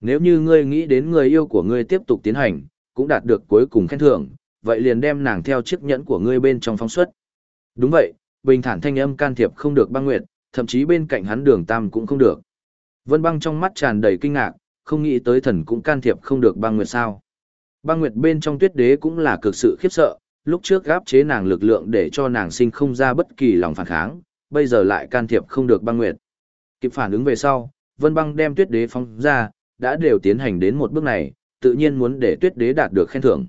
Nếu như ngươi nghĩ đến người yêu của ngươi tiếp tục tiến hành, cũng đạt được cuối cùng khen thưởng, vậy liền đem nàng theo chiếc nhẫn của ngươi bên trong phóng xuất. Đúng vậy, bình thản thanh âm can thiệp không được băng nguyệt, thậm chí bên cạnh hắn đường tam cũng không được. Vân băng trong mắt tràn đầy kinh ngạc, không nghĩ tới thần cũng can thiệp không được băng nguyệt sao. Băng nguyệt bên trong tuyết đế cũng là cực sự khiếp sợ, lúc trước gáp chế nàng lực lượng để cho nàng sinh không ra bất kỳ lòng phản kháng, bây giờ lại can thiệp không được băng nguyệt. Kịp phản ứng về sau, vân băng đem tuyết đế phóng ra, đã đều tiến hành đến một bước này, tự nhiên muốn để tuyết đế đạt được khen thưởng.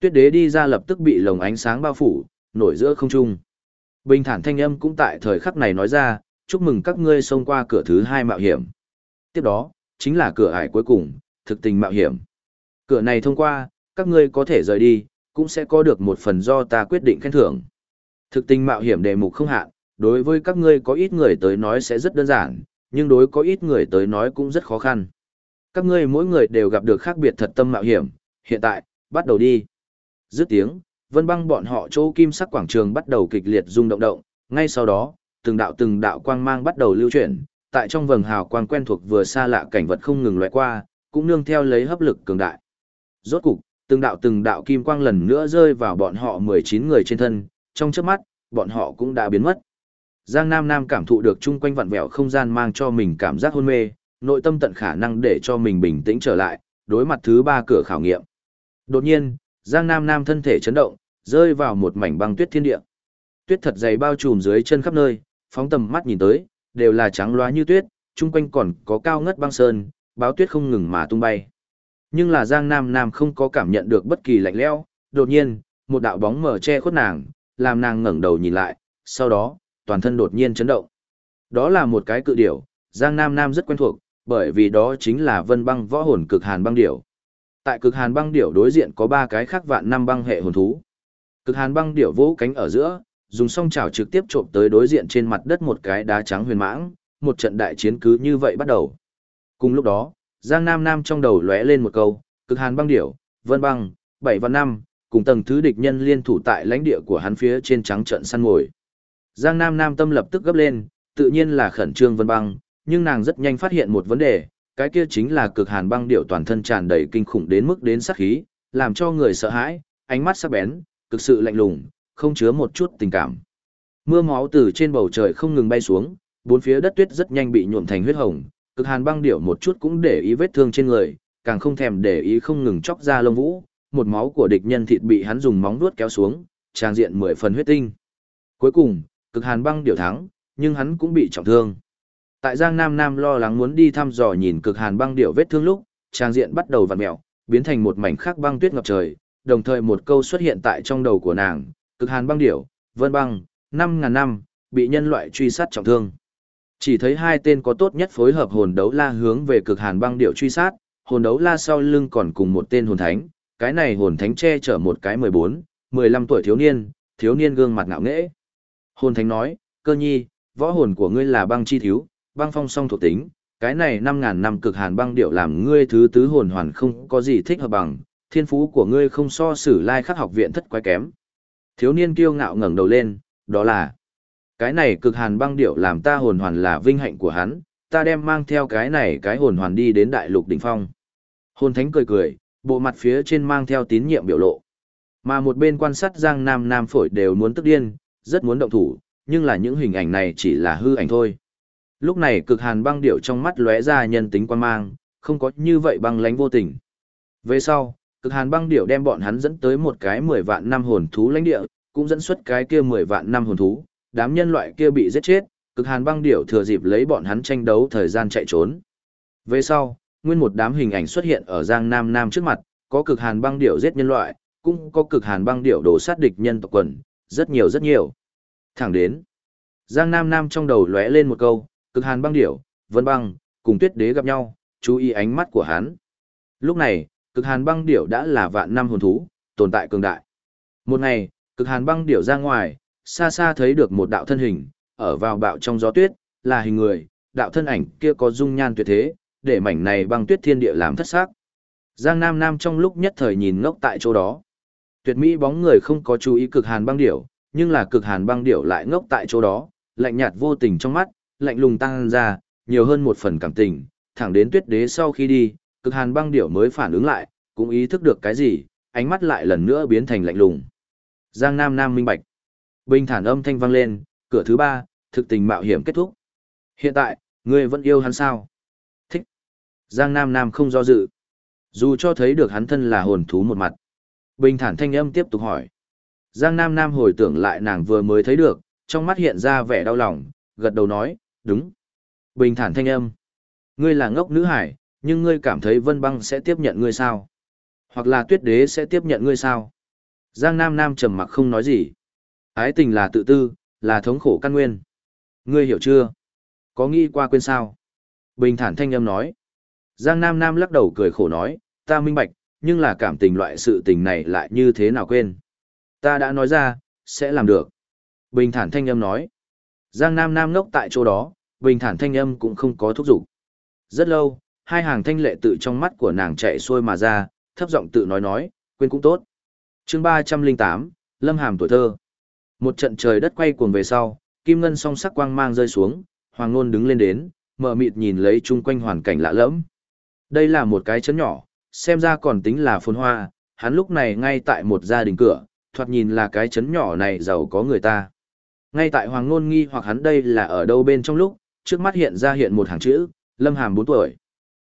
Tuyết đế đi ra lập tức bị lồng ánh sáng bao phủ, nổi giữa không trung. Bình thản thanh âm cũng tại thời khắc này nói ra, chúc mừng các ngươi xông qua cửa thứ hai mạo hiểm. Tiếp đó, chính là cửa ải cuối cùng, thực tình mạo hiểm. Cửa này thông qua, các ngươi có thể rời đi, cũng sẽ có được một phần do ta quyết định khen thưởng. Thực tình mạo hiểm đề mục không hạn, đối với các ngươi có ít người tới nói sẽ rất đơn giản, nhưng đối có ít người tới nói cũng rất khó khăn. Các ngươi mỗi người đều gặp được khác biệt thật tâm mạo hiểm, hiện tại, bắt đầu đi. Dứt tiếng, vân băng bọn họ chỗ kim sắc quảng trường bắt đầu kịch liệt rung động động, ngay sau đó, từng đạo từng đạo quang mang bắt đầu lưu chuyển, tại trong vầng hào quang quen thuộc vừa xa lạ cảnh vật không ngừng loại qua, cũng nương theo lấy hấp lực cường đại. Rốt cục, từng đạo từng đạo kim quang lần nữa rơi vào bọn họ 19 người trên thân, trong chớp mắt, bọn họ cũng đã biến mất. Giang Nam Nam cảm thụ được chung quanh vặn vẹo không gian mang cho mình cảm giác hôn mê, nội tâm tận khả năng để cho mình bình tĩnh trở lại, đối mặt thứ ba cửa khảo nghiệm. Đột nhiên, Giang Nam Nam thân thể chấn động, rơi vào một mảnh băng tuyết thiên địa. Tuyết thật dày bao trùm dưới chân khắp nơi, phóng tầm mắt nhìn tới, đều là trắng loá như tuyết, chung quanh còn có cao ngất băng sơn, báo tuyết không ngừng mà tung bay. Nhưng là Giang Nam Nam không có cảm nhận được bất kỳ lạnh lẽo, đột nhiên, một đạo bóng mở che khuất nàng, làm nàng ngẩng đầu nhìn lại, sau đó, toàn thân đột nhiên chấn động. Đó là một cái cự điểu, Giang Nam Nam rất quen thuộc, bởi vì đó chính là Vân Băng Võ Hồn Cực Hàn Băng Điểu. Tại Cực Hàn Băng Điểu đối diện có ba cái khác vạn năm băng hệ hồn thú. Cực Hàn Băng Điểu vỗ cánh ở giữa, dùng song chảo trực tiếp trộm tới đối diện trên mặt đất một cái đá trắng huyền mãng, một trận đại chiến cứ như vậy bắt đầu. Cùng lúc đó, Giang Nam Nam trong đầu lóe lên một câu, cực hàn băng điểu, vân băng, bảy và năm, cùng tầng thứ địch nhân liên thủ tại lãnh địa của hắn phía trên trắng trận săn ngồi. Giang Nam Nam tâm lập tức gấp lên, tự nhiên là khẩn trương vân băng, nhưng nàng rất nhanh phát hiện một vấn đề, cái kia chính là cực hàn băng điểu toàn thân tràn đầy kinh khủng đến mức đến sát khí, làm cho người sợ hãi, ánh mắt sắc bén, cực sự lạnh lùng, không chứa một chút tình cảm. Mưa máu từ trên bầu trời không ngừng bay xuống, bốn phía đất tuyết rất nhanh bị nhuộm thành huyết hồng, cực hàn băng điểu một chút cũng để ý vết thương trên người, càng không thèm để ý không ngừng chóc ra lông vũ, một máu của địch nhân thịt bị hắn dùng móng vuốt kéo xuống, trang diện mười phần huyết tinh. Cuối cùng, cực hàn băng điểu thắng, nhưng hắn cũng bị trọng thương. Tại Giang Nam Nam lo lắng muốn đi thăm dò nhìn cực hàn băng điểu vết thương lúc, trang diện bắt đầu vặn mèo, biến thành một mảnh khắc băng tuyết ngập trời, đồng thời một câu xuất hiện tại trong đầu của nàng, cực hàn băng điểu, vân băng, năm ngàn năm, bị nhân loại truy sát trọng thương. Chỉ thấy hai tên có tốt nhất phối hợp hồn đấu la hướng về cực hàn băng điệu truy sát, hồn đấu la sau lưng còn cùng một tên hồn thánh, cái này hồn thánh che chở một cái 14, 15 tuổi thiếu niên, thiếu niên gương mặt ngạo nghễ. Hồn thánh nói, cơ nhi, võ hồn của ngươi là băng chi thiếu, băng phong song thuộc tính, cái này 5.000 năm cực hàn băng điệu làm ngươi thứ tứ hồn hoàn không có gì thích hợp bằng, thiên phú của ngươi không so sử lai khắc học viện thất quái kém. Thiếu niên kiêu ngạo ngẩng đầu lên, đó là cái này cực hàn băng điệu làm ta hồn hoàn là vinh hạnh của hắn, ta đem mang theo cái này cái hồn hoàn đi đến đại lục đỉnh phong. Hồn thánh cười cười, bộ mặt phía trên mang theo tín nhiệm biểu lộ. Mà một bên quan sát Giang Nam Nam phổi đều muốn tức điên, rất muốn động thủ, nhưng là những hình ảnh này chỉ là hư ảnh thôi. Lúc này cực hàn băng điệu trong mắt lóe ra nhân tính quan mang, không có như vậy băng lánh vô tình. Về sau, cực hàn băng điệu đem bọn hắn dẫn tới một cái 10 vạn năm hồn thú lãnh địa, cũng dẫn xuất cái kia 10 vạn năm hồn thú, đám nhân loại kia bị giết chết, cực hàn băng điểu thừa dịp lấy bọn hắn tranh đấu thời gian chạy trốn. Về sau, nguyên một đám hình ảnh xuất hiện ở Giang Nam Nam trước mặt, có cực hàn băng điểu giết nhân loại, cũng có cực hàn băng điểu đổ sát địch nhân tộc quần, rất nhiều rất nhiều. Thẳng đến, Giang Nam Nam trong đầu lóe lên một câu, cực hàn băng điểu, vân băng, cùng tuyết đế gặp nhau, chú ý ánh mắt của hắn. Lúc này, cực hàn băng điểu đã là vạn năm hồn thú, tồn tại cường đại. Một ngày, cực hàn băng điểu ra ngoài, xa xa thấy được một đạo thân hình, ở vào bạo trong gió tuyết, là hình người, đạo thân ảnh kia có dung nhan tuyệt thế, để mảnh này băng tuyết thiên địa làm thất sắc. Giang Nam Nam trong lúc nhất thời nhìn ngốc tại chỗ đó. Tuyệt mỹ bóng người không có chú ý cực hàn băng điểu, nhưng là cực hàn băng điểu lại ngốc tại chỗ đó, lạnh nhạt vô tình trong mắt, lạnh lùng tăng ra, nhiều hơn một phần cảm tình, thẳng đến tuyết đế sau khi đi, cực hàn băng điểu mới phản ứng lại, cũng ý thức được cái gì, ánh mắt lại lần nữa biến thành lạnh lùng. Giang Nam Nam minh bạch. Bình thản âm thanh vang lên, cửa thứ ba, thực tình mạo hiểm kết thúc. Hiện tại, ngươi vẫn yêu hắn sao? Thích. Giang Nam Nam không do dự. Dù cho thấy được hắn thân là hồn thú một mặt. Bình thản thanh âm tiếp tục hỏi. Giang Nam Nam hồi tưởng lại nàng vừa mới thấy được, trong mắt hiện ra vẻ đau lòng, gật đầu nói, đúng. Bình thản thanh âm. Ngươi là ngốc nữ hải, nhưng ngươi cảm thấy Vân Băng sẽ tiếp nhận ngươi sao? Hoặc là Tuyết Đế sẽ tiếp nhận ngươi sao? Giang Nam Nam trầm mặc không nói gì. Ái tình là tự tư, là thống khổ căn nguyên. Ngươi hiểu chưa? Có nghĩ qua quên sao? Bình thản thanh âm nói. Giang Nam Nam lắc đầu cười khổ nói, ta minh bạch, nhưng là cảm tình loại sự tình này lại như thế nào quên. Ta đã nói ra, sẽ làm được. Bình thản thanh âm nói. Giang Nam Nam ngốc tại chỗ đó, bình thản thanh âm cũng không có thúc giục. Rất lâu, hai hàng thanh lệ tự trong mắt của nàng chạy xuôi mà ra, thấp giọng tự nói nói, quên cũng tốt. chương ba trăm linh tám Lâm Hàm tuổi thơ. Một trận trời đất quay cuồng về sau, kim ngân song sắc quang mang rơi xuống, Hoàng Nôn đứng lên đến, mở mịt nhìn lấy chung quanh hoàn cảnh lạ lẫm. Đây là một cái chấn nhỏ, xem ra còn tính là phồn hoa, hắn lúc này ngay tại một gia đình cửa, thoạt nhìn là cái chấn nhỏ này giàu có người ta. Ngay tại Hoàng Nôn nghi hoặc hắn đây là ở đâu bên trong lúc, trước mắt hiện ra hiện một hàng chữ, Lâm Hàm 4 tuổi.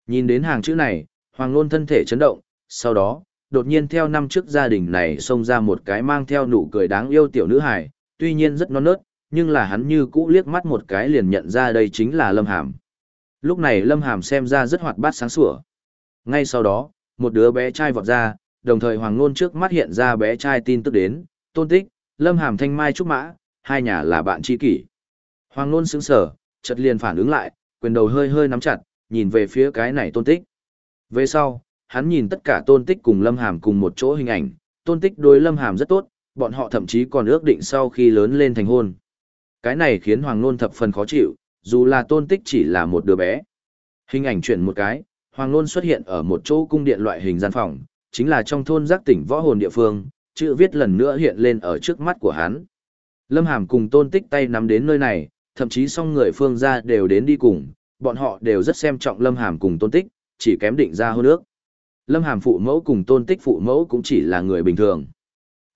Nhìn đến hàng chữ này, Hoàng Nôn thân thể chấn động, sau đó, đột nhiên theo năm trước gia đình này xông ra một cái mang theo nụ cười đáng yêu tiểu nữ hài, tuy nhiên rất non nớt, nhưng là hắn như cũ liếc mắt một cái liền nhận ra đây chính là Lâm Hàm. Lúc này Lâm Hàm xem ra rất hoạt bát sáng sủa. Ngay sau đó, một đứa bé trai vọt ra, đồng thời Hoàng Nôn trước mắt hiện ra bé trai tin tức đến, tôn tích, Lâm Hàm thanh mai trúc mã, hai nhà là bạn tri kỷ. Hoàng Nôn sững sở, chợt liền phản ứng lại, quyền đầu hơi hơi nắm chặt, nhìn về phía cái này tôn tích. Về sau, hắn nhìn tất cả tôn tích cùng Lâm Hàm cùng một chỗ hình ảnh, tôn tích đối Lâm Hàm rất tốt, bọn họ thậm chí còn ước định sau khi lớn lên thành hôn. Cái này khiến Hoàng Nôn thập phần khó chịu, dù là tôn tích chỉ là một đứa bé. Hình ảnh chuyển một cái, Hoàng Nôn xuất hiện ở một chỗ cung điện loại hình gian phòng, chính là trong thôn giác tỉnh võ hồn địa phương, chữ viết lần nữa hiện lên ở trước mắt của hắn. Lâm Hàm cùng tôn tích tay nắm đến nơi này, thậm chí song người phương gia đều đến đi cùng, bọn họ đều rất xem trọng Lâm Hàm cùng tôn tích, chỉ kém định ra hôn ước. Lâm Hàm phụ mẫu cùng tôn tích phụ mẫu cũng chỉ là người bình thường.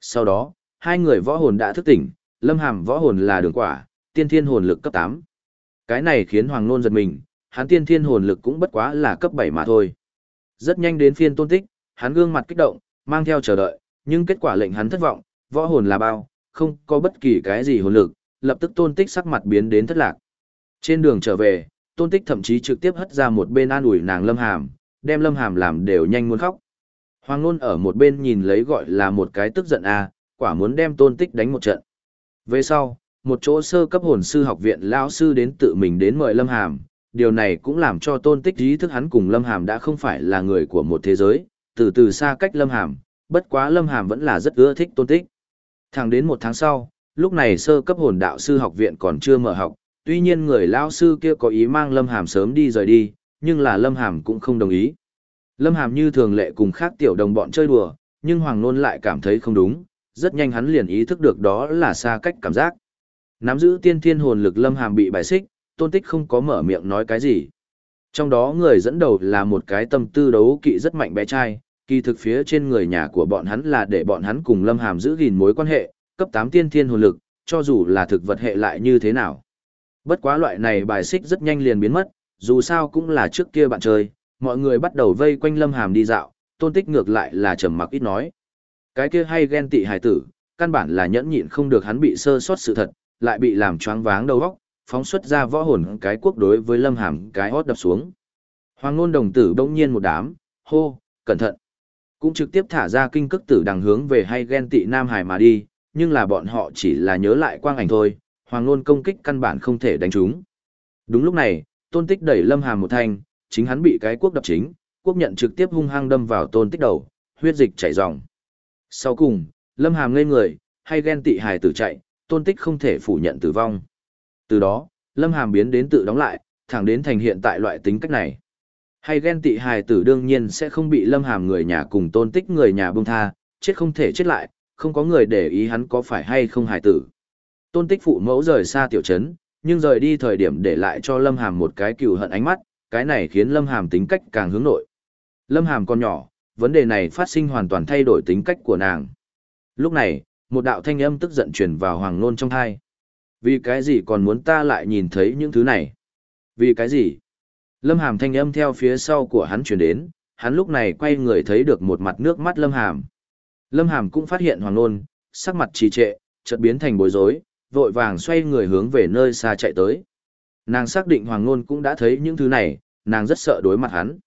Sau đó, hai người võ hồn đã thức tỉnh, Lâm Hàm võ hồn là đường quả, tiên thiên hồn lực cấp 8. Cái này khiến Hoàng Nôn giật mình, hắn tiên thiên hồn lực cũng bất quá là cấp 7 mà thôi. Rất nhanh đến phiên tôn tích, hắn gương mặt kích động, mang theo chờ đợi, nhưng kết quả lệnh hắn thất vọng, võ hồn là bao, không có bất kỳ cái gì hồn lực, lập tức tôn tích sắc mặt biến đến thất lạc. Trên đường trở về, tôn tích thậm chí trực tiếp hất ra một bên an ủi nàng Lâm Hàm, đem Lâm Hàm làm đều nhanh muốn khóc. Hoàng Nôn ở một bên nhìn lấy gọi là một cái tức giận a, quả muốn đem tôn tích đánh một trận. Về sau, một chỗ sơ cấp hồn sư học viện lão sư đến tự mình đến mời Lâm Hàm, điều này cũng làm cho tôn tích ý thức hắn cùng Lâm Hàm đã không phải là người của một thế giới, từ từ xa cách Lâm Hàm, bất quá Lâm Hàm vẫn là rất ưa thích tôn tích. Thẳng đến một tháng sau, lúc này sơ cấp hồn đạo sư học viện còn chưa mở học, tuy nhiên người lão sư kia có ý mang Lâm Hàm sớm đi rời đi, nhưng là Lâm Hàm cũng không đồng ý. Lâm Hàm như thường lệ cùng khác tiểu đồng bọn chơi đùa, nhưng Hoàng Nôn lại cảm thấy không đúng, rất nhanh hắn liền ý thức được đó là xa cách cảm giác. Nắm giữ tiên thiên hồn lực Lâm Hàm bị bài xích, tôn tích không có mở miệng nói cái gì. Trong đó người dẫn đầu là một cái tâm tư đấu kỵ rất mạnh bé trai, kỳ thực phía trên người nhà của bọn hắn là để bọn hắn cùng Lâm Hàm giữ gìn mối quan hệ, cấp 8 tiên thiên hồn lực, cho dù là thực vật hệ lại như thế nào. Bất quá loại này bài xích rất nhanh liền biến mất, dù sao cũng là trước kia bạn chơi, mọi người bắt đầu vây quanh Lâm Hàm đi dạo, tôn tích ngược lại là trầm mặc ít nói. Cái kia hay ghen tị hài tử, căn bản là nhẫn nhịn không được hắn bị sơ sót sự thật, lại bị làm choáng váng đầu óc, phóng xuất ra võ hồn cái quốc đối với Lâm Hàm cái hót đập xuống. Hoàng ngôn đồng tử bỗng nhiên một đám, hô, cẩn thận. Cũng trực tiếp thả ra kinh cức tử đằng hướng về hay ghen tị Nam Hải mà đi, nhưng là bọn họ chỉ là nhớ lại quang ảnh thôi, hoàng ngôn công kích căn bản không thể đánh chúng Đúng lúc này, tôn tích đẩy Lâm Hàm một thanh, chính hắn bị cái quốc đập chính, quốc nhận trực tiếp hung hăng đâm vào tôn tích đầu, huyết dịch chảy ròng. Sau cùng, Lâm Hàm ngây người, hay ghen tị hài tử chạy, tôn tích không thể phủ nhận tử vong. Từ đó, Lâm Hàm biến đến tự đóng lại, thẳng đến thành hiện tại loại tính cách này. Hay ghen tị hài tử đương nhiên sẽ không bị Lâm Hàm người nhà cùng tôn tích người nhà bông tha, chết không thể chết lại, không có người để ý hắn có phải hay không hài tử. Tôn tích phụ mẫu rời xa tiểu trấn, nhưng rời đi thời điểm để lại cho Lâm Hàm một cái cừu hận ánh mắt, cái này khiến Lâm Hàm tính cách càng hướng nội. Lâm Hàm còn nhỏ, vấn đề này phát sinh hoàn toàn thay đổi tính cách của nàng. Lúc này, một đạo thanh âm tức giận truyền vào Hoàng Nôn trong thai. Vì cái gì còn muốn ta lại nhìn thấy những thứ này? Vì cái gì? Lâm Hàm thanh âm theo phía sau của hắn truyền đến, hắn lúc này quay người thấy được một mặt nước mắt Lâm Hàm. Lâm Hàm cũng phát hiện Hoàng Nôn, sắc mặt trì trệ, chợt biến thành bối rối, vội vàng xoay người hướng về nơi xa chạy tới. Nàng xác định Hoàng Nôn cũng đã thấy những thứ này, nàng rất sợ đối mặt hắn.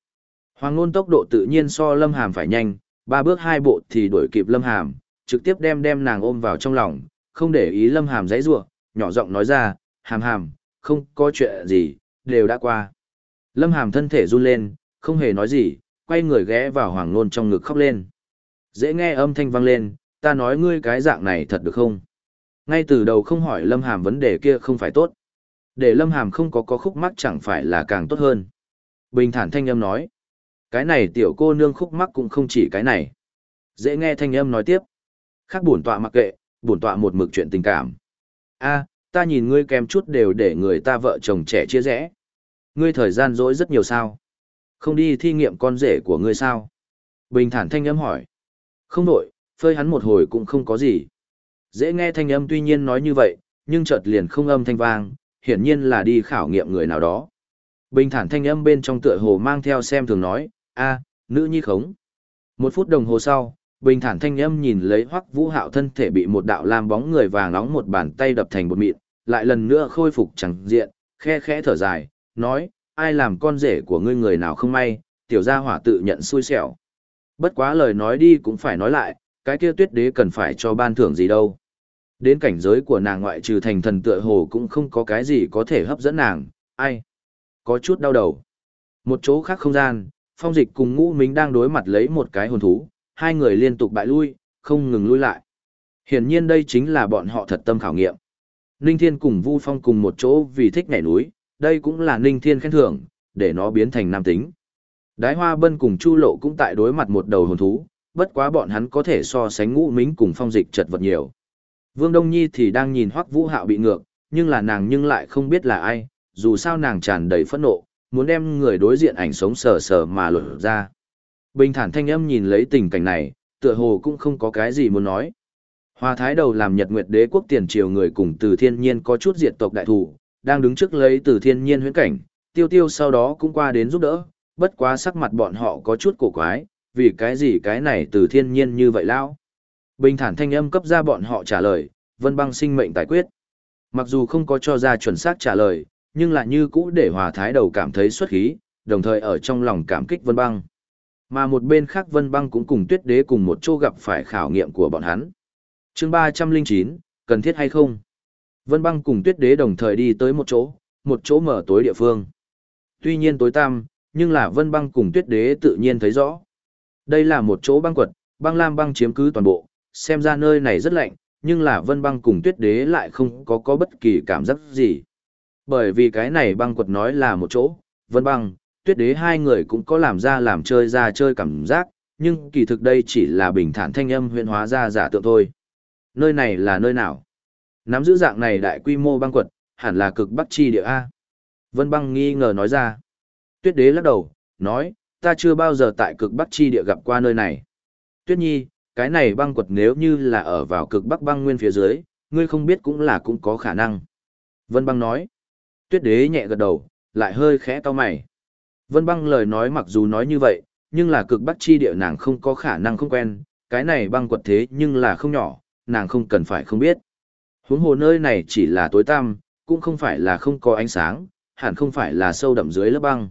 Hoàng Nôn tốc độ tự nhiên so Lâm Hàm phải nhanh, ba bước hai bộ thì đuổi kịp Lâm Hàm, trực tiếp đem đem nàng ôm vào trong lòng, không để ý Lâm Hàm dãy rủa, nhỏ giọng nói ra, "Hàm Hàm, không có chuyện gì, đều đã qua." Lâm Hàm thân thể run lên, không hề nói gì, quay người ghé vào Hoàng Nôn trong ngực khóc lên. Dễ nghe âm thanh vang lên, "Ta nói ngươi cái dạng này thật được không?" Ngay từ đầu không hỏi Lâm Hàm vấn đề kia không phải tốt. Để Lâm Hàm không có có khúc mắc chẳng phải là càng tốt hơn. Bình thản thanh âm nói. Cái này tiểu cô nương khúc mắc cũng không chỉ cái này. Dễ nghe thanh âm nói tiếp. Khác bổn tọa mặc kệ, bổn tọa một mực chuyện tình cảm. a ta nhìn ngươi kèm chút đều để người ta vợ chồng trẻ chia rẽ. Ngươi thời gian dỗi rất nhiều sao. Không đi thi nghiệm con rể của ngươi sao? Bình thản thanh âm hỏi. Không đổi, phơi hắn một hồi cũng không có gì. Dễ nghe thanh âm tuy nhiên nói như vậy, nhưng chợt liền không âm thanh vang, hiển nhiên là đi khảo nghiệm người nào đó. Bình thản thanh âm bên trong tựa hồ mang theo xem thường nói, a, nữ nhi khống. Một phút đồng hồ sau, bình thản thanh âm nhìn lấy hoắc vũ hạo thân thể bị một đạo lam bóng người vàng nóng một bàn tay đập thành bột mịn, lại lần nữa khôi phục chẳng diện, khe khẽ thở dài, nói, ai làm con rể của ngươi người nào không may, tiểu gia hỏa tự nhận xui xẻo. Bất quá lời nói đi cũng phải nói lại, cái kia tuyết đế cần phải cho ban thưởng gì đâu. Đến cảnh giới của nàng ngoại trừ thành thần tựa hồ cũng không có cái gì có thể hấp dẫn nàng, ai. Có chút đau đầu. Một chỗ khác không gian, phong dịch cùng ngũ minh đang đối mặt lấy một cái hồn thú, hai người liên tục bại lui, không ngừng lui lại. Hiển nhiên đây chính là bọn họ thật tâm khảo nghiệm. Ninh Thiên cùng Vu Phong cùng một chỗ vì thích nhảy núi, đây cũng là Ninh Thiên khen thưởng, để nó biến thành nam tính. Đái Hoa Bân cùng Chu Lộ cũng tại đối mặt một đầu hồn thú, bất quá bọn hắn có thể so sánh ngũ mính cùng phong dịch chật vật nhiều. Vương Đông Nhi thì đang nhìn Hoắc Vũ Hạo bị ngược, nhưng là nàng nhưng lại không biết là ai, dù sao nàng tràn đầy phẫn nộ, muốn đem người đối diện ảnh sống sờ sờ mà lột ra. Bình thản thanh âm nhìn lấy tình cảnh này, tựa hồ cũng không có cái gì muốn nói. Hoa thái đầu làm Nhật Nguyệt Đế quốc tiền triều người cùng Từ Thiên Nhiên có chút diện tộc đại thủ, đang đứng trước lấy Từ Thiên Nhiên huyễn cảnh, Tiêu Tiêu sau đó cũng qua đến giúp đỡ, bất quá sắc mặt bọn họ có chút cổ quái, vì cái gì cái này Từ Thiên Nhiên như vậy lao. Bình thản thanh âm cấp ra bọn họ trả lời, Vân Băng sinh mệnh tài quyết. Mặc dù không có cho ra chuẩn xác trả lời, nhưng lại như cũ để Hòa Thái đầu cảm thấy xuất khí, đồng thời ở trong lòng cảm kích Vân Băng. Mà một bên khác Vân Băng cũng cùng Tuyết Đế cùng một chỗ gặp phải khảo nghiệm của bọn hắn. Chương ba trăm linh chín cần thiết hay không? Vân Băng cùng Tuyết Đế đồng thời đi tới một chỗ, một chỗ mở tối địa phương. Tuy nhiên tối tăm, nhưng là Vân Băng cùng Tuyết Đế tự nhiên thấy rõ. Đây là một chỗ băng quật, băng lam băng chiếm cứ toàn bộ, xem ra nơi này rất lạnh, nhưng là vân băng cùng tuyết đế lại không có có bất kỳ cảm giác gì. Bởi vì cái này băng quật nói là một chỗ, vân băng, tuyết đế hai người cũng có làm ra làm chơi ra chơi cảm giác, nhưng kỳ thực đây chỉ là bình thản thanh âm huyện hóa ra giả tượng thôi. Nơi này là nơi nào? Nắm giữ dạng này đại quy mô băng quật, hẳn là cực bắc chi địa A. Vân băng nghi ngờ nói ra. Tuyết đế lắc đầu, nói, ta chưa bao giờ tại cực bắc chi địa gặp qua nơi này. Tuyết nhi, cái này băng quật nếu như là ở vào cực bắc băng nguyên phía dưới, ngươi không biết cũng là cũng có khả năng. Vân băng nói. Tuyết đế nhẹ gật đầu, lại hơi khẽ to mày. Vân băng lời nói mặc dù nói như vậy, nhưng là cực bắc chi địa nàng không có khả năng không quen, cái này băng quật thế nhưng là không nhỏ, nàng không cần phải không biết. Huống hồ nơi này chỉ là tối tăm, cũng không phải là không có ánh sáng, hẳn không phải là sâu đậm dưới lớp băng.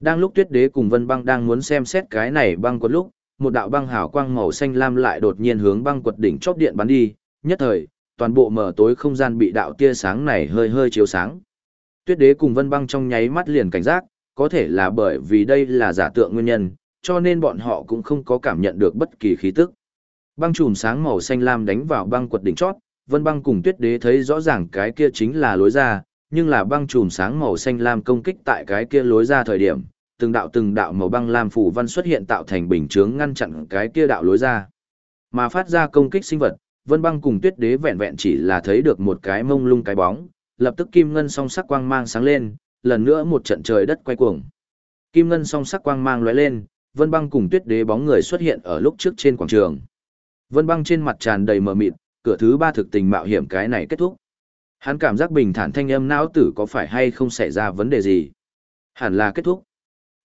Đang lúc tuyết đế cùng vân băng đang muốn xem xét cái này băng quật lúc, một đạo băng hào quang màu xanh lam lại đột nhiên hướng băng quật đỉnh chóp điện bắn đi, nhất thời, toàn bộ mở tối không gian bị đạo tia sáng này hơi hơi chiếu sáng. Tuyết đế cùng vân băng trong nháy mắt liền cảnh giác, có thể là bởi vì đây là giả tượng nguyên nhân, cho nên bọn họ cũng không có cảm nhận được bất kỳ khí tức. Băng chùm sáng màu xanh lam đánh vào băng quật đỉnh chót, vân băng cùng tuyết đế thấy rõ ràng cái kia chính là lối ra, nhưng là băng chùm sáng màu xanh lam công kích tại cái kia lối ra thời điểm, từng đạo từng đạo màu băng lam phủ văn xuất hiện tạo thành bình chướng ngăn chặn cái kia đạo lối ra. Mà phát ra công kích sinh vật, Vân Băng cùng Tuyết Đế vẹn vẹn chỉ là thấy được một cái mông lung cái bóng, lập tức kim ngân song sắc quang mang sáng lên, lần nữa một trận trời đất quay cuồng. Kim ngân song sắc quang mang lóe lên, Vân Băng cùng Tuyết Đế bóng người xuất hiện ở lúc trước trên quảng trường. Vân Băng trên mặt tràn đầy mờ mịt, cửa thứ ba thực tình mạo hiểm cái này kết thúc. Hắn cảm giác bình thản thanh âm não tử có phải hay không xảy ra vấn đề gì. Hẳn là kết thúc.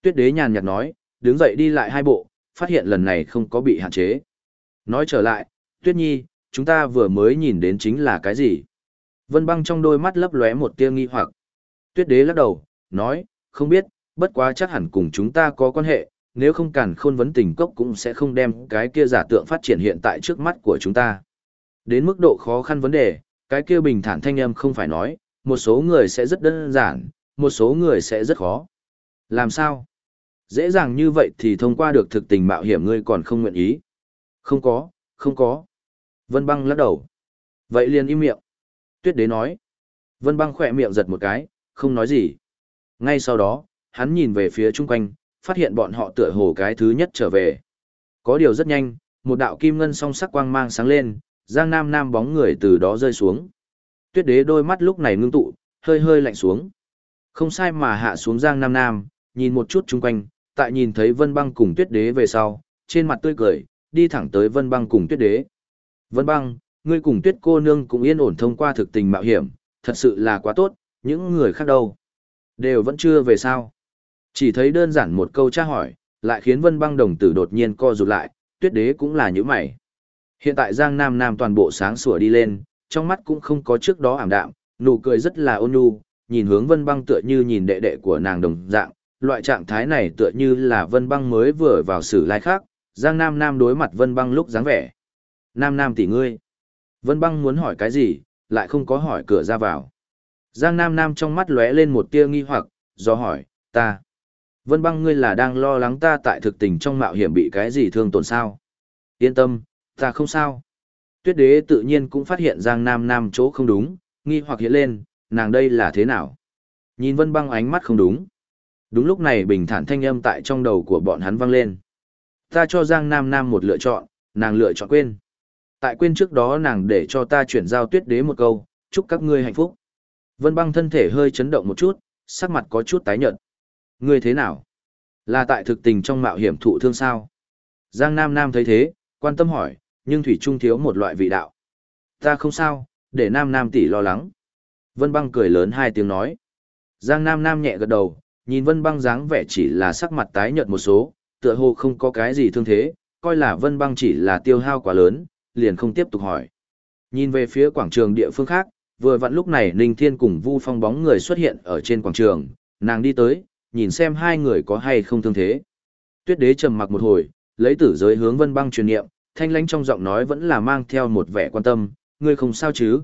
Tuyết Đế nhàn nhạt nói, đứng dậy đi lại hai bộ, phát hiện lần này không có bị hạn chế. Nói trở lại, Tuyết Nhi, chúng ta vừa mới nhìn đến chính là cái gì? Vân băng trong đôi mắt lấp lóe một tia nghi hoặc. Tuyết đế lắc đầu, nói, không biết, bất quá chắc hẳn cùng chúng ta có quan hệ, nếu không cản khôn vấn tình cốc cũng sẽ không đem cái kia giả tượng phát triển hiện tại trước mắt của chúng ta. Đến mức độ khó khăn vấn đề, cái kia bình thản thanh âm không phải nói, một số người sẽ rất đơn giản, một số người sẽ rất khó. Làm sao? Dễ dàng như vậy thì thông qua được thực tình mạo hiểm ngươi còn không nguyện ý. Không có, không có. Vân băng lắc đầu. Vậy liền im miệng. Tuyết đế nói. Vân băng khỏe miệng giật một cái, không nói gì. Ngay sau đó, hắn nhìn về phía chung quanh, phát hiện bọn họ tựa hồ cái thứ nhất trở về. Có điều rất nhanh, một đạo kim ngân song sắc quang mang sáng lên, Giang Nam Nam bóng người từ đó rơi xuống. Tuyết đế đôi mắt lúc này ngưng tụ, hơi hơi lạnh xuống. Không sai mà hạ xuống Giang Nam Nam, nhìn một chút chung quanh, tại nhìn thấy Vân Băng cùng Tuyết đế về sau, trên mặt tươi cười, đi thẳng tới Vân Băng cùng Tuyết đế. Vân Băng, ngươi cùng Tuyết cô nương cũng yên ổn thông qua thực tình mạo hiểm, thật sự là quá tốt, những người khác đâu? Đều vẫn chưa về sao? Chỉ thấy đơn giản một câu tra hỏi, lại khiến Vân Băng đồng tử đột nhiên co rụt lại, Tuyết đế cũng là như mày. Hiện tại Giang Nam Nam toàn bộ sáng sủa đi lên, trong mắt cũng không có trước đó ảm đạm, nụ cười rất là ôn nhu, nhìn hướng Vân Băng tựa như nhìn đệ đệ của nàng đồng dạng, loại trạng thái này tựa như là Vân Băng mới vừa vào sử lai khác, Giang Nam Nam đối mặt Vân Băng lúc dáng vẻ. Nam Nam tỷ ngươi. Vân Băng muốn hỏi cái gì, lại không có hỏi cửa ra vào. Giang Nam Nam trong mắt lóe lên một tia nghi hoặc, do hỏi, ta. Vân Băng ngươi là đang lo lắng ta tại thực tình trong mạo hiểm bị cái gì thương tổn sao? Yên tâm, ta không sao. Tuyết đế tự nhiên cũng phát hiện Giang Nam Nam chỗ không đúng, nghi hoặc hiện lên, nàng đây là thế nào? Nhìn Vân Băng ánh mắt không đúng. Đúng lúc này bình thản thanh âm tại trong đầu của bọn hắn vang lên. Ta cho Giang Nam Nam một lựa chọn, nàng lựa chọn quên. Tại quên trước đó nàng để cho ta chuyển giao tuyết đế một câu, chúc các ngươi hạnh phúc. Vân băng thân thể hơi chấn động một chút, sắc mặt có chút tái nhợt. Ngươi thế nào? Là tại thực tình trong mạo hiểm thụ thương sao? Giang Nam Nam thấy thế, quan tâm hỏi, nhưng Thủy Trung thiếu một loại vị đạo. Ta không sao, để Nam Nam tỷ lo lắng. Vân băng cười lớn hai tiếng nói. Giang Nam Nam nhẹ gật đầu, nhìn Vân băng dáng vẻ chỉ là sắc mặt tái nhợt một số, tựa hồ không có cái gì thương thế, coi là Vân băng chỉ là tiêu hao quá lớn, liền không tiếp tục hỏi. Nhìn về phía quảng trường địa phương khác, vừa vặn lúc này Ninh Thiên cùng Vu Phong bóng người xuất hiện ở trên quảng trường, nàng đi tới, nhìn xem hai người có hay không thương thế. Tuyết đế trầm mặc một hồi, lấy tử giới hướng Vân Băng truyền niệm, thanh lãnh trong giọng nói vẫn là mang theo một vẻ quan tâm, ngươi không sao chứ?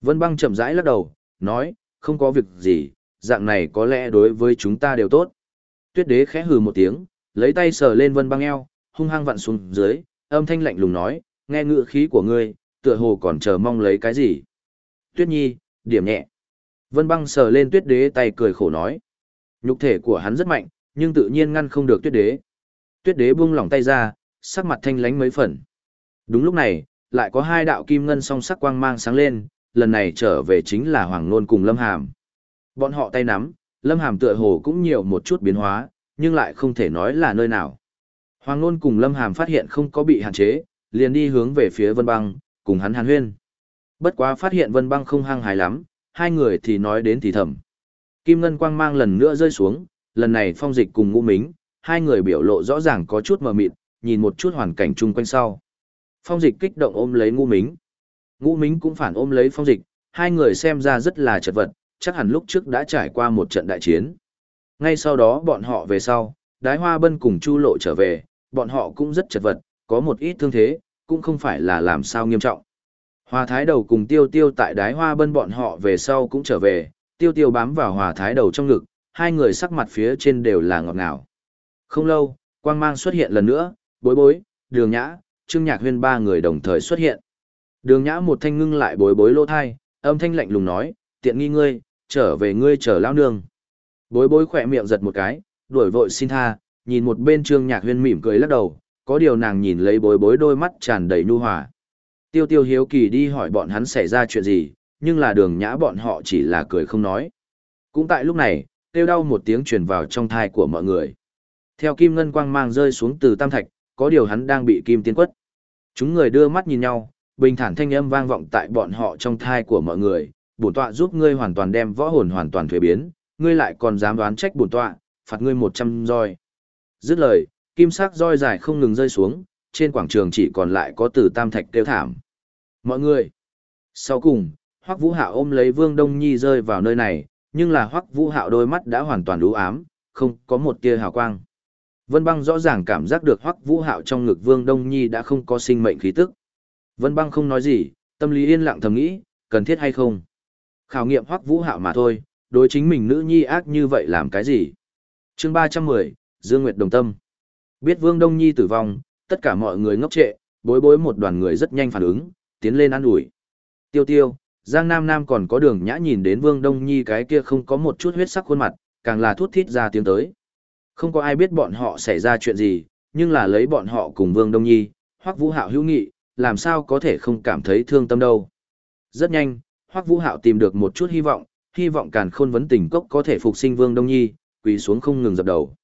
Vân Băng chậm rãi lắc đầu, nói, không có việc gì, dạng này có lẽ đối với chúng ta đều tốt. Tuyết đế khẽ hừ một tiếng, lấy tay sờ lên Vân Băng eo, hung hăng vặn xuống dưới, âm thanh lạnh lùng nói, nghe ngựa khí của ngươi, tựa hồ còn chờ mong lấy cái gì. Tuyết Nhi, điểm nhẹ. Vân băng sờ lên tuyết đế tay cười khổ nói. Nhục thể của hắn rất mạnh, nhưng tự nhiên ngăn không được tuyết đế. Tuyết đế buông lỏng tay ra, sắc mặt thanh lánh mấy phần. Đúng lúc này, lại có hai đạo kim ngân song sắc quang mang sáng lên, lần này trở về chính là Hoàng Nôn cùng Lâm Hàm. Bọn họ tay nắm, Lâm Hàm tựa hồ cũng nhiều một chút biến hóa, nhưng lại không thể nói là nơi nào. Hoàng Nôn cùng Lâm Hàm phát hiện không có bị hạn chế, liền đi hướng về phía Vân Băng, cùng hắn hàn huyên. Bất quá phát hiện Vân Băng không hăng hài lắm, hai người thì nói đến thì thầm. Kim Ngân Quang mang lần nữa rơi xuống, lần này phong dịch cùng ngũ mính, hai người biểu lộ rõ ràng có chút mờ mịt, nhìn một chút hoàn cảnh chung quanh sau. Phong dịch kích động ôm lấy ngũ mính. Ngũ mính cũng phản ôm lấy phong dịch, hai người xem ra rất là chật vật, chắc hẳn lúc trước đã trải qua một trận đại chiến. Ngay sau đó bọn họ về sau, đái hoa bân cùng chu lộ trở về, bọn họ cũng rất chật vật, có một ít thương thế, cũng không phải là làm sao nghiêm trọng. Hòa thái đầu cùng tiêu tiêu tại đái hoa bân bọn họ về sau cũng trở về, tiêu tiêu bám vào hòa thái đầu trong ngực, hai người sắc mặt phía trên đều là ngọt ngào. Không lâu, quang mang xuất hiện lần nữa, bối bối, đường nhã, trương nhạc huyên ba người đồng thời xuất hiện. Đường nhã một thanh ngưng lại bối bối lô thai, âm thanh lạnh lùng nói, tiện nghi ngươi, trở về ngươi chờ lao nương. Bối bối khỏe miệng giật một cái, đuổi vội xin tha, nhìn một bên trương nhạc huyên mỉm cười lắc đầu, có điều nàng nhìn lấy bối bối đôi mắt tràn đầy nhu hòa. Tiêu tiêu hiếu kỳ đi hỏi bọn hắn xảy ra chuyện gì, nhưng là đường nhã bọn họ chỉ là cười không nói. Cũng tại lúc này, tiêu đau một tiếng truyền vào trong thai của mọi người. Theo kim ngân quang mang rơi xuống từ tam thạch, có điều hắn đang bị kim tiên quất. Chúng người đưa mắt nhìn nhau, bình thản thanh âm vang vọng tại bọn họ trong thai của mọi người, bổn tọa giúp ngươi hoàn toàn đem võ hồn hoàn toàn thuế biến, ngươi lại còn dám đoán trách bổn tọa, phạt ngươi một trăm roi. Dứt lời, kim sắc roi dài không ngừng rơi xuống, trên quảng trường chỉ còn lại có từ tam thạch kêu thảm. Mọi người! Sau cùng, Hoắc Vũ Hạo ôm lấy Vương Đông Nhi rơi vào nơi này, nhưng là Hoắc Vũ Hạo đôi mắt đã hoàn toàn u ám, không có một tia hào quang. Vân Băng rõ ràng cảm giác được Hoắc Vũ Hạo trong ngực Vương Đông Nhi đã không có sinh mệnh khí tức. Vân Băng không nói gì, tâm lý yên lặng thầm nghĩ, cần thiết hay không? Khảo nghiệm Hoắc Vũ Hạo mà thôi, đối chính mình nữ nhi ác như vậy làm cái gì? Chương 310, Dương Nguyệt Đồng Tâm. Biết Vương Đông Nhi tử vong, tất cả mọi người ngốc trệ, bối bối một đoàn người rất nhanh phản ứng, tiến lên ăn ủi. Tiêu tiêu, Giang Nam Nam còn có đường nhã nhìn đến Vương Đông Nhi cái kia không có một chút huyết sắc khuôn mặt, càng là thút thít ra tiếng tới. Không có ai biết bọn họ xảy ra chuyện gì, nhưng là lấy bọn họ cùng Vương Đông Nhi, Hoắc Vũ Hạo hữu nghị, làm sao có thể không cảm thấy thương tâm đâu. Rất nhanh, Hoắc Vũ Hạo tìm được một chút hy vọng, hy vọng càn khôn vấn tình cốc có thể phục sinh Vương Đông Nhi, quỳ xuống không ngừng dập đầu.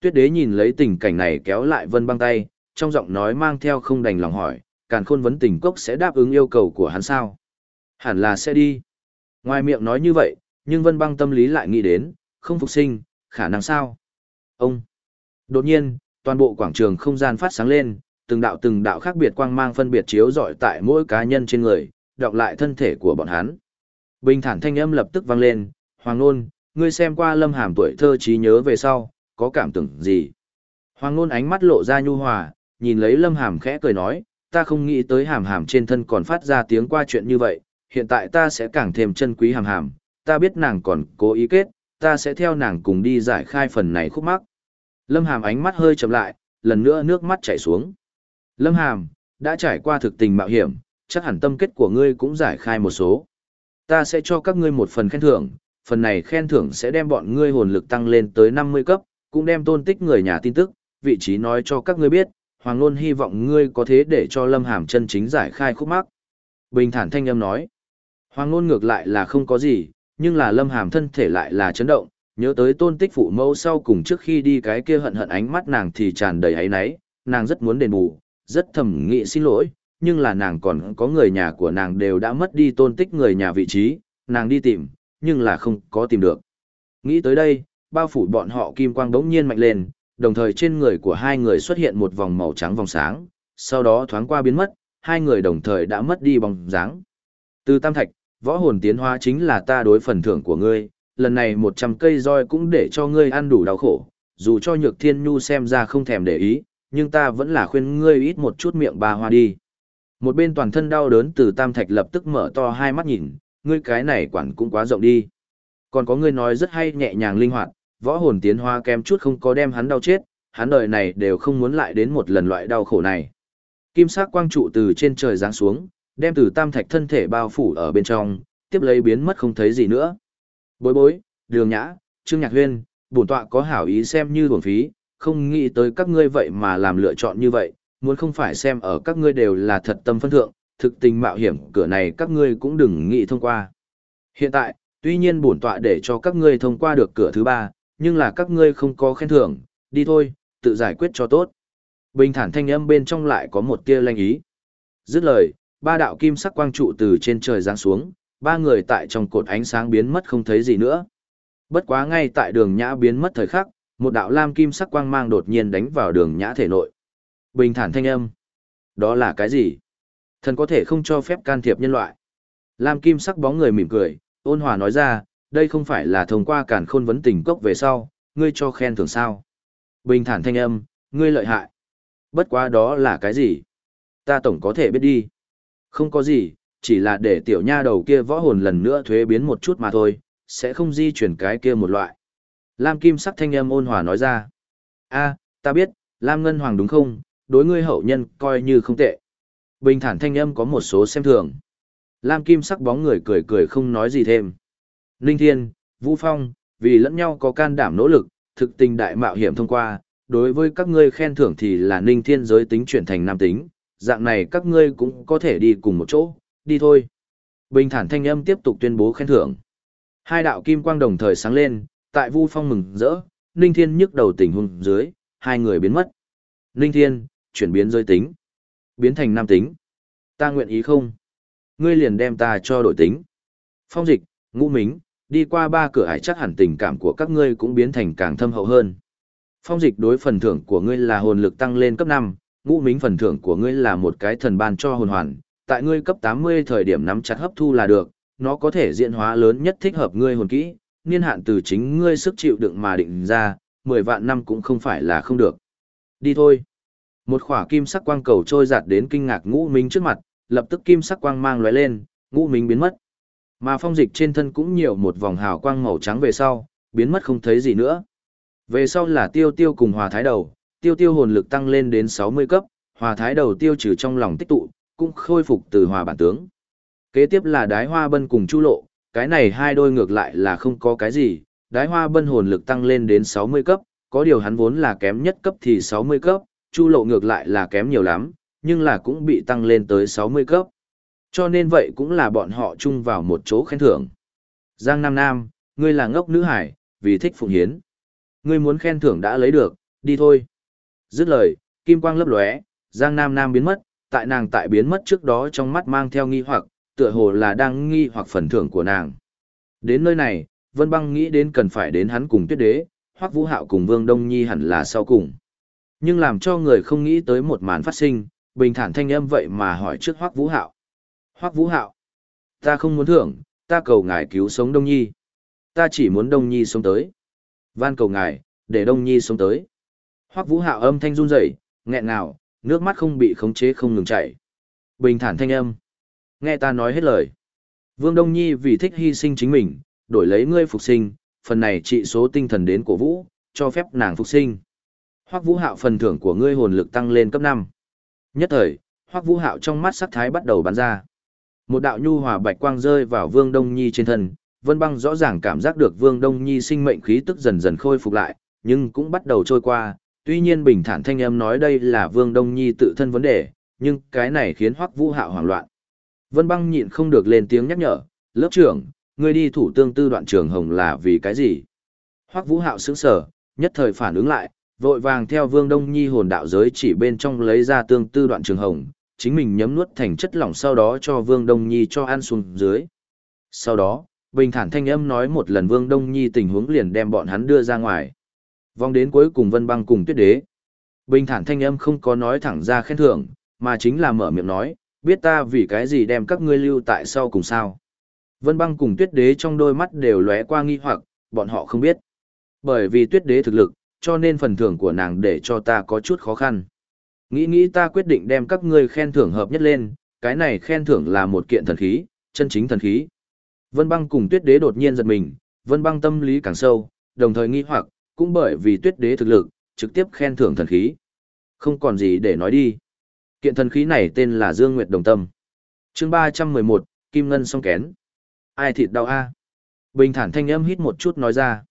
Tuyết đế nhìn lấy tình cảnh này kéo lại vân băng tay, trong giọng nói mang theo không đành lòng hỏi, càn khôn vấn tình cốc sẽ đáp ứng yêu cầu của hắn sao? Hẳn là sẽ đi. Ngoài miệng nói như vậy, nhưng vân băng tâm lý lại nghĩ đến, không phục sinh, khả năng sao? Ông! Đột nhiên, toàn bộ quảng trường không gian phát sáng lên, từng đạo từng đạo khác biệt quang mang phân biệt chiếu rọi tại mỗi cá nhân trên người, đọc lại thân thể của bọn hắn. Bình thản thanh âm lập tức vang lên, Hoàng Nôn, ngươi xem qua lâm hàm tuổi thơ trí nhớ về sau, có cảm tưởng gì? Hoàng Nôn ánh mắt lộ ra nhu hòa, nhìn lấy lâm hàm khẽ cười nói, ta không nghĩ tới hàm hàm trên thân còn phát ra tiếng qua chuyện như vậy, hiện tại ta sẽ càng thêm chân quý hàm hàm, ta biết nàng còn cố ý kết, ta sẽ theo nàng cùng đi giải khai phần này khúc mắc. Lâm hàm ánh mắt hơi chậm lại, lần nữa nước mắt chảy xuống. Lâm hàm, đã trải qua thực tình mạo hiểm, chắc hẳn tâm kết của ngươi cũng giải khai một số. Ta sẽ cho các ngươi một phần khen thưởng, phần này khen thưởng sẽ đem bọn ngươi hồn lực tăng lên tới 50 cấp, cũng đem tôn tích người nhà tin tức, vị trí nói cho các ngươi biết, Hoàng Nôn hy vọng ngươi có thế để cho Lâm Hàm chân chính giải khai khúc mắc. Bình thản thanh âm nói, Hoàng Nôn ngược lại là không có gì, nhưng là Lâm Hàm thân thể lại là chấn động, nhớ tới tôn tích phụ mẫu sau cùng trước khi đi cái kia hận hận ánh mắt nàng thì tràn đầy áy náy, nàng rất muốn đền bù, rất thầm nghị xin lỗi, nhưng là nàng còn có người nhà của nàng đều đã mất đi tôn tích người nhà vị trí, nàng đi tìm, nhưng là không có tìm được. Nghĩ tới đây, bao phủ bọn họ kim quang đống nhiên mạnh lên, đồng thời trên người của hai người xuất hiện một vòng màu trắng vòng sáng, sau đó thoáng qua biến mất, hai người đồng thời đã mất đi bóng dáng. Từ tam thạch, võ hồn tiến hóa chính là ta đối phần thưởng của ngươi, lần này 100 cây roi cũng để cho ngươi ăn đủ đau khổ, dù cho nhược thiên nhu xem ra không thèm để ý, nhưng ta vẫn là khuyên ngươi ít một chút miệng bà hoa đi. Một bên toàn thân đau đớn từ tam thạch lập tức mở to hai mắt nhìn, ngươi cái này quản cũng quá rộng đi. Còn có ngươi nói rất hay nhẹ nhàng linh hoạt, võ hồn tiến hoa kém chút không có đem hắn đau chết, hắn đời này đều không muốn lại đến một lần loại đau khổ này. Kim sắc quang trụ từ trên trời giáng xuống, đem từ tam thạch thân thể bao phủ ở bên trong, tiếp lấy biến mất không thấy gì nữa. Bối bối, đường nhã, trương nhạc huyên, bổn tọa có hảo ý xem như bổn phí, không nghĩ tới các ngươi vậy mà làm lựa chọn như vậy, muốn không phải xem ở các ngươi đều là thật tâm phân thượng, thực tình mạo hiểm cửa này các ngươi cũng đừng nghĩ thông qua. Hiện tại, tuy nhiên bổn tọa để cho các ngươi thông qua được cửa thứ ba, nhưng là các ngươi không có khen thưởng, đi thôi, tự giải quyết cho tốt. Bình thản thanh âm bên trong lại có một tia lanh ý. Dứt lời, ba đạo kim sắc quang trụ từ trên trời giáng xuống, ba người tại trong cột ánh sáng biến mất không thấy gì nữa. Bất quá ngay tại đường nhã biến mất thời khắc, một đạo lam kim sắc quang mang đột nhiên đánh vào đường nhã thể nội. Bình thản thanh âm. Đó là cái gì? Thần có thể không cho phép can thiệp nhân loại. Lam kim sắc bóng người mỉm cười, ôn hòa nói ra, đây không phải là thông qua cản khôn vấn tình cốc về sau, ngươi cho khen thưởng sao. Bình thản thanh âm, ngươi lợi hại. Bất quá đó là cái gì? Ta tổng có thể biết đi. Không có gì, chỉ là để tiểu nha đầu kia võ hồn lần nữa thuế biến một chút mà thôi, sẽ không di chuyển cái kia một loại. Lam kim sắc thanh âm ôn hòa nói ra. a ta biết, Lam Ngân Hoàng đúng không, đối ngươi hậu nhân coi như không tệ. Bình thản thanh âm có một số xem thường. Lam kim sắc bóng người cười cười không nói gì thêm. Ninh Thiên, Vũ Phong, vì lẫn nhau có can đảm nỗ lực, thực tình đại mạo hiểm thông qua, đối với các ngươi khen thưởng thì là Ninh Thiên giới tính chuyển thành nam tính, dạng này các ngươi cũng có thể đi cùng một chỗ, đi thôi. Bình thản thanh âm tiếp tục tuyên bố khen thưởng. Hai đạo kim quang đồng thời sáng lên, tại Vu Phong mừng rỡ, Ninh Thiên nhức đầu tình hung dưới, hai người biến mất. Ninh Thiên, chuyển biến giới tính. Biến thành nam tính. Ta nguyện ý không? Ngươi liền đem ta cho đổi tính. Phong dịch, ngũ mính, đi qua ba cửa ải chắc hẳn tình cảm của các ngươi cũng biến thành càng thâm hậu hơn. Phong dịch đối phần thưởng của ngươi là hồn lực tăng lên cấp 5, ngũ mính phần thưởng của ngươi là một cái thần ban cho hồn hoàn, tại ngươi cấp 80 thời điểm nắm chặt hấp thu là được, nó có thể diễn hóa lớn nhất thích hợp ngươi hồn kỹ, niên hạn từ chính ngươi sức chịu đựng mà định ra, 10 vạn năm cũng không phải là không được. Đi thôi. Một khỏa kim sắc quang cầu trôi giạt đến kinh ngạc ngũ minh trước mặt, lập tức kim sắc quang mang lóe lên, ngũ minh biến mất. Mà phong dịch trên thân cũng nhiều một vòng hào quang màu trắng về sau, biến mất không thấy gì nữa. Về sau là tiêu tiêu cùng hòa thái đầu, tiêu tiêu hồn lực tăng lên đến 60 cấp, hòa thái đầu tiêu trừ trong lòng tích tụ, cũng khôi phục từ hòa bản tướng. Kế tiếp là đái hoa bân cùng chu lộ, cái này hai đôi ngược lại là không có cái gì, đái hoa bân hồn lực tăng lên đến 60 cấp, có điều hắn vốn là kém nhất cấp thì 60 cấp, chu lộ ngược lại là kém nhiều lắm, nhưng là cũng bị tăng lên tới 60 cấp. Cho nên vậy cũng là bọn họ chung vào một chỗ khen thưởng. Giang Nam Nam, ngươi là ngốc nữ hải, vì thích phụng hiến. Ngươi muốn khen thưởng đã lấy được, đi thôi. Dứt lời, kim quang lấp lóe, Giang Nam Nam biến mất, tại nàng tại biến mất trước đó trong mắt mang theo nghi hoặc, tựa hồ là đang nghi hoặc phần thưởng của nàng. Đến nơi này, Vân Băng nghĩ đến cần phải đến hắn cùng Tuyết Đế, Hoắc Vũ Hạo cùng Vương Đông Nhi hẳn là sau cùng. Nhưng làm cho người không nghĩ tới một màn phát sinh, bình thản thanh âm vậy mà hỏi trước Hoắc Vũ Hạo. Hoắc Vũ Hạo, ta không muốn thưởng, ta cầu ngài cứu sống Đông Nhi. Ta chỉ muốn Đông Nhi sống tới. Van cầu ngài, để Đông Nhi sống tới. Hoắc Vũ Hạo âm thanh run rẩy, nghẹn ngào, nước mắt không bị khống chế không ngừng chảy. Bình thản thanh âm. Nghe ta nói hết lời. Vương Đông Nhi vì thích hy sinh chính mình, đổi lấy ngươi phục sinh, phần này trị số tinh thần đến cổ vũ, cho phép nàng phục sinh. Hoắc Vũ Hạo phần thưởng của ngươi hồn lực tăng lên cấp 5. Nhất thời, Hoắc Vũ Hạo trong mắt sắc thái bắt đầu bắn ra. Một đạo nhu hòa bạch quang rơi vào Vương Đông Nhi trên thân, Vân Băng rõ ràng cảm giác được Vương Đông Nhi sinh mệnh khí tức dần dần khôi phục lại, nhưng cũng bắt đầu trôi qua, tuy nhiên bình thản thanh âm nói đây là Vương Đông Nhi tự thân vấn đề, nhưng cái này khiến Hoắc Vũ Hạo hoảng loạn. Vân Băng nhịn không được lên tiếng nhắc nhở, "Lớp trưởng, ngươi đi thủ tương tư đoạn trường hồng là vì cái gì?" Hoắc Vũ Hạo sững sờ, nhất thời phản ứng lại, vội vàng theo Vương Đông Nhi hồn đạo giới chỉ bên trong lấy ra tương tư đoạn trường hồng, chính mình nhấm nuốt thành chất lỏng sau đó cho Vương Đông Nhi cho ăn xuống dưới. Sau đó, bình thản thanh âm nói một lần Vương Đông Nhi tình huống liền đem bọn hắn đưa ra ngoài. Vòng đến cuối cùng Vân Băng cùng Tuyết Đế. Bình thản thanh âm không có nói thẳng ra khen thưởng, mà chính là mở miệng nói, biết ta vì cái gì đem các ngươi lưu tại sau cùng sao. Vân Băng cùng Tuyết Đế trong đôi mắt đều lóe qua nghi hoặc, bọn họ không biết. Bởi vì Tuyết Đế thực lực, cho nên phần thưởng của nàng để cho ta có chút khó khăn. Nghĩ nghĩ ta quyết định đem các ngươi khen thưởng hợp nhất lên, cái này khen thưởng là một kiện thần khí, chân chính thần khí. Vân băng cùng tuyết đế đột nhiên giật mình, vân băng tâm lý càng sâu, đồng thời nghi hoặc, cũng bởi vì tuyết đế thực lực, trực tiếp khen thưởng thần khí. Không còn gì để nói đi. Kiện thần khí này tên là Dương Nguyệt Đồng Tâm. chương 311, Kim Ngân song kén. Ai thịt đau a Bình thản thanh âm hít một chút nói ra.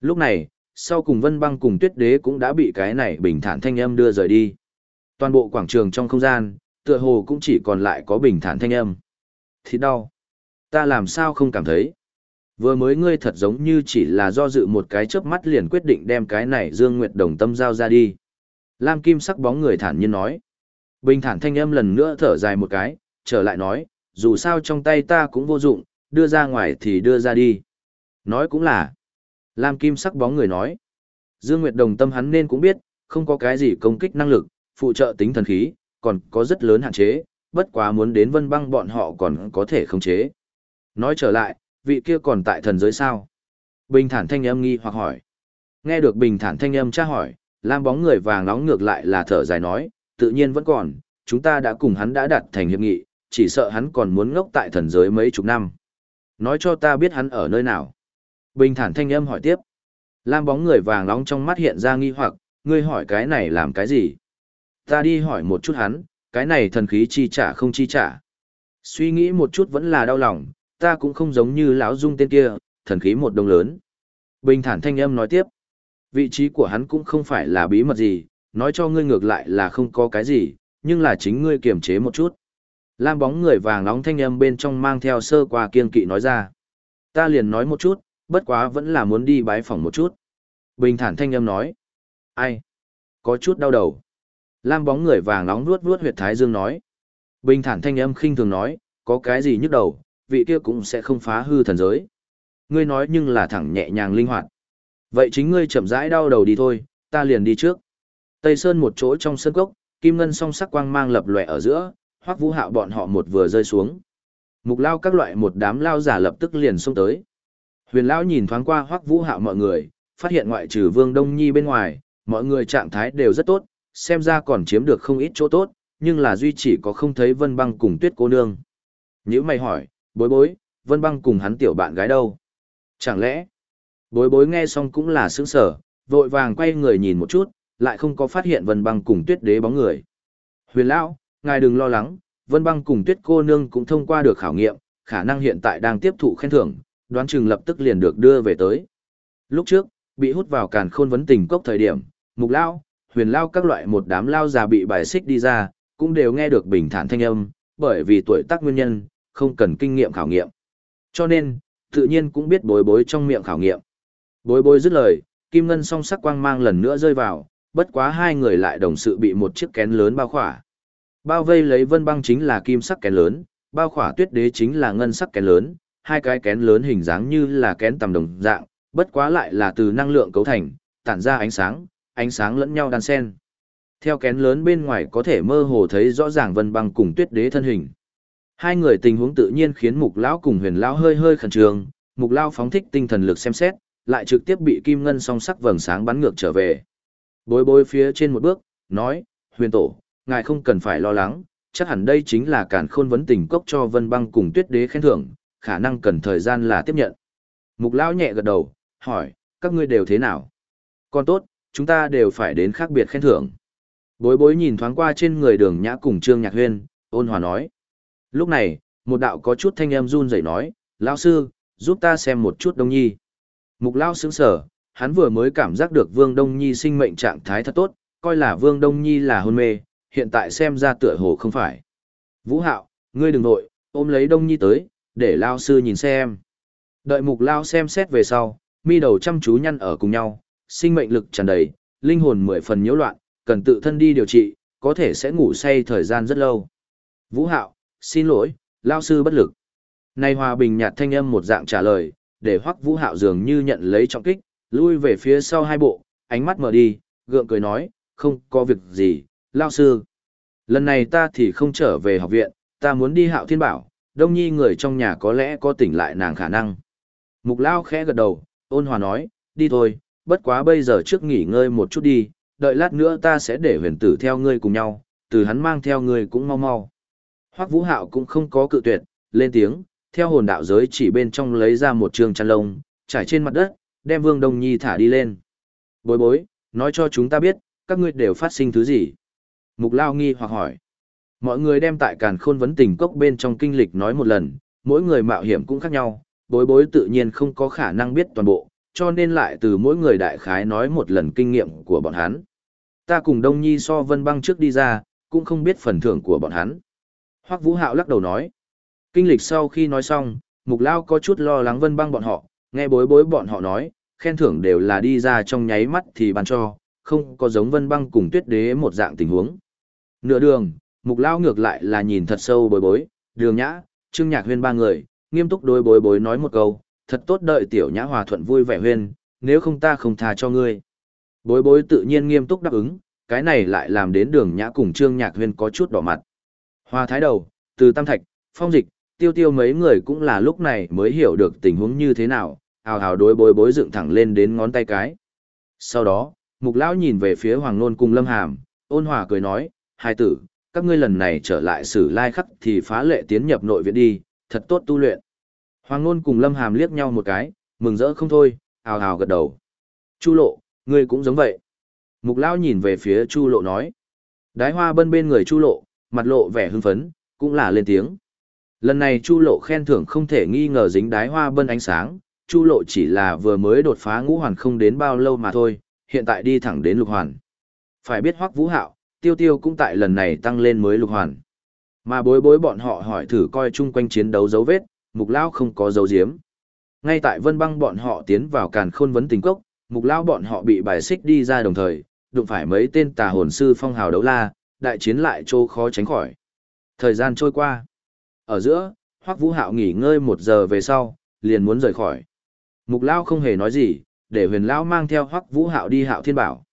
Lúc này, sau cùng vân băng cùng tuyết đế cũng đã bị cái này bình thản thanh âm đưa rời đi. Toàn bộ quảng trường trong không gian, tựa hồ cũng chỉ còn lại có bình thản thanh âm. Thịt đau. Ta làm sao không cảm thấy. Vừa mới ngươi thật giống như chỉ là do dự một cái chớp mắt liền quyết định đem cái này Dương Nguyệt Đồng tâm giao ra đi. Lam Kim sắc bóng người thản nhiên nói. Bình thản thanh âm lần nữa thở dài một cái, trở lại nói, dù sao trong tay ta cũng vô dụng, đưa ra ngoài thì đưa ra đi. Nói cũng là. Lam Kim sắc bóng người nói. Dương Nguyệt Đồng tâm hắn nên cũng biết, không có cái gì công kích năng lực, phụ trợ tính thần khí, còn có rất lớn hạn chế, bất quá muốn đến vân băng bọn họ còn có thể khống chế. Nói trở lại, vị kia còn tại thần giới sao? Bình thản thanh âm nghi hoặc hỏi. Nghe được bình thản thanh âm tra hỏi, lam bóng người vàng nóng ngược lại là thở dài nói, tự nhiên vẫn còn, chúng ta đã cùng hắn đã đặt thành hiệp nghị, chỉ sợ hắn còn muốn ngốc tại thần giới mấy chục năm. Nói cho ta biết hắn ở nơi nào. Bình thản thanh âm hỏi tiếp. Lam bóng người vàng nóng trong mắt hiện ra nghi hoặc, ngươi hỏi cái này làm cái gì? Ta đi hỏi một chút hắn, cái này thần khí chi trả không chi trả. Suy nghĩ một chút vẫn là đau lòng, ta cũng không giống như lão dung tên kia, thần khí một đồng lớn. Bình thản thanh âm nói tiếp, vị trí của hắn cũng không phải là bí mật gì, nói cho ngươi ngược lại là không có cái gì, nhưng là chính ngươi kiềm chế một chút. Lam bóng người vàng nóng thanh âm bên trong mang theo sơ qua kiên kỵ nói ra. Ta liền nói một chút, bất quá vẫn là muốn đi bái phòng một chút. Bình thản thanh âm nói. Ai? có chút đau đầu. Lam bóng người vàng nóng nuốt nuốt huyệt thái dương nói. Bình thản thanh âm khinh thường nói, có cái gì nhức đầu, vị kia cũng sẽ không phá hư thần giới. Ngươi nói nhưng là thẳng nhẹ nhàng linh hoạt. Vậy chính ngươi chậm rãi đau đầu đi thôi, ta liền đi trước. Tây Sơn một chỗ trong sân cốc, kim ngân song sắc quang mang lập lòe ở giữa, hoắc vũ hạo bọn họ một vừa rơi xuống. Mục lao các loại một đám lao giả lập tức liền xông tới. Huyền lão nhìn thoáng qua hoắc vũ hạo mọi người, phát hiện ngoại trừ vương đông nhi bên ngoài, mọi người trạng thái đều rất tốt, xem ra còn chiếm được không ít chỗ tốt, nhưng là duy chỉ có không thấy vân băng cùng tuyết cô nương. Nhữ mày hỏi, bối bối, vân băng cùng hắn tiểu bạn gái đâu? Chẳng lẽ, bối bối nghe xong cũng là sướng sở, vội vàng quay người nhìn một chút, lại không có phát hiện vân băng cùng tuyết đế bóng người. Huyền lão, ngài đừng lo lắng, vân băng cùng tuyết cô nương cũng thông qua được khảo nghiệm, khả năng hiện tại đang tiếp thụ khen thưởng, đoán chừng lập tức liền được đưa về tới. Lúc trước, bị hút vào càn khôn vấn tình cốc thời điểm, mục lao, huyền lao các loại một đám lao già bị bài xích đi ra, cũng đều nghe được bình thản thanh âm, bởi vì tuổi tác nguyên nhân, không cần kinh nghiệm khảo nghiệm. Cho nên, tự nhiên cũng biết bối bối trong miệng khảo nghiệm. Bối bối dứt lời, kim ngân song sắc quang mang lần nữa rơi vào, bất quá hai người lại đồng sự bị một chiếc kén lớn bao khỏa. Bao vây lấy vân băng chính là kim sắc kén lớn, bao khỏa tuyết đế chính là ngân sắc kén lớn, hai cái kén lớn hình dáng như là kén tầm đồng dạng, bất quá lại là từ năng lượng cấu thành, tản ra ánh sáng, ánh sáng lẫn nhau đan xen. Theo kén lớn bên ngoài có thể mơ hồ thấy rõ ràng vân băng cùng tuyết đế thân hình. Hai người tình huống tự nhiên khiến mục lão cùng huyền lão hơi hơi khẩn trương, mục lão phóng thích tinh thần lực xem xét, lại trực tiếp bị kim ngân song sắc vầng sáng bắn ngược trở về. Bối bối phía trên một bước, nói, huyền tổ, ngài không cần phải lo lắng, chắc hẳn đây chính là cản khôn vấn tình cốc cho vân băng cùng tuyết đế khen thưởng, khả năng cần thời gian là tiếp nhận. Mục lão nhẹ gật đầu, hỏi, các ngươi đều thế nào? Còn tốt, chúng ta đều phải đến khác biệt khen thưởng. Bối bối nhìn thoáng qua trên người đường nhã cùng Trương Nhạc Huyên, ôn hòa nói. Lúc này, một đạo có chút thanh âm run rẩy nói, lão sư, giúp ta xem một chút Đông Nhi. Mục lão sững sở, hắn vừa mới cảm giác được Vương Đông Nhi sinh mệnh trạng thái thật tốt, coi là Vương Đông Nhi là hôn mê, hiện tại xem ra tựa hồ không phải. Vũ Hạo, ngươi đừng nội, ôm lấy Đông Nhi tới, để lao sư nhìn xem. Đợi mục lao xem xét về sau, mi đầu chăm chú nhăn ở cùng nhau, sinh mệnh lực tràn đầy, linh hồn mười phần nhiễu loạn, cần tự thân đi điều trị, có thể sẽ ngủ say thời gian rất lâu. Vũ Hạo, xin lỗi, lao sư bất lực. Nay hòa bình nhạt thanh âm một dạng trả lời, để hoắc Vũ Hạo dường như nhận lấy trọng kích, lui về phía sau hai bộ, ánh mắt mở đi, gượng cười nói, không có việc gì, lao sư. Lần này ta thì không trở về học viện, ta muốn đi hạo thiên bảo, đông nhi người trong nhà có lẽ có tỉnh lại nàng khả năng. Mục lao khẽ gật đầu, ôn hòa nói, đi thôi, bất quá bây giờ trước nghỉ ngơi một chút đi, đợi lát nữa ta sẽ để huyền tử theo ngươi cùng nhau, từ hắn mang theo ngươi cũng mau mau. Hoắc Vũ Hạo cũng không có cự tuyệt, lên tiếng, theo hồn đạo giới chỉ bên trong lấy ra một trường chăn lông, trải trên mặt đất, đem Vương Đông Nhi thả đi lên. Bối bối, nói cho chúng ta biết, các ngươi đều phát sinh thứ gì. Mục Lao nghi hoặc hỏi. Mọi người đem tại càn khôn vấn tình cốc bên trong kinh lịch nói một lần, mỗi người mạo hiểm cũng khác nhau, bối bối tự nhiên không có khả năng biết toàn bộ, cho nên lại từ mỗi người đại khái nói một lần kinh nghiệm của bọn hắn. Ta cùng Đông Nhi so vân băng trước đi ra, cũng không biết phần thưởng của bọn hắn. Hoắc Vũ Hạo lắc đầu nói. Kinh lịch sau khi nói xong, Mục Lao có chút lo lắng vân băng bọn họ, nghe bối bối bọn họ nói, khen thưởng đều là đi ra trong nháy mắt thì ban cho, không có giống vân băng cùng tuyết đế một dạng tình huống. Nửa đường, Mục Lao ngược lại là nhìn thật sâu bối bối, đường nhã, trương nhạc huyên ba người, nghiêm túc đối bối bối nói một câu, thật tốt đợi tiểu nhã hòa thuận vui vẻ huyên, nếu không ta không tha cho ngươi. Bối bối tự nhiên nghiêm túc đáp ứng, cái này lại làm đến đường nhã cùng trương nhạc huyên có chút đỏ mặt. Hoa thái đầu, từ tam thạch, phong dịch, tiêu tiêu mấy người cũng là lúc này mới hiểu được tình huống như thế nào, hào hào đối bối bối dựng thẳng lên đến ngón tay cái. Sau đó, mục lão nhìn về phía hoàng nôn cùng lâm hàm, ôn hòa cười nói, hai tử, các ngươi lần này trở lại sử lai khắc thì phá lệ tiến nhập nội viện đi, thật tốt tu luyện. Hoàng Nôn cùng Lâm Hàm liếc nhau một cái, mừng rỡ không thôi, hào hào gật đầu. Chu Lộ, ngươi cũng giống vậy. Mục Lão nhìn về phía Chu Lộ nói. Đái hoa bân bên người Chu Lộ, mặt lộ vẻ hưng phấn, cũng là lên tiếng. Lần này Chu Lộ khen thưởng không thể nghi ngờ dính đái hoa bân ánh sáng, Chu Lộ chỉ là vừa mới đột phá ngũ hoàn không đến bao lâu mà thôi, hiện tại đi thẳng đến lục hoàn. Phải biết Hoắc Vũ Hạo, Tiêu Tiêu cũng tại lần này tăng lên mới lục hoàn. Mà bối bối bọn họ hỏi thử coi chung quanh chiến đấu dấu vết, mục lao không có dấu diếm. Ngay tại vân băng bọn họ tiến vào càn khôn vấn tình cốc, mục lao bọn họ bị bài xích đi ra đồng thời, đụng phải mấy tên tà hồn sư phong hào đấu la, đại chiến lại trô khó tránh khỏi. Thời gian trôi qua. Ở giữa, Hoắc Vũ Hạo nghỉ ngơi một giờ về sau, liền muốn rời khỏi. Mục Lao không hề nói gì, để huyền Lão mang theo Hoắc Vũ Hạo đi Hạo Thiên Bảo.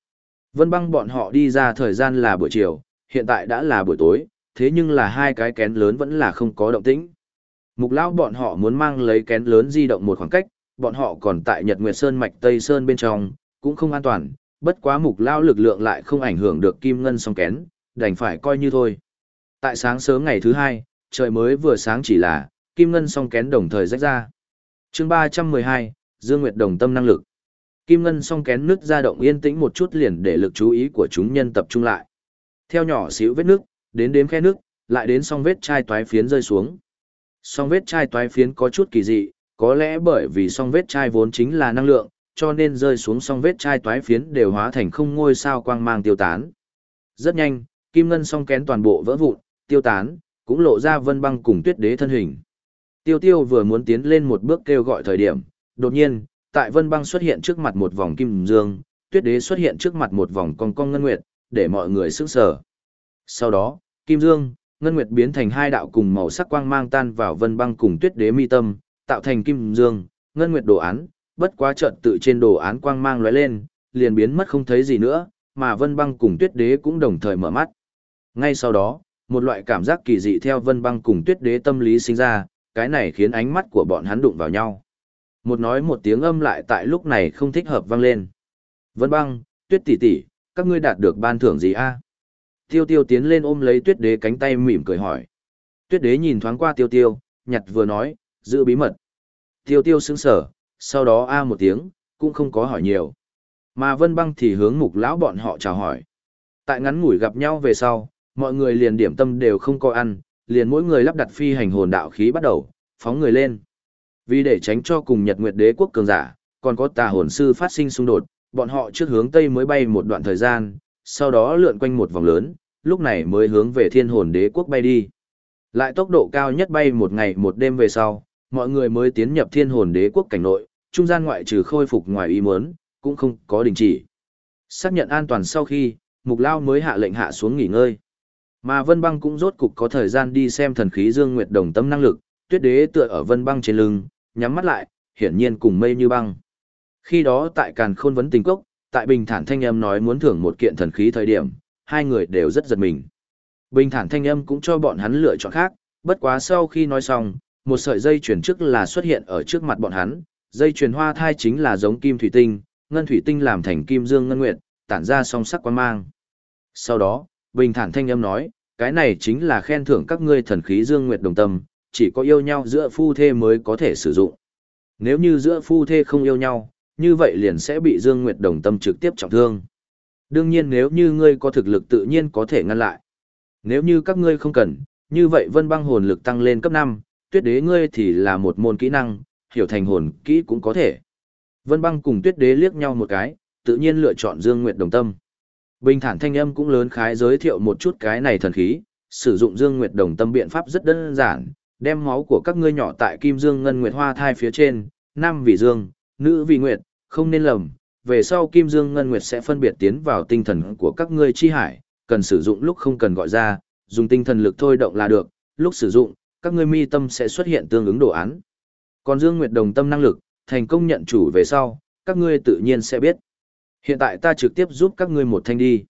Vân băng bọn họ đi ra thời gian là buổi chiều, hiện tại đã là buổi tối, thế nhưng là hai cái kén lớn vẫn là không có động tĩnh. Mục Lão bọn họ muốn mang lấy kén lớn di động một khoảng cách, bọn họ còn tại Nhật Nguyệt Sơn mạch Tây Sơn bên trong, cũng không an toàn, bất quá Mục Lão lực lượng lại không ảnh hưởng được kim ngân song kén, đành phải coi như thôi. Tại sáng sớm ngày thứ hai, trời mới vừa sáng chỉ là, kim ngân song kén đồng thời rách ra. chương 312, Dương Nguyệt đồng tâm năng lực. Kim ngân song kén nước ra động yên tĩnh một chút liền để lực chú ý của chúng nhân tập trung lại. Theo nhỏ xíu vết nước, đến đếm khe nước, lại đến song vết chai toái phiến rơi xuống. Song vết chai toái phiến có chút kỳ dị, có lẽ bởi vì song vết chai vốn chính là năng lượng, cho nên rơi xuống song vết chai toái phiến đều hóa thành không ngôi sao quang mang tiêu tán. Rất nhanh, kim ngân song kén toàn bộ vỡ vụn, tiêu tán, cũng lộ ra vân băng cùng tuyết đế thân hình. Tiêu tiêu vừa muốn tiến lên một bước kêu gọi thời điểm, đột nhiên, tại vân băng xuất hiện trước mặt một vòng kim dương, tuyết đế xuất hiện trước mặt một vòng cong cong ngân nguyệt, để mọi người sức sở. Sau đó, kim dương, ngân nguyệt biến thành hai đạo cùng màu sắc quang mang tan vào vân băng cùng tuyết đế mi tâm, tạo thành kim dương, ngân nguyệt đồ án, bất quá chợt tự trên đồ án quang mang lóe lên, liền biến mất không thấy gì nữa, mà vân băng cùng tuyết đế cũng đồng thời mở mắt. Ngay sau đó, một loại cảm giác kỳ dị theo vân băng cùng tuyết đế tâm lý sinh ra, cái này khiến ánh mắt của bọn hắn đụng vào nhau. Một nói một tiếng âm lại tại lúc này không thích hợp vang lên. Vân băng, tuyết tỷ tỷ, các ngươi đạt được ban thưởng gì a? Tiêu tiêu tiến lên ôm lấy tuyết đế cánh tay mỉm cười hỏi. Tuyết đế nhìn thoáng qua tiêu tiêu, nhặt vừa nói, giữ bí mật. Tiêu tiêu sững sở, sau đó a một tiếng, cũng không có hỏi nhiều. Mà vân băng thì hướng mục lão bọn họ chào hỏi. Tại ngắn ngủi gặp nhau về sau, mọi người liền điểm tâm đều không có ăn, liền mỗi người lắp đặt phi hành hồn đạo khí bắt đầu, phóng người lên. Vì để tránh cho cùng Nhật Nguyệt Đế quốc cường giả, còn có tà hồn sư phát sinh xung đột, bọn họ trước hướng tây mới bay một đoạn thời gian, sau đó lượn quanh một vòng lớn, lúc này mới hướng về Thiên Hồn Đế quốc bay đi. Lại tốc độ cao nhất bay một ngày một đêm về sau, mọi người mới tiến nhập Thiên Hồn Đế quốc cảnh nội, trung gian ngoại trừ khôi phục ngoài ý muốn, cũng không có đình chỉ. Xác nhận an toàn sau khi, Mục Lao mới hạ lệnh hạ xuống nghỉ ngơi. Mà Vân Băng cũng rốt cục có thời gian đi xem thần khí Dương Nguyệt Đồng tâm năng lực, Tuyết Đế tựa ở Vân Băng trên lưng, nhắm mắt lại, hiển nhiên cùng mây như băng. Khi đó tại Càn Khôn vấn tình cốc, tại Bình Thản Thanh Âm nói muốn thưởng một kiện thần khí thời điểm, hai người đều rất giật mình. Bình Thản Thanh Âm cũng cho bọn hắn lựa chọn khác, bất quá sau khi nói xong, một sợi dây chuyển trước là xuất hiện ở trước mặt bọn hắn, dây chuyển hoa thai chính là giống kim thủy tinh, ngân thủy tinh làm thành kim dương ngân nguyệt, tản ra song sắc quan mang. Sau đó, bình thản thanh âm nói, cái này chính là khen thưởng các ngươi thần khí dương nguyệt đồng tâm, chỉ có yêu nhau giữa phu thê mới có thể sử dụng. Nếu như giữa phu thê không yêu nhau, như vậy liền sẽ bị dương nguyệt đồng tâm trực tiếp trọng thương. Đương nhiên nếu như ngươi có thực lực tự nhiên có thể ngăn lại. Nếu như các ngươi không cần, như vậy vân băng hồn lực tăng lên cấp 5, tuyết đế ngươi thì là một môn kỹ năng, hiểu thành hồn kỹ cũng có thể. Vân băng cùng tuyết đế liếc nhau một cái, tự nhiên lựa chọn dương nguyệt đồng tâm. Bình thản thanh âm cũng lớn khái giới thiệu một chút cái này thần khí, sử dụng Dương Nguyệt Đồng tâm biện pháp rất đơn giản, đem máu của các ngươi nhỏ tại Kim Dương Ngân Nguyệt Hoa thai phía trên, nam vì dương, nữ vì nguyệt, không nên lầm, về sau Kim Dương Ngân Nguyệt sẽ phân biệt tiến vào tinh thần của các ngươi chi hải, cần sử dụng lúc không cần gọi ra, dùng tinh thần lực thôi động là được, lúc sử dụng, các ngươi mi tâm sẽ xuất hiện tương ứng đồ án. Còn Dương Nguyệt Đồng tâm năng lực, thành công nhận chủ về sau, các ngươi tự nhiên sẽ biết. Hiện tại ta trực tiếp giúp các ngươi một thanh đi.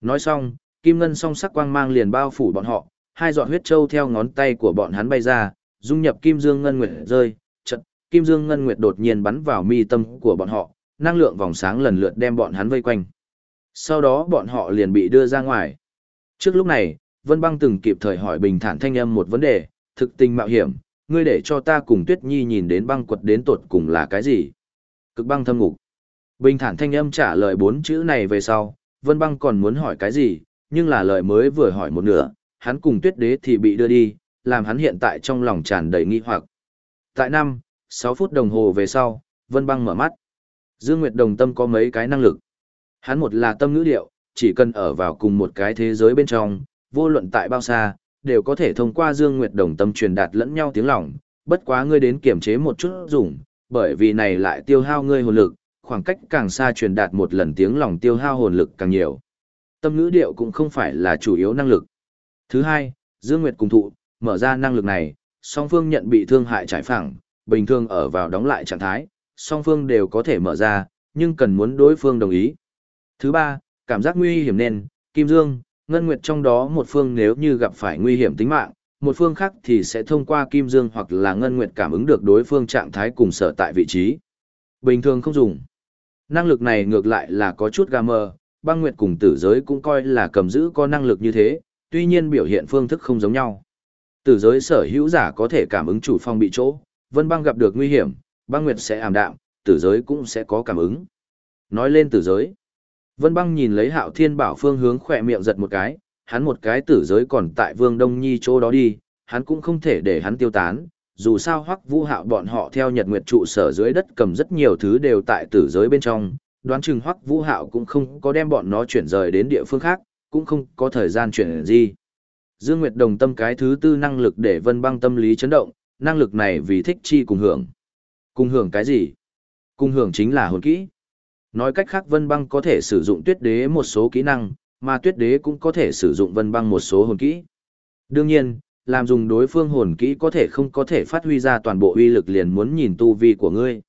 Nói xong, kim ngân song sắc quang mang liền bao phủ bọn họ, hai giọt huyết châu theo ngón tay của bọn hắn bay ra, dung nhập kim dương ngân nguyệt rơi, chật, kim dương ngân nguyệt đột nhiên bắn vào mi tâm của bọn họ, năng lượng vòng sáng lần lượt đem bọn hắn vây quanh. Sau đó bọn họ liền bị đưa ra ngoài. Trước lúc này, Vân Băng từng kịp thời hỏi bình thản thanh âm một vấn đề, thực tình mạo hiểm, ngươi để cho ta cùng Tuyết Nhi nhìn đến băng quật đến tột cùng là cái gì? Cực băng thâm ngục. Bình thản thanh âm trả lời bốn chữ này về sau, Vân Băng còn muốn hỏi cái gì, nhưng là lời mới vừa hỏi một nửa, hắn cùng tuyết đế thì bị đưa đi, làm hắn hiện tại trong lòng tràn đầy nghi hoặc. Tại năm, 6 phút đồng hồ về sau, Vân Băng mở mắt. Dương Nguyệt Đồng tâm có mấy cái năng lực. Hắn một là tâm ngữ điệu, chỉ cần ở vào cùng một cái thế giới bên trong, vô luận tại bao xa, đều có thể thông qua Dương Nguyệt Đồng tâm truyền đạt lẫn nhau tiếng lòng, bất quá ngươi đến kiểm chế một chút dùng, bởi vì này lại tiêu hao ngươi hồn lực, khoảng cách càng xa truyền đạt một lần tiếng lòng tiêu hao hồn lực càng nhiều. Tâm ngữ điệu cũng không phải là chủ yếu năng lực. Thứ hai, Dương Nguyệt cùng thụ, mở ra năng lực này, song phương nhận bị thương hại trải phẳng, bình thường ở vào đóng lại trạng thái, song phương đều có thể mở ra, nhưng cần muốn đối phương đồng ý. Thứ ba, cảm giác nguy hiểm nên, Kim Dương, Ngân Nguyệt trong đó một phương nếu như gặp phải nguy hiểm tính mạng, một phương khác thì sẽ thông qua Kim Dương hoặc là Ngân Nguyệt cảm ứng được đối phương trạng thái cùng sở tại vị trí. Bình thường không dùng. Năng lực này ngược lại là có chút gà mờ, băng nguyệt cùng tử giới cũng coi là cầm giữ có năng lực như thế, tuy nhiên biểu hiện phương thức không giống nhau. Tử giới sở hữu giả có thể cảm ứng chủ phong bị chỗ, vân băng gặp được nguy hiểm, băng nguyệt sẽ ảm đạm, tử giới cũng sẽ có cảm ứng. Nói lên tử giới, vân băng nhìn lấy hạo thiên bảo phương hướng khỏe miệng giật một cái, hắn một cái tử giới còn tại vương đông nhi chỗ đó đi, hắn cũng không thể để hắn tiêu tán, dù sao hoắc vũ hạo bọn họ theo nhật nguyệt trụ sở dưới đất cầm rất nhiều thứ đều tại tử giới bên trong, đoán chừng hoắc vũ hạo cũng không có đem bọn nó chuyển rời đến địa phương khác, cũng không có thời gian chuyển gì. Dương Nguyệt đồng tâm cái thứ tư năng lực để vân băng tâm lý chấn động, năng lực này vì thích chi cùng hưởng. Cùng hưởng cái gì? Cùng hưởng chính là hồn kỹ. Nói cách khác vân băng có thể sử dụng tuyết đế một số kỹ năng, mà tuyết đế cũng có thể sử dụng vân băng một số hồn kỹ. Đương nhiên, làm dùng đối phương hồn kỹ có thể không có thể phát huy ra toàn bộ uy lực liền muốn nhìn tu vi của ngươi.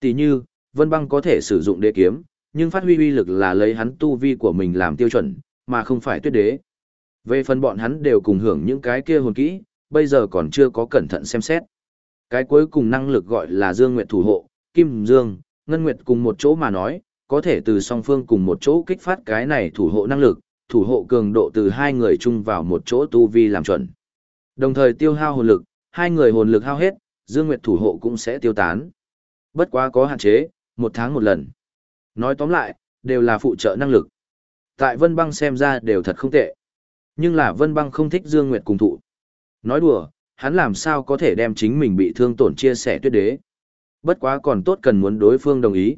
Tỷ như, Vân Băng có thể sử dụng đế kiếm, nhưng phát huy uy lực là lấy hắn tu vi của mình làm tiêu chuẩn, mà không phải tuyết đế. Về phần bọn hắn đều cùng hưởng những cái kia hồn kỹ, bây giờ còn chưa có cẩn thận xem xét. Cái cuối cùng năng lực gọi là Dương Nguyệt thủ hộ, Kim Dương, Ngân Nguyệt cùng một chỗ mà nói, có thể từ song phương cùng một chỗ kích phát cái này thủ hộ năng lực, thủ hộ cường độ từ hai người chung vào một chỗ tu vi làm chuẩn. Đồng thời tiêu hao hồn lực, hai người hồn lực hao hết, Dương Nguyệt thủ hộ cũng sẽ tiêu tán. Bất quá có hạn chế, một tháng một lần. Nói tóm lại, đều là phụ trợ năng lực. Tại Vân Băng xem ra đều thật không tệ. Nhưng là Vân Băng không thích Dương Nguyệt cùng thụ. Nói đùa, hắn làm sao có thể đem chính mình bị thương tổn chia sẻ tuyết đế. Bất quá còn tốt cần muốn đối phương đồng ý.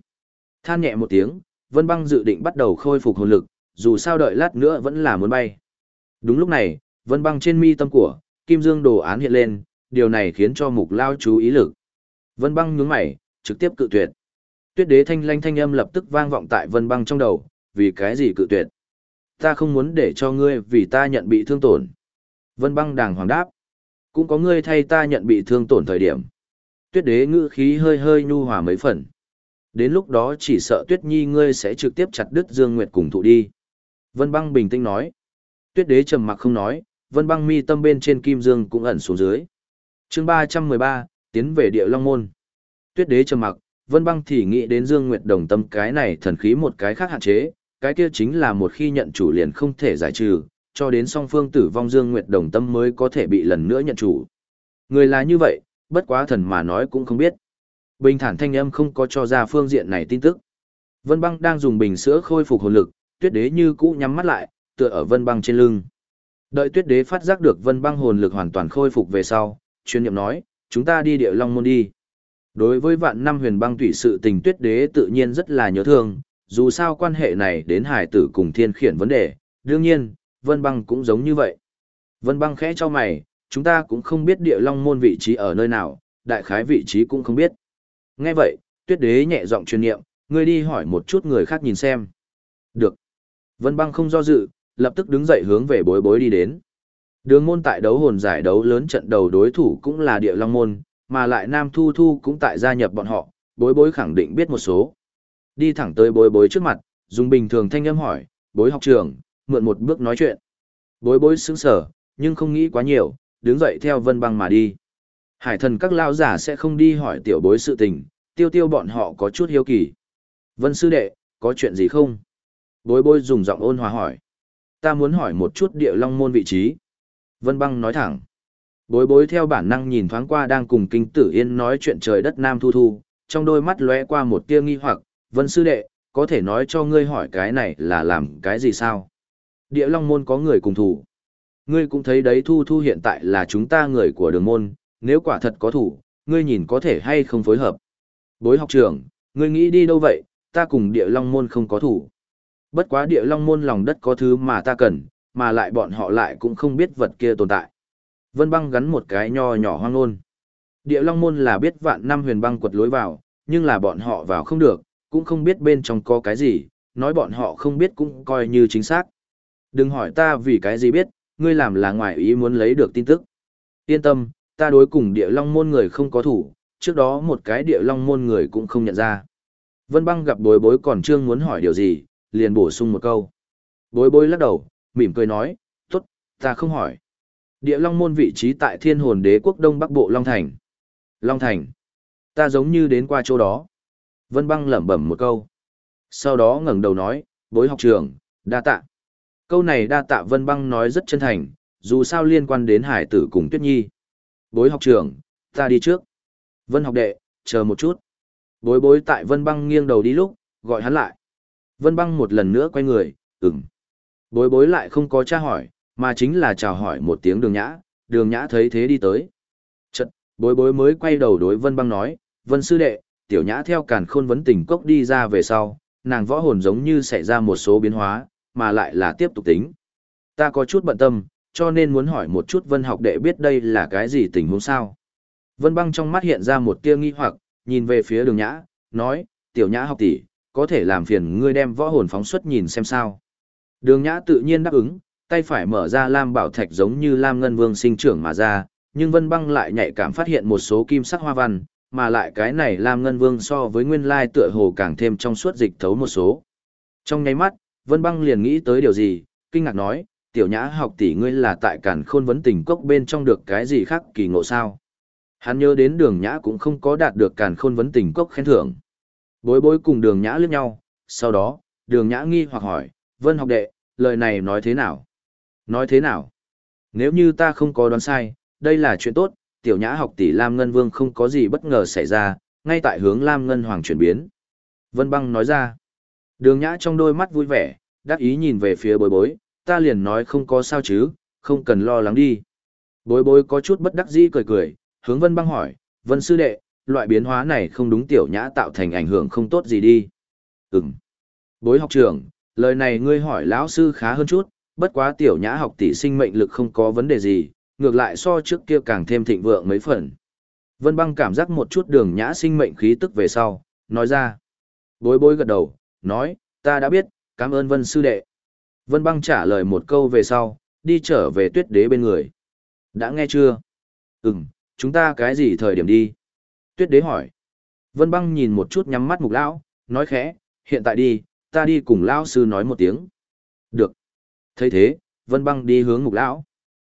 Than nhẹ một tiếng, Vân Băng dự định bắt đầu khôi phục hồn lực, dù sao đợi lát nữa vẫn là muốn bay. Đúng lúc này, Vân Băng trên mi tâm của, kim dương đồ án hiện lên, điều này khiến cho mục lao chú ý lực. Vân băng nhướng mày, trực tiếp cự tuyệt. Tuyết đế thanh lanh thanh âm lập tức vang vọng tại vân băng trong đầu, vì cái gì cự tuyệt? Ta không muốn để cho ngươi vì ta nhận bị thương tổn. Vân băng đàng hoàng đáp. Cũng có ngươi thay ta nhận bị thương tổn thời điểm. Tuyết đế ngữ khí hơi hơi nhu hòa mấy phần. Đến lúc đó chỉ sợ tuyết nhi ngươi sẽ trực tiếp chặt đứt dương nguyệt cùng thụ đi. Vân băng bình tĩnh nói. Tuyết đế trầm mặc không nói, vân băng mi tâm bên trên kim dương cũng ẩn xuống dưới. chương ba trăm mười ba tiến về địa long môn. Tuyết đế trầm mặc, vân băng thì nghĩ đến dương nguyệt đồng tâm cái này thần khí một cái khác hạn chế, cái kia chính là một khi nhận chủ liền không thể giải trừ, cho đến song phương tử vong dương nguyệt đồng tâm mới có thể bị lần nữa nhận chủ. Người là như vậy, bất quá thần mà nói cũng không biết. Bình thản thanh âm không có cho ra phương diện này tin tức. Vân băng đang dùng bình sữa khôi phục hồn lực, tuyết đế như cũ nhắm mắt lại, tựa ở vân băng trên lưng. Đợi tuyết đế phát giác được vân băng hồn lực hoàn toàn khôi phục về sau, chuyên niệm nói, chúng ta đi địa long môn đi. Đối với vạn năm huyền băng tủy sự tình tuyết đế tự nhiên rất là nhớ thương, dù sao quan hệ này đến hải tử cùng thiên khiển vấn đề, đương nhiên, vân băng cũng giống như vậy. Vân băng khẽ cho mày, chúng ta cũng không biết địa long môn vị trí ở nơi nào, đại khái vị trí cũng không biết. Nghe vậy, tuyết đế nhẹ giọng truyền niệm, ngươi đi hỏi một chút người khác nhìn xem. Được. Vân băng không do dự, lập tức đứng dậy hướng về bối bối đi đến. Đường môn tại đấu hồn giải đấu lớn trận đầu đối thủ cũng là địa long môn, mà lại Nam Thu Thu cũng tại gia nhập bọn họ, bối bối khẳng định biết một số. Đi thẳng tới bối bối trước mặt, dùng bình thường thanh âm hỏi, bối học trường, mượn một bước nói chuyện. Bối bối sững sở, nhưng không nghĩ quá nhiều, đứng dậy theo vân băng mà đi. Hải thần các lao giả sẽ không đi hỏi tiểu bối sự tình, tiêu tiêu bọn họ có chút hiếu kỳ. Vân sư đệ, có chuyện gì không? Bối bối dùng giọng ôn hòa hỏi ta muốn hỏi một chút địa long môn vị trí. Vân băng nói thẳng. Bối bối theo bản năng nhìn thoáng qua đang cùng kinh tử yên nói chuyện trời đất nam thu thu, trong đôi mắt lóe qua một tia nghi hoặc, vân sư đệ, có thể nói cho ngươi hỏi cái này là làm cái gì sao? Địa long môn có người cùng thủ. Ngươi cũng thấy đấy thu thu hiện tại là chúng ta người của đường môn, nếu quả thật có thủ, ngươi nhìn có thể hay không phối hợp. Bối học trưởng, ngươi nghĩ đi đâu vậy, ta cùng địa long môn không có thủ. Bất quá địa long môn lòng đất có thứ mà ta cần, mà lại bọn họ lại cũng không biết vật kia tồn tại. Vân băng gắn một cái nho nhỏ hoang ngôn. Địa long môn là biết vạn năm huyền băng quật lối vào, nhưng là bọn họ vào không được, cũng không biết bên trong có cái gì, nói bọn họ không biết cũng coi như chính xác. Đừng hỏi ta vì cái gì biết, ngươi làm là ngoài ý muốn lấy được tin tức. Yên tâm, ta đối cùng địa long môn người không có thủ, trước đó một cái địa long môn người cũng không nhận ra. Vân băng gặp bối bối còn trương muốn hỏi điều gì, liền bổ sung một câu. Bối bối lắc đầu, mỉm cười nói, tốt, ta không hỏi. Địa long môn vị trí tại thiên hồn đế quốc đông bắc bộ Long Thành. Long Thành. Ta giống như đến qua chỗ đó. Vân băng lẩm bẩm một câu. Sau đó ngẩng đầu nói, bối học trường, đa tạ. Câu này đa tạ Vân băng nói rất chân thành, dù sao liên quan đến hải tử cùng Tuyết Nhi. Bối học trường, ta đi trước. Vân học đệ, chờ một chút. Bối bối tại Vân băng nghiêng đầu đi lúc, gọi hắn lại. Vân băng một lần nữa quay người, ừm. Bối bối lại không có tra hỏi, mà chính là chào hỏi một tiếng đường nhã, đường nhã thấy thế đi tới. Chật, bối bối mới quay đầu đối Vân băng nói, Vân sư đệ, tiểu nhã theo càn khôn vấn tình cốc đi ra về sau, nàng võ hồn giống như xảy ra một số biến hóa, mà lại là tiếp tục tính. Ta có chút bận tâm, cho nên muốn hỏi một chút Vân học đệ biết đây là cái gì tình huống sao. Vân băng trong mắt hiện ra một tia nghi hoặc, nhìn về phía đường nhã, nói, tiểu nhã học tỷ, có thể làm phiền ngươi đem võ hồn phóng xuất nhìn xem sao. Đường nhã tự nhiên đáp ứng, tay phải mở ra lam bảo thạch giống như lam ngân vương sinh trưởng mà ra, nhưng vân băng lại nhạy cảm phát hiện một số kim sắc hoa văn, mà lại cái này lam ngân vương so với nguyên lai tựa hồ càng thêm trong suốt dịch thấu một số. Trong nháy mắt, vân băng liền nghĩ tới điều gì, kinh ngạc nói, tiểu nhã học tỷ ngươi là tại cản khôn vấn tình cốc bên trong được cái gì khác kỳ ngộ sao. Hắn nhớ đến đường nhã cũng không có đạt được cản khôn vấn tình cốc khen thưởng. Bối bối cùng đường nhã liếc nhau, sau đó, đường nhã nghi hoặc hỏi, vân học đệ, lời này nói thế nào? Nói thế nào? Nếu như ta không có đoán sai, đây là chuyện tốt, tiểu nhã học tỷ Lam Ngân Vương không có gì bất ngờ xảy ra, ngay tại hướng Lam Ngân Hoàng chuyển biến. Vân băng nói ra, đường nhã trong đôi mắt vui vẻ, đắc ý nhìn về phía bối bối, ta liền nói không có sao chứ, không cần lo lắng đi. Bối bối có chút bất đắc dĩ cười cười, hướng Vân băng hỏi, Vân sư đệ, loại biến hóa này không đúng tiểu nhã tạo thành ảnh hưởng không tốt gì đi. Ừm. Bối học trưởng, lời này ngươi hỏi lão sư khá hơn chút, bất quá tiểu nhã học tỷ sinh mệnh lực không có vấn đề gì, ngược lại so trước kia càng thêm thịnh vượng mấy phần. Vân băng cảm giác một chút đường nhã sinh mệnh khí tức về sau, nói ra. Bối bối gật đầu, nói, ta đã biết, cảm ơn vân sư đệ. Vân băng trả lời một câu về sau, đi trở về tuyết đế bên người. Đã nghe chưa? Ừm, chúng ta cái gì thời điểm đi? Tuyết đế hỏi. Vân băng nhìn một chút nhắm mắt mục lão, nói khẽ, hiện tại đi, ta đi cùng lão sư nói một tiếng. Được. thấy thế, Vân băng đi hướng mục lão.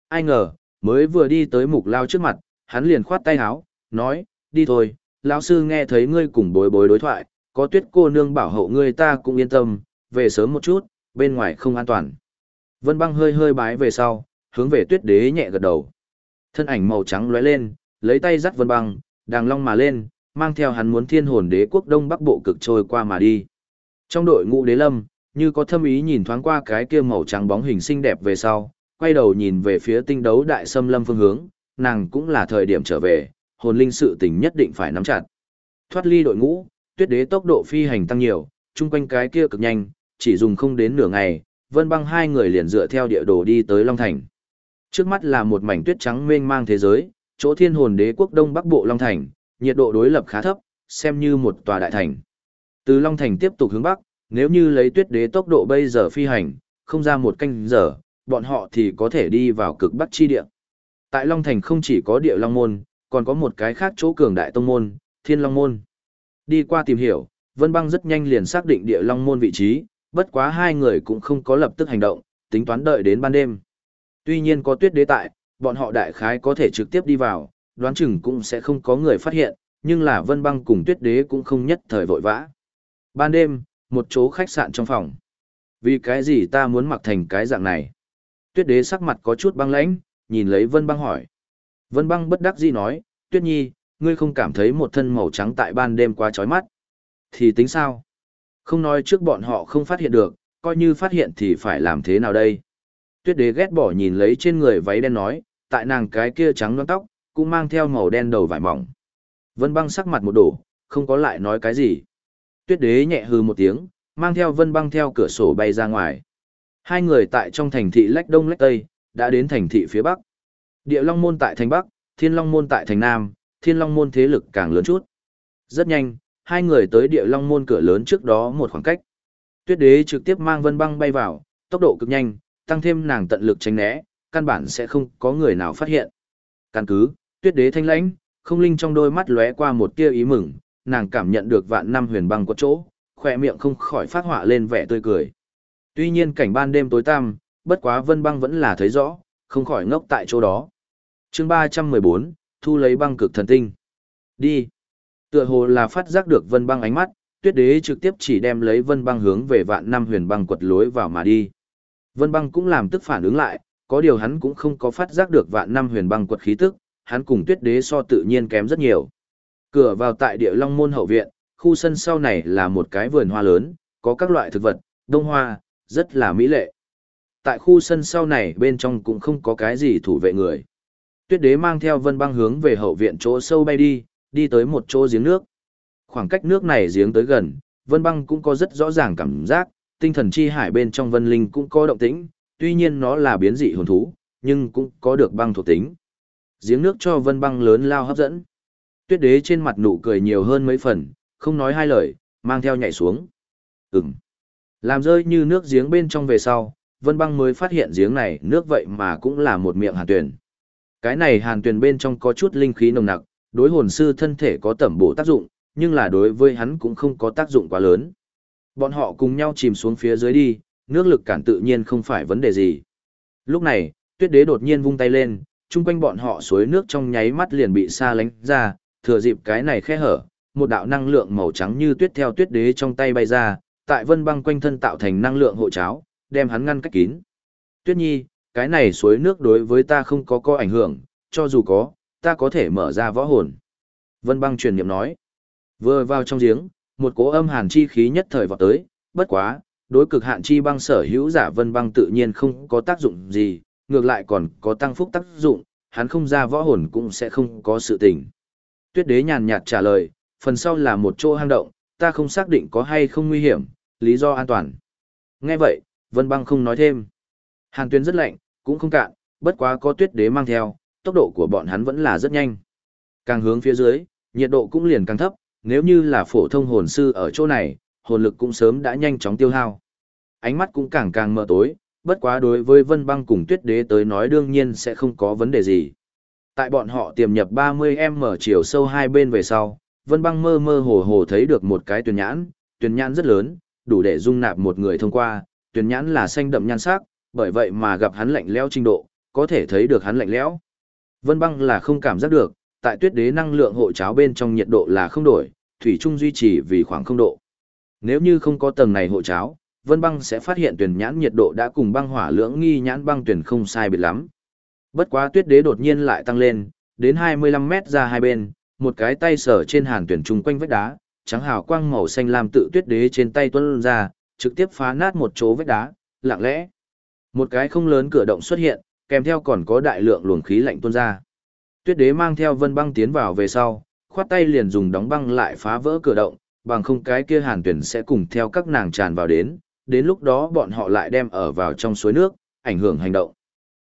Ai ngờ, mới vừa đi tới mục lao trước mặt, hắn liền khoát tay áo, nói, đi thôi, lão sư nghe thấy ngươi cùng bối bối đối thoại, có tuyết cô nương bảo hộ ngươi ta cũng yên tâm, về sớm một chút, bên ngoài không an toàn. Vân băng hơi hơi bái về sau, hướng về tuyết đế nhẹ gật đầu. Thân ảnh màu trắng lóe lên, lấy tay dắt vân băng, đàng long mà lên, mang theo hắn muốn thiên hồn đế quốc đông bắc bộ cực trôi qua mà đi. Trong đội ngũ đế lâm, như có thâm ý nhìn thoáng qua cái kia màu trắng bóng hình xinh đẹp về sau, quay đầu nhìn về phía tinh đấu đại xâm lâm phương hướng, nàng cũng là thời điểm trở về, hồn linh sự tình nhất định phải nắm chặt. Thoát ly đội ngũ, tuyết đế tốc độ phi hành tăng nhiều, chung quanh cái kia cực nhanh, chỉ dùng không đến nửa ngày, vân băng hai người liền dựa theo địa đồ đi tới Long Thành. Trước mắt là một mảnh tuyết trắng mênh mang thế giới, chỗ thiên hồn đế quốc đông bắc bộ Long Thành, nhiệt độ đối lập khá thấp, xem như một tòa đại thành. Từ Long Thành tiếp tục hướng bắc, nếu như lấy tuyết đế tốc độ bây giờ phi hành, không ra một canh giờ, bọn họ thì có thể đi vào cực bắc chi địa. Tại Long Thành không chỉ có địa Long Môn, còn có một cái khác chỗ cường đại tông môn, Thiên Long Môn. Đi qua tìm hiểu, Vân Băng rất nhanh liền xác định địa Long Môn vị trí, bất quá hai người cũng không có lập tức hành động, tính toán đợi đến ban đêm. Tuy nhiên có tuyết đế tại, bọn họ đại khái có thể trực tiếp đi vào, đoán chừng cũng sẽ không có người phát hiện, nhưng là Vân Băng cùng tuyết đế cũng không nhất thời vội vã. Ban đêm, một chỗ khách sạn trong phòng. Vì cái gì ta muốn mặc thành cái dạng này? Tuyết đế sắc mặt có chút băng lãnh, nhìn lấy Vân Băng hỏi. Vân Băng bất đắc dĩ nói, Tuyết Nhi, ngươi không cảm thấy một thân màu trắng tại ban đêm quá chói mắt. Thì tính sao? Không nói trước bọn họ không phát hiện được, coi như phát hiện thì phải làm thế nào đây? Tuyết đế ghét bỏ nhìn lấy trên người váy đen nói, tại nàng cái kia trắng loáng tóc, cũng mang theo màu đen đầu vải mỏng. Vân Băng sắc mặt một đổ, không có lại nói cái gì. Tuyết đế nhẹ hừ một tiếng, mang theo Vân Băng theo cửa sổ bay ra ngoài. Hai người tại trong thành thị lách đông lách tây, đã đến thành thị phía bắc. Địa Long môn tại thành bắc, Thiên Long môn tại thành nam, Thiên Long môn thế lực càng lớn chút. Rất nhanh, hai người tới địa long môn cửa lớn trước đó một khoảng cách. Tuyết đế trực tiếp mang vân băng bay vào, tốc độ cực nhanh, tăng thêm nàng tận lực tránh né, căn bản sẽ không có người nào phát hiện. Căn cứ, tuyết đế thanh lãnh, không linh trong đôi mắt lóe qua một tia ý mừng, nàng cảm nhận được vạn năm huyền băng có chỗ, khỏe miệng không khỏi phát họa lên vẻ tươi cười. Tuy nhiên cảnh ban đêm tối tăm, bất quá vân băng vẫn là thấy rõ, không khỏi ngốc tại chỗ đó. chương 314, thu lấy băng cực thần tinh. Đi. Tựa hồ là phát giác được vân băng ánh mắt, tuyết đế trực tiếp chỉ đem lấy vân băng hướng về vạn năm huyền băng quật lối vào mà đi. Vân băng cũng làm tức phản ứng lại, có điều hắn cũng không có phát giác được vạn năm huyền băng quật khí tức, hắn cùng tuyết đế so tự nhiên kém rất nhiều. Cửa vào tại địa long môn hậu viện, khu sân sau này là một cái vườn hoa lớn, có các loại thực vật, đông hoa, rất là mỹ lệ. Tại khu sân sau này bên trong cũng không có cái gì thủ vệ người. Tuyết đế mang theo vân băng hướng về hậu viện chỗ sâu bay đi, đi tới một chỗ giếng nước. Khoảng cách nước này giếng tới gần, vân băng cũng có rất rõ ràng cảm giác, tinh thần chi hải bên trong vân linh cũng có động tĩnh, tuy nhiên nó là biến dị hồn thú, nhưng cũng có được băng thuộc tính. Giếng nước cho vân băng lớn lao hấp dẫn. Tuyết đế trên mặt nụ cười nhiều hơn mấy phần, không nói hai lời, mang theo nhảy xuống. Ừm. Làm rơi như nước giếng bên trong về sau, vân băng mới phát hiện giếng này nước vậy mà cũng là một miệng hàn tuyền. Cái này hàn tuyền bên trong có chút linh khí nồng nặc, đối hồn sư thân thể có tẩm bổ tác dụng, nhưng là đối với hắn cũng không có tác dụng quá lớn. Bọn họ cùng nhau chìm xuống phía dưới đi, nước lực cản tự nhiên không phải vấn đề gì. Lúc này, tuyết đế đột nhiên vung tay lên, chung quanh bọn họ suối nước trong nháy mắt liền bị xa lánh ra, thừa dịp cái này khe hở, một đạo năng lượng màu trắng như tuyết theo tuyết đế trong tay bay ra, tại vân băng quanh thân tạo thành năng lượng hộ cháo, đem hắn ngăn cách kín. Tuyết nhi, cái này suối nước đối với ta không có có ảnh hưởng, cho dù có, ta có thể mở ra võ hồn. Vân băng truyền niệm nói. Vừa vào trong giếng, một cỗ âm hàn chi khí nhất thời vọt tới, bất quá, đối cực hạn chi băng sở hữu giả vân băng tự nhiên không có tác dụng gì, ngược lại còn có tăng phúc tác dụng, hắn không ra võ hồn cũng sẽ không có sự tình. Tuyết đế nhàn nhạt trả lời, phần sau là một chỗ hang động, ta không xác định có hay không nguy hiểm, lý do an toàn. Nghe vậy, vân băng không nói thêm. Hàn tuyến rất lạnh, cũng không cạn, bất quá có tuyết đế mang theo, tốc độ của bọn hắn vẫn là rất nhanh. Càng hướng phía dưới, nhiệt độ cũng liền càng thấp, nếu như là phổ thông hồn sư ở chỗ này, hồn lực cũng sớm đã nhanh chóng tiêu hao. Ánh mắt cũng càng càng mờ tối, bất quá đối với Vân Băng cùng Tuyết Đế tới nói đương nhiên sẽ không có vấn đề gì. Tại bọn họ tiềm nhập 30m chiều sâu hai bên về sau, Vân Băng mơ mơ hồ hồ thấy được một cái tuyển nhãn, tuyển nhãn rất lớn, đủ để dung nạp một người thông qua, tuyển nhãn là xanh đậm nhan sắc, bởi vậy mà gặp hắn lạnh lẽo trình độ, có thể thấy được hắn lạnh lẽo. Vân Băng là không cảm giác được, tại Tuyết Đế năng lượng hộ cháo bên trong nhiệt độ là không đổi, thủy chung duy trì vì khoảng không độ. Nếu như không có tầng này hộ cháo, Vân Băng sẽ phát hiện tuyển nhãn nhiệt độ đã cùng băng hỏa lưỡng nghi nhãn băng tuyển không sai biệt lắm. Bất quá tuyết đế đột nhiên lại tăng lên, đến 25 mét ra hai bên, một cái tay sở trên hàn tuyển trung quanh vách đá, trắng hào quang màu xanh lam tự tuyết đế trên tay tuôn ra, trực tiếp phá nát một chỗ vách đá, lặng lẽ. Một cái không lớn cửa động xuất hiện, kèm theo còn có đại lượng luồng khí lạnh tuôn ra. Tuyết đế mang theo vân băng tiến vào về sau, khoát tay liền dùng đóng băng lại phá vỡ cửa động, bằng không cái kia hàn tuyển sẽ cùng theo các nàng tràn vào đến, đến lúc đó bọn họ lại đem ở vào trong suối nước, ảnh hưởng hành động.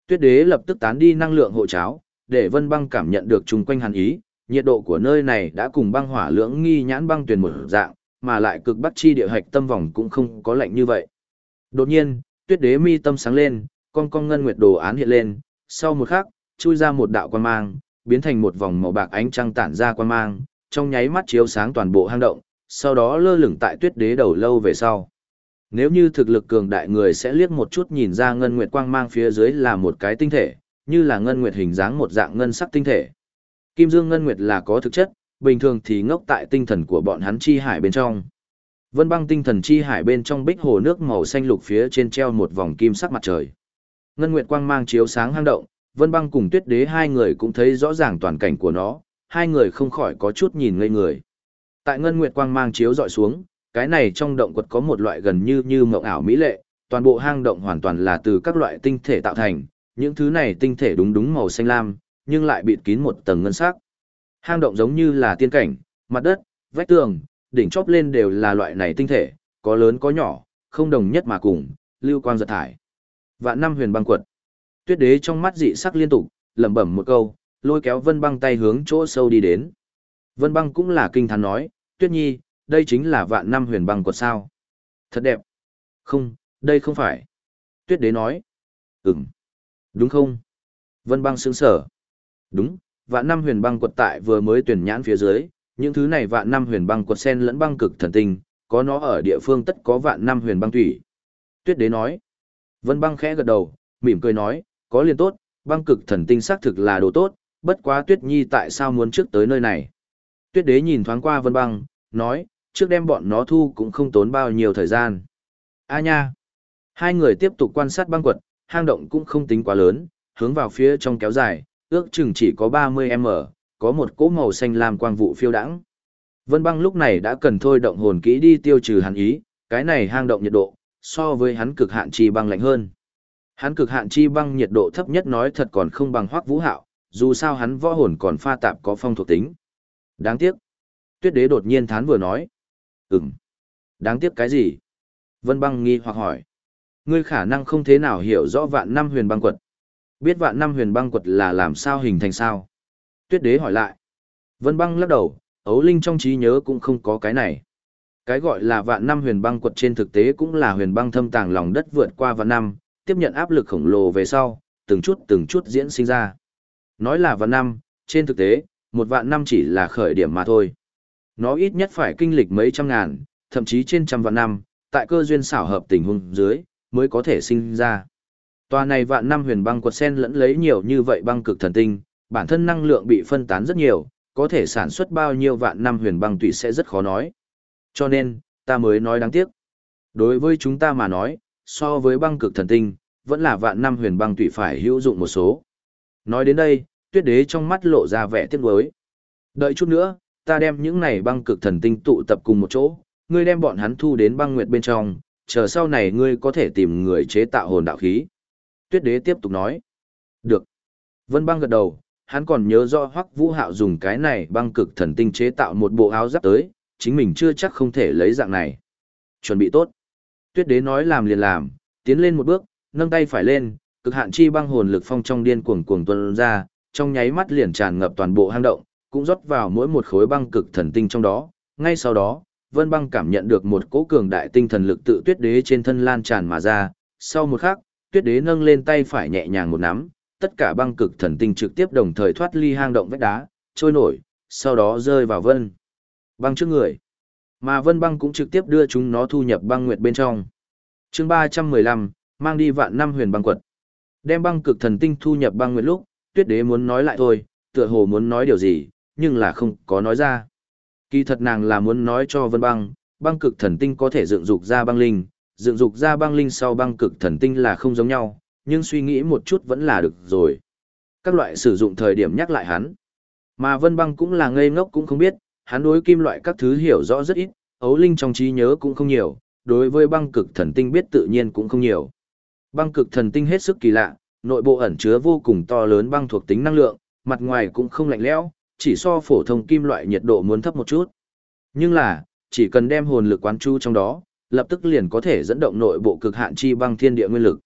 Tuyết đế lập tức tán đi năng lượng hộ cháo, để vân băng cảm nhận được chung quanh hàn ý, nhiệt độ của nơi này đã cùng băng hỏa lưỡng nghi nhãn băng tuyển một dạng, mà lại cực bắc chi địa hạch tâm vòng cũng không có lạnh như vậy. Đột nhiên, tuyết đế mi tâm sáng lên, con con ngân nguyệt đồ án hiện lên, sau một khắc, chui ra một đạo quan mang, biến thành một vòng màu bạc ánh trăng tản ra quan mang, trong nháy mắt chiếu sáng toàn bộ hang động, sau đó lơ lửng tại tuyết đế đầu lâu về sau. Nếu như thực lực cường đại người sẽ liếc một chút nhìn ra ngân nguyệt quang mang phía dưới là một cái tinh thể, như là ngân nguyệt hình dáng một dạng ngân sắc tinh thể. Kim Dương ngân nguyệt là có thực chất, bình thường thì ngốc tại tinh thần của bọn hắn chi hải bên trong. Vân băng tinh thần chi hải bên trong bích hồ nước màu xanh lục phía trên treo một vòng kim sắc mặt trời. Ngân nguyệt quang mang chiếu sáng hang động, Vân băng cùng tuyết đế hai người cũng thấy rõ ràng toàn cảnh của nó, hai người không khỏi có chút nhìn ngây người. Tại ngân nguyệt quang mang chiếu dọi xuống, cái này trong động quật có một loại gần như như mộng ảo mỹ lệ, toàn bộ hang động hoàn toàn là từ các loại tinh thể tạo thành, những thứ này tinh thể đúng đúng màu xanh lam, nhưng lại bịt kín một tầng ngân sắc. Hang động giống như là tiên cảnh, mặt đất, vách tường, đỉnh chóp lên đều là loại này tinh thể, có lớn có nhỏ, không đồng nhất mà cùng, lưu quang giật thải. Vạn năm huyền băng quật. Tuyết đế trong mắt dị sắc liên tục, lẩm bẩm một câu, lôi kéo Vân Băng tay hướng chỗ sâu đi đến. Vân Băng cũng là kinh thán nói, Tuyết Nhi, đây chính là vạn năm huyền băng quật sao. Thật đẹp. Không, đây không phải. Tuyết đế nói. Ừm. Đúng không? Vân băng sững sở. Đúng, vạn năm huyền băng quật tại vừa mới tuyển nhãn phía dưới, những thứ này vạn năm huyền băng quật sen lẫn băng cực thần tinh, có nó ở địa phương tất có vạn năm huyền băng thủy. Tuyết đế nói. Vân băng khẽ gật đầu, mỉm cười nói, có liền tốt, băng cực thần tinh xác thực là đồ tốt, bất quá tuyết nhi tại sao muốn trước tới nơi này. Tuyết đế nhìn thoáng qua vân băng, nói, trước đem bọn nó thu cũng không tốn bao nhiêu thời gian. A nha! Hai người tiếp tục quan sát băng quật, hang động cũng không tính quá lớn, hướng vào phía trong kéo dài, ước chừng chỉ có 30m, có một cỗ màu xanh lam quang vụ phiêu đãng. Vân băng lúc này đã cần thôi động hồn kỹ đi tiêu trừ hắn ý, cái này hang động nhiệt độ, so với hắn cực hạn chi băng lạnh hơn. Hắn cực hạn chi băng nhiệt độ thấp nhất nói thật còn không bằng hoắc vũ hạo, dù sao hắn võ hồn còn pha tạp có phong thuộc tính. Đáng tiếc. Tuyết đế đột nhiên thán vừa nói. Ừm. Đáng tiếc cái gì? Vân băng nghi hoặc hỏi. Ngươi khả năng không thế nào hiểu rõ vạn năm huyền băng quật. Biết vạn năm huyền băng quật là làm sao hình thành sao? Tuyết đế hỏi lại. Vân băng lắc đầu, ấu linh trong trí nhớ cũng không có cái này. Cái gọi là vạn năm huyền băng quật trên thực tế cũng là huyền băng thâm tàng lòng đất vượt qua vạn năm, tiếp nhận áp lực khổng lồ về sau, từng chút từng chút diễn sinh ra. Nói là vạn năm, trên thực tế, một vạn năm chỉ là khởi điểm mà thôi. Nó ít nhất phải kinh lịch mấy trăm ngàn, thậm chí trên trăm vạn năm, tại cơ duyên xảo hợp tình huống dưới, mới có thể sinh ra. Tòa này vạn năm huyền băng quật sen lẫn lấy nhiều như vậy băng cực thần tinh, bản thân năng lượng bị phân tán rất nhiều, có thể sản xuất bao nhiêu vạn năm huyền băng tụy sẽ rất khó nói. Cho nên, ta mới nói đáng tiếc. Đối với chúng ta mà nói, so với băng cực thần tinh, vẫn là vạn năm huyền băng tụy phải hữu dụng một số. Nói đến đây, tuyết đế trong mắt lộ ra vẻ tiếc nuối. Đợi chút nữa, ta đem những này băng cực thần tinh tụ tập cùng một chỗ, ngươi đem bọn hắn thu đến băng nguyệt bên trong, chờ sau này ngươi có thể tìm người chế tạo hồn đạo khí. Tuyết đế tiếp tục nói. Được. Vân băng gật đầu, hắn còn nhớ rõ hoắc vũ hạo dùng cái này băng cực thần tinh chế tạo một bộ áo giáp tới, chính mình chưa chắc không thể lấy dạng này. Chuẩn bị tốt. Tuyết đế nói làm liền làm, tiến lên một bước, nâng tay phải lên, cực hạn chi băng hồn lực phong trong điên cuồng cuồng tuôn ra, trong nháy mắt liền tràn ngập toàn bộ hang động, cũng rót vào mỗi một khối băng cực thần tinh trong đó. Ngay sau đó, Vân Băng cảm nhận được một cỗ cường đại tinh thần lực tự Tuyết Đế trên thân lan tràn mà ra, sau một khắc, Tuyết Đế nâng lên tay phải nhẹ nhàng một nắm, tất cả băng cực thần tinh trực tiếp đồng thời thoát ly hang động vách đá, trôi nổi, sau đó rơi vào Vân Băng trước người. Mà Vân Băng cũng trực tiếp đưa chúng nó thu nhập băng nguyệt bên trong. Chương 315, mang đi vạn năm huyền băng quật. Đem băng cực thần tinh thu nhập băng nguyệt lúc, Tuyết Đế muốn nói lại thôi, tựa hồ muốn nói điều gì, nhưng là không có nói ra. Kỳ thật nàng là muốn nói cho Vân Băng, băng cực thần tinh có thể dựng dục ra băng linh, dựng dục ra băng linh sau băng cực thần tinh là không giống nhau, nhưng suy nghĩ một chút vẫn là được rồi. Các loại sử dụng thời điểm nhắc lại hắn. Mà Vân Băng cũng là ngây ngốc cũng không biết, hắn đối kim loại các thứ hiểu rõ rất ít, ấu linh trong trí nhớ cũng không nhiều, đối với băng cực thần tinh biết tự nhiên cũng không nhiều. Băng cực thần tinh hết sức kỳ lạ, nội bộ ẩn chứa vô cùng to lớn băng thuộc tính năng lượng, mặt ngoài cũng không lạnh lẽo, chỉ so phổ thông kim loại nhiệt độ muốn thấp một chút. Nhưng là, chỉ cần đem hồn lực quán chu trong đó, lập tức liền có thể dẫn động nội bộ cực hạn chi băng thiên địa nguyên lực.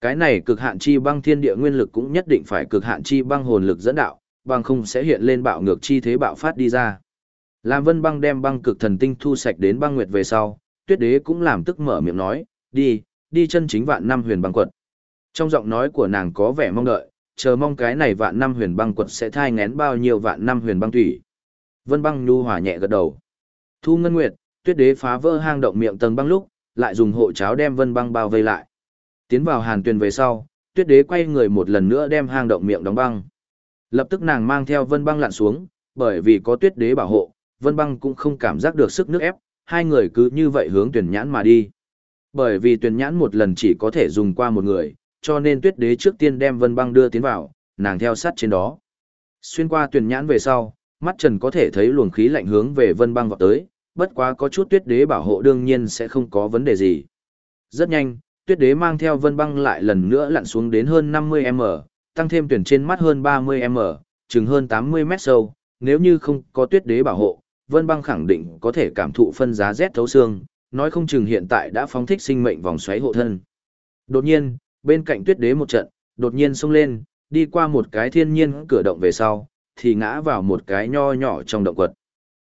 Cái này cực hạn chi băng thiên địa nguyên lực cũng nhất định phải cực hạn chi băng hồn lực dẫn đạo, băng không sẽ hiện lên bạo ngược chi thế bạo phát đi ra. Lam Vân băng đem băng cực thần tinh thu sạch đến băng nguyệt về sau, Tuyết Đế cũng làm tức mở miệng nói, "Đi, đi chân chính vạn năm huyền băng quật." Trong giọng nói của nàng có vẻ mong đợi, chờ mong cái này vạn năm huyền băng quật sẽ thai ngén bao nhiêu vạn năm huyền băng thủy. Vân băng nhu hòa nhẹ gật đầu. Thu Ngân Nguyệt, Tuyết Đế phá vỡ hang động miệng tầng băng lúc, lại dùng hộ cháo đem Vân băng bao vây lại. Tiến vào hàn tuyền về sau, Tuyết Đế quay người một lần nữa đem hang động miệng đóng băng. Lập tức nàng mang theo Vân băng lặn xuống, bởi vì có Tuyết Đế bảo hộ, Vân băng cũng không cảm giác được sức nước ép, hai người cứ như vậy hướng tuyển nhãn mà đi. Bởi vì tuyển nhãn một lần chỉ có thể dùng qua một người, cho nên tuyết đế trước tiên đem vân băng đưa tiến vào, nàng theo sát trên đó. Xuyên qua tuyển nhãn về sau, mắt trần có thể thấy luồng khí lạnh hướng về vân băng vọt tới, bất quá có chút tuyết đế bảo hộ đương nhiên sẽ không có vấn đề gì. Rất nhanh, tuyết đế mang theo vân băng lại lần nữa lặn xuống đến hơn 50m, tăng thêm tuyển trên mắt hơn 30m, chừng hơn 80 mét sâu, nếu như không có tuyết đế bảo hộ, vân băng khẳng định có thể cảm thụ phân giá rét thấu xương, nói không chừng hiện tại đã phóng thích sinh mệnh vòng xoáy hộ thân. Đột nhiên, bên cạnh tuyết đế một trận, đột nhiên xông lên, đi qua một cái thiên nhiên cửa động về sau, thì ngã vào một cái nho nhỏ trong động quật.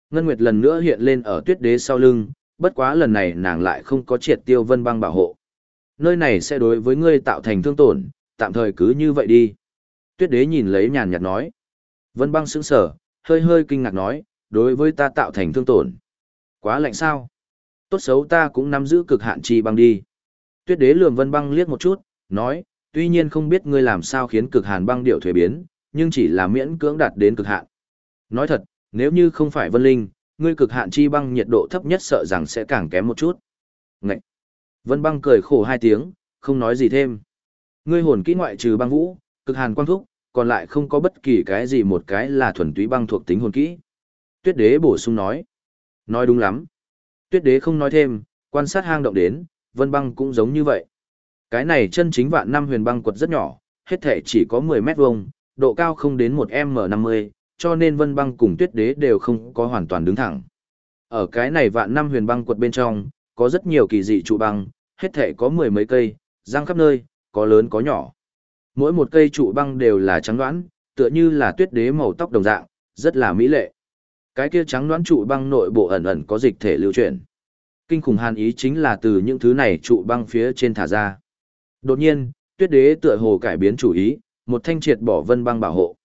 Ngân Nguyệt lần nữa hiện lên ở tuyết đế sau lưng, bất quá lần này nàng lại không có triệt tiêu vân băng bảo hộ. Nơi này sẽ đối với ngươi tạo thành thương tổn, tạm thời cứ như vậy đi. Tuyết đế nhìn lấy nhàn nhạt nói. Vân băng sững sở, hơi hơi kinh ngạc nói, đối với ta tạo thành thương tổn. Quá lạnh sao? Tốt xấu ta cũng nắm giữ cực hạn chi băng đi. Tuyết đế lườm vân băng liếc một chút, nói, tuy nhiên không biết ngươi làm sao khiến cực hàn băng điệu thuế biến, nhưng chỉ là miễn cưỡng đạt đến cực hạn. Nói thật, nếu như không phải vân linh, ngươi cực hạn chi băng nhiệt độ thấp nhất sợ rằng sẽ càng kém một chút. Ngậy! Vân băng cười khổ hai tiếng, không nói gì thêm. Ngươi hồn kỹ ngoại trừ băng vũ, cực hàn quang thúc, còn lại không có bất kỳ cái gì một cái là thuần túy băng thuộc tính hồn kỹ. Tuyết đế bổ sung nói. Nói đúng lắm. Tuyết đế không nói thêm, quan sát hang động đến, vân băng cũng giống như vậy. Cái này chân chính vạn năm huyền băng quật rất nhỏ, hết thể chỉ có 10 mét vuông, độ cao không đến 1 m50, cho nên vân băng cùng tuyết đế đều không có hoàn toàn đứng thẳng. Ở cái này vạn năm huyền băng quật bên trong, có rất nhiều kỳ dị trụ băng, hết thể có mười mấy cây, răng khắp nơi, có lớn có nhỏ. Mỗi một cây trụ băng đều là trắng đoán, tựa như là tuyết đế màu tóc đồng dạng, rất là mỹ lệ. Cái kia trắng đoán trụ băng nội bộ ẩn ẩn có dịch thể lưu chuyển. Kinh khủng hàn ý chính là từ những thứ này trụ băng phía trên thả ra. Đột nhiên, tuyết đế tựa hồ cải biến chủ ý, một thanh triệt bỏ vân băng bảo hộ.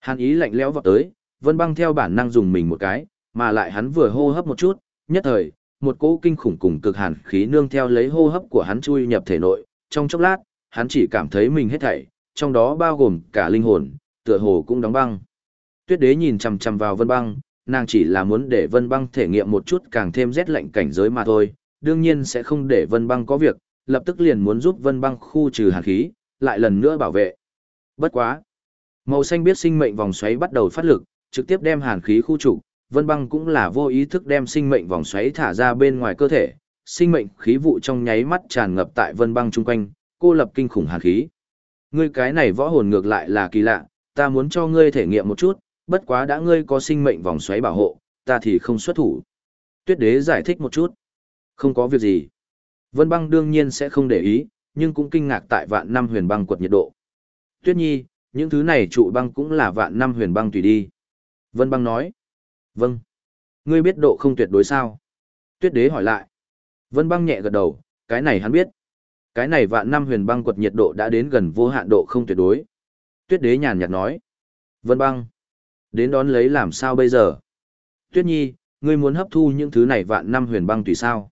Hàn ý lạnh lẽo vọt tới, vân băng theo bản năng dùng mình một cái, mà lại hắn vừa hô hấp một chút, nhất thời, một cỗ kinh khủng cùng cực hàn khí nương theo lấy hô hấp của hắn chui nhập thể nội, trong chốc lát, hắn chỉ cảm thấy mình hết thảy, trong đó bao gồm cả linh hồn, tựa hồ cũng đóng băng. Tuyết đế nhìn chằm chằm vào Vân Băng, nàng chỉ là muốn để Vân Băng thể nghiệm một chút càng thêm rét lạnh cảnh giới mà thôi, đương nhiên sẽ không để Vân Băng có việc, lập tức liền muốn giúp Vân Băng khu trừ hàn khí, lại lần nữa bảo vệ. Bất quá, màu xanh biết sinh mệnh vòng xoáy bắt đầu phát lực, trực tiếp đem hàn khí khu trục, Vân Băng cũng là vô ý thức đem sinh mệnh vòng xoáy thả ra bên ngoài cơ thể, sinh mệnh khí vụ trong nháy mắt tràn ngập tại Vân Băng chung quanh, cô lập kinh khủng hàn khí. Ngươi cái này võ hồn ngược lại là kỳ lạ, ta muốn cho ngươi thể nghiệm một chút, bất quá đã ngươi có sinh mệnh vòng xoáy bảo hộ, ta thì không xuất thủ. Tuyết đế giải thích một chút. Không có việc gì. Vân băng đương nhiên sẽ không để ý, nhưng cũng kinh ngạc tại vạn năm huyền băng quật nhiệt độ. Tuyết nhi, những thứ này trụ băng cũng là vạn năm huyền băng tùy đi. Vân băng nói. Vâng. Ngươi biết độ không tuyệt đối sao? Tuyết đế hỏi lại. Vân băng nhẹ gật đầu, cái này hắn biết. Cái này vạn năm huyền băng quật nhiệt độ đã đến gần vô hạn độ không tuyệt đối. Tuyết đế nhàn nhạt nói. Vân băng. Đến đón lấy làm sao bây giờ? Tuyết nhi, ngươi muốn hấp thu những thứ này vạn năm huyền băng tùy sao?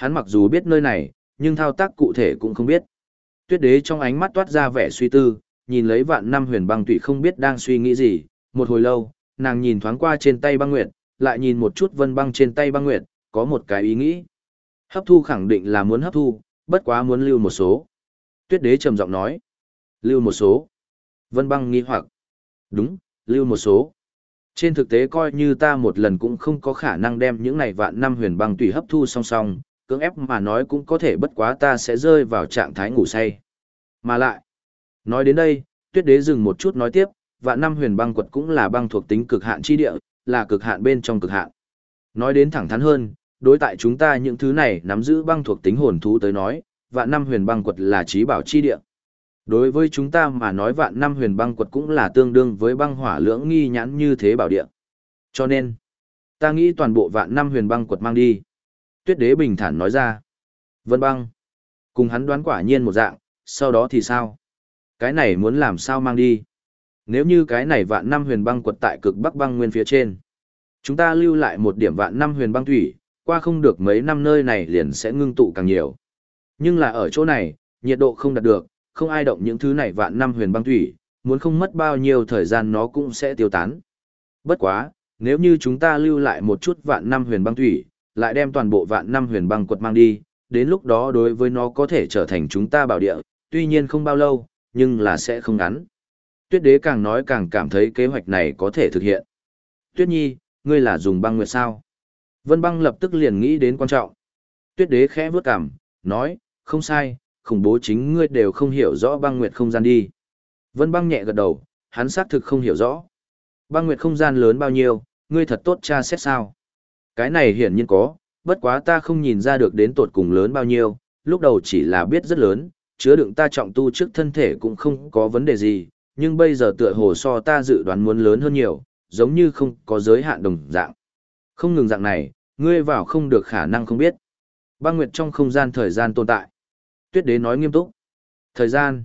Hắn mặc dù biết nơi này, nhưng thao tác cụ thể cũng không biết. Tuyết đế trong ánh mắt toát ra vẻ suy tư, nhìn lấy vạn năm huyền băng tụy không biết đang suy nghĩ gì. Một hồi lâu, nàng nhìn thoáng qua trên tay băng nguyệt, lại nhìn một chút vân băng trên tay băng nguyệt, có một cái ý nghĩ. Hấp thu khẳng định là muốn hấp thu, bất quá muốn lưu một số. Tuyết đế trầm giọng nói. Lưu một số. Vân băng nghi hoặc. Đúng, lưu một số. Trên thực tế coi như ta một lần cũng không có khả năng đem những này vạn năm huyền băng tùy hấp thu song song, cưỡng ép mà nói cũng có thể bất quá ta sẽ rơi vào trạng thái ngủ say. Mà lại, nói đến đây, tuyết đế dừng một chút nói tiếp, vạn năm huyền băng quật cũng là băng thuộc tính cực hạn chi địa, là cực hạn bên trong cực hạn. Nói đến thẳng thắn hơn, đối tại chúng ta những thứ này nắm giữ băng thuộc tính hồn thú tới nói, vạn năm huyền băng quật là trí bảo chi địa. Đối với chúng ta mà nói vạn năm huyền băng quật cũng là tương đương với băng hỏa lưỡng nghi nhãn như thế bảo địa. Cho nên, ta nghĩ toàn bộ vạn năm huyền băng quật mang đi. Tuyết đế bình thản nói ra. Vân băng. Cùng hắn đoán quả nhiên một dạng, sau đó thì sao? Cái này muốn làm sao mang đi? Nếu như cái này vạn năm huyền băng quật tại cực bắc băng nguyên phía trên, chúng ta lưu lại một điểm vạn năm huyền băng thủy, qua không được mấy năm nơi này liền sẽ ngưng tụ càng nhiều. Nhưng là ở chỗ này, nhiệt độ không đạt được, không ai động những thứ này vạn năm huyền băng thủy, muốn không mất bao nhiêu thời gian nó cũng sẽ tiêu tán. Bất quá, nếu như chúng ta lưu lại một chút vạn năm huyền băng thủy, lại đem toàn bộ vạn năm huyền băng quật mang đi, đến lúc đó đối với nó có thể trở thành chúng ta bảo địa, tuy nhiên không bao lâu, nhưng là sẽ không ngắn. Tuyết đế càng nói càng cảm thấy kế hoạch này có thể thực hiện. Tuyết nhi, ngươi là dùng băng nguyệt sao? Vân băng lập tức liền nghĩ đến quan trọng. Tuyết đế khẽ vướt cằm, nói, không sai, khủng bố chính ngươi đều không hiểu rõ băng nguyệt không gian đi. Vân băng nhẹ gật đầu, hắn xác thực không hiểu rõ. Băng nguyệt không gian lớn bao nhiêu, ngươi thật tốt tra xét sao. Cái này hiển nhiên có, bất quá ta không nhìn ra được đến tột cùng lớn bao nhiêu, lúc đầu chỉ là biết rất lớn, chứa đựng ta trọng tu trước thân thể cũng không có vấn đề gì, nhưng bây giờ tựa hồ so ta dự đoán muốn lớn hơn nhiều, giống như không có giới hạn đồng dạng. Không ngừng dạng này, ngươi vào không được khả năng không biết. Băng nguyệt trong không gian thời gian tồn tại. Tuyết đế nói nghiêm túc. Thời gian.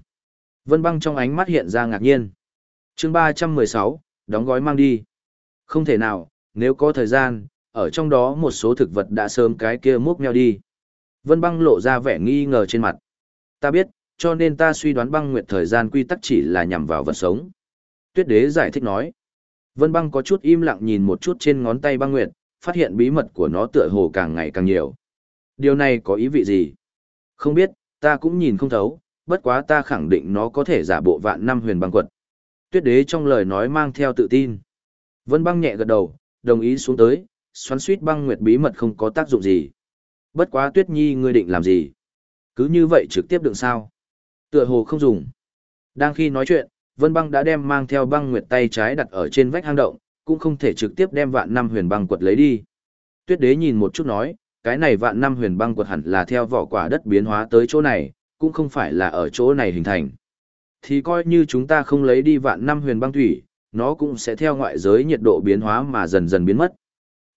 Vân băng trong ánh mắt hiện ra ngạc nhiên. chương ba trăm mười sáu, đóng gói mang đi. Không thể nào, nếu có thời gian, ở trong đó một số thực vật đã sớm cái kia múc meo đi. Vân băng lộ ra vẻ nghi ngờ trên mặt. Ta biết, cho nên ta suy đoán băng nguyệt thời gian quy tắc chỉ là nhằm vào vật sống. Tuyết đế giải thích nói. Vân băng có chút im lặng nhìn một chút trên ngón tay băng nguyệt, phát hiện bí mật của nó tựa hồ càng ngày càng nhiều. Điều này có ý vị gì? Không biết, ta cũng nhìn không thấu, bất quá ta khẳng định nó có thể giả bộ vạn năm huyền băng quật. Tuyết đế trong lời nói mang theo tự tin. Vân băng nhẹ gật đầu, đồng ý xuống tới, xoắn suýt băng nguyệt bí mật không có tác dụng gì. Bất quá tuyết nhi ngươi định làm gì? Cứ như vậy trực tiếp đựng sao? Tựa hồ không dùng. Đang khi nói chuyện, Vân băng đã đem mang theo băng nguyệt tay trái đặt ở trên vách hang động, cũng không thể trực tiếp đem vạn năm huyền băng quật lấy đi. Tuyết đế nhìn một chút nói, cái này vạn năm huyền băng quật hẳn là theo vỏ quả đất biến hóa tới chỗ này, cũng không phải là ở chỗ này hình thành. Thì coi như chúng ta không lấy đi vạn năm huyền băng thủy, nó cũng sẽ theo ngoại giới nhiệt độ biến hóa mà dần dần biến mất.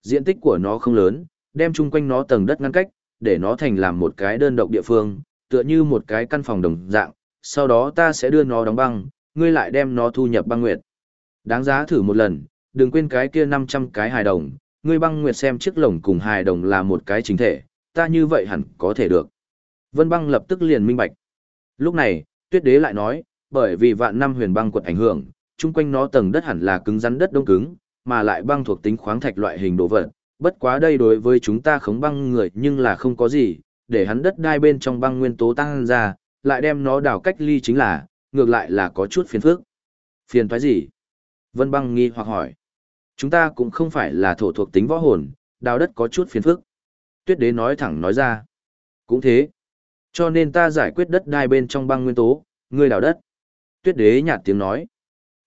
Diện tích của nó không lớn, đem chung quanh nó tầng đất ngăn cách, để nó thành làm một cái đơn độc địa phương, tựa như một cái căn phòng đồng dạng, sau đó ta sẽ đưa nó đóng băng, ngươi lại đem nó thu nhập băng nguyệt. Đáng giá thử một lần, đừng quên cái kia 500 cái hài đồng, ngươi băng nguyệt xem chiếc lồng cùng hài đồng là một cái chính thể, ta như vậy hẳn có thể được. Vân băng lập tức liền minh bạch. Lúc này, tuyết đế lại nói, bởi vì vạn năm huyền băng quật ảnh hưởng, chung quanh nó tầng đất hẳn là cứng rắn đất đông cứng, mà lại băng thuộc tính khoáng thạch loại hình đồ vật. Bất quá đây đối với chúng ta khống băng người nhưng là không có gì, để hắn đất đai bên trong băng nguyên tố tăng ra, lại đem nó đào cách ly chính là, ngược lại là có chút phiền phức. Phiền toái gì? Vân băng nghi hoặc hỏi. Chúng ta cũng không phải là thổ thuộc tính võ hồn, đào đất có chút phiền phức. Tuyết đế nói thẳng nói ra. Cũng thế. Cho nên ta giải quyết đất đai bên trong băng nguyên tố, ngươi đào đất. Tuyết đế nhạt tiếng nói.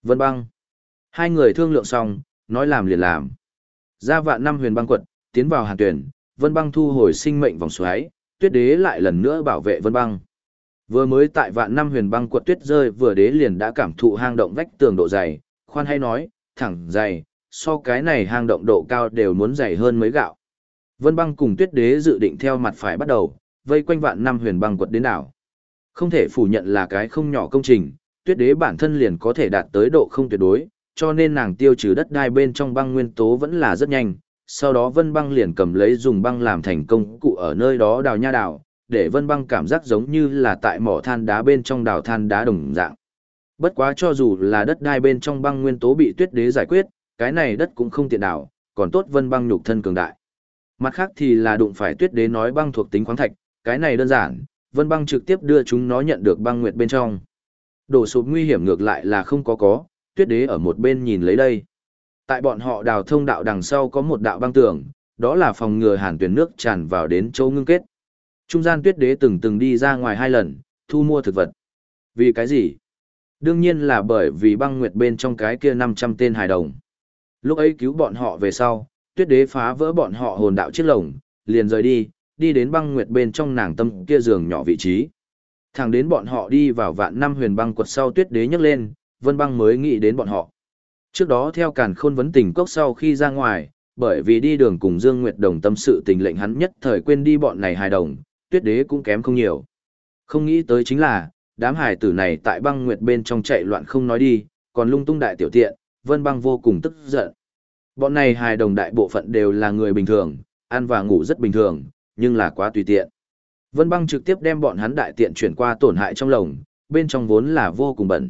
Vân băng. Hai người thương lượng xong, nói làm liền làm. Ra vạn năm huyền băng quật, tiến vào hàn tuyển, vân băng thu hồi sinh mệnh vòng xoáy, tuyết đế lại lần nữa bảo vệ vân băng. Vừa mới tại vạn năm huyền băng quật tuyết rơi vừa đế liền đã cảm thụ hang động vách tường độ dày, khoan hay nói, thẳng dày, so cái này hang động độ cao đều muốn dày hơn mấy gạo. Vân băng cùng tuyết đế dự định theo mặt phải bắt đầu, vây quanh vạn năm huyền băng quật đến đảo. Không thể phủ nhận là cái không nhỏ công trình, tuyết đế bản thân liền có thể đạt tới độ không tuyệt đối, cho nên nàng tiêu trừ đất đai bên trong băng nguyên tố vẫn là rất nhanh. Sau đó Vân Băng liền cầm lấy dùng băng làm thành công cụ ở nơi đó đào nha đào, để Vân Băng cảm giác giống như là tại mỏ than đá bên trong đào than đá đồng dạng. Bất quá cho dù là đất đai bên trong băng nguyên tố bị tuyết đế giải quyết, cái này đất cũng không tiện đào, còn tốt Vân Băng nhục thân cường đại. Mặt khác thì là đụng phải tuyết đế nói băng thuộc tính khoáng thạch, cái này đơn giản, Vân Băng trực tiếp đưa chúng nó nhận được băng nguyệt bên trong. Đổ sụp nguy hiểm ngược lại là không có có, tuyết đế ở một bên nhìn lấy đây. Tại bọn họ đào thông đạo đằng sau có một đạo băng tường, đó là phòng ngừa hàn tuyển nước tràn vào đến chỗ ngưng kết. Trung gian tuyết đế từng từng đi ra ngoài hai lần, thu mua thực vật. Vì cái gì? Đương nhiên là bởi vì băng nguyệt bên trong cái kia 500 tên hài đồng. Lúc ấy cứu bọn họ về sau, tuyết đế phá vỡ bọn họ hồn đạo chiếc lồng, liền rời đi, đi đến băng nguyệt bên trong nàng tâm kia giường nhỏ vị trí. Thẳng đến bọn họ đi vào vạn năm huyền băng quật sau tuyết đế nhấc lên, vân băng mới nghĩ đến bọn họ. Trước đó theo càn khôn vấn tình cốc sau khi ra ngoài, bởi vì đi đường cùng Dương Nguyệt Đồng tâm sự tình lệnh hắn nhất thời quên đi bọn này hài đồng, tuyết đế cũng kém không nhiều. Không nghĩ tới chính là, đám hài tử này tại băng nguyệt bên trong chạy loạn không nói đi, còn lung tung đại tiểu tiện, vân băng vô cùng tức giận. Bọn này hài đồng đại bộ phận đều là người bình thường, ăn và ngủ rất bình thường, nhưng là quá tùy tiện. Vân băng trực tiếp đem bọn hắn đại tiện chuyển qua tổn hại trong lồng, bên trong vốn là vô cùng bẩn.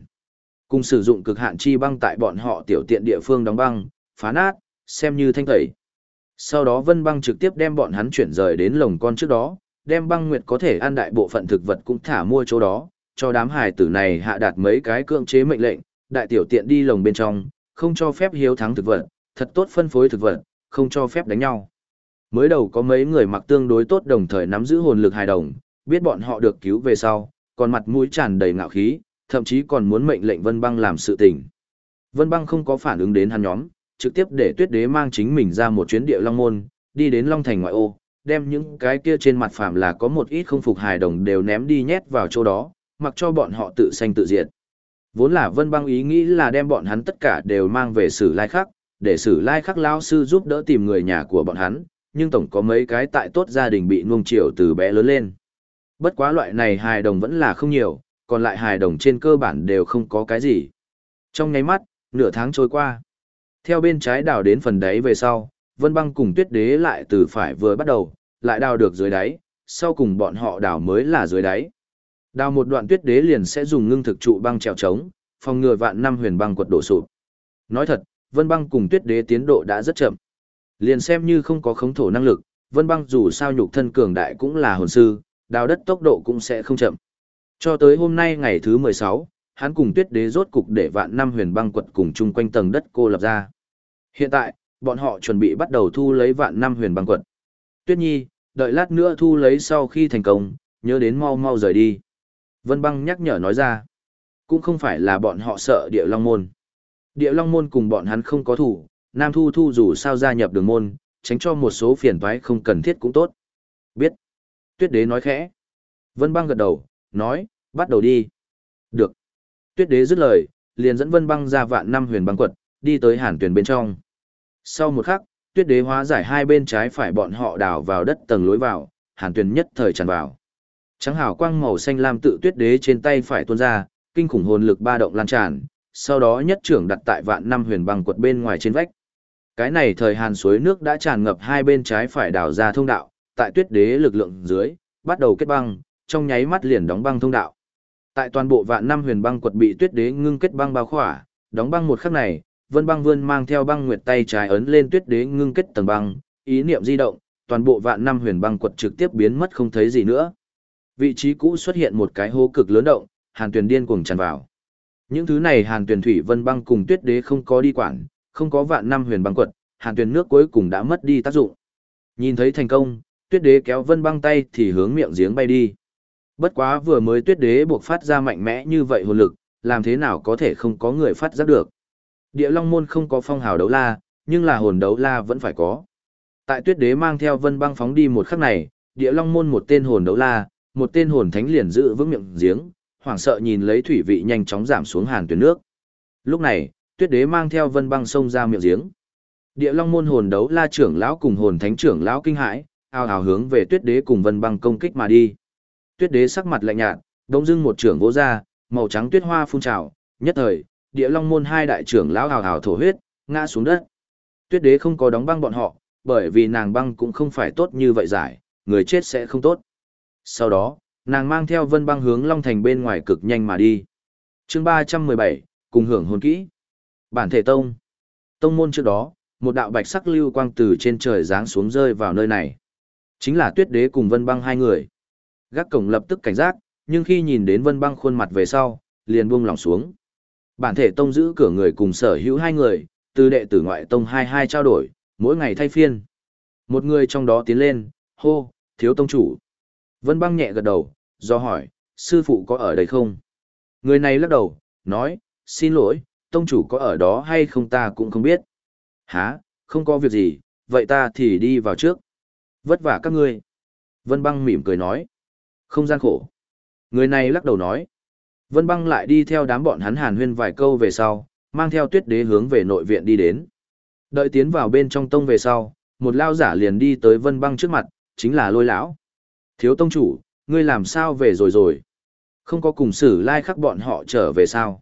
Cùng sử dụng cực hạn chi băng tại bọn họ tiểu tiện địa phương đóng băng, phá nát, xem như thanh tẩy. Sau đó Vân băng trực tiếp đem bọn hắn chuyển rời đến lồng con trước đó, đem băng nguyệt có thể ăn đại bộ phận thực vật cũng thả mua chỗ đó, cho đám hài tử này hạ đạt mấy cái cưỡng chế mệnh lệnh, đại tiểu tiện đi lồng bên trong, không cho phép hiếu thắng thực vật, thật tốt phân phối thực vật, không cho phép đánh nhau. Mới đầu có mấy người mặc tương đối tốt đồng thời nắm giữ hồn lực hài đồng, biết bọn họ được cứu về sau, còn mặt mũi tràn đầy ngạo khí, thậm chí còn muốn mệnh lệnh Vân Băng làm sự tình. Vân Băng không có phản ứng đến hắn nhóm, trực tiếp để Tuyết Đế mang chính mình ra một chuyến địa Long Môn, đi đến Long Thành ngoại ô, đem những cái kia trên mặt phàm là có một ít không phục hài đồng đều ném đi nhét vào chỗ đó, mặc cho bọn họ tự sanh tự diệt. Vốn là Vân Băng ý nghĩ là đem bọn hắn tất cả đều mang về xử lai khắc, để sử lai khắc Lão sư giúp đỡ tìm người nhà của bọn hắn, nhưng tổng có mấy cái tại tốt gia đình bị nuông chiều từ bé lớn lên. Bất quá loại này hài đồng vẫn là không nhiều, còn lại hài đồng trên cơ bản đều không có cái gì. Trong nháy mắt, nửa tháng trôi qua. Theo bên trái đào đến phần đáy về sau, Vân Băng cùng Tuyết Đế lại từ phải vừa bắt đầu, lại đào được dưới đáy, sau cùng bọn họ đào mới là dưới đáy. Đào một đoạn Tuyết Đế liền sẽ dùng ngưng thực trụ băng trèo trống, phòng ngừa vạn năm huyền băng quật đổ sụp. Nói thật, Vân Băng cùng Tuyết Đế tiến độ đã rất chậm. Liền xem như không có khống thổ năng lực, Vân Băng dù sao nhục thân cường đại cũng là hồn sư, đào đất tốc độ cũng sẽ không chậm. Cho tới hôm nay ngày thứ 16, hắn cùng Tuyết Đế rốt cục để vạn năm huyền băng quật cùng chung quanh tầng đất cô lập ra. Hiện tại, bọn họ chuẩn bị bắt đầu thu lấy vạn năm huyền băng quật. Tuyết Nhi, đợi lát nữa thu lấy sau khi thành công, nhớ đến mau mau rời đi. Vân băng nhắc nhở nói ra. Cũng không phải là bọn họ sợ địa long môn. Địa long môn cùng bọn hắn không có thủ, Nam Thu Thu dù sao gia nhập đường môn, tránh cho một số phiền toái không cần thiết cũng tốt. Biết. Tuyết đế nói khẽ. Vân băng gật đầu, nói, bắt đầu đi. Được. Tuyết đế dứt lời, liền dẫn vân băng ra vạn năm huyền băng quật, đi tới hàn tuyển bên trong. Sau một khắc, tuyết đế hóa giải hai bên trái phải bọn họ đào vào đất tầng lối vào, hàn tuyển nhất thời tràn vào. Trắng hào quang màu xanh lam tự tuyết đế trên tay phải tuôn ra, kinh khủng hồn lực ba động lan tràn, sau đó nhất trưởng đặt tại vạn năm huyền băng quật bên ngoài trên vách. Cái này thời hàn suối nước đã tràn ngập hai bên trái phải đào ra thông đạo, tại tuyết đế lực lượng dưới, bắt đầu kết băng, trong nháy mắt liền đóng băng thông đạo. Tại toàn bộ vạn năm huyền băng quật bị tuyết đế ngưng kết băng bao khỏa, đóng băng một khắc này, Vân Băng Vươn mang theo băng nguyệt tay trái ấn lên tuyết đế ngưng kết tầng băng, ý niệm di động, toàn bộ vạn năm huyền băng quật trực tiếp biến mất không thấy gì nữa. Vị trí cũ xuất hiện một cái hố cực lớn động, Hàn Tuyền điên cuồng tràn vào. Những thứ này Hàn Tuyền thủy Vân Băng cùng tuyết đế không có đi quản, không có vạn năm huyền băng quật, Hàn Tuyền nước cuối cùng đã mất đi tác dụng. Nhìn thấy thành công, tuyết đế kéo Vân Băng tay thì hướng miệng giếng bay đi. Bất quá vừa mới tuyết đế buộc phát ra mạnh mẽ như vậy hồn lực, làm thế nào có thể không có người phát giác được. Địa Long môn không có phong hào đấu la, nhưng là hồn đấu la vẫn phải có. Tại tuyết đế mang theo vân băng phóng đi một khắc này, địa Long môn một tên hồn đấu la, một tên hồn thánh liền giữ vững miệng giếng, hoảng sợ nhìn lấy thủy vị nhanh chóng giảm xuống hàn tuyến nước. Lúc này, tuyết đế mang theo vân băng xông ra miệng giếng. Địa Long môn hồn đấu la trưởng lão cùng hồn thánh trưởng lão kinh hãi, ao ào hướng về tuyết đế cùng vân băng công kích mà đi. Tuyết đế sắc mặt lạnh nhạt, đông dưng một trưởng vỗ ra, màu trắng tuyết hoa phun trào, nhất thời, địa long môn hai đại trưởng lão hào hào thổ huyết, ngã xuống đất. Tuyết đế không có đóng băng bọn họ, bởi vì nàng băng cũng không phải tốt như vậy giải, người chết sẽ không tốt. Sau đó, nàng mang theo vân băng hướng Long Thành bên ngoài cực nhanh mà đi. chương ba trăm mười bảy cùng hưởng hồn kỹ. Bản thể tông. Tông môn trước đó, một đạo bạch sắc lưu quang từ trên trời giáng xuống rơi vào nơi này. Chính là tuyết đế cùng vân băng hai người. Gác cổng lập tức cảnh giác, nhưng khi nhìn đến vân băng khuôn mặt về sau, liền buông lỏng xuống. Bản thể tông giữ cửa người cùng sở hữu hai người, từ đệ tử ngoại tông hai hai trao đổi, mỗi ngày thay phiên. Một người trong đó tiến lên, hô, thiếu tông chủ. Vân băng nhẹ gật đầu, do hỏi, sư phụ có ở đây không? Người này lắc đầu, nói, xin lỗi, tông chủ có ở đó hay không ta cũng không biết. Hả, không có việc gì, vậy ta thì đi vào trước. Vất vả các ngươi. Vân băng mỉm cười nói. Không gian khổ. Người này lắc đầu nói. Vân băng lại đi theo đám bọn hắn hàn huyên vài câu về sau, mang theo tuyết đế hướng về nội viện đi đến. Đợi tiến vào bên trong tông về sau, một lao giả liền đi tới vân băng trước mặt, chính là lôi lão. Thiếu tông chủ, ngươi làm sao về rồi rồi? Không có cùng xử lai like khắc bọn họ trở về sao?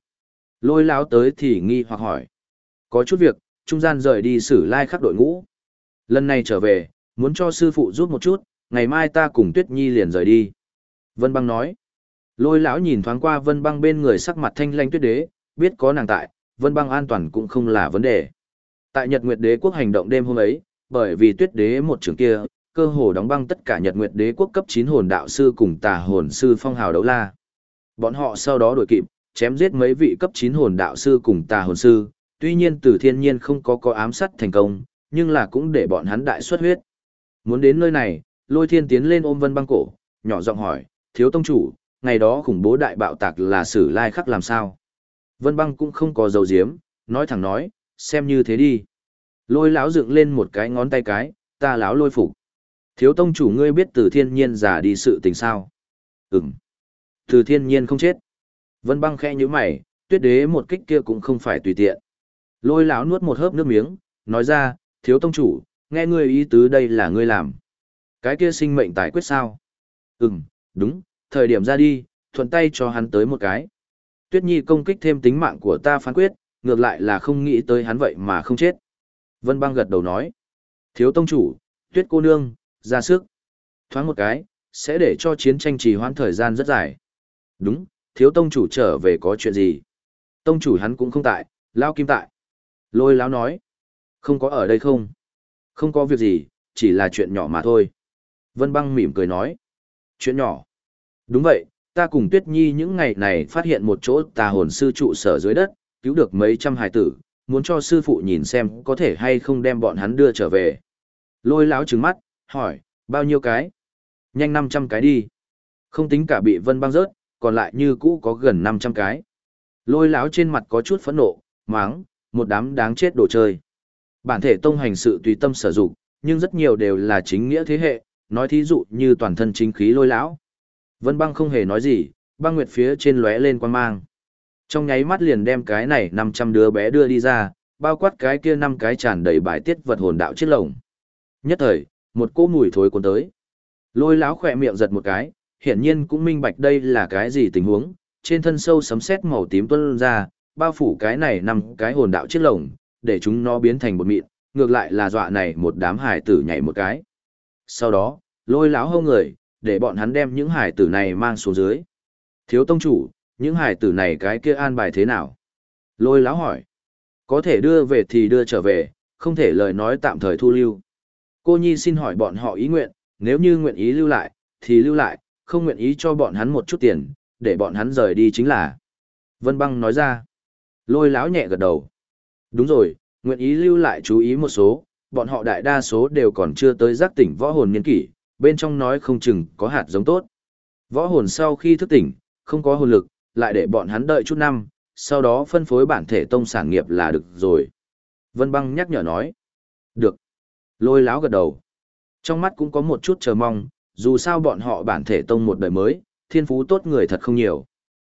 Lôi lão tới thì nghi hoặc hỏi. Có chút việc, trung gian rời đi xử lai like khắc đội ngũ. Lần này trở về, muốn cho sư phụ giúp một chút, ngày mai ta cùng Tuyết Nhi liền rời đi. Vân băng nói. Lôi lão nhìn thoáng qua Vân Băng bên người sắc mặt thanh lanh tuyết đế, biết có nàng tại, Vân Băng an toàn cũng không là vấn đề. Tại Nhật Nguyệt Đế quốc hành động đêm hôm ấy, bởi vì tuyết đế một trường kia, cơ hồ đóng băng tất cả Nhật Nguyệt Đế quốc cấp 9 hồn đạo sư cùng tà hồn sư phong hào đấu la. Bọn họ sau đó đổi kịp, chém giết mấy vị cấp 9 hồn đạo sư cùng tà hồn sư, tuy nhiên từ thiên nhiên không có có ám sát thành công, nhưng là cũng để bọn hắn đại xuất huyết. Muốn đến nơi này, lôi thiên tiến lên ôm vân băng cổ, nhỏ giọng hỏi, thiếu tông chủ, ngày đó khủng bố đại bạo tạc là sử lai khắc làm sao. Vân băng cũng không có dầu diếm, nói thẳng nói, xem như thế đi. Lôi lão dựng lên một cái ngón tay cái, ta lão lôi phục. Thiếu tông chủ ngươi biết từ thiên nhiên giả đi sự tình sao? Ừm. Từ thiên nhiên không chết. Vân băng khẽ như mày, tuyết đế một kích kia cũng không phải tùy tiện. Lôi lão nuốt một hớp nước miếng, nói ra, thiếu tông chủ, nghe ngươi ý tứ đây là ngươi làm. Cái kia sinh mệnh tài quyết sao? Ừm, đúng, thời điểm ra đi, thuận tay cho hắn tới một cái. Tuyết Nhi công kích thêm tính mạng của ta phán quyết, ngược lại là không nghĩ tới hắn vậy mà không chết. Vân băng gật đầu nói. Thiếu tông chủ, tuyết cô nương, ra sức. Thoáng một cái, sẽ để cho chiến tranh trì hoãn thời gian rất dài. Đúng, thiếu tông chủ trở về có chuyện gì? Tông chủ hắn cũng không tại, lao kim tại. Lôi lão nói. Không có ở đây không? Không có việc gì, chỉ là chuyện nhỏ mà thôi. Vân băng mỉm cười nói. Chuyện nhỏ. Đúng vậy, ta cùng Tuyết Nhi những ngày này phát hiện một chỗ tà hồn sư trụ sở dưới đất, cứu được mấy trăm hài tử, muốn cho sư phụ nhìn xem có thể hay không đem bọn hắn đưa trở về. Lôi lão trừng mắt, hỏi, bao nhiêu cái? Nhanh 500 cái đi. Không tính cả bị vân băng rớt, còn lại như cũ có gần 500 cái. Lôi lão trên mặt có chút phẫn nộ, máng, một đám đáng chết đồ chơi. Bản thể tông hành sự tùy tâm sở dụng, nhưng rất nhiều đều là chính nghĩa thế hệ, nói thí dụ như toàn thân chính khí lôi lão. Vân băng không hề nói gì, băng nguyệt phía trên lóe lên quan mang. Trong nháy mắt liền đem cái này 500 đứa bé đưa đi ra, bao quát cái kia năm cái tràn đầy bài tiết vật hồn đạo chết lồng. Nhất thời, một cỗ mùi thối cuốn tới. Lôi lão khỏe miệng giật một cái, hiển nhiên cũng minh bạch đây là cái gì tình huống, trên thân sâu sấm sét màu tím tuôn ra, bao phủ cái này năm cái hồn đạo chiếc lồng, để chúng nó biến thành bột mịn, ngược lại là dọa này một đám hải tử nhảy một cái. Sau đó, lôi lão hông người, để bọn hắn đem những hải tử này mang xuống dưới. Thiếu tông chủ, những hải tử này cái kia an bài thế nào? Lôi lão hỏi. Có thể đưa về thì đưa trở về, không thể lời nói tạm thời thu lưu. Cô Nhi xin hỏi bọn họ ý nguyện, nếu như nguyện ý lưu lại, thì lưu lại, không nguyện ý cho bọn hắn một chút tiền, để bọn hắn rời đi chính là. Vân băng nói ra. Lôi lão nhẹ gật đầu. Đúng rồi, nguyện ý lưu lại chú ý một số, bọn họ đại đa số đều còn chưa tới giác tỉnh võ hồn niên kỷ, bên trong nói không chừng có hạt giống tốt. Võ hồn sau khi thức tỉnh, không có hồn lực, lại để bọn hắn đợi chút năm, sau đó phân phối bản thể tông sản nghiệp là được rồi. Vân băng nhắc nhở nói. Được. Lôi láo gật đầu. Trong mắt cũng có một chút chờ mong, dù sao bọn họ bản thể tông một đời mới, thiên phú tốt người thật không nhiều.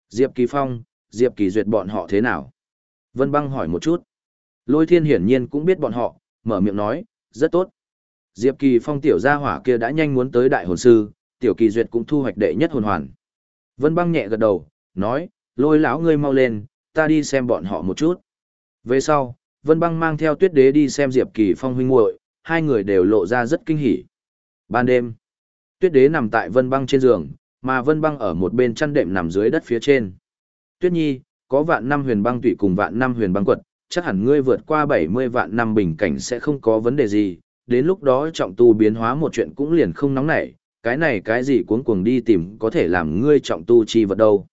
Diệp Kỳ Phong, Diệp Kỳ Duyệt bọn họ thế nào? Vân băng hỏi một chút. Lôi thiên hiển nhiên cũng biết bọn họ, mở miệng nói, rất tốt. Diệp Kỳ Phong tiểu gia hỏa kia đã nhanh muốn tới đại hồn sư, tiểu kỳ duyệt cũng thu hoạch đệ nhất hồn hoàn. Vân băng nhẹ gật đầu, nói, lôi lão ngươi mau lên, ta đi xem bọn họ một chút. Về sau, Vân băng mang theo tuyết đế đi xem Diệp Kỳ Phong huynh muội, hai người đều lộ ra rất kinh hỉ. Ban đêm, tuyết đế nằm tại Vân băng trên giường, mà Vân băng ở một bên chăn đệm nằm dưới đất phía trên. Tuyết nhi, có vạn năm huyền băng tụy cùng vạn năm huyền băng quật, chắc hẳn ngươi vượt qua 70 vạn năm bình cảnh sẽ không có vấn đề gì, đến lúc đó trọng tu biến hóa một chuyện cũng liền không nóng nảy, cái này cái gì cuống cuồng đi tìm có thể làm ngươi trọng tu chi vật đâu.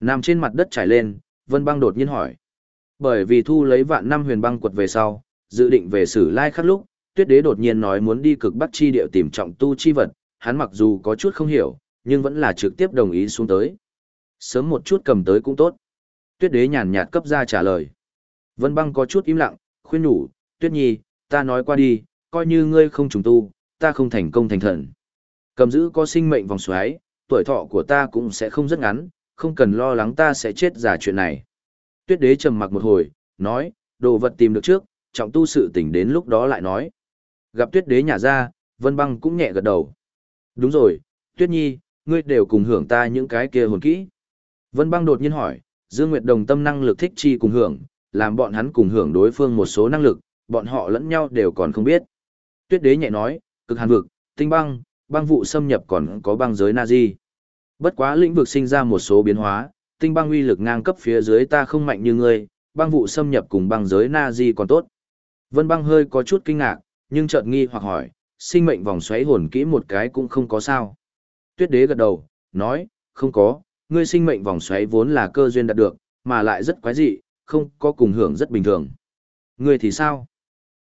Nằm trên mặt đất trải lên, Vân Băng đột nhiên hỏi. Bởi vì thu lấy vạn năm huyền băng quật về sau, dự định về sử lai khắc lúc, tuyết đế đột nhiên nói muốn đi cực bắc chi điệu tìm trọng tu chi vật, hắn mặc dù có chút không hiểu, nhưng vẫn là trực tiếp đồng ý xuống tới. Sớm một chút cầm tới cũng tốt. Tuyết đế nhàn nhạt cấp ra trả lời. Vân băng có chút im lặng, khuyên nhủ, tuyết nhi, ta nói qua đi, coi như ngươi không trùng tu, ta không thành công thành thần. Cầm giữ có sinh mệnh vòng xoáy, tuổi thọ của ta cũng sẽ không rất ngắn, không cần lo lắng ta sẽ chết giả chuyện này. Tuyết đế trầm mặc một hồi, nói, đồ vật tìm được trước, trọng tu sự tỉnh đến lúc đó lại nói. Gặp tuyết đế nhả ra, vân băng cũng nhẹ gật đầu. Đúng rồi, tuyết nhi, ngươi đều cùng hưởng ta những cái kia hồn kỹ. Vân băng đột nhiên hỏi, Dương Nguyệt Đồng tâm năng lực thích chi cùng hưởng, làm bọn hắn cùng hưởng đối phương một số năng lực, bọn họ lẫn nhau đều còn không biết. Tuyết đế nhẹ nói, cực hàn vực, tinh băng, băng vụ xâm nhập còn có băng giới Nazi. Bất quá lĩnh vực sinh ra một số biến hóa, tinh băng uy lực ngang cấp phía dưới ta không mạnh như ngươi, băng vụ xâm nhập cùng băng giới Nazi còn tốt. Vân băng hơi có chút kinh ngạc, nhưng chợt nghi hoặc hỏi, sinh mệnh vòng xoáy hồn kỹ một cái cũng không có sao. Tuyết đế gật đầu, nói, không có, ngươi sinh mệnh vòng xoáy vốn là cơ duyên đạt được, mà lại rất quái dị, không có cùng hưởng rất bình thường. Ngươi thì sao?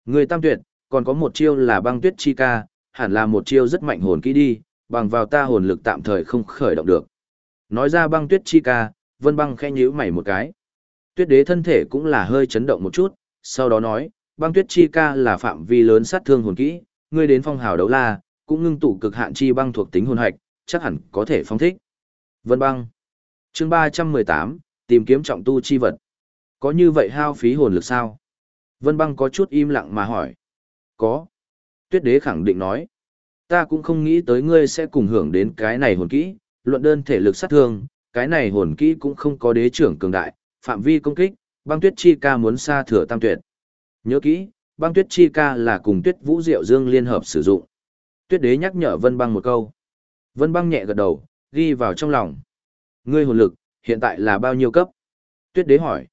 Ngươi tam tuyệt, còn có một chiêu là băng tuyết chi ca, hẳn là một chiêu rất mạnh hồn kỹ đi, bằng vào ta hồn lực tạm thời không khởi động được. Nói ra băng tuyết chi ca, vân băng khẽ nhíu mày một cái. Tuyết đế thân thể cũng là hơi chấn động một chút, sau đó nói, băng tuyết chi ca là phạm vi lớn sát thương hồn kỹ, ngươi đến phong hào đấu la, cũng ngưng tụ cực hạn chi băng thuộc tính hồn hạch, chắc hẳn có thể phong thích. Vân băng. Chương 318, tìm kiếm trọng tu chi vật. Có như vậy hao phí hồn lực sao? Vân băng có chút im lặng mà hỏi. Có. Tuyết đế khẳng định nói. Ta cũng không nghĩ tới ngươi sẽ cùng hưởng đến cái này hồn kỹ, luận đơn thể lực sát thương, cái này hồn kỹ cũng không có đế trưởng cường đại, phạm vi công kích, băng tuyết chi ca muốn xa thừa tam tuyệt. Nhớ kỹ, băng tuyết chi ca là cùng tuyết vũ diệu dương liên hợp sử dụng. Tuyết đế nhắc nhở Vân băng một câu. Vân băng nhẹ gật đầu, ghi vào trong lòng. Ngươi hồn lực, hiện tại là bao nhiêu cấp? Tuyết đế hỏi.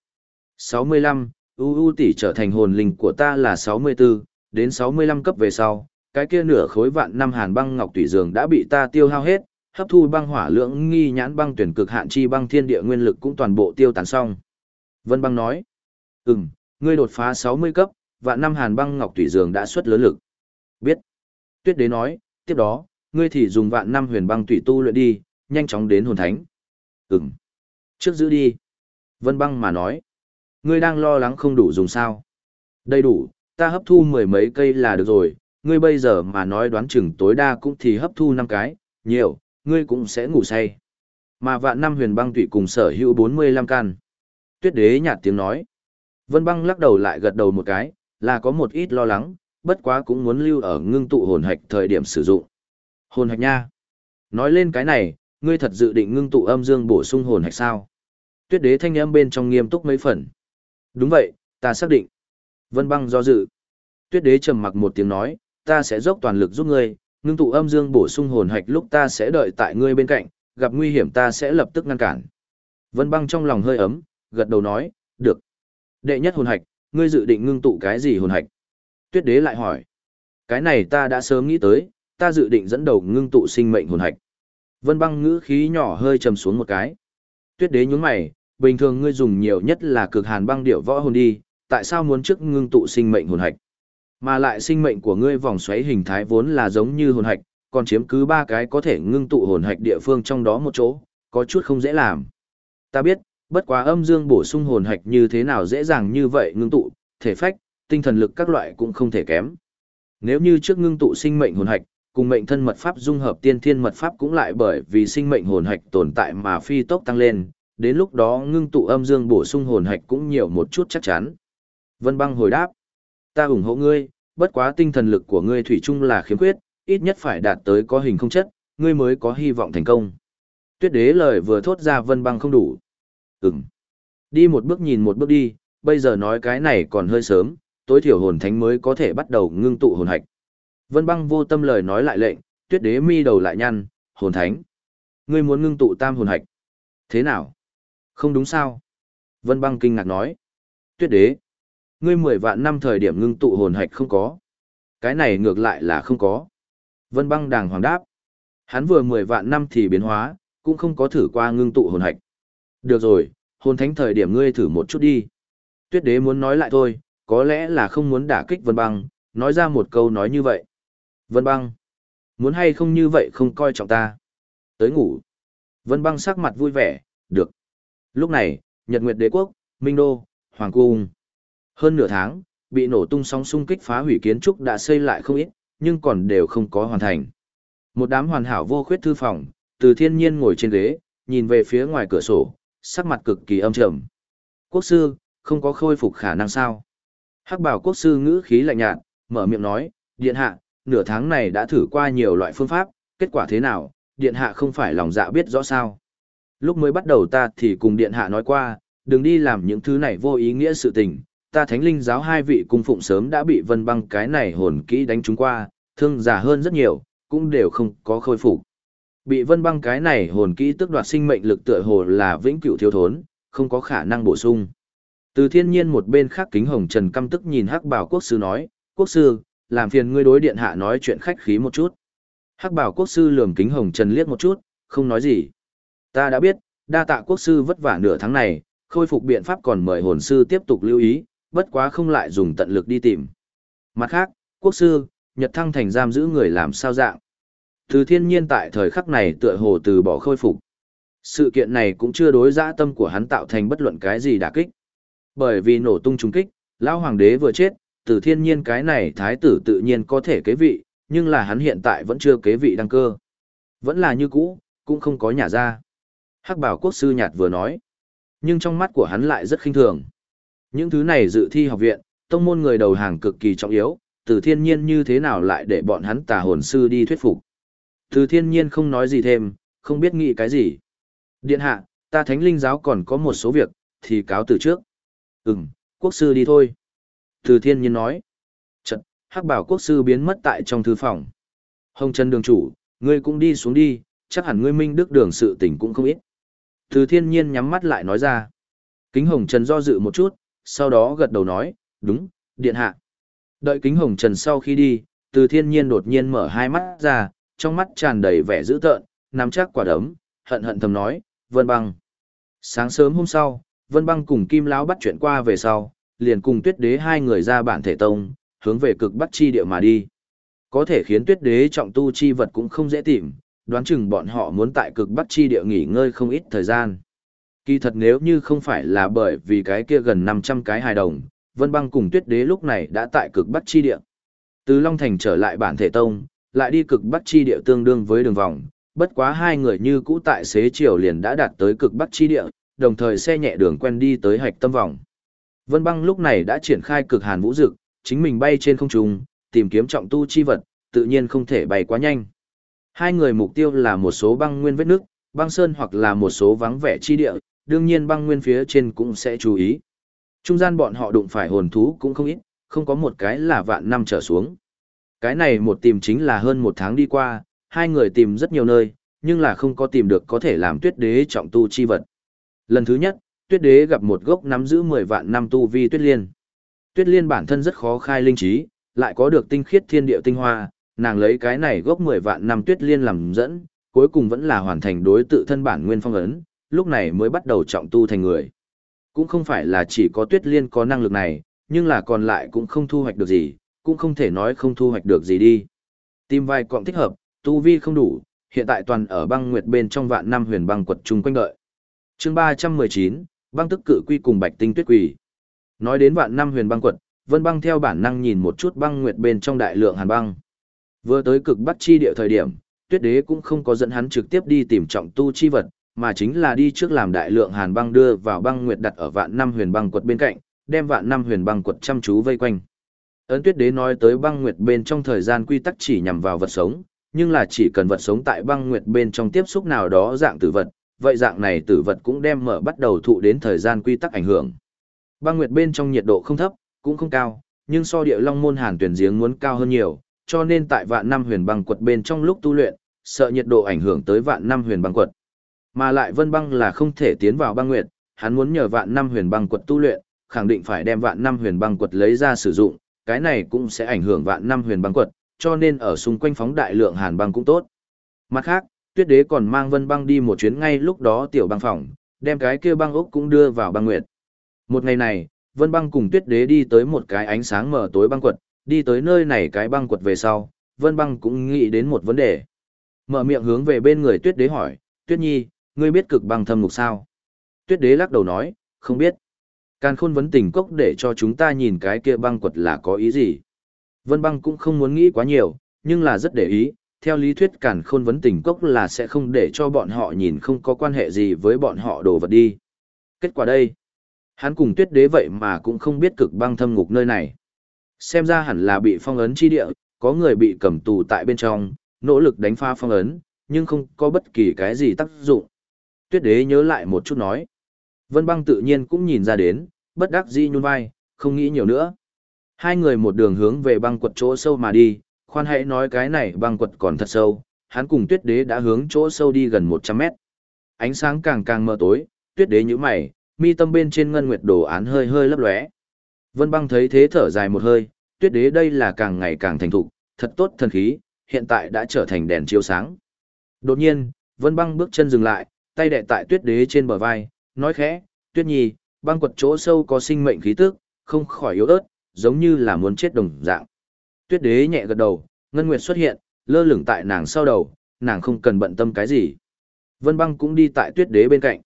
65, UU tỷ trở thành hồn linh của ta là 64, đến 65 cấp về sau, cái kia nửa khối vạn năm hàn băng ngọc tùy dường đã bị ta tiêu hao hết, hấp thu băng hỏa lượng nghi nhãn băng tuyển cực hạn chi băng thiên địa nguyên lực cũng toàn bộ tiêu tán xong. Vân băng nói, ừm, ngươi đột phá 60 cấp, vạn năm hàn băng ngọc tùy dường đã xuất lớn lực. Biết. Tuyết đế nói, tiếp đó, ngươi thì dùng vạn năm huyền băng tùy tu luyện đi, nhanh chóng đến hồn thánh. Ừm. Trước giữ đi. Vân băng mà nói, ngươi đang lo lắng không đủ dùng sao. Đầy đủ, ta hấp thu mười mấy cây là được rồi, ngươi bây giờ mà nói đoán chừng tối đa cũng thì hấp thu năm cái, nhiều, ngươi cũng sẽ ngủ say. Mà vạn năm huyền băng tụy cùng sở hữu 45 căn. Tuyết đế nhạt tiếng nói. Vân băng lắc đầu lại gật đầu một cái, là có một ít lo lắng, bất quá cũng muốn lưu ở ngưng tụ hồn hạch thời điểm sử dụng. Hồn hạch nha. Nói lên cái này, ngươi thật dự định ngưng tụ âm dương bổ sung hồn hạch sao? Tuyết đế thanh âm bên trong nghiêm túc mấy phần. Đúng vậy, ta xác định. Vân băng do dự. Tuyết đế trầm mặc một tiếng nói, ta sẽ dốc toàn lực giúp ngươi, ngưng tụ âm dương bổ sung hồn hạch lúc ta sẽ đợi tại ngươi bên cạnh, gặp nguy hiểm ta sẽ lập tức ngăn cản. Vân băng trong lòng hơi ấm, gật đầu nói, được. Đệ nhất hồn hạch, ngươi dự định ngưng tụ cái gì hồn hạch? Tuyết đế lại hỏi. Cái này ta đã sớm nghĩ tới, ta dự định dẫn đầu ngưng tụ sinh mệnh hồn hạch. Vân băng ngữ khí nhỏ hơi trầm xuống một cái. Tuyết đế nhún mày, bình thường ngươi dùng nhiều nhất là cực hàn băng điệu võ hồn đi, tại sao muốn trước ngưng tụ sinh mệnh hồn hạch? Mà lại sinh mệnh của ngươi vòng xoáy hình thái vốn là giống như hồn hạch, còn chiếm cứ ba cái có thể ngưng tụ hồn hạch địa phương trong đó một chỗ, có chút không dễ làm. Ta biết, bất quá âm dương bổ sung hồn hạch như thế nào dễ dàng như vậy ngưng tụ, thể phách, tinh thần lực các loại cũng không thể kém. Nếu như trước ngưng tụ sinh mệnh hồn hạch, cùng mệnh thân mật pháp dung hợp tiên thiên mật pháp cũng lại bởi vì sinh mệnh hồn hạch tồn tại mà phi tốc tăng lên, đến lúc đó ngưng tụ âm dương bổ sung hồn hạch cũng nhiều một chút chắc chắn. Vân băng hồi đáp, ta ủng hộ ngươi, bất quá tinh thần lực của ngươi thủy chung là khiếm khuyết, ít nhất phải đạt tới có hình không chất, ngươi mới có hy vọng thành công. Tuyết đế lời vừa thốt ra vân băng không đủ. Ừm. Đi một bước nhìn một bước đi, bây giờ nói cái này còn hơi sớm, tối thiểu hồn thánh mới có thể bắt đầu ngưng tụ hồn hạch. Vân băng vô tâm lời nói lại lệnh, tuyết đế mi đầu lại nhăn, hồn thánh. Ngươi muốn ngưng tụ tam hồn hạch. Thế nào? Không đúng sao? Vân băng kinh ngạc nói. Tuyết đế. Ngươi mười vạn năm thời điểm ngưng tụ hồn hạch không có. Cái này ngược lại là không có. Vân băng đàng hoàng đáp. Hắn vừa mười vạn năm thì biến hóa, cũng không có thử qua ngưng tụ hồn hạch. Được rồi, hồn thánh thời điểm ngươi thử một chút đi. Tuyết đế muốn nói lại thôi, có lẽ là không muốn đả kích Vân băng, nói ra một câu nói như vậy. Vân băng, muốn hay không như vậy không coi trọng ta. Tới ngủ. Vân băng sắc mặt vui vẻ, được. Lúc này, Nhật Nguyệt Đế Quốc, Minh Đô, Hoàng Cung. Hơn nửa tháng, bị nổ tung sóng xung kích phá hủy kiến trúc đã xây lại không ít, nhưng còn đều không có hoàn thành. Một đám hoàn hảo vô khuyết thư phòng, từ thiên nhiên ngồi trên ghế, nhìn về phía ngoài cửa sổ, sắc mặt cực kỳ âm trầm. Quốc sư, không có khôi phục khả năng sao? Hắc bảo quốc sư ngữ khí lạnh nhạt, mở miệng nói, điện hạ, nửa tháng này đã thử qua nhiều loại phương pháp, kết quả thế nào, điện hạ không phải lòng dạ biết rõ sao. Lúc mới bắt đầu ta thì cùng điện hạ nói qua, đừng đi làm những thứ này vô ý nghĩa sự tình, ta thánh linh giáo hai vị cung phụng sớm đã bị vân băng cái này hồn kỹ đánh trúng qua, thương giả hơn rất nhiều, cũng đều không có khôi phục. Bị vân băng cái này hồn kỹ tức đoạt sinh mệnh lực tựa hồ là vĩnh cửu thiếu thốn, không có khả năng bổ sung. Từ thiên nhiên một bên khác kính hồng trần căm tức nhìn hắc bảo quốc sư nói, quốc sư, làm phiền ngươi đối điện hạ nói chuyện khách khí một chút. Hắc bảo quốc sư lườm kính hồng trần liếc một chút, không nói gì. Ta đã biết, đa tạ quốc sư vất vả nửa tháng này, khôi phục biện pháp còn mời hồn sư tiếp tục lưu ý, bất quá không lại dùng tận lực đi tìm. Mặt khác, quốc sư, Nhật Thăng thành giam giữ người làm sao dạng. Từ thiên nhiên tại thời khắc này tựa hồ từ bỏ khôi phục. Sự kiện này cũng chưa đối dã tâm của hắn tạo thành bất luận cái gì đả kích. Bởi vì nổ tung trùng kích, lão hoàng đế vừa chết, từ thiên nhiên cái này thái tử tự nhiên có thể kế vị, nhưng là hắn hiện tại vẫn chưa kế vị đăng cơ. Vẫn là như cũ, cũng không có nhà ra. Hắc bảo quốc sư nhạt vừa nói, nhưng trong mắt của hắn lại rất khinh thường. Những thứ này dự thi học viện, tông môn người đầu hàng cực kỳ trọng yếu, từ thiên nhiên như thế nào lại để bọn hắn tà hồn sư đi thuyết phục. Từ thiên nhiên không nói gì thêm, không biết nghĩ cái gì. Điện hạ, ta thánh linh giáo còn có một số việc, thì cáo từ trước. Ừm, quốc sư đi thôi. Từ thiên nhiên nói. Trận, hắc bảo quốc sư biến mất tại trong thư phòng. Hồng Trần đường chủ, ngươi cũng đi xuống đi, chắc hẳn ngươi minh đức đường sự tình cũng không ít. Từ thiên nhiên nhắm mắt lại nói ra. Kính Hồng Trần do dự một chút, sau đó gật đầu nói, đúng, điện hạ. Đợi kính Hồng Trần sau khi đi, từ thiên nhiên đột nhiên mở hai mắt ra, trong mắt tràn đầy vẻ dữ tợn, nắm chắc quả đấm, hận hận thầm nói, Vân Băng. Sáng sớm hôm sau, Vân Băng cùng Kim Lão bắt chuyện qua về sau, liền cùng Tuyết Đế hai người ra bản thể tông, hướng về cực Bắc chi địa mà đi. Có thể khiến Tuyết Đế trọng tu chi vật cũng không dễ tìm, đoán chừng bọn họ muốn tại cực Bắc chi địa nghỉ ngơi không ít thời gian. Kỳ thật nếu như không phải là bởi vì cái kia gần 500 cái hài đồng, Vân Băng cùng Tuyết Đế lúc này đã tại cực Bắc chi địa. Từ Long Thành trở lại bản thể tông, lại đi cực Bắc chi địa tương đương với đường vòng, bất quá hai người như cũ tại xế chiều liền đã đạt tới cực Bắc chi địa, đồng thời xe nhẹ đường quen đi tới hạch tâm vòng. Vân Băng lúc này đã triển khai cực hàn vũ dực, chính mình bay trên không trung, tìm kiếm trọng tu chi vật, tự nhiên không thể bay quá nhanh. Hai người mục tiêu là một số băng nguyên vết nước, băng sơn hoặc là một số vắng vẻ chi địa, đương nhiên băng nguyên phía trên cũng sẽ chú ý. Trung gian bọn họ đụng phải hồn thú cũng không ít, không có một cái là vạn năm trở xuống. Cái này một tìm chính là hơn một tháng đi qua, hai người tìm rất nhiều nơi, nhưng là không có tìm được có thể làm tuyết đế trọng tu chi vật. Lần thứ nhất, tuyết đế gặp một gốc nắm giữ 10 vạn năm tu vi tuyết liên. Tuyết liên bản thân rất khó khai linh trí, lại có được tinh khiết thiên địa tinh hoa, nàng lấy cái này gốc 10 vạn năm tuyết liên làm dẫn, cuối cùng vẫn là hoàn thành đối tự thân bản nguyên phong ấn, lúc này mới bắt đầu trọng tu thành người. Cũng không phải là chỉ có tuyết liên có năng lực này, nhưng là còn lại cũng không thu hoạch được gì, cũng không thể nói không thu hoạch được gì đi. Tìm vai cọng thích hợp, tu vi không đủ, hiện tại toàn ở băng nguyệt bên trong vạn năm huyền băng quật chung quanh đợi. chương 319, băng tức cự quy cùng bạch tinh tuyết quỷ. Nói đến vạn năm huyền băng quật, vân băng theo bản năng nhìn một chút băng nguyệt bên trong đại lượng hàn băng. Vừa tới cực bắc chi địa thời điểm, tuyết đế cũng không có dẫn hắn trực tiếp đi tìm trọng tu chi vật, mà chính là đi trước làm đại lượng hàn băng đưa vào băng nguyệt đặt ở vạn năm huyền băng quật bên cạnh, đem vạn năm huyền băng quật chăm chú vây quanh. Ấn tuyết đế nói tới băng nguyệt bên trong thời gian quy tắc chỉ nhằm vào vật sống, nhưng là chỉ cần vật sống tại băng nguyệt bên trong tiếp xúc nào đó dạng tử vật, vậy dạng này tử vật cũng đem mở bắt đầu thụ đến thời gian quy tắc ảnh hưởng. Băng nguyệt bên trong nhiệt độ không thấp, cũng không cao, nhưng so địa long môn hàn tuyển giếng muốn cao hơn nhiều, cho nên tại vạn năm huyền băng quật bên trong lúc tu luyện, sợ nhiệt độ ảnh hưởng tới vạn năm huyền băng quật. Mà lại vân băng là không thể tiến vào băng nguyệt, hắn muốn nhờ vạn năm huyền băng quật tu luyện, khẳng định phải đem vạn năm huyền băng quật lấy ra sử dụng, cái này cũng sẽ ảnh hưởng vạn năm huyền băng quật, cho nên ở xung quanh phóng đại lượng hàn băng cũng tốt. Mặt khác, tuyết đế còn mang vân băng đi một chuyến ngay lúc đó tiểu băng phòng, đem cái kia băng ốc cũng đưa vào băng nguyệt. Một ngày này, vân băng cùng tuyết đế đi tới một cái ánh sáng mở tối băng quật, đi tới nơi này cái băng quật về sau, vân băng cũng nghĩ đến một vấn đề. Mở miệng hướng về bên người tuyết đế hỏi, tuyết nhi, ngươi biết cực băng thâm ngục sao? Tuyết đế lắc đầu nói, không biết. Càn khôn vấn tình cốc để cho chúng ta nhìn cái kia băng quật là có ý gì? Vân băng cũng không muốn nghĩ quá nhiều, nhưng là rất để ý, theo lý thuyết càn khôn vấn tình cốc là sẽ không để cho bọn họ nhìn không có quan hệ gì với bọn họ đồ vật đi. Kết quả đây, hắn cùng tuyết đế vậy mà cũng không biết cực băng thâm ngục nơi này. Xem ra hẳn là bị phong ấn chi địa, có người bị cầm tù tại bên trong, nỗ lực đánh phá phong ấn, nhưng không có bất kỳ cái gì tác dụng. Tuyết đế nhớ lại một chút nói. Vân băng tự nhiên cũng nhìn ra đến, bất đắc dĩ nhún vai, không nghĩ nhiều nữa. Hai người một đường hướng về băng quật chỗ sâu mà đi, khoan hãy nói cái này băng quật còn thật sâu, hắn cùng tuyết đế đã hướng chỗ sâu đi gần 100 mét. Ánh sáng càng càng mờ tối, tuyết đế như mày, mi tâm bên trên ngân nguyệt đồ án hơi hơi lấp lóe. Vân băng thấy thế thở dài một hơi, tuyết đế đây là càng ngày càng thành thục, thật tốt thần khí, hiện tại đã trở thành đèn chiếu sáng. Đột nhiên, Vân băng bước chân dừng lại, tay đè tại tuyết đế trên bờ vai, nói khẽ, tuyết nhi, băng quật chỗ sâu có sinh mệnh khí tức, không khỏi yếu ớt, giống như là muốn chết đồng dạng. Tuyết đế nhẹ gật đầu, Ngân Nguyệt xuất hiện, lơ lửng tại nàng sau đầu, nàng không cần bận tâm cái gì. Vân băng cũng đi tại tuyết đế bên cạnh.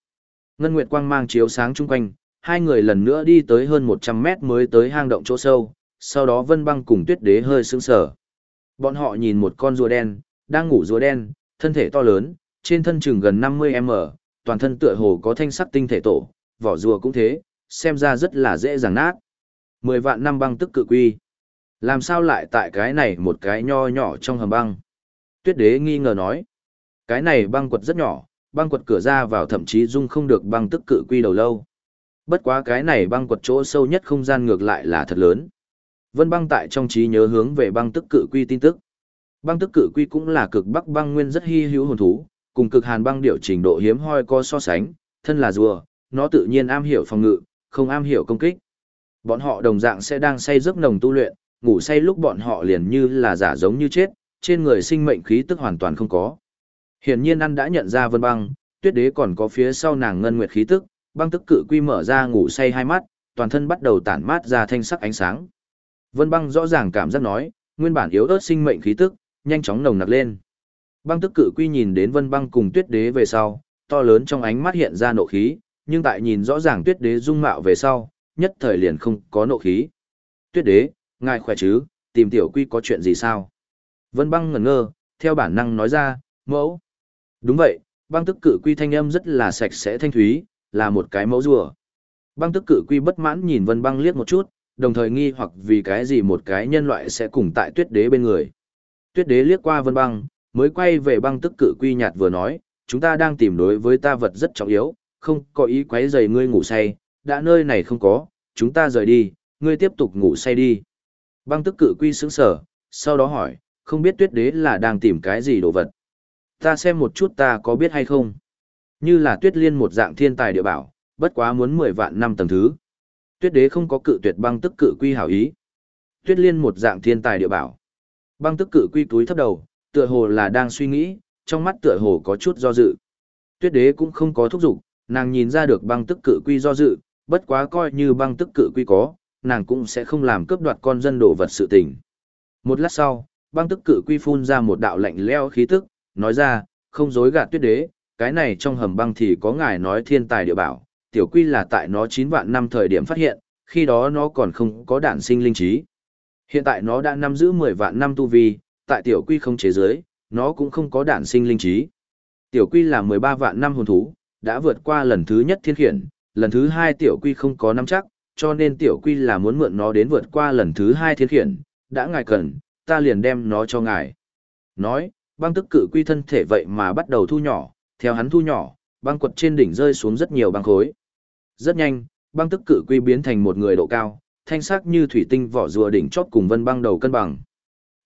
Ngân Nguyệt quang mang chiếu sáng chung quanh, hai người lần nữa đi tới hơn 100 mét mới tới hang động chỗ sâu, sau đó Vân băng cùng tuyết đế hơi sững sờ. Bọn họ nhìn một con rùa đen, đang ngủ rùa đen, thân thể to lớn, trên thân chừng gần 50m, toàn thân tựa hồ có thanh sắc tinh thể tổ, vỏ rùa cũng thế, xem ra rất là dễ dàng nát. Mười vạn năm băng tức cự quy. Làm sao lại tại cái này một cái nho nhỏ trong hầm băng? Tuyết đế nghi ngờ nói. Cái này băng quật rất nhỏ, băng quật cửa ra vào thậm chí dung không được băng tức cự quy đầu lâu. Bất quá cái này băng quật chỗ sâu nhất không gian ngược lại là thật lớn. Vân băng tại trong trí nhớ hướng về băng tức cự quy tin tức. Băng tức cự quy cũng là cực bắc băng nguyên rất hy hữu hồn thú, cùng cực hàn băng điều trình độ hiếm hoi có so sánh, thân là rùa, nó tự nhiên am hiểu phòng ngự, không am hiểu công kích. Bọn họ đồng dạng sẽ đang say giấc nồng tu luyện, ngủ say lúc bọn họ liền như là giả giống như chết, trên người sinh mệnh khí tức hoàn toàn không có. Hiển nhiên ăn đã nhận ra Vân Băng, Tuyết Đế còn có phía sau nàng ngân nguyệt khí tức, băng tức cự quy mở ra ngủ say hai mắt, toàn thân bắt đầu tản mát ra thanh sắc ánh sáng. Vân Băng rõ ràng cảm giác nói, nguyên bản yếu ớt sinh mệnh khí tức, nhanh chóng nồng nặc lên. Băng tức cự quy nhìn đến Vân Băng cùng Tuyết Đế về sau, to lớn trong ánh mắt hiện ra nộ khí, nhưng tại nhìn rõ ràng Tuyết Đế dung mạo về sau, nhất thời liền không có nộ khí. Tuyết Đế, ngài khỏe chứ, tìm tiểu quy có chuyện gì sao? Vân Băng ngẩn ngơ, theo bản năng nói ra, mẫu. Đúng vậy, băng tức cự quy thanh âm rất là sạch sẽ thanh thúy, là một cái mẫu rùa. Băng tức cự quy bất mãn nhìn Vân Băng liếc một chút, đồng thời nghi hoặc vì cái gì một cái nhân loại sẽ cùng tại tuyết đế bên người. Tuyết đế liếc qua Vân Băng, mới quay về băng tức cự quy nhạt vừa nói, chúng ta đang tìm đối với ta vật rất trọng yếu, không có ý quấy rầy ngươi ngủ say, đã nơi này không có, chúng ta rời đi, ngươi tiếp tục ngủ say đi. Băng tức cự quy sững sở, sau đó hỏi, không biết tuyết đế là đang tìm cái gì đồ vật. Ta xem một chút ta có biết hay không. Như là tuyết liên một dạng thiên tài địa bảo, bất quá muốn 10 vạn năm tầng thứ. Tuyết đế không có cự tuyệt băng tức cự quy hảo ý. Tuyết liên một dạng thiên tài địa bảo. Băng tức cự quy túi thấp đầu, tựa hồ là đang suy nghĩ, trong mắt tựa hồ có chút do dự. Tuyết đế cũng không có thúc giục, nàng nhìn ra được băng tức cự quy do dự, bất quá coi như băng tức cự quy có, nàng cũng sẽ không làm cướp đoạt con dân đồ vật sự tình. Một lát sau, băng tức cự quy phun ra một đạo lạnh leo khí tức, nói ra, không dối gạt tuyết đế, cái này trong hầm băng thì có ngài nói thiên tài địa bảo, tiểu quy là tại nó 9 vạn năm thời điểm phát hiện, khi đó nó còn không có đản sinh linh trí. Hiện tại nó đã nắm giữ 10 vạn năm tu vi, tại tiểu quy không chế giới, nó cũng không có đản sinh linh trí. Tiểu quy là 13 vạn năm hồn thú, đã vượt qua lần thứ nhất thiên khiển, lần thứ hai tiểu quy không có nắm chắc, cho nên tiểu quy là muốn mượn nó đến vượt qua lần thứ hai thiên khiển, đã ngài cần, ta liền đem nó cho ngài. Nói, băng tức cự quy thân thể vậy mà bắt đầu thu nhỏ, theo hắn thu nhỏ, băng quật trên đỉnh rơi xuống rất nhiều băng khối. Rất nhanh, băng tức cự quy biến thành một người độ cao, thanh sắc như thủy tinh vỏ rùa đỉnh chót cùng vân băng đầu cân bằng.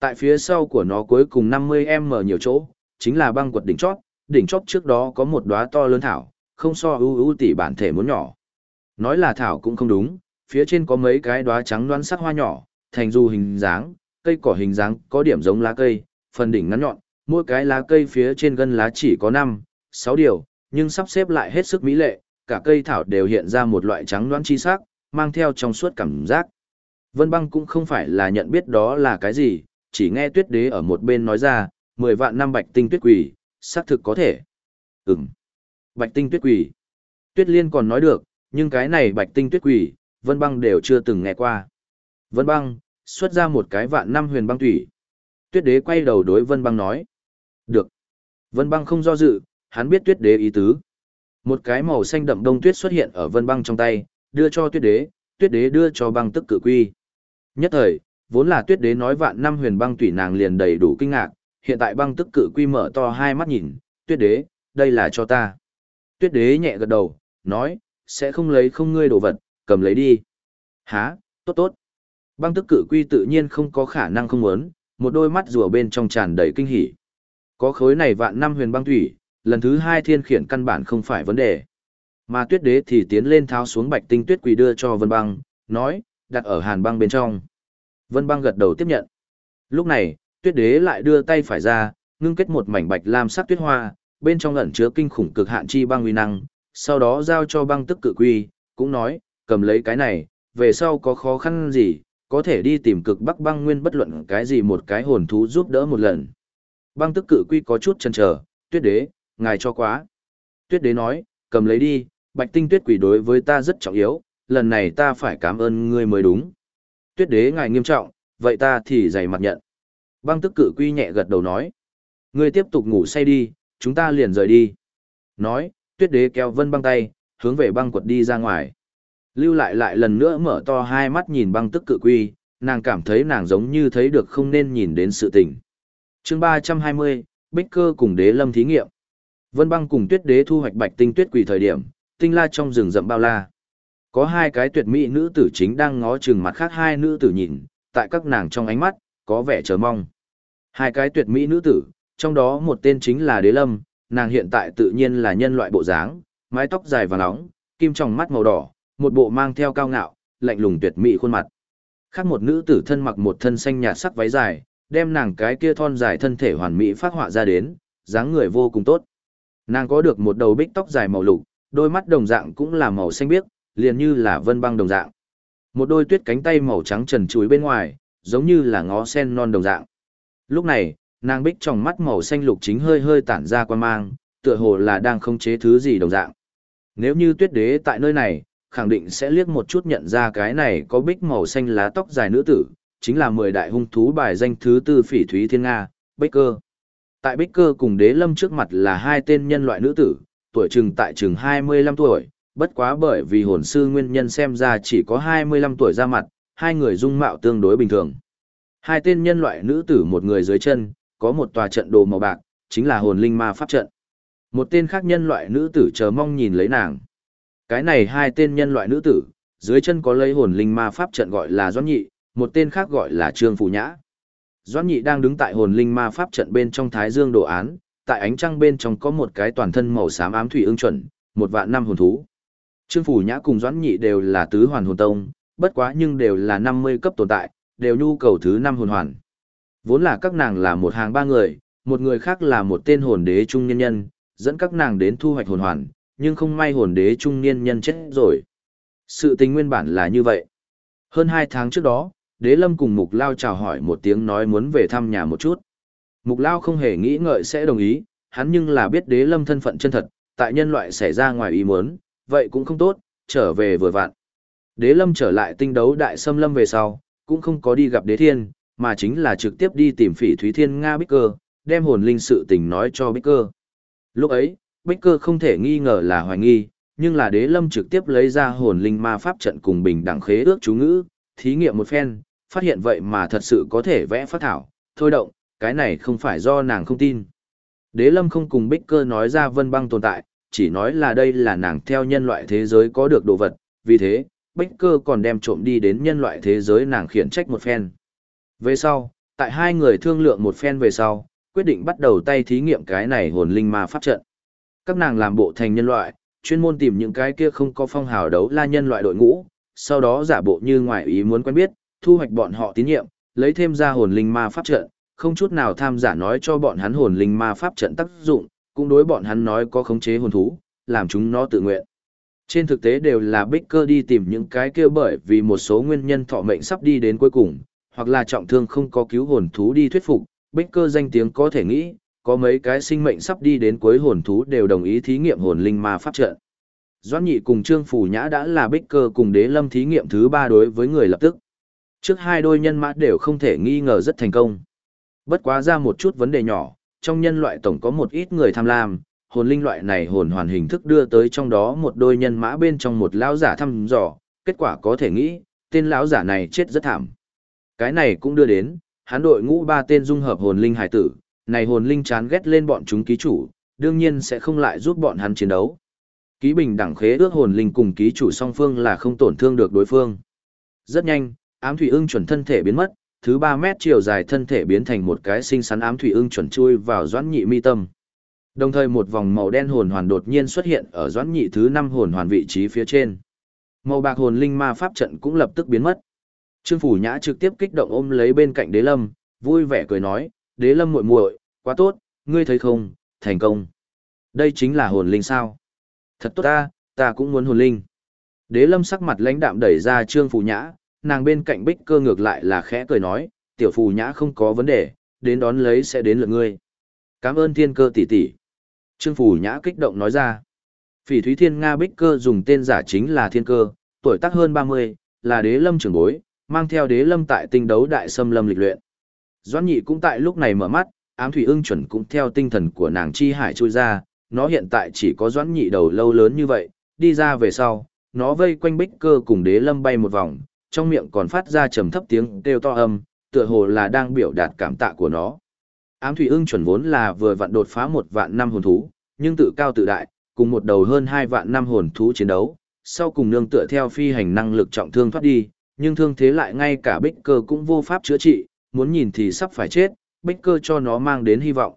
Tại phía sau của nó cuối cùng 50m nhiều chỗ, chính là băng quật đỉnh chót, đỉnh chót trước đó có một đóa to lớn thảo, không so ưu ưu tỷ bản thể muốn nhỏ. Nói là thảo cũng không đúng, phía trên có mấy cái đóa trắng đoán sắc hoa nhỏ, thành du hình dáng, cây cỏ hình dáng có điểm giống lá cây, phần đỉnh ngắn nhọn, mỗi cái lá cây phía trên gân lá chỉ có 5, sáu điều, nhưng sắp xếp lại hết sức mỹ lệ, cả cây thảo đều hiện ra một loại trắng đoán chi sắc, mang theo trong suốt cảm giác. Vân băng cũng không phải là nhận biết đó là cái gì, chỉ nghe tuyết đế ở một bên nói ra, 10 vạn năm bạch tinh tuyết quỷ, xác thực có thể. Ừm. Bạch tinh tuyết quỷ. Tuyết liên còn nói được, nhưng cái này bạch tinh tuyết quỷ, vân băng đều chưa từng nghe qua. Vân băng, xuất ra một cái vạn năm huyền băng thủy. Tuyết đế quay đầu đối vân băng nói. Được. Vân băng không do dự, hắn biết tuyết đế ý tứ. Một cái màu xanh đậm đông tuyết xuất hiện ở vân băng trong tay, đưa cho tuyết đế, tuyết đế đưa cho băng tức cử quy. Nhất thời, vốn là tuyết đế nói vạn năm huyền băng tủy nàng liền đầy đủ kinh ngạc, hiện tại băng tức cử quy mở to hai mắt nhìn, tuyết đế, đây là cho ta. Tuyết đế nhẹ gật đầu, nói, sẽ không lấy không ngươi đồ vật, cầm lấy đi. Há, tốt tốt. Băng tức cử quy tự nhiên không có khả năng không muốn, một đôi mắt rùa bên trong tràn đầy kinh hỉ. Có khối này vạn năm huyền băng thủy, lần thứ hai thiên khiển căn bản không phải vấn đề. Mà tuyết đế thì tiến lên tháo xuống bạch tinh tuyết quỳ đưa cho vân băng, nói, đặt ở hàn băng bên trong. Vân băng gật đầu tiếp nhận. Lúc này, tuyết đế lại đưa tay phải ra, ngưng kết một mảnh bạch lam sắc tuyết hoa, bên trong ẩn chứa kinh khủng cực hạn chi băng uy năng, sau đó giao cho băng tức cự quy, cũng nói, cầm lấy cái này, về sau có khó khăn gì, có thể đi tìm cực bắc băng nguyên bất luận cái gì một cái hồn thú giúp đỡ một lần. Băng tức cự quy có chút chần chờ, tuyết đế, ngài cho quá. Tuyết đế nói, cầm lấy đi, bạch tinh tuyết quỷ đối với ta rất trọng yếu, lần này ta phải cảm ơn ngươi mới đúng. Tuyết đế ngài nghiêm trọng, vậy ta thì dày mặt nhận. Băng tức cự quy nhẹ gật đầu nói. Ngươi tiếp tục ngủ say đi, chúng ta liền rời đi. Nói, tuyết đế kéo vân băng tay, hướng về băng quật đi ra ngoài. Lưu lại lại lần nữa mở to hai mắt nhìn băng tức cự quy, nàng cảm thấy nàng giống như thấy được không nên nhìn đến sự tình. chương 320, Bích Cơ cùng đế lâm thí nghiệm. Vân băng cùng tuyết đế thu hoạch bạch tinh tuyết quỷ thời điểm, tinh la trong rừng rậm bao la. Có hai cái tuyệt mỹ nữ tử chính đang ngó chừng mặt khác hai nữ tử nhìn, tại các nàng trong ánh mắt, có vẻ chờ mong. Hai cái tuyệt mỹ nữ tử, trong đó một tên chính là đế lâm, nàng hiện tại tự nhiên là nhân loại bộ dáng, mái tóc dài và nóng, kim trong mắt màu đỏ, một bộ mang theo cao ngạo, lạnh lùng tuyệt mỹ khuôn mặt. Khác một nữ tử thân mặc một thân xanh nhạt sắc váy dài, đem nàng cái kia thon dài thân thể hoàn mỹ phát họa ra đến, dáng người vô cùng tốt. Nàng có được một đầu bích tóc dài màu lục, đôi mắt đồng dạng cũng là màu xanh biếc, liền như là vân băng đồng dạng. Một đôi tuyết cánh tay màu trắng trần trụi bên ngoài, giống như là ngó sen non đồng dạng. Lúc này, nàng bích trong mắt màu xanh lục chính hơi hơi tản ra quan mang, tựa hồ là đang không chế thứ gì đồng dạng. Nếu như tuyết đế tại nơi này, khẳng định sẽ liếc một chút nhận ra cái này có bích màu xanh lá tóc dài nữ tử, chính là mười đại hung thú bài danh thứ tư phỉ thúy thiên Nga, Bích Cơ. Tại Bích Cơ cùng đế lâm trước mặt là hai tên nhân loại nữ tử, tuổi chừng tại chừng 25 tuổi, bất quá bởi vì hồn sư nguyên nhân xem ra chỉ có 25 tuổi ra mặt, hai người dung mạo tương đối bình thường. Hai tên nhân loại nữ tử một người dưới chân, có một tòa trận đồ màu bạc, chính là hồn linh ma pháp trận. Một tên khác nhân loại nữ tử chờ mong nhìn lấy nàng. Cái này hai tên nhân loại nữ tử, dưới chân có lấy hồn linh ma pháp trận gọi là Doãn Nhị, một tên khác gọi là Trương Phù Nhã. Doãn Nhị đang đứng tại hồn linh ma pháp trận bên trong Thái Dương đồ án, tại ánh trăng bên trong có một cái toàn thân màu xám ám thủy ương chuẩn, một vạn năm hồn thú. Trương Phủ Nhã cùng Doãn Nhị đều là tứ hoàn hồn tông, bất quá nhưng đều là 50 cấp tồn tại, đều nhu cầu thứ năm hồn hoàn. Vốn là các nàng là một hàng ba người, một người khác là một tên hồn đế trung nhân nhân, dẫn các nàng đến thu hoạch hồn hoàn, nhưng không may hồn đế trung niên nhân chết rồi. Sự tình nguyên bản là như vậy. Hơn hai tháng trước đó, đế lâm cùng Mục Lao chào hỏi một tiếng nói muốn về thăm nhà một chút. Mục Lao không hề nghĩ ngợi sẽ đồng ý, hắn nhưng là biết đế lâm thân phận chân thật, tại nhân loại xảy ra ngoài ý muốn, vậy cũng không tốt, trở về vừa vặn. Đế lâm trở lại tinh đấu đại xâm lâm về sau, cũng không có đi gặp đế thiên, mà chính là trực tiếp đi tìm phỉ Thúy Thiên Nga Bích Cơ, đem hồn linh sự tình nói cho Bích Cơ. Lúc ấy, Bích Cơ không thể nghi ngờ là hoài nghi, nhưng là đế lâm trực tiếp lấy ra hồn linh ma pháp trận cùng bình đẳng khế ước chú ngữ, thí nghiệm một phen, phát hiện vậy mà thật sự có thể vẽ phát thảo, thôi động, cái này không phải do nàng không tin. Đế lâm không cùng Bích Cơ nói ra vân băng tồn tại, chỉ nói là đây là nàng theo nhân loại thế giới có được đồ vật, vì thế, Bích Cơ còn đem trộm đi đến nhân loại thế giới nàng khiển trách một phen. Về sau, tại hai người thương lượng một phen về sau, quyết định bắt đầu tay thí nghiệm cái này hồn linh ma pháp trận. Các nàng làm bộ thành nhân loại, chuyên môn tìm những cái kia không có phong hào đấu la nhân loại đội ngũ, sau đó giả bộ như ngoại ý muốn quen biết, thu hoạch bọn họ tín nhiệm, lấy thêm ra hồn linh ma pháp trận, không chút nào tham giả nói cho bọn hắn hồn linh ma pháp trận tác dụng, cũng đối bọn hắn nói có khống chế hồn thú, làm chúng nó tự nguyện. Trên thực tế đều là Bích Cơ đi tìm những cái kia bởi vì một số nguyên nhân thọ mệnh sắp đi đến cuối cùng, hoặc là trọng thương không có cứu hồn thú đi thuyết phục, Bích Cơ danh tiếng có thể nghĩ, có mấy cái sinh mệnh sắp đi đến cuối hồn thú đều đồng ý thí nghiệm hồn linh ma pháp trận. Doãn Nhị cùng Trương Phủ Nhã đã là Bích Cơ cùng Đế Lâm thí nghiệm thứ ba đối với người lập tức. Trước hai đôi nhân mã đều không thể nghi ngờ rất thành công. Bất quá ra một chút vấn đề nhỏ, trong nhân loại tổng có một ít người tham lam, hồn linh loại này hồn hoàn hình thức đưa tới trong đó một đôi nhân mã bên trong một lão giả thăm dò, kết quả có thể nghĩ, tên lão giả này chết rất thảm. Cái này cũng đưa đến, hắn đội ngũ ba tên dung hợp hồn linh hải tử, này hồn linh chán ghét lên bọn chúng ký chủ, đương nhiên sẽ không lại giúp bọn hắn chiến đấu. Ký bình đẳng khế ước hồn linh cùng ký chủ song phương là không tổn thương được đối phương. Rất nhanh, ám thủy ưng chuẩn thân thể biến mất, thứ 3 mét chiều dài thân thể biến thành một cái xinh xắn ám thủy ưng chuẩn chui vào doãn nhị mi tâm. Đồng thời một vòng màu đen hồn hoàn đột nhiên xuất hiện ở doãn nhị thứ 5 hồn hoàn vị trí phía trên. Màu bạc hồn linh ma pháp trận cũng lập tức biến mất. Trương Phủ Nhã trực tiếp kích động ôm lấy bên cạnh Đế Lâm, vui vẻ cười nói, "Đế Lâm muội muội, quá tốt, ngươi thấy không, thành công. Đây chính là hồn linh sao? Thật tốt ta, ta cũng muốn hồn linh." Đế Lâm sắc mặt lãnh đạm đẩy ra Trương Phủ Nhã, nàng bên cạnh Bích Cơ ngược lại là khẽ cười nói, "Tiểu phù Nhã không có vấn đề, đến đón lấy sẽ đến lượt ngươi." "Cảm ơn Thiên Cơ tỷ tỷ." Trương phù Nhã kích động nói ra. Phỉ Thúy Thiên Nga Bích Cơ dùng tên giả chính là Thiên Cơ, tuổi tác hơn 30, là Đế Lâm trưởng bối, mang theo đế lâm tại tinh đấu đại xâm lâm lịch luyện. Doãn nhị cũng tại lúc này mở mắt, ám thủy ưng chuẩn cũng theo tinh thần của nàng chi hải trôi ra, nó hiện tại chỉ có doãn nhị đầu lâu lớn như vậy, đi ra về sau, nó vây quanh bích cơ cùng đế lâm bay một vòng, trong miệng còn phát ra trầm thấp tiếng kêu to âm, tựa hồ là đang biểu đạt cảm tạ của nó. Ám thủy ưng chuẩn vốn là vừa vặn đột phá một vạn năm hồn thú, nhưng tự cao tự đại, cùng một đầu hơn hai vạn năm hồn thú chiến đấu, sau cùng nương tựa theo phi hành năng lực trọng thương thoát đi, nhưng thương thế lại ngay cả bích cơ cũng vô pháp chữa trị, muốn nhìn thì sắp phải chết, bích cơ cho nó mang đến hy vọng.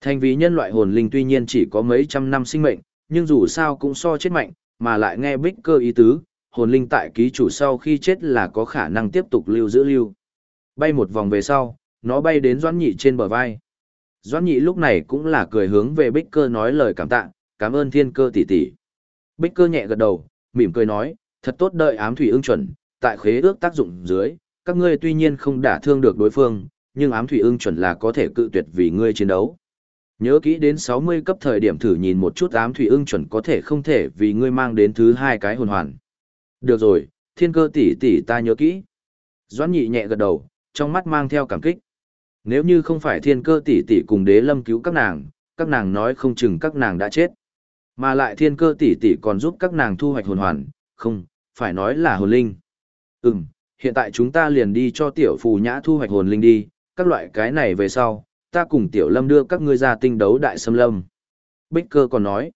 Thành vì nhân loại hồn linh tuy nhiên chỉ có mấy trăm năm sinh mệnh, nhưng dù sao cũng so chết mạnh, mà lại nghe bích cơ ý tứ, hồn linh tại ký chủ sau khi chết là có khả năng tiếp tục lưu giữ lưu. Bay một vòng về sau, nó bay đến Doãn Nhị trên bờ vai. Doãn Nhị lúc này cũng là cười hướng về Bích Cơ nói lời cảm tạ, cảm ơn thiên cơ tỷ tỷ. Bích Cơ nhẹ gật đầu, mỉm cười nói, thật tốt đợi ám thủy ưng chuẩn, tại khế ước tác dụng dưới, các ngươi tuy nhiên không đả thương được đối phương, nhưng ám thủy ưng chuẩn là có thể cự tuyệt vì ngươi chiến đấu. Nhớ kỹ đến 60 cấp thời điểm thử nhìn một chút ám thủy ưng chuẩn có thể không thể vì ngươi mang đến thứ hai cái hồn hoàn. Được rồi, thiên cơ tỷ tỷ ta nhớ kỹ. Doãn nhị nhẹ gật đầu, trong mắt mang theo cảm kích. Nếu như không phải thiên cơ tỷ tỷ cùng đế lâm cứu các nàng, các nàng nói không chừng các nàng đã chết. Mà lại thiên cơ tỷ tỷ còn giúp các nàng thu hoạch hồn hoàn, không, phải nói là hồn linh. Ừm, hiện tại chúng ta liền đi cho tiểu phù nhã thu hoạch hồn linh đi, các loại cái này về sau, ta cùng tiểu lâm đưa các ngươi ra tinh đấu đại xâm lâm. Bích cơ còn nói.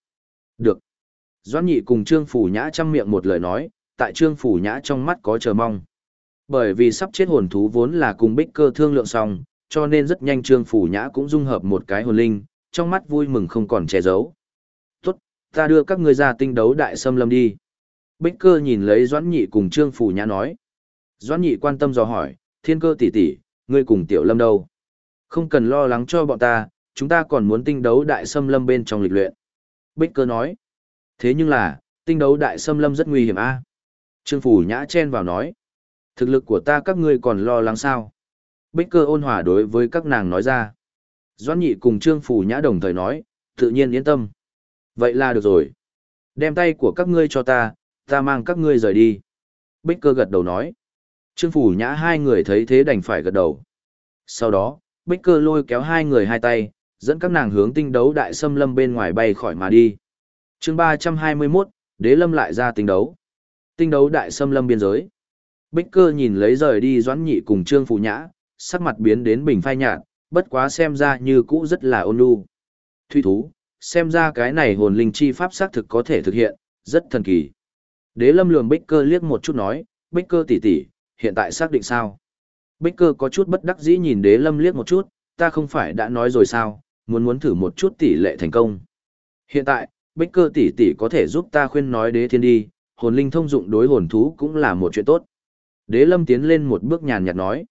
Được. Doãn nhị cùng trương phù nhã chăm miệng một lời nói, tại trương phủ nhã trong mắt có chờ mong. Bởi vì sắp chết hồn thú vốn là cùng bích cơ thương lượng xong, cho nên rất nhanh trương phủ nhã cũng dung hợp một cái hồn linh, trong mắt vui mừng không còn che giấu. Tốt, ta đưa các ngươi ra tinh đấu đại xâm lâm đi. Bích cơ nhìn lấy Doãn Nhị cùng Trương phủ Nhã nói. Doãn Nhị quan tâm dò hỏi, thiên cơ tỷ tỷ, ngươi cùng tiểu lâm đâu? Không cần lo lắng cho bọn ta, chúng ta còn muốn tinh đấu đại xâm lâm bên trong lịch luyện. Bích cơ nói. Thế nhưng là, tinh đấu đại xâm lâm rất nguy hiểm a. Trương Phủ Nhã chen vào nói. Thực lực của ta các ngươi còn lo lắng sao? Bích cơ ôn hòa đối với các nàng nói ra. Doãn Nhị cùng Trương Phủ Nhã đồng thời nói, tự nhiên yên tâm. Vậy là được rồi. Đem tay của các ngươi cho ta, ta mang các ngươi rời đi. Bích cơ gật đầu nói. Trương Phủ Nhã hai người thấy thế đành phải gật đầu. Sau đó, Bích cơ lôi kéo hai người hai tay, dẫn các nàng hướng tinh đấu đại xâm lâm bên ngoài bay khỏi mà đi. chương 321, đế lâm lại ra tinh đấu. Tinh đấu đại xâm lâm biên giới. Bích cơ nhìn lấy rời đi doãn nhị cùng Trương phụ Nhã, sắc mặt biến đến bình phai nhạt, bất quá xem ra như cũ rất là ôn nhu. Thủy thú, xem ra cái này hồn linh chi pháp xác thực có thể thực hiện, rất thần kỳ. Đế lâm lường bích cơ liếc một chút nói, bích cơ tỷ tỷ, hiện tại xác định sao? Bích cơ có chút bất đắc dĩ nhìn đế lâm liếc một chút, ta không phải đã nói rồi sao, muốn muốn thử một chút tỷ lệ thành công. Hiện tại, bích cơ tỷ tỷ có thể giúp ta khuyên nói đế thiên đi, hồn linh thông dụng đối hồn thú cũng là một chuyện tốt. Đế lâm tiến lên một bước nhàn nhạt nói,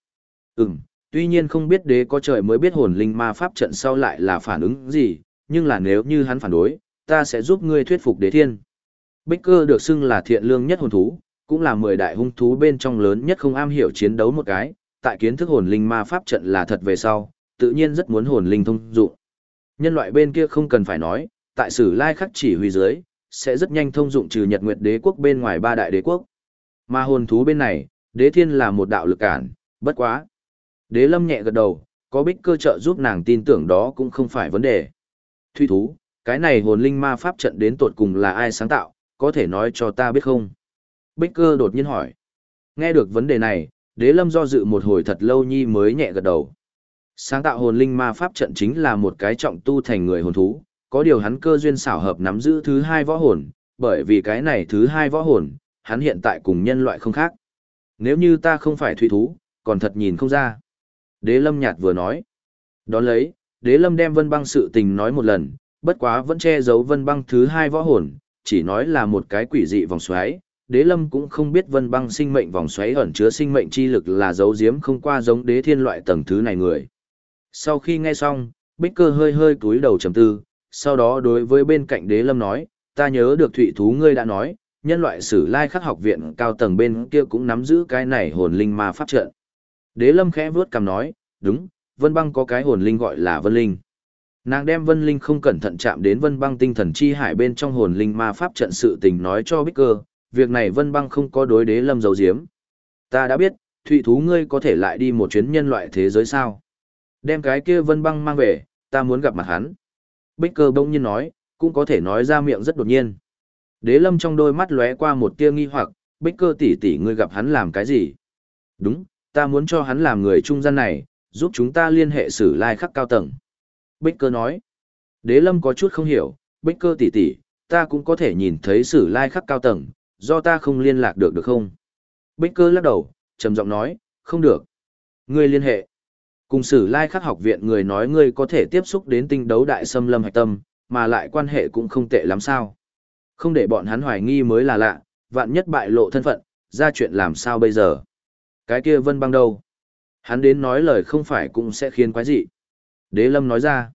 ừm, tuy nhiên không biết đế có trời mới biết hồn linh ma pháp trận sau lại là phản ứng gì, nhưng là nếu như hắn phản đối, ta sẽ giúp ngươi thuyết phục đế thiên. Bích cơ được xưng là thiện lương nhất hồn thú, cũng là mười đại hung thú bên trong lớn nhất không am hiểu chiến đấu một cái, tại kiến thức hồn linh ma pháp trận là thật về sau, tự nhiên rất muốn hồn linh thông dụng. Nhân loại bên kia không cần phải nói, tại sử lai khắc chỉ huy dưới, sẽ rất nhanh thông dụng trừ Nhật Nguyệt đế quốc bên ngoài ba đại đế quốc. Mà hồn thú bên này, đế thiên là một đạo lực cản, bất quá. Đế lâm nhẹ gật đầu, có bích cơ trợ giúp nàng tin tưởng đó cũng không phải vấn đề. Thủy thú, cái này hồn linh ma pháp trận đến tột cùng là ai sáng tạo, có thể nói cho ta biết không? Bích cơ đột nhiên hỏi. Nghe được vấn đề này, đế lâm do dự một hồi thật lâu nhi mới nhẹ gật đầu. Sáng tạo hồn linh ma pháp trận chính là một cái trọng tu thành người hồn thú, có điều hắn cơ duyên xảo hợp nắm giữ thứ hai võ hồn, bởi vì cái này thứ hai võ hồn, hắn hiện tại cùng nhân loại không khác. Nếu như ta không phải thủy thú, còn thật nhìn không ra. Đế lâm nhạt vừa nói. Đón lấy, đế lâm đem vân băng sự tình nói một lần, bất quá vẫn che giấu vân băng thứ hai võ hồn, chỉ nói là một cái quỷ dị vòng xoáy. Đế lâm cũng không biết vân băng sinh mệnh vòng xoáy ẩn chứa sinh mệnh chi lực là dấu diếm không qua giống đế thiên loại tầng thứ này người. Sau khi nghe xong, bích cơ hơi hơi cúi đầu trầm tư, sau đó đối với bên cạnh đế lâm nói, ta nhớ được thụy thú ngươi đã nói, nhân loại sử lai khắc học viện cao tầng bên kia cũng nắm giữ cái này hồn linh ma pháp trận. Đế lâm khẽ vuốt cằm nói, đúng, vân băng có cái hồn linh gọi là vân linh. Nàng đem vân linh không cẩn thận chạm đến vân băng tinh thần chi hải bên trong hồn linh ma pháp trận sự tình nói cho bích cơ, việc này vân băng không có đối đế lâm giấu diếm. Ta đã biết, thụy thú ngươi có thể lại đi một chuyến nhân loại thế giới sao. Đem cái kia vân băng mang về, ta muốn gặp mặt hắn. Bích cơ bỗng nhiên nói, cũng có thể nói ra miệng rất đột nhiên. Đế lâm trong đôi mắt lóe qua một tia nghi hoặc, bích cơ tỷ tỷ ngươi gặp hắn làm cái gì? Đúng, ta muốn cho hắn làm người trung gian này, giúp chúng ta liên hệ xử lai khắc cao tầng. Bích cơ nói, đế lâm có chút không hiểu, bích cơ tỷ tỷ, ta cũng có thể nhìn thấy sử lai khắc cao tầng, do ta không liên lạc được được không? Bích cơ lắc đầu, trầm giọng nói, không được. Ngươi liên hệ. Cùng sử lai khắc học viện người nói ngươi có thể tiếp xúc đến tinh đấu đại xâm lâm hạch tâm, mà lại quan hệ cũng không tệ lắm sao. Không để bọn hắn hoài nghi mới là lạ, vạn nhất bại lộ thân phận, ra chuyện làm sao bây giờ. Cái kia vân băng đâu? Hắn đến nói lời không phải cũng sẽ khiến quái dị. Đế lâm nói ra.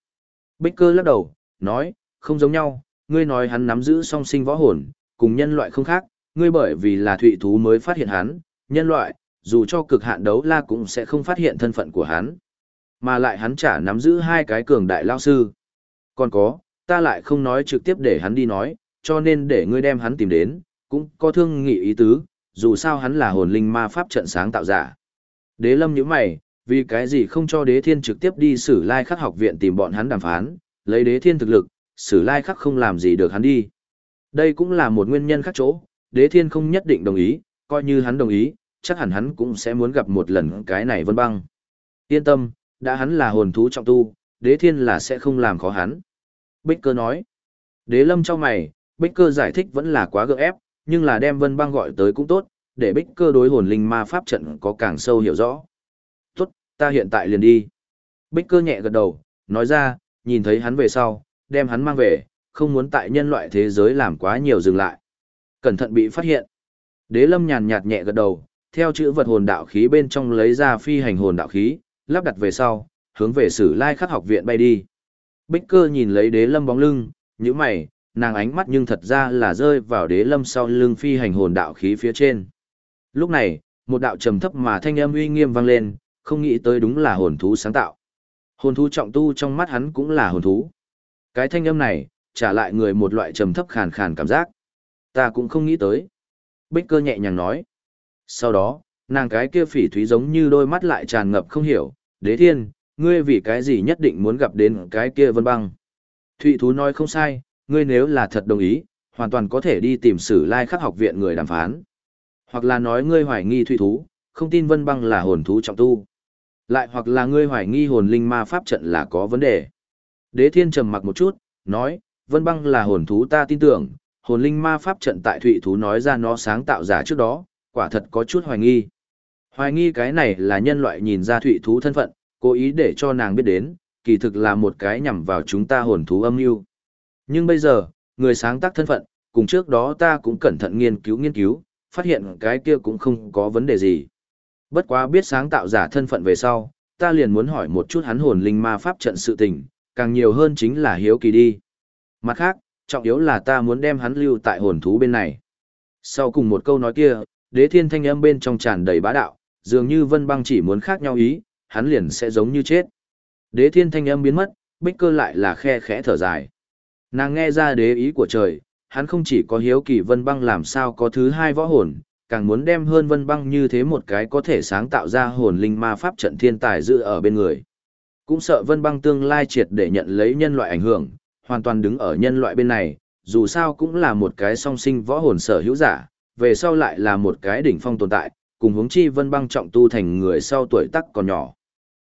Bích cơ lắc đầu, nói, không giống nhau, ngươi nói hắn nắm giữ song sinh võ hồn, cùng nhân loại không khác, ngươi bởi vì là thụy thú mới phát hiện hắn, nhân loại, dù cho cực hạn đấu la cũng sẽ không phát hiện thân phận của hắn. Mà lại hắn chả nắm giữ hai cái cường đại lao sư. Còn có, ta lại không nói trực tiếp để hắn đi nói, cho nên để ngươi đem hắn tìm đến, cũng có thương nghị ý tứ, dù sao hắn là hồn linh ma pháp trận sáng tạo giả. Đế lâm nhíu mày, vì cái gì không cho đế thiên trực tiếp đi xử lai khắc học viện tìm bọn hắn đàm phán, lấy đế thiên thực lực, sử lai khắc không làm gì được hắn đi. Đây cũng là một nguyên nhân khác chỗ, đế thiên không nhất định đồng ý, coi như hắn đồng ý, chắc hẳn hắn cũng sẽ muốn gặp một lần cái này vân băng. Yên tâm, đã hắn là hồn thú trọng tu, đế thiên là sẽ không làm khó hắn. Bích cơ nói, đế lâm cho mày, bích cơ giải thích vẫn là quá gượng ép, nhưng là đem vân băng gọi tới cũng tốt, để bích cơ đối hồn linh ma pháp trận có càng sâu hiểu rõ. Tốt, ta hiện tại liền đi. Bích cơ nhẹ gật đầu, nói ra, nhìn thấy hắn về sau, đem hắn mang về, không muốn tại nhân loại thế giới làm quá nhiều dừng lại. Cẩn thận bị phát hiện. Đế lâm nhàn nhạt nhẹ gật đầu, theo chữ vật hồn đạo khí bên trong lấy ra phi hành hồn đạo khí, lắp đặt về sau, hướng về sử lai khắc học viện bay đi. Bích cơ nhìn lấy đế lâm bóng lưng, nhíu mày, nàng ánh mắt nhưng thật ra là rơi vào đế lâm sau lưng phi hành hồn đạo khí phía trên. Lúc này, một đạo trầm thấp mà thanh âm uy nghiêm vang lên, không nghĩ tới đúng là hồn thú sáng tạo. Hồn thú trọng tu trong mắt hắn cũng là hồn thú. Cái thanh âm này, trả lại người một loại trầm thấp khàn khàn cảm giác. Ta cũng không nghĩ tới. Bích cơ nhẹ nhàng nói. Sau đó, nàng cái kia phỉ thúy giống như đôi mắt lại tràn ngập không hiểu. Đế thiên, ngươi vì cái gì nhất định muốn gặp đến cái kia vân băng. Thụy thú nói không sai, ngươi nếu là thật đồng ý, hoàn toàn có thể đi tìm sử lai khắc học viện người đàm phán. Hoặc là nói ngươi hoài nghi thụy thú, không tin vân băng là hồn thú trọng tu. Lại hoặc là ngươi hoài nghi hồn linh ma pháp trận là có vấn đề. Đế thiên trầm mặc một chút, nói, vân băng là hồn thú ta tin tưởng, hồn linh ma pháp trận tại thụy thú nói ra nó sáng tạo giả trước đó, quả thật có chút hoài nghi. Hoài nghi cái này là nhân loại nhìn ra thụy thú thân phận, cố ý để cho nàng biết đến, kỳ thực là một cái nhằm vào chúng ta hồn thú âm mưu. Nhưng bây giờ, người sáng tác thân phận, cùng trước đó ta cũng cẩn thận nghiên cứu nghiên cứu, phát hiện cái kia cũng không có vấn đề gì. Bất quá biết sáng tạo giả thân phận về sau, ta liền muốn hỏi một chút hắn hồn linh ma pháp trận sự tình, càng nhiều hơn chính là hiếu kỳ đi. Mặt khác, trọng yếu là ta muốn đem hắn lưu tại hồn thú bên này. Sau cùng một câu nói kia, đế thiên thanh âm bên trong tràn đầy bá đạo, dường như vân băng chỉ muốn khác nhau ý, hắn liền sẽ giống như chết. Đế thiên thanh âm biến mất, bích cơ lại là khe khẽ thở dài. Nàng nghe ra đế ý của trời, hắn không chỉ có hiếu kỳ vân băng làm sao có thứ hai võ hồn, càng muốn đem hơn vân băng như thế một cái có thể sáng tạo ra hồn linh ma pháp trận thiên tài dự ở bên người. Cũng sợ vân băng tương lai triệt để nhận lấy nhân loại ảnh hưởng, hoàn toàn đứng ở nhân loại bên này, dù sao cũng là một cái song sinh võ hồn sở hữu giả, về sau lại là một cái đỉnh phong tồn tại, cùng hướng chi vân băng trọng tu thành người sau tuổi tác còn nhỏ.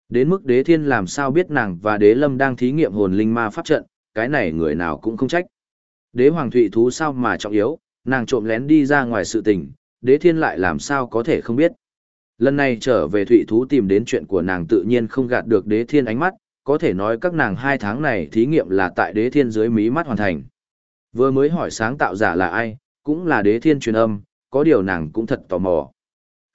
Đến mức đế thiên làm sao biết nàng và đế lâm đang thí nghiệm hồn linh ma pháp trận, cái này người nào cũng không trách. Đế hoàng thụy thú sao mà trọng yếu, nàng trộm lén đi ra ngoài sự tình, đế thiên lại làm sao có thể không biết. Lần này trở về thụy thú tìm đến chuyện của nàng tự nhiên không gạt được đế thiên ánh mắt, có thể nói các nàng hai tháng này thí nghiệm là tại đế thiên dưới mí mắt hoàn thành. Vừa mới hỏi sáng tạo giả là ai, cũng là đế thiên truyền âm, có điều nàng cũng thật tò mò.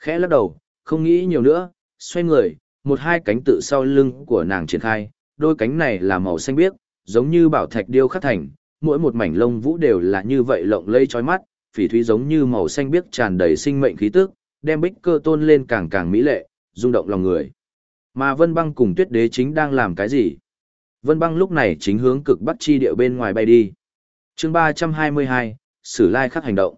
Khẽ lắc đầu, không nghĩ nhiều nữa, xoay người, một hai cánh tự sau lưng của nàng triển khai, đôi cánh này là màu xanh biếc, giống như bảo thạch điêu khắc thành, mỗi một mảnh lông vũ đều là như vậy lộng lây chói mắt, phỉ thúy giống như màu xanh biếc tràn đầy sinh mệnh khí tức, đem bích cơ tôn lên càng càng mỹ lệ, rung động lòng người. Mà Vân Băng cùng Tuyết Đế chính đang làm cái gì? Vân Băng lúc này chính hướng cực bắc chi địa bên ngoài bay đi. Chương 322, Sử Lai khắc hành động.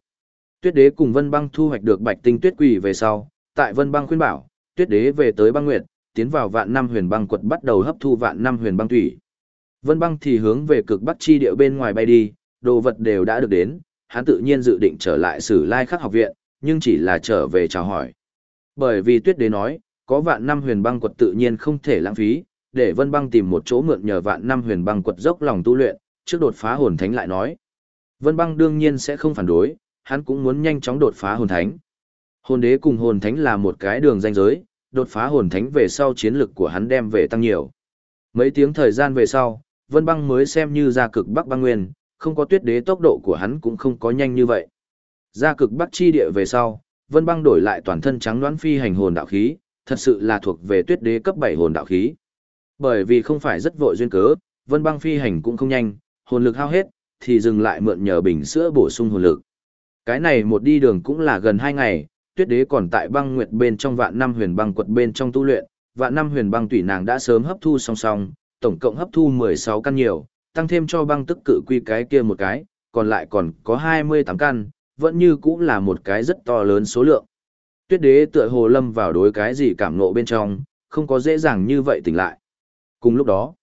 Tuyết Đế cùng Vân Băng thu hoạch được Bạch Tinh Tuyết Quỷ về sau, tại Vân Băng khuyên bảo, Tuyết Đế về tới Băng Nguyệt, tiến vào Vạn Năm Huyền Băng quật bắt đầu hấp thu Vạn Năm Huyền Băng thủy. Vân Băng thì hướng về cực bắc chi địa bên ngoài bay đi, đồ vật đều đã được đến, hắn tự nhiên dự định trở lại sử lai khắc học viện, nhưng chỉ là trở về chào hỏi. Bởi vì tuyết đế nói, có vạn năm huyền băng quật tự nhiên không thể lãng phí, để vân băng tìm một chỗ mượn nhờ vạn năm huyền băng quật dốc lòng tu luyện, trước đột phá hồn thánh lại nói. Vân băng đương nhiên sẽ không phản đối, hắn cũng muốn nhanh chóng đột phá hồn thánh. Hồn đế cùng hồn thánh là một cái đường danh giới, đột phá hồn thánh về sau chiến lực của hắn đem về tăng nhiều. Mấy tiếng thời gian về sau, Vân Băng mới xem như ra cực Bắc băng nguyên, không có tuyết đế tốc độ của hắn cũng không có nhanh như vậy. Ra cực Bắc chi địa về sau, Vân Băng đổi lại toàn thân trắng đoán phi hành hồn đạo khí, thật sự là thuộc về tuyết đế cấp 7 hồn đạo khí. Bởi vì không phải rất vội duyên cớ, Vân Băng phi hành cũng không nhanh, hồn lực hao hết, thì dừng lại mượn nhờ bình sữa bổ sung hồn lực. Cái này một đi đường cũng là gần hai ngày, tuyết đế còn tại băng nguyệt bên trong vạn năm huyền băng quật bên trong tu luyện, vạn năm huyền băng tủy nàng đã sớm hấp thu song song, tổng cộng hấp thu 16 căn nhiều, tăng thêm cho băng tức cự quy cái kia một cái, còn lại còn có 28 căn, vẫn như cũng là một cái rất to lớn số lượng. Tuyết đế tựa hồ lâm vào đối cái gì cảm nộ bên trong, không có dễ dàng như vậy tỉnh lại. Cùng lúc đó,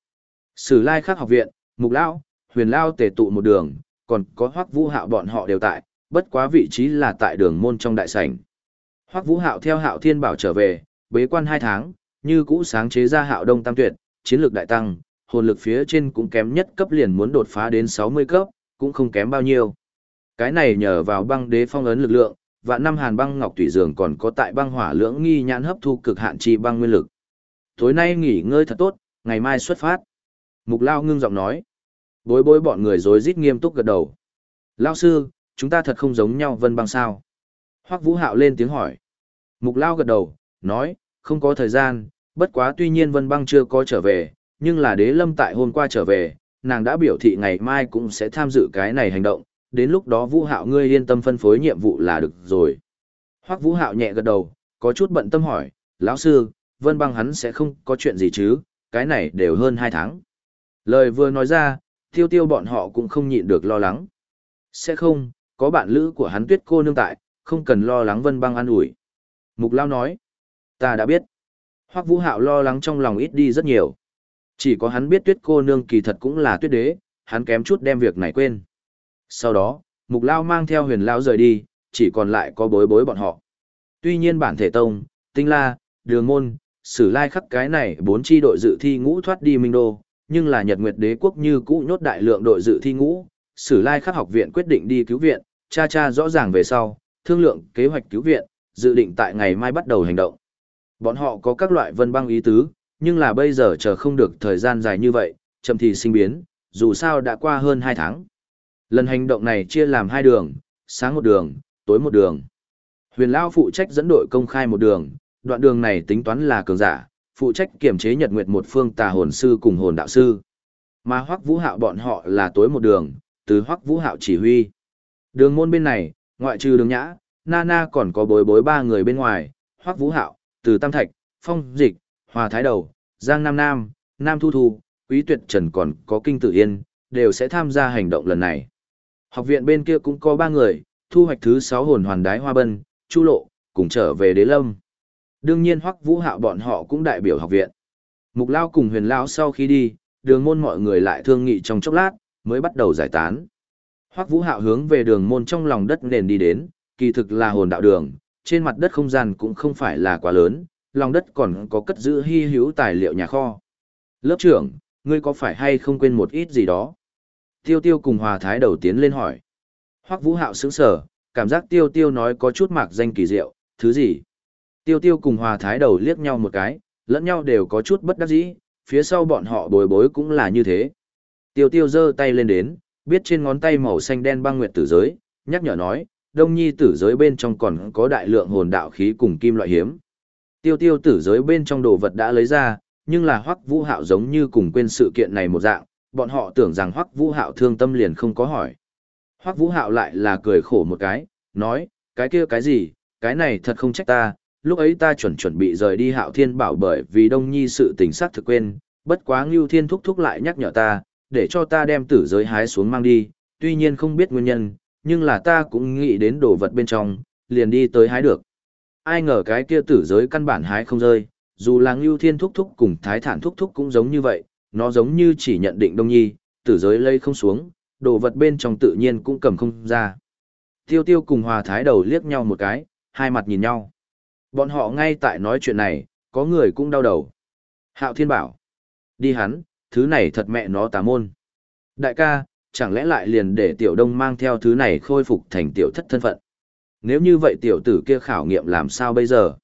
Sử Lai Khắc học viện, Mục Lao, Huyền Lao tề tụ một đường, còn có Hoắc Vũ Hạo bọn họ đều tại, bất quá vị trí là tại đường môn trong đại sảnh. Hoắc Vũ Hạo theo Hạo Thiên Bảo trở về, bế quan 2 tháng, như cũ sáng chế ra Hạo Đông Tam Tuyệt, chiến lược đại tăng, hồn lực phía trên cũng kém nhất cấp liền muốn đột phá đến 60 cấp, cũng không kém bao nhiêu. Cái này nhờ vào băng đế phong ấn lực lượng, và năm hàn băng ngọc thủy dường còn có tại băng hỏa lưỡng nghi nhãn hấp thu cực hạn chi băng nguyên lực. Tối nay nghỉ ngơi thật tốt, ngày mai xuất phát. Mục Lao ngưng giọng nói. Bối bối bọn người rối rít nghiêm túc gật đầu. Lao sư, chúng ta thật không giống nhau vân băng sao. Hoắc Vũ Hạo lên tiếng hỏi. Mục Lao gật đầu, nói, không có thời gian, bất quá tuy nhiên Vân Băng chưa có trở về, nhưng là đế lâm tại hôm qua trở về, nàng đã biểu thị ngày mai cũng sẽ tham dự cái này hành động, đến lúc đó Vũ Hạo ngươi yên tâm phân phối nhiệm vụ là được rồi. Hoắc Vũ Hạo nhẹ gật đầu, có chút bận tâm hỏi, lão sư, Vân Băng hắn sẽ không có chuyện gì chứ, cái này đều hơn 2 tháng. Lời vừa nói ra, tiêu tiêu bọn họ cũng không nhịn được lo lắng. Sẽ không, có bạn lữ của hắn tuyết cô nương tại, không cần lo lắng Vân Băng an ủi. Mục Lao nói, ta đã biết. Hoắc Vũ Hạo lo lắng trong lòng ít đi rất nhiều. Chỉ có hắn biết tuyết cô nương kỳ thật cũng là tuyết đế, hắn kém chút đem việc này quên. Sau đó, Mục Lao mang theo huyền Lao rời đi, chỉ còn lại có bối bối bọn họ. Tuy nhiên bản thể tông, tinh la, đường môn, sử lai khắc cái này bốn chi đội dự thi ngũ thoát đi minh đô, nhưng là Nhật Nguyệt Đế quốc như cũ nhốt đại lượng đội dự thi ngũ, Sử Lai Khắc học viện quyết định đi cứu viện, cha cha rõ ràng về sau, thương lượng kế hoạch cứu viện, dự định tại ngày mai bắt đầu hành động. Bọn họ có các loại vân băng ý tứ, nhưng là bây giờ chờ không được thời gian dài như vậy, chậm thì sinh biến, dù sao đã qua hơn 2 tháng. Lần hành động này chia làm hai đường, sáng một đường, tối một đường. Huyền Lao phụ trách dẫn đội công khai một đường, đoạn đường này tính toán là cường giả, phụ trách kiểm chế nhật nguyệt một phương tà hồn sư cùng hồn đạo sư. Mà Hoắc Vũ Hạo bọn họ là tối một đường, từ Hoắc Vũ Hạo chỉ huy. Đường môn bên này, ngoại trừ đường nhã, Nana còn có bối bối ba người bên ngoài, Hoắc Vũ Hạo, từ Tam Thạch, Phong Dịch, Hòa Thái Đầu, Giang Nam Nam, Nam Thu Thu, Quý Tuyệt Trần còn có Kinh Tử Yên, đều sẽ tham gia hành động lần này. Học viện bên kia cũng có ba người, thu hoạch thứ sáu hồn hoàn đái hoa bân, Chu Lộ, cùng trở về Đế Lâm. Đương nhiên Hoắc Vũ Hạo bọn họ cũng đại biểu học viện. Mục Lao cùng Huyền Lao sau khi đi, đường môn mọi người lại thương nghị trong chốc lát, mới bắt đầu giải tán. Hoắc Vũ Hạo hướng về đường môn trong lòng đất nền đi đến, kỳ thực là hồn đạo đường, trên mặt đất không gian cũng không phải là quá lớn, lòng đất còn có cất giữ hy hữu tài liệu nhà kho. Lớp trưởng, ngươi có phải hay không quên một ít gì đó? Tiêu tiêu cùng hòa thái đầu tiến lên hỏi. Hoắc Vũ Hạo sững sờ, cảm giác tiêu tiêu nói có chút mạc danh kỳ diệu, thứ gì? Tiêu tiêu cùng hòa thái đầu liếc nhau một cái, lẫn nhau đều có chút bất đắc dĩ, phía sau bọn họ bồi bối cũng là như thế. Tiêu tiêu giơ tay lên đến, biết trên ngón tay màu xanh đen băng nguyệt tử giới, nhắc nhở nói, đông nhi tử giới bên trong còn có đại lượng hồn đạo khí cùng kim loại hiếm. Tiêu tiêu tử giới bên trong đồ vật đã lấy ra, nhưng là hoắc vũ hạo giống như cùng quên sự kiện này một dạng, bọn họ tưởng rằng hoắc vũ hạo thương tâm liền không có hỏi. Hoắc vũ hạo lại là cười khổ một cái, nói, cái kia cái gì, cái này thật không trách ta, lúc ấy ta chuẩn chuẩn bị rời đi hạo thiên bảo bởi vì đông nhi sự tình sát thực quên, bất quá ngưu thiên thúc thúc lại nhắc nhở ta, để cho ta đem tử giới hái xuống mang đi, tuy nhiên không biết nguyên nhân, nhưng là ta cũng nghĩ đến đồ vật bên trong, liền đi tới hái được. Ai ngờ cái kia tử giới căn bản hái không rơi, dù là ngưu thiên thúc thúc cùng thái thản thúc thúc cũng giống như vậy, nó giống như chỉ nhận định đông nhi, tử giới lây không xuống, đồ vật bên trong tự nhiên cũng cầm không ra. Tiêu tiêu cùng hòa thái đầu liếc nhau một cái, hai mặt nhìn nhau. Bọn họ ngay tại nói chuyện này, có người cũng đau đầu. Hạo thiên bảo. Đi hắn, thứ này thật mẹ nó tà môn. Đại ca, chẳng lẽ lại liền để tiểu đông mang theo thứ này khôi phục thành tiểu thất thân phận. Nếu như vậy tiểu tử kia khảo nghiệm làm sao bây giờ?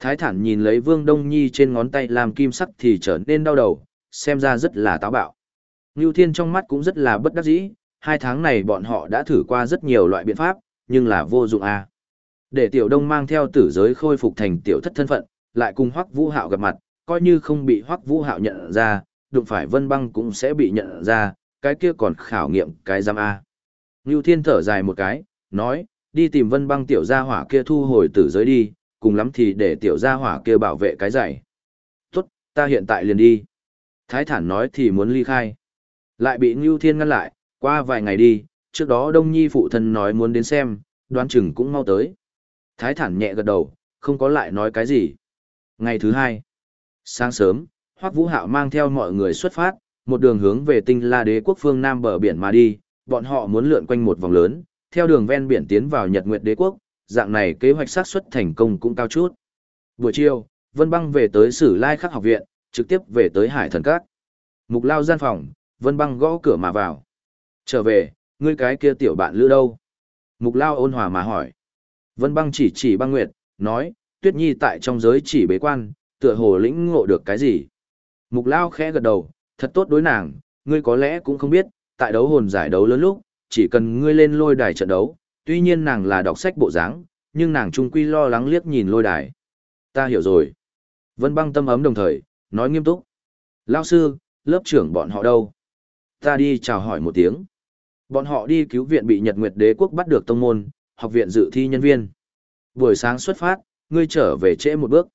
Thái thản nhìn lấy Vương Đông Nhi trên ngón tay làm kim sắc thì trở nên đau đầu, xem ra rất là táo bạo. Ngưu Thiên trong mắt cũng rất là bất đắc dĩ, hai tháng này bọn họ đã thử qua rất nhiều loại biện pháp, nhưng là vô dụng a. À. Để tiểu đông mang theo tử giới khôi phục thành tiểu thất thân phận, lại cùng Hoắc Vũ Hạo gặp mặt, coi như không bị Hoắc Vũ Hạo nhận ra, đụng phải Vân Băng cũng sẽ bị nhận ra, cái kia còn khảo nghiệm cái giam a. Ngưu Thiên thở dài một cái, nói, đi tìm Vân Băng tiểu gia hỏa kia thu hồi tử giới đi, cùng lắm thì để tiểu gia hỏa kia bảo vệ cái giải. Tốt, ta hiện tại liền đi. Thái thản nói thì muốn ly khai. Lại bị Ngưu Thiên ngăn lại, qua vài ngày đi, trước đó Đông Nhi phụ thân nói muốn đến xem, đoán chừng cũng mau tới. Thái thản nhẹ gật đầu, không có lại nói cái gì. Ngày thứ hai, sáng sớm, Hoắc Vũ Hạo mang theo mọi người xuất phát, một đường hướng về tinh la đế quốc phương Nam bờ biển mà đi, bọn họ muốn lượn quanh một vòng lớn, theo đường ven biển tiến vào Nhật Nguyệt đế quốc, dạng này kế hoạch xác suất thành công cũng cao chút. Buổi chiều, Vân Băng về tới Sử Lai Khắc học viện, trực tiếp về tới Hải Thần Các. Mục lao gian phòng, Vân Băng gõ cửa mà vào. Trở về, ngươi cái kia tiểu bạn lữ đâu? Mục lao ôn hòa mà hỏi. Vân Băng chỉ chỉ băng nguyệt, nói, Tuyết Nhi tại trong giới chỉ bế quan, tựa hồ lĩnh ngộ được cái gì. Mục lao khẽ gật đầu, thật tốt đối nàng, ngươi có lẽ cũng không biết, tại đấu hồn giải đấu lớn lúc, chỉ cần ngươi lên lôi đài trận đấu, tuy nhiên nàng là đọc sách bộ dáng, nhưng nàng trung quy lo lắng liếc nhìn lôi đài. Ta hiểu rồi. Vân băng tâm ấm đồng thời, nói nghiêm túc. Lao sư, lớp trưởng bọn họ đâu? Ta đi chào hỏi một tiếng. Bọn họ đi cứu viện bị Nhật Nguyệt Đế quốc bắt được tông môn, học viện dự thi nhân viên. Buổi sáng xuất phát, ngươi trở về trễ một bước.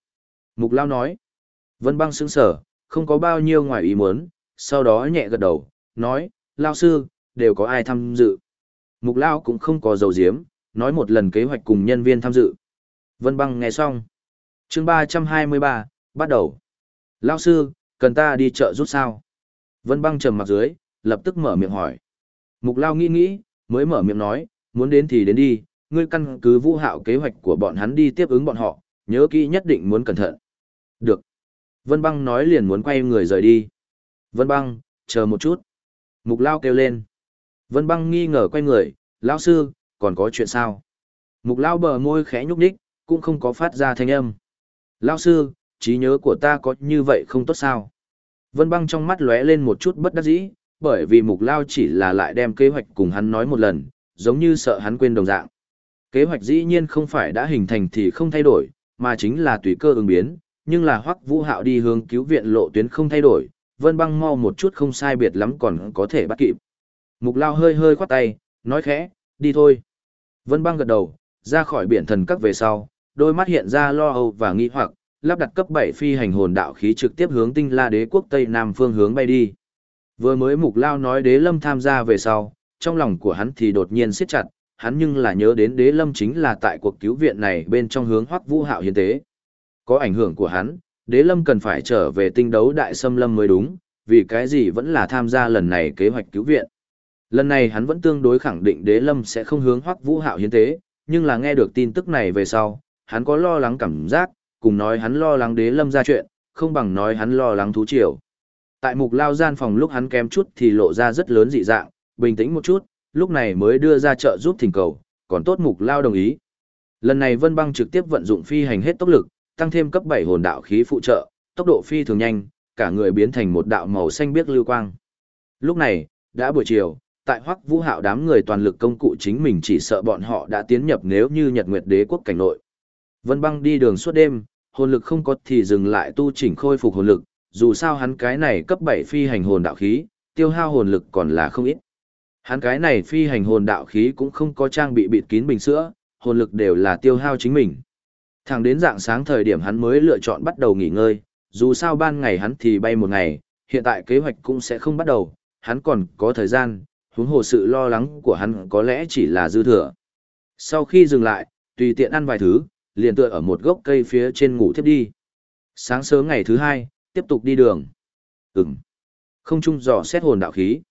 Mục Lao nói. Vân băng sững sở, không có bao nhiêu ngoài ý muốn, sau đó nhẹ gật đầu, nói, Lao sư, đều có ai tham dự. Mục Lao cũng không có dầu diếm, nói một lần kế hoạch cùng nhân viên tham dự. Vân băng nghe xong. chương 323, bắt đầu. Lao sư, cần ta đi chợ rút sao? Vân băng trầm mặt dưới, lập tức mở miệng hỏi. Mục Lao nghĩ nghĩ, mới mở miệng nói, muốn đến thì đến đi, ngươi căn cứ vũ hạo kế hoạch của bọn hắn đi tiếp ứng bọn họ, nhớ kỹ nhất định muốn cẩn thận. Được. Vân băng nói liền muốn quay người rời đi. Vân băng, chờ một chút. Mục Lao kêu lên. Vân băng nghi ngờ quay người, lão sư, còn có chuyện sao? Mục Lao bờ môi khẽ nhúc nhích, cũng không có phát ra thanh âm. Lão sư, trí nhớ của ta có như vậy không tốt sao? Vân băng trong mắt lóe lên một chút bất đắc dĩ, bởi vì mục lao chỉ là lại đem kế hoạch cùng hắn nói một lần, giống như sợ hắn quên đồng dạng. Kế hoạch dĩ nhiên không phải đã hình thành thì không thay đổi, mà chính là tùy cơ ứng biến, nhưng là hoắc vũ hạo đi hướng cứu viện lộ tuyến không thay đổi, vân băng mau một chút không sai biệt lắm còn có thể bắt kịp. Mục lao hơi hơi khoát tay, nói khẽ, đi thôi. Vân băng gật đầu, ra khỏi biển thần các về sau, đôi mắt hiện ra lo âu và nghi hoặc, lắp đặt cấp 7 phi hành hồn đạo khí trực tiếp hướng tinh la đế quốc Tây Nam phương hướng bay đi. Vừa mới mục lao nói đế lâm tham gia về sau, trong lòng của hắn thì đột nhiên siết chặt, hắn nhưng là nhớ đến đế lâm chính là tại cuộc cứu viện này bên trong hướng hoắc vũ hạo hiến tế. Có ảnh hưởng của hắn, đế lâm cần phải trở về tinh đấu đại xâm lâm mới đúng, vì cái gì vẫn là tham gia lần này kế hoạch cứu viện. Lần này hắn vẫn tương đối khẳng định đế lâm sẽ không hướng hoắc vũ hạo hiến tế, nhưng là nghe được tin tức này về sau, hắn có lo lắng cảm giác, cùng nói hắn lo lắng đế lâm ra chuyện, không bằng nói hắn lo lắng thú triều. Tại mục lao gian phòng lúc hắn kém chút thì lộ ra rất lớn dị dạng, bình tĩnh một chút, lúc này mới đưa ra trợ giúp thỉnh cầu, còn tốt mục lao đồng ý. Lần này Vân Băng trực tiếp vận dụng phi hành hết tốc lực, tăng thêm cấp 7 hồn đạo khí phụ trợ, tốc độ phi thường nhanh, cả người biến thành một đạo màu xanh biếc lưu quang. Lúc này, đã buổi chiều, tại Hoắc Vũ Hạo đám người toàn lực công cụ chính mình chỉ sợ bọn họ đã tiến nhập nếu như Nhật Nguyệt Đế quốc cảnh nội. Vân Băng đi đường suốt đêm, hồn lực không có thì dừng lại tu chỉnh khôi phục hồn lực, dù sao hắn cái này cấp 7 phi hành hồn đạo khí, tiêu hao hồn lực còn là không ít. Hắn cái này phi hành hồn đạo khí cũng không có trang bị bịt kín bình sữa, hồn lực đều là tiêu hao chính mình. Thẳng đến dạng sáng thời điểm hắn mới lựa chọn bắt đầu nghỉ ngơi, dù sao ban ngày hắn thì bay một ngày, hiện tại kế hoạch cũng sẽ không bắt đầu, hắn còn có thời gian, huống hồ sự lo lắng của hắn có lẽ chỉ là dư thừa. Sau khi dừng lại, tùy tiện ăn vài thứ, liền tựa ở một gốc cây phía trên ngủ thiếp đi. Sáng sớm ngày thứ hai, tiếp tục đi đường. Ừm. Không trung dò xét hồn đạo khí.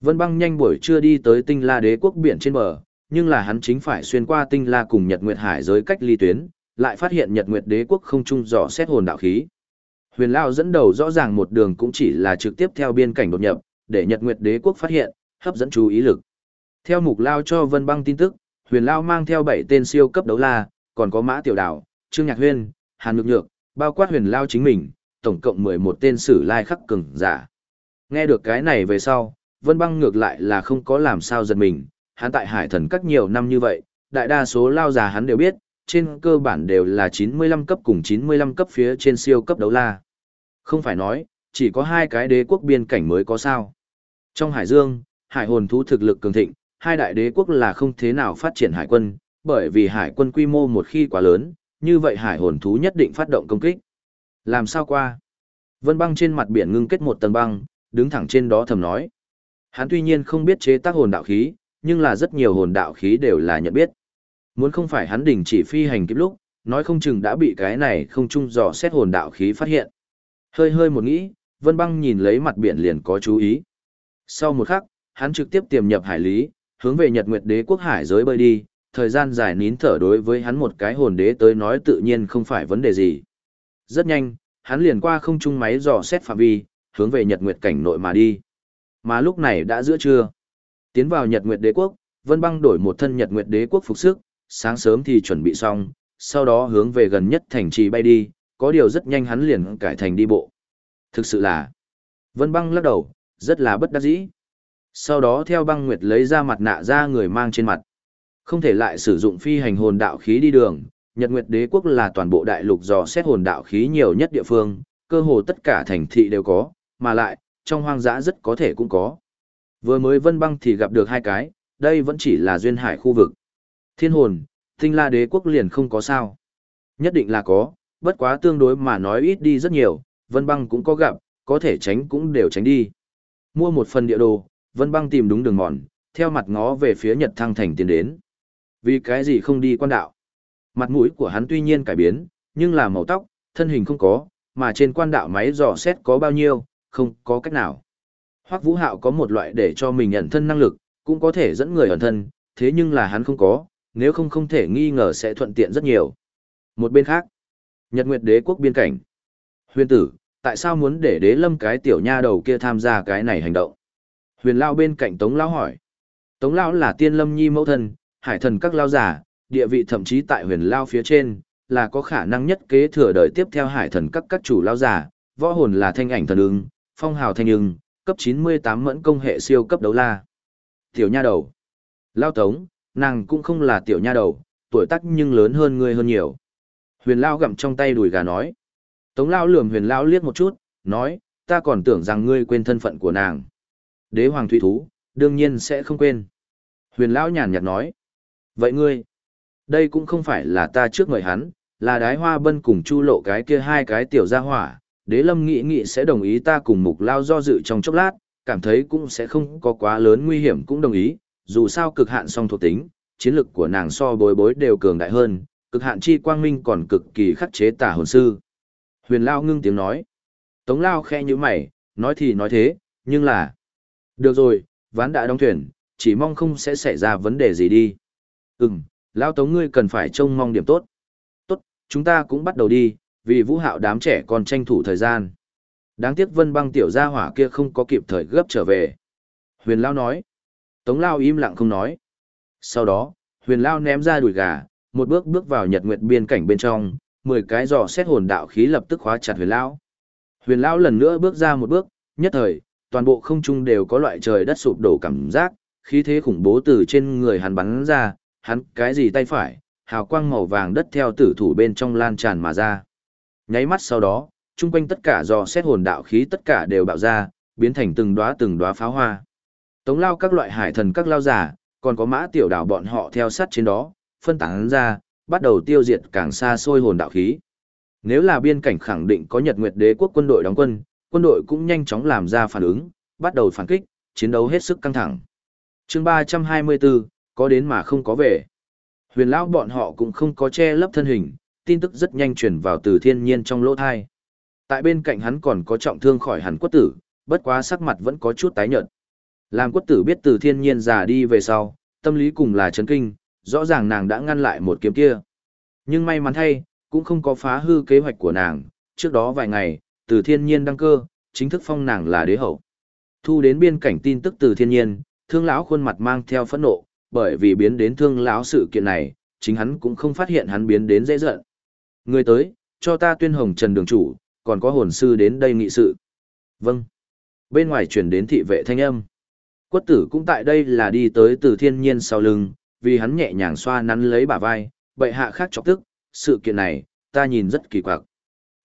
Vân băng nhanh buổi trưa đi tới tinh la đế quốc biển trên bờ, nhưng là hắn chính phải xuyên qua tinh la cùng Nhật Nguyệt Hải giới cách ly tuyến, lại phát hiện Nhật Nguyệt Đế quốc không trung dò xét hồn đạo khí. Huyền Lao dẫn đầu rõ ràng một đường cũng chỉ là trực tiếp theo biên cảnh đột nhập, để Nhật Nguyệt Đế quốc phát hiện, hấp dẫn chú ý lực. Theo mục Lao cho Vân Băng tin tức, Huyền Lao mang theo 7 tên siêu cấp đấu la, còn có Mã Tiểu Đảo, Trương Nhạc Huyên, Hàn Nhược Nhược, bao quát Huyền Lao chính mình, tổng cộng 11 tên sử lai khắc cường giả. Nghe được cái này về sau, Vân Băng ngược lại là không có làm sao giật mình, hắn tại Hải Thần các nhiều năm như vậy, đại đa số lao già hắn đều biết, trên cơ bản đều là 95 cấp cùng 95 cấp phía trên siêu cấp đấu la. Không phải nói, chỉ có hai cái đế quốc biên cảnh mới có sao. Trong Hải Dương, hải hồn thú thực lực cường thịnh, hai đại đế quốc là không thế nào phát triển hải quân, bởi vì hải quân quy mô một khi quá lớn, như vậy hải hồn thú nhất định phát động công kích. Làm sao qua? Vân băng trên mặt biển ngưng kết một tầng băng, đứng thẳng trên đó thầm nói. Hắn tuy nhiên không biết chế tác hồn đạo khí, nhưng là rất nhiều hồn đạo khí đều là nhận biết. Muốn không phải hắn đình chỉ phi hành kịp lúc, nói không chừng đã bị cái này không trung dò xét hồn đạo khí phát hiện. Hơi hơi một nghĩ, Vân Băng nhìn lấy mặt biển liền có chú ý. Sau một khắc, hắn trực tiếp tiềm nhập hải lý, hướng về Nhật Nguyệt Đế quốc hải giới bơi đi, thời gian dài nín thở đối với hắn một cái hồn đế tới nói tự nhiên không phải vấn đề gì. Rất nhanh, hắn liền qua không trung máy dò xét phạm vi, hướng về Nhật Nguyệt cảnh nội mà đi. Mà lúc này đã giữa trưa. Tiến vào Nhật Nguyệt Đế quốc, Vân Băng đổi một thân Nhật Nguyệt Đế quốc phục sức, sáng sớm thì chuẩn bị xong, sau đó hướng về gần nhất thành trì bay đi, có điều rất nhanh hắn liền cải thành đi bộ. Thực sự là, Vân Băng lắc đầu, rất là bất đắc dĩ. Sau đó theo băng nguyệt lấy ra mặt nạ ra người mang trên mặt. Không thể lại sử dụng phi hành hồn đạo khí đi đường, Nhật Nguyệt Đế quốc là toàn bộ đại lục dò xét hồn đạo khí nhiều nhất địa phương, cơ hồ tất cả thành thị đều có, mà lại, trong hoang dã rất có thể cũng có. Vừa mới vân băng thì gặp được hai cái, đây vẫn chỉ là duyên hải khu vực. Thiên hồn, tinh la đế quốc liền không có sao. Nhất định là có, bất quá tương đối mà nói ít đi rất nhiều, vân băng cũng có gặp, có thể tránh cũng đều tránh đi. Mua một phần địa đồ, vân băng tìm đúng đường mòn, theo mặt ngó về phía Nhật Thăng Thành tiến đến. Vì cái gì không đi quan đạo? Mặt mũi của hắn tuy nhiên cải biến, nhưng là màu tóc, thân hình không có, mà trên quan đạo máy dò xét có bao nhiêu, không có cách nào. Hoắc Vũ Hạo có một loại để cho mình ẩn thân năng lực, cũng có thể dẫn người ẩn thân, thế nhưng là hắn không có, nếu không không thể nghi ngờ sẽ thuận tiện rất nhiều. Một bên khác, Nhật Nguyệt Đế quốc biên cảnh. Huyền tử, tại sao muốn để đế lâm cái tiểu nha đầu kia tham gia cái này hành động? Huyền Lao bên cạnh Tống Lão hỏi. Tống Lão là tiên lâm nhi mẫu thân, hải thần các lao giả, địa vị thậm chí tại huyền Lao phía trên, là có khả năng nhất kế thừa đời tiếp theo hải thần các các chủ lao giả, võ hồn là thanh ảnh thần ưng, phong hào thanh ưng, cấp 98 mẫn công hệ siêu cấp đấu la. Tiểu nha đầu. Lao Tống, nàng cũng không là tiểu nha đầu, tuổi tác nhưng lớn hơn ngươi hơn nhiều. Huyền Lao gặm trong tay đùi gà nói. Tống Lao lườm huyền Lao liếc một chút, nói, ta còn tưởng rằng ngươi quên thân phận của nàng. Đế hoàng thủy thú, đương nhiên sẽ không quên. Huyền Lao nhàn nhạt nói. Vậy ngươi, đây cũng không phải là ta trước mời hắn, là đái hoa bân cùng chu lộ cái kia hai cái tiểu gia hỏa. Đế lâm nghĩ nghĩ sẽ đồng ý ta cùng mục lao do dự trong chốc lát, cảm thấy cũng sẽ không có quá lớn nguy hiểm cũng đồng ý, dù sao cực hạn song thuộc tính, chiến lực của nàng so bối bối đều cường đại hơn, cực hạn chi quang minh còn cực kỳ khắc chế tả hồn sư. Huyền Lao ngưng tiếng nói. Tống Lao khe như mày, nói thì nói thế, nhưng là... Được rồi, ván đã đóng thuyền, chỉ mong không sẽ xảy ra vấn đề gì đi. Ừm, Lao Tống ngươi cần phải trông mong điểm tốt. Tốt, chúng ta cũng bắt đầu đi, vì vũ hạo đám trẻ còn tranh thủ thời gian. Đáng tiếc vân băng tiểu gia hỏa kia không có kịp thời gấp trở về. Huyền Lao nói. Tống Lao im lặng không nói. Sau đó, huyền Lao ném ra đùi gà, một bước bước vào nhật nguyệt biên cảnh bên trong, mười cái giò xét hồn đạo khí lập tức khóa chặt huyền Lao. Huyền Lao lần nữa bước ra một bước, nhất thời, toàn bộ không trung đều có loại trời đất sụp đổ cảm giác, khí thế khủng bố từ trên người hắn bắn ra, hắn cái gì tay phải, hào quang màu vàng đất theo tử thủ bên trong lan tràn mà ra. Nháy mắt sau đó, chung quanh tất cả giò xét hồn đạo khí tất cả đều bạo ra, biến thành từng đóa từng đóa pháo hoa. Tống lao các loại hải thần các lao giả, còn có mã tiểu đảo bọn họ theo sát trên đó, phân tán ra, bắt đầu tiêu diệt càng xa xôi hồn đạo khí. Nếu là biên cảnh khẳng định có Nhật Nguyệt Đế quốc quân đội đóng quân, quân đội cũng nhanh chóng làm ra phản ứng, bắt đầu phản kích, chiến đấu hết sức căng thẳng. Chương 324, có đến mà không có về. Huyền lão bọn họ cũng không có che lấp thân hình, tin tức rất nhanh truyền vào từ thiên nhiên trong lỗ thai. Tại bên cạnh hắn còn có trọng thương khỏi hẳn quất tử, bất quá sắc mặt vẫn có chút tái nhợt. Làm quất tử biết từ thiên nhiên già đi về sau, tâm lý cùng là chấn kinh, rõ ràng nàng đã ngăn lại một kiếm kia. Nhưng may mắn thay, cũng không có phá hư kế hoạch của nàng, trước đó vài ngày, từ thiên nhiên đăng cơ, chính thức phong nàng là đế hậu. Thu đến biên cảnh tin tức từ thiên nhiên, thương lão khuôn mặt mang theo phẫn nộ, bởi vì biến đến thương lão sự kiện này, chính hắn cũng không phát hiện hắn biến đến dễ giận. Người tới, cho ta tuyên hồng trần đường chủ, còn có hồn sư đến đây nghị sự. Vâng. Bên ngoài chuyển đến thị vệ thanh âm. Quất tử cũng tại đây là đi tới từ thiên nhiên sau lưng, vì hắn nhẹ nhàng xoa nắn lấy bả vai, bệ hạ khác chọc tức, sự kiện này, ta nhìn rất kỳ quặc.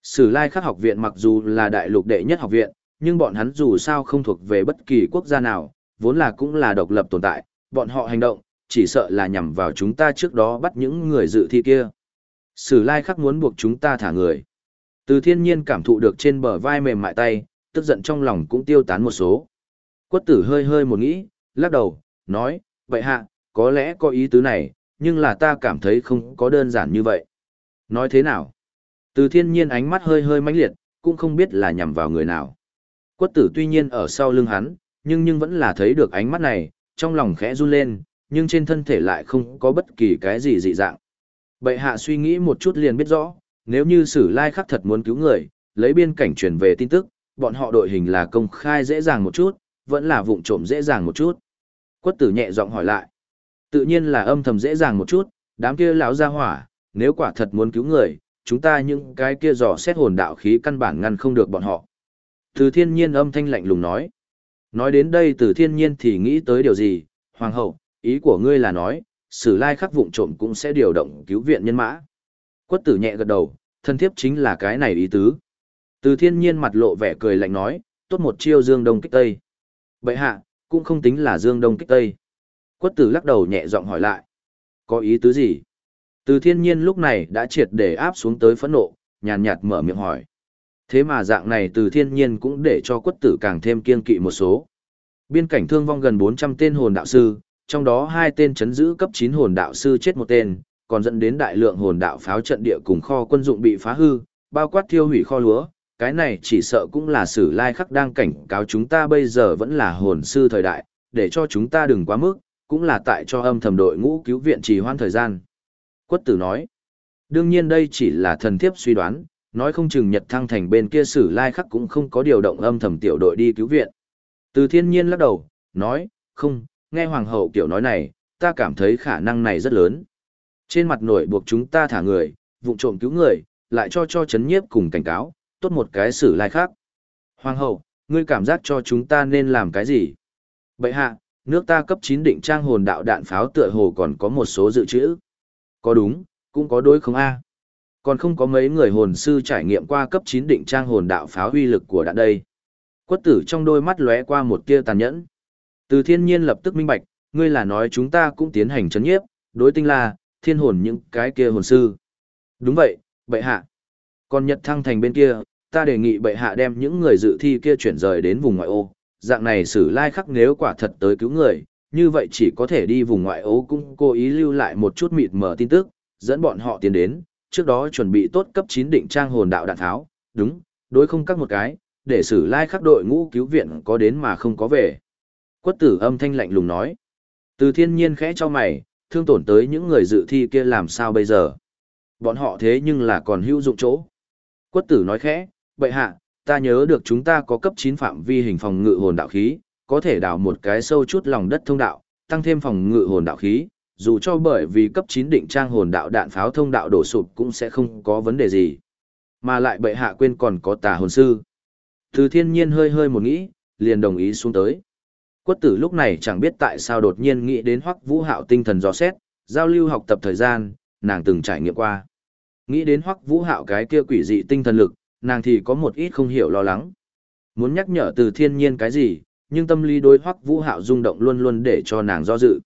Sử lai khắc học viện mặc dù là đại lục đệ nhất học viện, nhưng bọn hắn dù sao không thuộc về bất kỳ quốc gia nào, vốn là cũng là độc lập tồn tại, bọn họ hành động, chỉ sợ là nhằm vào chúng ta trước đó bắt những người dự thi kia. Sử lai khắc muốn buộc chúng ta thả người. Từ thiên nhiên cảm thụ được trên bờ vai mềm mại tay, tức giận trong lòng cũng tiêu tán một số. Quất tử hơi hơi một nghĩ, lắc đầu, nói, vậy hạ, có lẽ có ý tứ này, nhưng là ta cảm thấy không có đơn giản như vậy. Nói thế nào? Từ thiên nhiên ánh mắt hơi hơi mãnh liệt, cũng không biết là nhằm vào người nào. Quất tử tuy nhiên ở sau lưng hắn, nhưng nhưng vẫn là thấy được ánh mắt này, trong lòng khẽ run lên, nhưng trên thân thể lại không có bất kỳ cái gì dị dạng. Bệ hạ suy nghĩ một chút liền biết rõ, nếu như sử lai khắc thật muốn cứu người, lấy biên cảnh truyền về tin tức, bọn họ đội hình là công khai dễ dàng một chút, vẫn là vụng trộm dễ dàng một chút. Quất tử nhẹ giọng hỏi lại. Tự nhiên là âm thầm dễ dàng một chút, đám kia lão ra hỏa, nếu quả thật muốn cứu người, chúng ta những cái kia dò xét hồn đạo khí căn bản ngăn không được bọn họ. Từ thiên nhiên âm thanh lạnh lùng nói. Nói đến đây từ thiên nhiên thì nghĩ tới điều gì, hoàng hậu, ý của ngươi là nói, sử lai khắc vụng trộm cũng sẽ điều động cứu viện nhân mã. Quất tử nhẹ gật đầu, thân thiếp chính là cái này ý tứ. Từ thiên nhiên mặt lộ vẻ cười lạnh nói, tốt một chiêu dương đông kích tây. Bệ hạ, cũng không tính là dương đông kích tây. Quất tử lắc đầu nhẹ giọng hỏi lại. Có ý tứ gì? Từ thiên nhiên lúc này đã triệt để áp xuống tới phẫn nộ, nhàn nhạt mở miệng hỏi. Thế mà dạng này từ thiên nhiên cũng để cho quất tử càng thêm kiên kỵ một số. Biên cảnh thương vong gần 400 tên hồn đạo sư, trong đó hai tên chấn giữ cấp 9 hồn đạo sư chết một tên, còn dẫn đến đại lượng hồn đạo pháo trận địa cùng kho quân dụng bị phá hư, bao quát thiêu hủy kho lúa. Cái này chỉ sợ cũng là sử lai khắc đang cảnh cáo chúng ta bây giờ vẫn là hồn sư thời đại, để cho chúng ta đừng quá mức, cũng là tại cho âm thầm đội ngũ cứu viện trì hoãn thời gian. Quất tử nói, đương nhiên đây chỉ là thần thiếp suy đoán, nói không chừng Nhật Thăng Thành bên kia sử lai khắc cũng không có điều động âm thầm tiểu đội đi cứu viện. Từ thiên nhiên lắc đầu, nói, không, nghe hoàng hậu kiểu nói này, ta cảm thấy khả năng này rất lớn. Trên mặt nổi buộc chúng ta thả người, vụ trộm cứu người, lại cho cho chấn nhiếp cùng cảnh cáo, tốt một cái xử lai khác. Hoàng hậu, ngươi cảm giác cho chúng ta nên làm cái gì? Bệ hạ, nước ta cấp 9 định trang hồn đạo đạn pháo tựa hồ còn có một số dự trữ. Có đúng, cũng có đối không a Còn không có mấy người hồn sư trải nghiệm qua cấp 9 định trang hồn đạo pháo uy lực của đạn đây. Quất tử trong đôi mắt lóe qua một tia tàn nhẫn. Từ thiên nhiên lập tức minh bạch, ngươi là nói chúng ta cũng tiến hành chấn nhiếp, đối tinh là thiên hồn những cái kia hồn sư. Đúng vậy, bệ hạ. Còn Nhật Thăng Thành bên kia, ta đề nghị bệ hạ đem những người dự thi kia chuyển rời đến vùng ngoại ô. Dạng này xử lai khắc nếu quả thật tới cứu người, như vậy chỉ có thể đi vùng ngoại ô cũng cố ý lưu lại một chút mịt mờ tin tức, dẫn bọn họ tiến đến, trước đó chuẩn bị tốt cấp 9 định trang hồn đạo đạn tháo, đúng, đối không các một cái, để xử lai khắc đội ngũ cứu viện có đến mà không có về. Quất tử âm thanh lạnh lùng nói. Từ thiên nhiên khẽ cho mày, thương tổn tới những người dự thi kia làm sao bây giờ. Bọn họ thế nhưng là còn hữu dụng chỗ. Quất tử nói khẽ, bậy hạ, ta nhớ được chúng ta có cấp 9 phạm vi hình phòng ngự hồn đạo khí, có thể đào một cái sâu chút lòng đất thông đạo, tăng thêm phòng ngự hồn đạo khí, dù cho bởi vì cấp 9 định trang hồn đạo đạn pháo thông đạo đổ sụp cũng sẽ không có vấn đề gì. Mà lại bệ hạ quên còn có tà hồn sư. Từ thiên nhiên hơi hơi một nghĩ, liền đồng ý xuống tới. Quất tử lúc này chẳng biết tại sao đột nhiên nghĩ đến hoắc vũ hạo tinh thần dò xét, giao lưu học tập thời gian, nàng từng trải nghiệm qua. Nghĩ đến hoắc vũ hạo cái kia quỷ dị tinh thần lực, nàng thì có một ít không hiểu lo lắng. Muốn nhắc nhở từ thiên nhiên cái gì, nhưng tâm lý đối hoắc vũ hạo rung động luôn luôn để cho nàng do dự.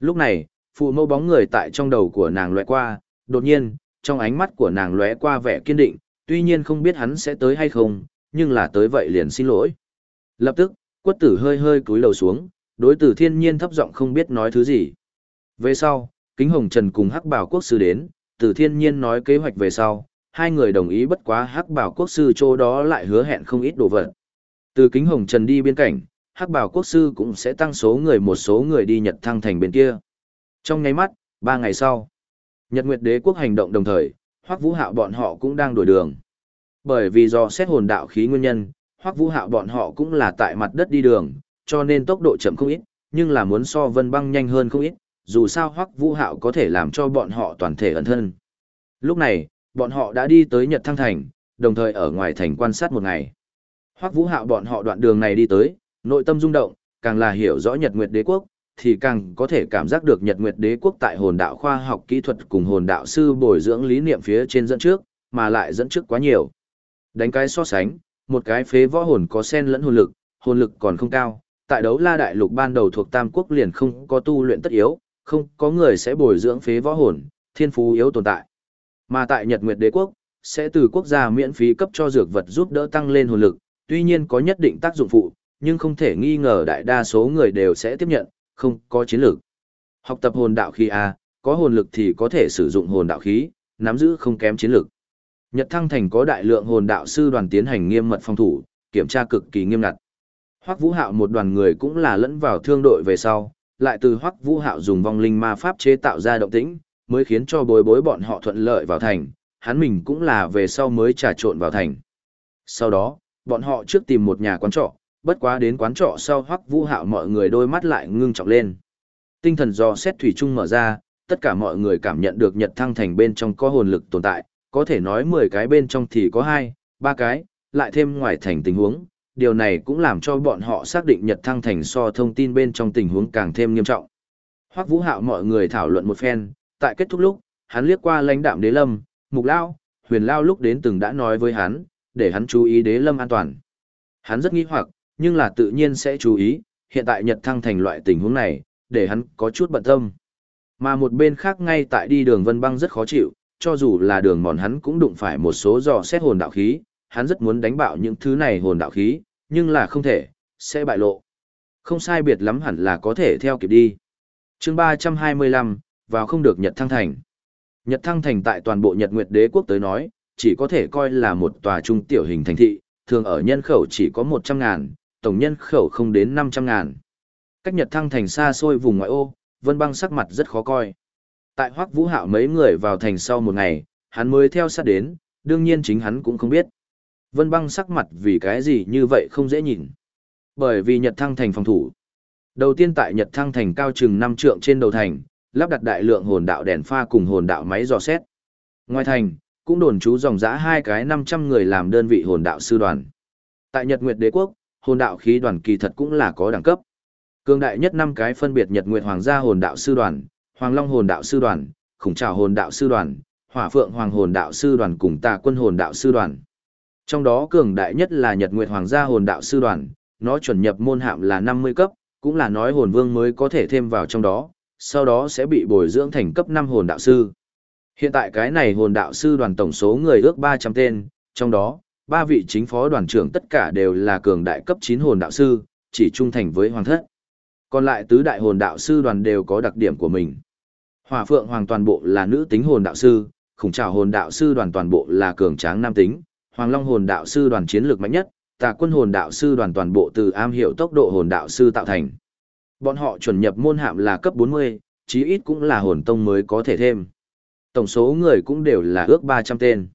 Lúc này, phụ mẫu bóng người tại trong đầu của nàng lóe qua, đột nhiên, trong ánh mắt của nàng lóe qua vẻ kiên định, tuy nhiên không biết hắn sẽ tới hay không, nhưng là tới vậy liền xin lỗi. Lập tức, quất tử hơi hơi cúi đầu xuống, đối tử thiên nhiên thấp giọng không biết nói thứ gì. Về sau, kính hồng trần cùng hắc bảo quốc sư đến, tử thiên nhiên nói kế hoạch về sau, hai người đồng ý bất quá hắc bảo quốc sư chỗ đó lại hứa hẹn không ít đồ vật. Từ kính hồng trần đi biên cảnh, hắc bảo quốc sư cũng sẽ tăng số người một số người đi Nhật Thăng Thành bên kia. Trong ngay mắt, ba ngày sau, Nhật Nguyệt Đế quốc hành động đồng thời, Hoắc Vũ Hạo bọn họ cũng đang đổi đường. Bởi vì do xét hồn đạo khí nguyên nhân, Hoắc Vũ Hạo bọn họ cũng là tại mặt đất đi đường, cho nên tốc độ chậm không ít, nhưng là muốn so Vân Băng nhanh hơn không ít, dù sao Hoắc Vũ Hạo có thể làm cho bọn họ toàn thể ẩn thân. Lúc này, bọn họ đã đi tới Nhật Thăng Thành, đồng thời ở ngoài thành quan sát một ngày. Hoắc Vũ Hạo bọn họ đoạn đường này đi tới, nội tâm rung động, càng là hiểu rõ Nhật Nguyệt Đế quốc, thì càng có thể cảm giác được Nhật Nguyệt Đế quốc tại hồn đạo khoa học kỹ thuật cùng hồn đạo sư bồi dưỡng lý niệm phía trên dẫn trước, mà lại dẫn trước quá nhiều. Đánh cái so sánh, một cái phế võ hồn có sen lẫn hồn lực, hồn lực còn không cao, tại đấu la đại lục ban đầu thuộc Tam Quốc liền không có tu luyện tất yếu, không có người sẽ bồi dưỡng phế võ hồn, thiên phú yếu tồn tại. Mà tại Nhật Nguyệt Đế quốc, sẽ từ quốc gia miễn phí cấp cho dược vật giúp đỡ tăng lên hồn lực, tuy nhiên có nhất định tác dụng phụ, nhưng không thể nghi ngờ đại đa số người đều sẽ tiếp nhận, không có chiến lược. Học tập hồn đạo khí A, có hồn lực thì có thể sử dụng hồn đạo khí, nắm giữ không kém chiến lược. Nhật Thăng Thành có đại lượng hồn đạo sư đoàn tiến hành nghiêm mật phòng thủ, kiểm tra cực kỳ nghiêm ngặt. Hoắc Vũ Hạo một đoàn người cũng là lẫn vào thương đội về sau, lại từ Hoắc Vũ Hạo dùng vong linh ma pháp chế tạo ra động tĩnh, mới khiến cho bối bối bọn họ thuận lợi vào thành, hắn mình cũng là về sau mới trà trộn vào thành. Sau đó, bọn họ trước tìm một nhà quán trọ, bất quá đến quán trọ sau Hoắc Vũ Hạo mọi người đôi mắt lại ngưng trọng lên. Tinh thần do xét thủy chung mở ra, tất cả mọi người cảm nhận được Nhật Thăng Thành bên trong có hồn lực tồn tại, có thể nói 10 cái bên trong thì có 2, 3 cái, lại thêm ngoài thành tình huống, điều này cũng làm cho bọn họ xác định Nhật Thăng Thành so thông tin bên trong tình huống càng thêm nghiêm trọng. Hoắc Vũ Hạo mọi người thảo luận một phen, tại kết thúc lúc, hắn liếc qua lãnh đạm Đế Lâm, Mục Lao, Huyền Lao lúc đến từng đã nói với hắn, để hắn chú ý Đế Lâm an toàn. Hắn rất nghi hoặc, nhưng là tự nhiên sẽ chú ý, hiện tại Nhật Thăng Thành loại tình huống này, để hắn có chút bận tâm. Mà một bên khác ngay tại đi đường Vân Băng rất khó chịu, cho dù là đường mòn hắn cũng đụng phải một số dò xét hồn đạo khí, hắn rất muốn đánh bạo những thứ này hồn đạo khí, nhưng là không thể, sẽ bại lộ. Không sai biệt lắm hẳn là có thể theo kịp đi. chương 325, vào không được Nhật Thăng Thành. Nhật Thăng Thành tại toàn bộ Nhật Nguyệt Đế quốc tới nói, chỉ có thể coi là một tòa trung tiểu hình thành thị, thường ở nhân khẩu chỉ có 100 ngàn, tổng nhân khẩu không đến 500 ngàn. Cách Nhật Thăng Thành xa xôi vùng ngoại ô, Vân Băng sắc mặt rất khó coi. Tại Hoắc Vũ Hạo mấy người vào thành sau một ngày, hắn mới theo sát đến, đương nhiên chính hắn cũng không biết. Vân Băng sắc mặt vì cái gì như vậy không dễ nhìn. Bởi vì Nhật Thăng Thành phòng thủ. Đầu tiên tại Nhật Thăng Thành cao chừng 5 trượng trên đầu thành, lắp đặt đại lượng hồn đạo đèn pha cùng hồn đạo máy dò xét. Ngoài thành, cũng đồn trú dòng dã hai cái 500 người làm đơn vị hồn đạo sư đoàn. Tại Nhật Nguyệt Đế quốc, hồn đạo khí đoàn kỳ thật cũng là có đẳng cấp. Cương đại nhất năm cái phân biệt Nhật Nguyệt Hoàng gia hồn đạo sư đoàn, Hoàng Long hồn đạo sư đoàn, Khủng Trảo hồn đạo sư đoàn, Hỏa Phượng Hoàng hồn đạo sư đoàn cùng Tà Quân hồn đạo sư đoàn. Trong đó cường đại nhất là Nhật Nguyệt Hoàng gia hồn đạo sư đoàn, nó chuẩn nhập môn hạm là 50 cấp, cũng là nói hồn vương mới có thể thêm vào trong đó, sau đó sẽ bị bồi dưỡng thành cấp 5 hồn đạo sư. Hiện tại cái này hồn đạo sư đoàn tổng số người ước 300 tên, trong đó, ba vị chính phó đoàn trưởng tất cả đều là cường đại cấp 9 hồn đạo sư, chỉ trung thành với hoàng thất. Còn lại tứ đại hồn đạo sư đoàn đều có đặc điểm của mình. Hỏa Phượng Hoàng toàn bộ là nữ tính hồn đạo sư, Khủng Trảo hồn đạo sư đoàn toàn bộ là cường tráng nam tính, Hoàng Long hồn đạo sư đoàn chiến lược mạnh nhất, Tà Quân hồn đạo sư đoàn toàn bộ từ am hiểu tốc độ hồn đạo sư tạo thành. Bọn họ chuẩn nhập môn hạm là cấp 40, chí ít cũng là hồn tông mới có thể thêm. Tổng số người cũng đều là ước 300 tên.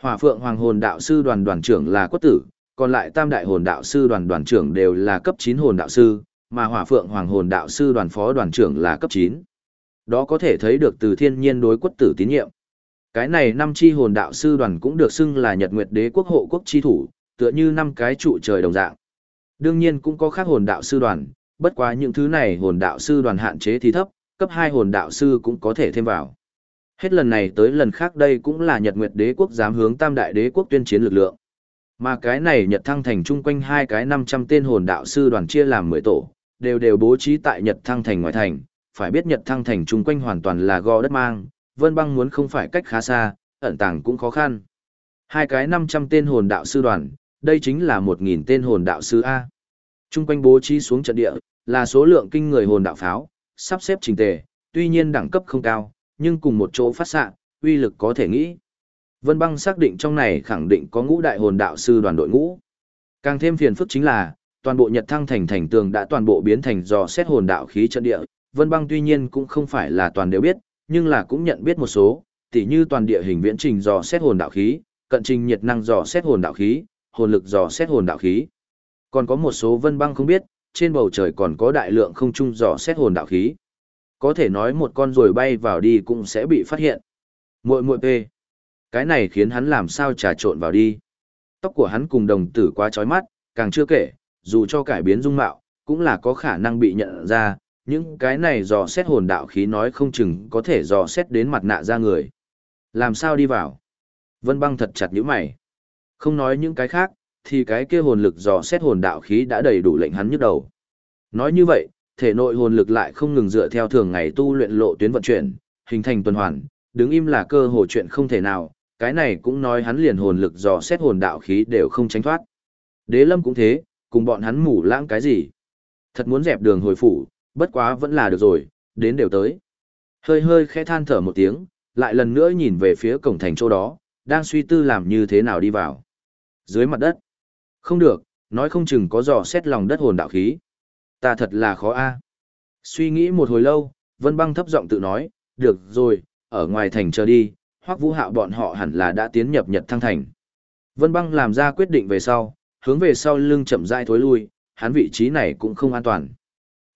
Hỏa Phượng Hoàng hồn đạo sư đoàn đoàn trưởng là quất tử, còn lại tam đại hồn đạo sư đoàn đoàn trưởng đều là cấp 9 hồn đạo sư, mà Hỏa Phượng Hoàng hồn đạo sư đoàn phó đoàn trưởng là cấp 9. Đó có thể thấy được từ thiên nhiên đối quất tử tín nhiệm. Cái này năm chi hồn đạo sư đoàn cũng được xưng là Nhật Nguyệt Đế quốc hộ quốc chi thủ, tựa như năm cái trụ trời đồng dạng. Đương nhiên cũng có khác hồn đạo sư đoàn, bất quá những thứ này hồn đạo sư đoàn hạn chế thì thấp, cấp 2 hồn đạo sư cũng có thể thêm vào. Hết lần này tới lần khác đây cũng là Nhật Nguyệt Đế quốc dám hướng Tam Đại Đế quốc tuyên chiến lực lượng. Mà cái này Nhật Thăng Thành chung quanh hai cái 500 tên hồn đạo sư đoàn chia làm 10 tổ, đều đều bố trí tại Nhật Thăng Thành ngoài thành, phải biết Nhật Thăng Thành chung quanh hoàn toàn là gò đất mang, Vân Băng muốn không phải cách khá xa, ẩn tàng cũng khó khăn. Hai cái 500 tên hồn đạo sư đoàn, đây chính là 1000 tên hồn đạo sư a. trung quanh bố trí xuống trận địa, là số lượng kinh người hồn đạo pháo, sắp xếp trình tề, tuy nhiên đẳng cấp không cao, nhưng cùng một chỗ phát xạ, uy lực có thể nghĩ. Vân Băng xác định trong này khẳng định có ngũ đại hồn đạo sư đoàn đội ngũ. Càng thêm phiền phức chính là, toàn bộ Nhật Thăng thành thành tường đã toàn bộ biến thành dò xét hồn đạo khí trận địa, Vân Băng tuy nhiên cũng không phải là toàn đều biết, nhưng là cũng nhận biết một số, tỉ như toàn địa hình viễn trình dò xét hồn đạo khí, cận trình nhiệt năng dò xét hồn đạo khí, hồn lực dò xét hồn đạo khí. Còn có một số Vân Băng không biết, trên bầu trời còn có đại lượng không trung dò xét hồn đạo khí. Có thể nói một con rồi bay vào đi cũng sẽ bị phát hiện. Muội muội p. Cái này khiến hắn làm sao trà trộn vào đi. Tóc của hắn cùng đồng tử quá chói mắt, càng chưa kể, dù cho cải biến dung mạo, cũng là có khả năng bị nhận ra, những cái này dò xét hồn đạo khí nói không chừng có thể dò xét đến mặt nạ ra người. Làm sao đi vào? Vân băng thật chặt như mày. Không nói những cái khác, thì cái kia hồn lực dò xét hồn đạo khí đã đầy đủ lệnh hắn nhức đầu. Nói như vậy, thể nội hồn lực lại không ngừng dựa theo thường ngày tu luyện lộ tuyến vận chuyển, hình thành tuần hoàn, đứng im là cơ hội chuyện không thể nào, cái này cũng nói hắn liền hồn lực dò xét hồn đạo khí đều không tránh thoát. Đế lâm cũng thế, cùng bọn hắn mù lãng cái gì. Thật muốn dẹp đường hồi phủ, bất quá vẫn là được rồi, đến đều tới. Hơi hơi khẽ than thở một tiếng, lại lần nữa nhìn về phía cổng thành chỗ đó, đang suy tư làm như thế nào đi vào. Dưới mặt đất. Không được, nói không chừng có dò xét lòng đất hồn đạo khí. Ta thật là khó a. Suy nghĩ một hồi lâu, Vân Băng thấp giọng tự nói, được rồi, ở ngoài thành chờ đi, hoắc vũ hạo bọn họ hẳn là đã tiến nhập Nhật Thăng Thành. Vân Băng làm ra quyết định về sau, hướng về sau lưng chậm rãi thối lui, hắn vị trí này cũng không an toàn.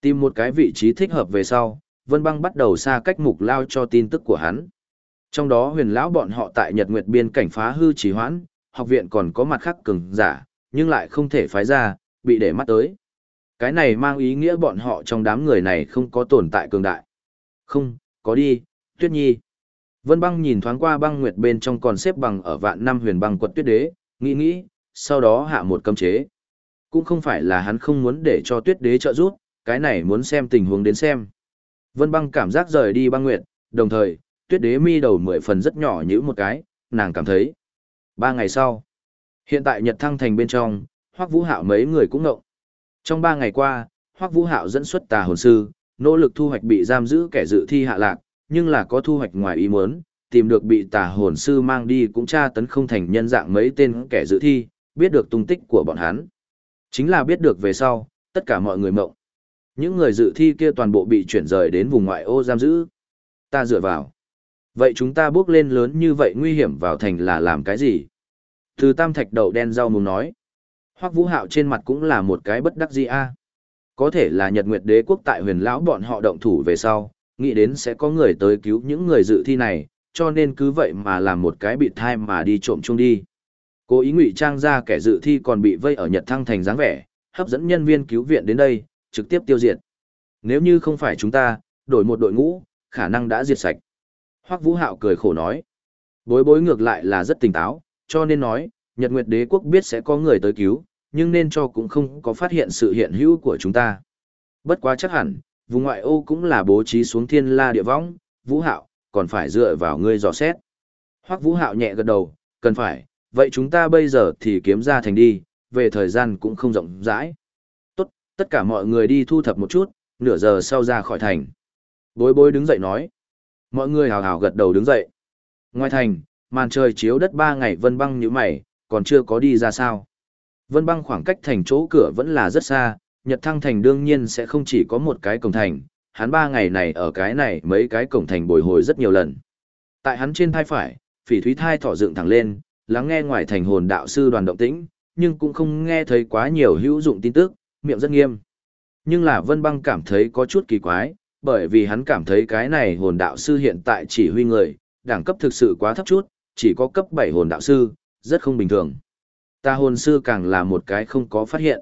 Tìm một cái vị trí thích hợp về sau, Vân Băng bắt đầu xa cách mục lao cho tin tức của hắn. Trong đó huyền lão bọn họ tại Nhật Nguyệt biên cảnh phá hư trì hoãn, học viện còn có mặt khác cường giả, nhưng lại không thể phái ra, bị để mắt tới. Cái này mang ý nghĩa bọn họ trong đám người này không có tồn tại cường đại. Không, có đi, Tuyết Nhi. Vân băng nhìn thoáng qua băng nguyệt bên trong còn xếp bằng ở vạn năm huyền băng quật tuyết đế, nghĩ nghĩ, sau đó hạ một cấm chế. Cũng không phải là hắn không muốn để cho tuyết đế trợ giúp, cái này muốn xem tình huống đến xem. Vân băng cảm giác rời đi băng nguyệt, đồng thời, tuyết đế mi đầu mười phần rất nhỏ như một cái, nàng cảm thấy. Ba ngày sau, hiện tại Nhật Thăng Thành bên trong, hoắc vũ hạo mấy người cũng ngộng. Trong ba ngày qua, hoắc vũ hạo dẫn xuất tà hồn sư, nỗ lực thu hoạch bị giam giữ kẻ dự thi hạ lạc, nhưng là có thu hoạch ngoài ý muốn, tìm được bị tà hồn sư mang đi cũng tra tấn không thành nhân dạng mấy tên kẻ dự thi, biết được tung tích của bọn hắn. Chính là biết được về sau, tất cả mọi người mộng. Những người dự thi kia toàn bộ bị chuyển rời đến vùng ngoại ô giam giữ. Ta dựa vào. Vậy chúng ta bước lên lớn như vậy nguy hiểm vào thành là làm cái gì? Từ tam thạch đầu đen rau mùng nói. Hoắc vũ hạo trên mặt cũng là một cái bất đắc dĩ a. Có thể là Nhật Nguyệt Đế quốc tại huyền lão bọn họ động thủ về sau, nghĩ đến sẽ có người tới cứu những người dự thi này, cho nên cứ vậy mà làm một cái bị thai mà đi trộm chung đi. Cố ý ngụy trang ra kẻ dự thi còn bị vây ở Nhật Thăng thành dáng vẻ, hấp dẫn nhân viên cứu viện đến đây, trực tiếp tiêu diệt. Nếu như không phải chúng ta, đổi một đội ngũ, khả năng đã diệt sạch. Hoắc Vũ Hạo cười khổ nói. Bối bối ngược lại là rất tỉnh táo, cho nên nói, Nhật Nguyệt Đế quốc biết sẽ có người tới cứu, nhưng nên cho cũng không có phát hiện sự hiện hữu của chúng ta. Bất quá chắc hẳn, vùng ngoại ô cũng là bố trí xuống thiên la địa võng, Vũ Hạo, còn phải dựa vào ngươi dò xét. Hoắc Vũ Hạo nhẹ gật đầu, cần phải, vậy chúng ta bây giờ thì kiếm ra thành đi, về thời gian cũng không rộng rãi. Tốt, tất cả mọi người đi thu thập một chút, nửa giờ sau ra khỏi thành. Bối bối đứng dậy nói. Mọi người hào hào gật đầu đứng dậy. Ngoài thành, màn trời chiếu đất ba ngày vân băng như mày, còn chưa có đi ra sao. Vân băng khoảng cách thành chỗ cửa vẫn là rất xa, Nhật Thăng Thành đương nhiên sẽ không chỉ có một cái cổng thành, hắn ba ngày này ở cái này mấy cái cổng thành bồi hồi rất nhiều lần. Tại hắn trên thai phải, phỉ thúy thai thỏ dựng thẳng lên, lắng nghe ngoài thành hồn đạo sư đoàn động tĩnh, nhưng cũng không nghe thấy quá nhiều hữu dụng tin tức, miệng rất nghiêm. Nhưng là Vân Băng cảm thấy có chút kỳ quái, bởi vì hắn cảm thấy cái này hồn đạo sư hiện tại chỉ huy người, đẳng cấp thực sự quá thấp chút, chỉ có cấp 7 hồn đạo sư, rất không bình thường. Ta hồn sư càng là một cái không có phát hiện.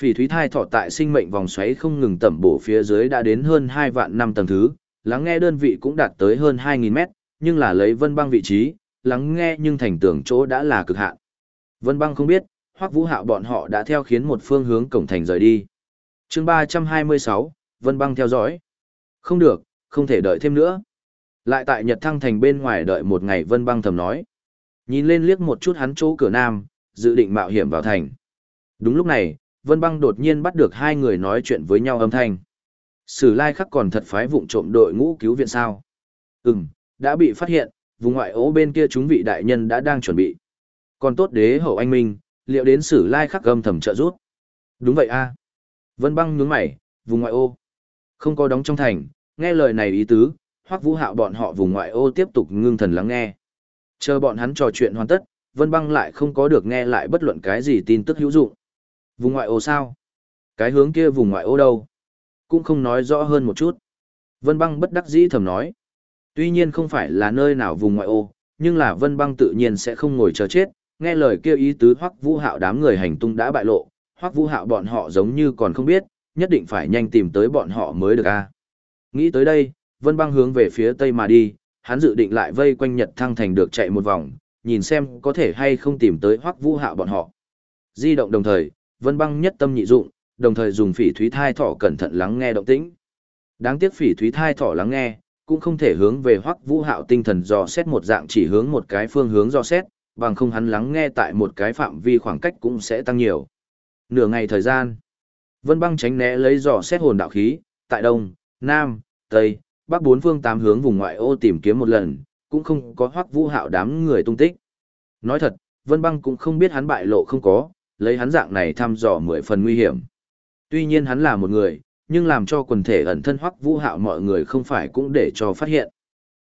Phỉ thúy thai thọ tại sinh mệnh vòng xoáy không ngừng tẩm bổ phía dưới đã đến hơn 2 vạn năm tầng thứ, lắng nghe đơn vị cũng đạt tới hơn 2.000 mét, nhưng là lấy vân băng vị trí, lắng nghe nhưng thành tưởng chỗ đã là cực hạn. Vân băng không biết, hoặc vũ hạo bọn họ đã theo khiến một phương hướng cổng thành rời đi. chương 326, Vân băng theo dõi. Không được, không thể đợi thêm nữa. Lại tại Nhật Thăng thành bên ngoài đợi một ngày Vân băng thầm nói. Nhìn lên liếc một chút hắn chỗ cửa nam, dự định mạo hiểm vào thành. Đúng lúc này, Vân Băng đột nhiên bắt được hai người nói chuyện với nhau âm thanh. Sử lai khắc còn thật phái vụng trộm đội ngũ cứu viện sao. Ừm, đã bị phát hiện, vùng ngoại ố bên kia chúng vị đại nhân đã đang chuẩn bị. Còn tốt đế hậu anh minh, liệu đến sử lai khắc gầm thầm trợ rút. Đúng vậy a. Vân băng nhướng mày, vùng ngoại ô. Không có đóng trong thành, nghe lời này ý tứ, hoắc vũ hạo bọn họ vùng ngoại ô tiếp tục ngưng thần lắng nghe. Chờ bọn hắn trò chuyện hoàn tất, Vân băng lại không có được nghe lại bất luận cái gì tin tức hữu dụng. Vùng ngoại ô sao? Cái hướng kia vùng ngoại ô đâu? Cũng không nói rõ hơn một chút. Vân băng bất đắc dĩ thầm nói. Tuy nhiên không phải là nơi nào vùng ngoại ô, nhưng là vân băng tự nhiên sẽ không ngồi chờ chết, nghe lời kêu ý tứ hoắc vũ hạo đám người hành tung đã bại lộ, hoắc vũ hạo bọn họ giống như còn không biết, nhất định phải nhanh tìm tới bọn họ mới được a. Nghĩ tới đây, vân băng hướng về phía tây mà đi, hắn dự định lại vây quanh Nhật Thăng Thành được chạy một vòng, nhìn xem có thể hay không tìm tới hoắc vũ hạo bọn họ. Di động đồng thời, vân băng nhất tâm nhị dụng, đồng thời dùng phỉ thúy thai thỏ cẩn thận lắng nghe động tĩnh. Đáng tiếc phỉ thúy thai thỏ lắng nghe, cũng không thể hướng về hoắc vũ hạo tinh thần dò xét một dạng chỉ hướng một cái phương hướng dò xét, bằng không hắn lắng nghe tại một cái phạm vi khoảng cách cũng sẽ tăng nhiều. Nửa ngày thời gian, Vân Băng tránh né lấy dò xét hồn đạo khí, tại đông, nam, tây, bắc bốn phương tám hướng vùng ngoại ô tìm kiếm một lần, cũng không có hoắc vũ hạo đám người tung tích. Nói thật, Vân Băng cũng không biết hắn bại lộ không có, lấy hắn dạng này thăm dò mười phần nguy hiểm. Tuy nhiên hắn là một người, nhưng làm cho quần thể ẩn thân hoắc vũ hạo mọi người không phải cũng để cho phát hiện.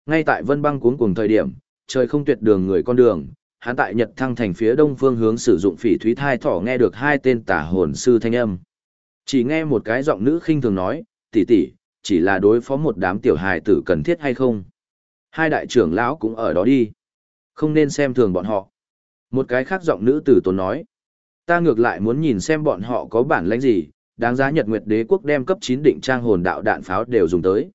Ngay tại vân băng cuốn cùng thời điểm, trời không tuyệt đường người con đường, hắn tại Nhật Thăng thành phía đông phương hướng sử dụng phỉ thúy thai thỏ nghe được hai tên tả hồn sư thanh âm. Chỉ nghe một cái giọng nữ khinh thường nói, tỷ tỷ, chỉ là đối phó một đám tiểu hài tử cần thiết hay không? Hai đại trưởng lão cũng ở đó đi. Không nên xem thường bọn họ. Một cái khác giọng nữ tử tốn nói, ta ngược lại muốn nhìn xem bọn họ có bản lĩnh gì, đáng giá Nhật Nguyệt Đế quốc đem cấp 9 định trang hồn đạo đạn pháo đều dùng tới.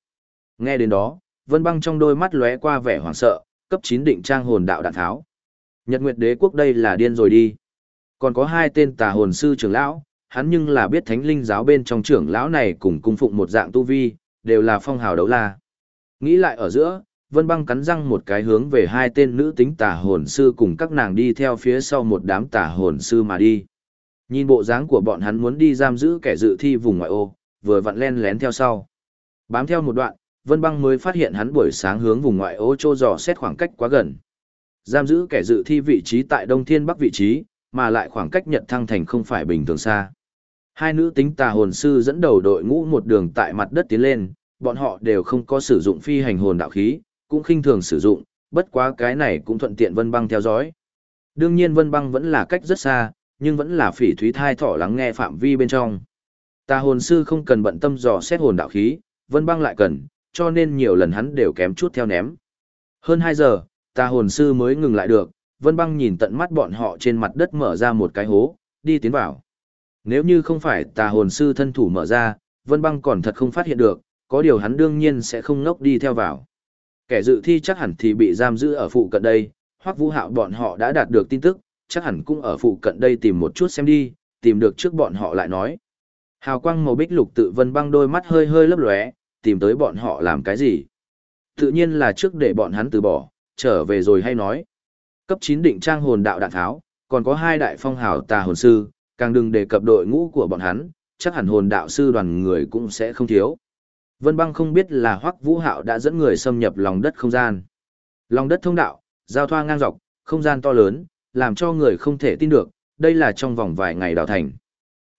Nghe đến đó, Vân Băng trong đôi mắt lóe qua vẻ hoảng sợ, cấp 9 định trang hồn đạo đạn pháo. Nhật Nguyệt Đế quốc đây là điên rồi đi. Còn có hai tên tà hồn sư trưởng lão, hắn nhưng là biết thánh linh giáo bên trong trưởng lão này cùng cung phụng một dạng tu vi, đều là phong hào đấu la. Nghĩ lại ở giữa, Vân Băng cắn răng một cái hướng về hai tên nữ tính tà hồn sư cùng các nàng đi theo phía sau một đám tà hồn sư mà đi. Nhìn bộ dáng của bọn hắn muốn đi giam giữ kẻ dự thi vùng ngoại ô, vừa vặn len lén theo sau. Bám theo một đoạn, Vân Băng mới phát hiện hắn buổi sáng hướng vùng ngoại ô trô dò xét khoảng cách quá gần. Giam giữ kẻ dự thi vị trí tại Đông Thiên Bắc vị trí, mà lại khoảng cách Nhật Thăng Thành không phải bình thường xa. Hai nữ tính tà hồn sư dẫn đầu đội ngũ một đường tại mặt đất tiến lên, bọn họ đều không có sử dụng phi hành hồn đạo khí, cũng khinh thường sử dụng, bất quá cái này cũng thuận tiện Vân Băng theo dõi. Đương nhiên Vân Băng vẫn là cách rất xa, nhưng vẫn là phỉ thúy thai thỏ lắng nghe phạm vi bên trong. Tà hồn sư không cần bận tâm dò xét hồn đạo khí, vân băng lại cần, cho nên nhiều lần hắn đều kém chút theo ném. Hơn 2 giờ, tà hồn sư mới ngừng lại được, vân băng nhìn tận mắt bọn họ trên mặt đất mở ra một cái hố, đi tiến vào. Nếu như không phải tà hồn sư thân thủ mở ra, vân băng còn thật không phát hiện được, có điều hắn đương nhiên sẽ không ngốc đi theo vào. Kẻ dự thi chắc hẳn thì bị giam giữ ở phụ cận đây, hoặc vũ hạo bọn họ đã đạt được tin tức, chắc hẳn cũng ở phụ cận đây tìm một chút xem đi, tìm được trước bọn họ lại nói. Hào quang màu bích lục tự vân băng đôi mắt hơi hơi lấp lóe, tìm tới bọn họ làm cái gì? Tự nhiên là trước để bọn hắn từ bỏ, trở về rồi hay nói. Cấp 9 định trang hồn đạo đạn tháo, còn có hai đại phong hào tà hồn sư, càng đừng đề cập đội ngũ của bọn hắn, chắc hẳn hồn đạo sư đoàn người cũng sẽ không thiếu. Vân băng không biết là Hoắc Vũ Hạo đã dẫn người xâm nhập lòng đất không gian. Lòng đất thông đạo, giao thoa ngang dọc, không gian to lớn, làm cho người không thể tin được, đây là trong vòng vài ngày đào thành.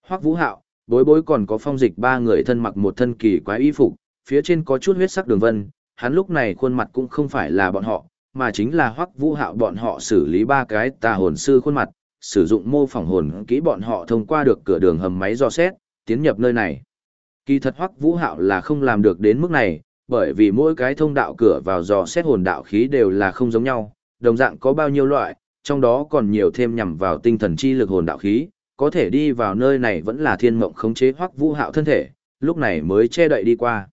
Hoắc Vũ Hạo, bối bối còn có phong dịch ba người thân mặc một thân kỳ quái y phục, phía trên có chút huyết sắc đường vân, hắn lúc này khuôn mặt cũng không phải là bọn họ, mà chính là Hoắc Vũ Hạo bọn họ xử lý ba cái tà hồn sư khuôn mặt, sử dụng mô phỏng hồn kỹ bọn họ thông qua được cửa đường hầm máy do xét, tiến nhập nơi này. Kỳ thật Hoắc Vũ Hạo là không làm được đến mức này, bởi vì mỗi cái thông đạo cửa vào dò xét hồn đạo khí đều là không giống nhau, đồng dạng có bao nhiêu loại, trong đó còn nhiều thêm nhằm vào tinh thần chi lực hồn đạo khí, có thể đi vào nơi này vẫn là thiên mộng khống chế Hoắc Vũ Hạo thân thể, lúc này mới che đậy đi qua.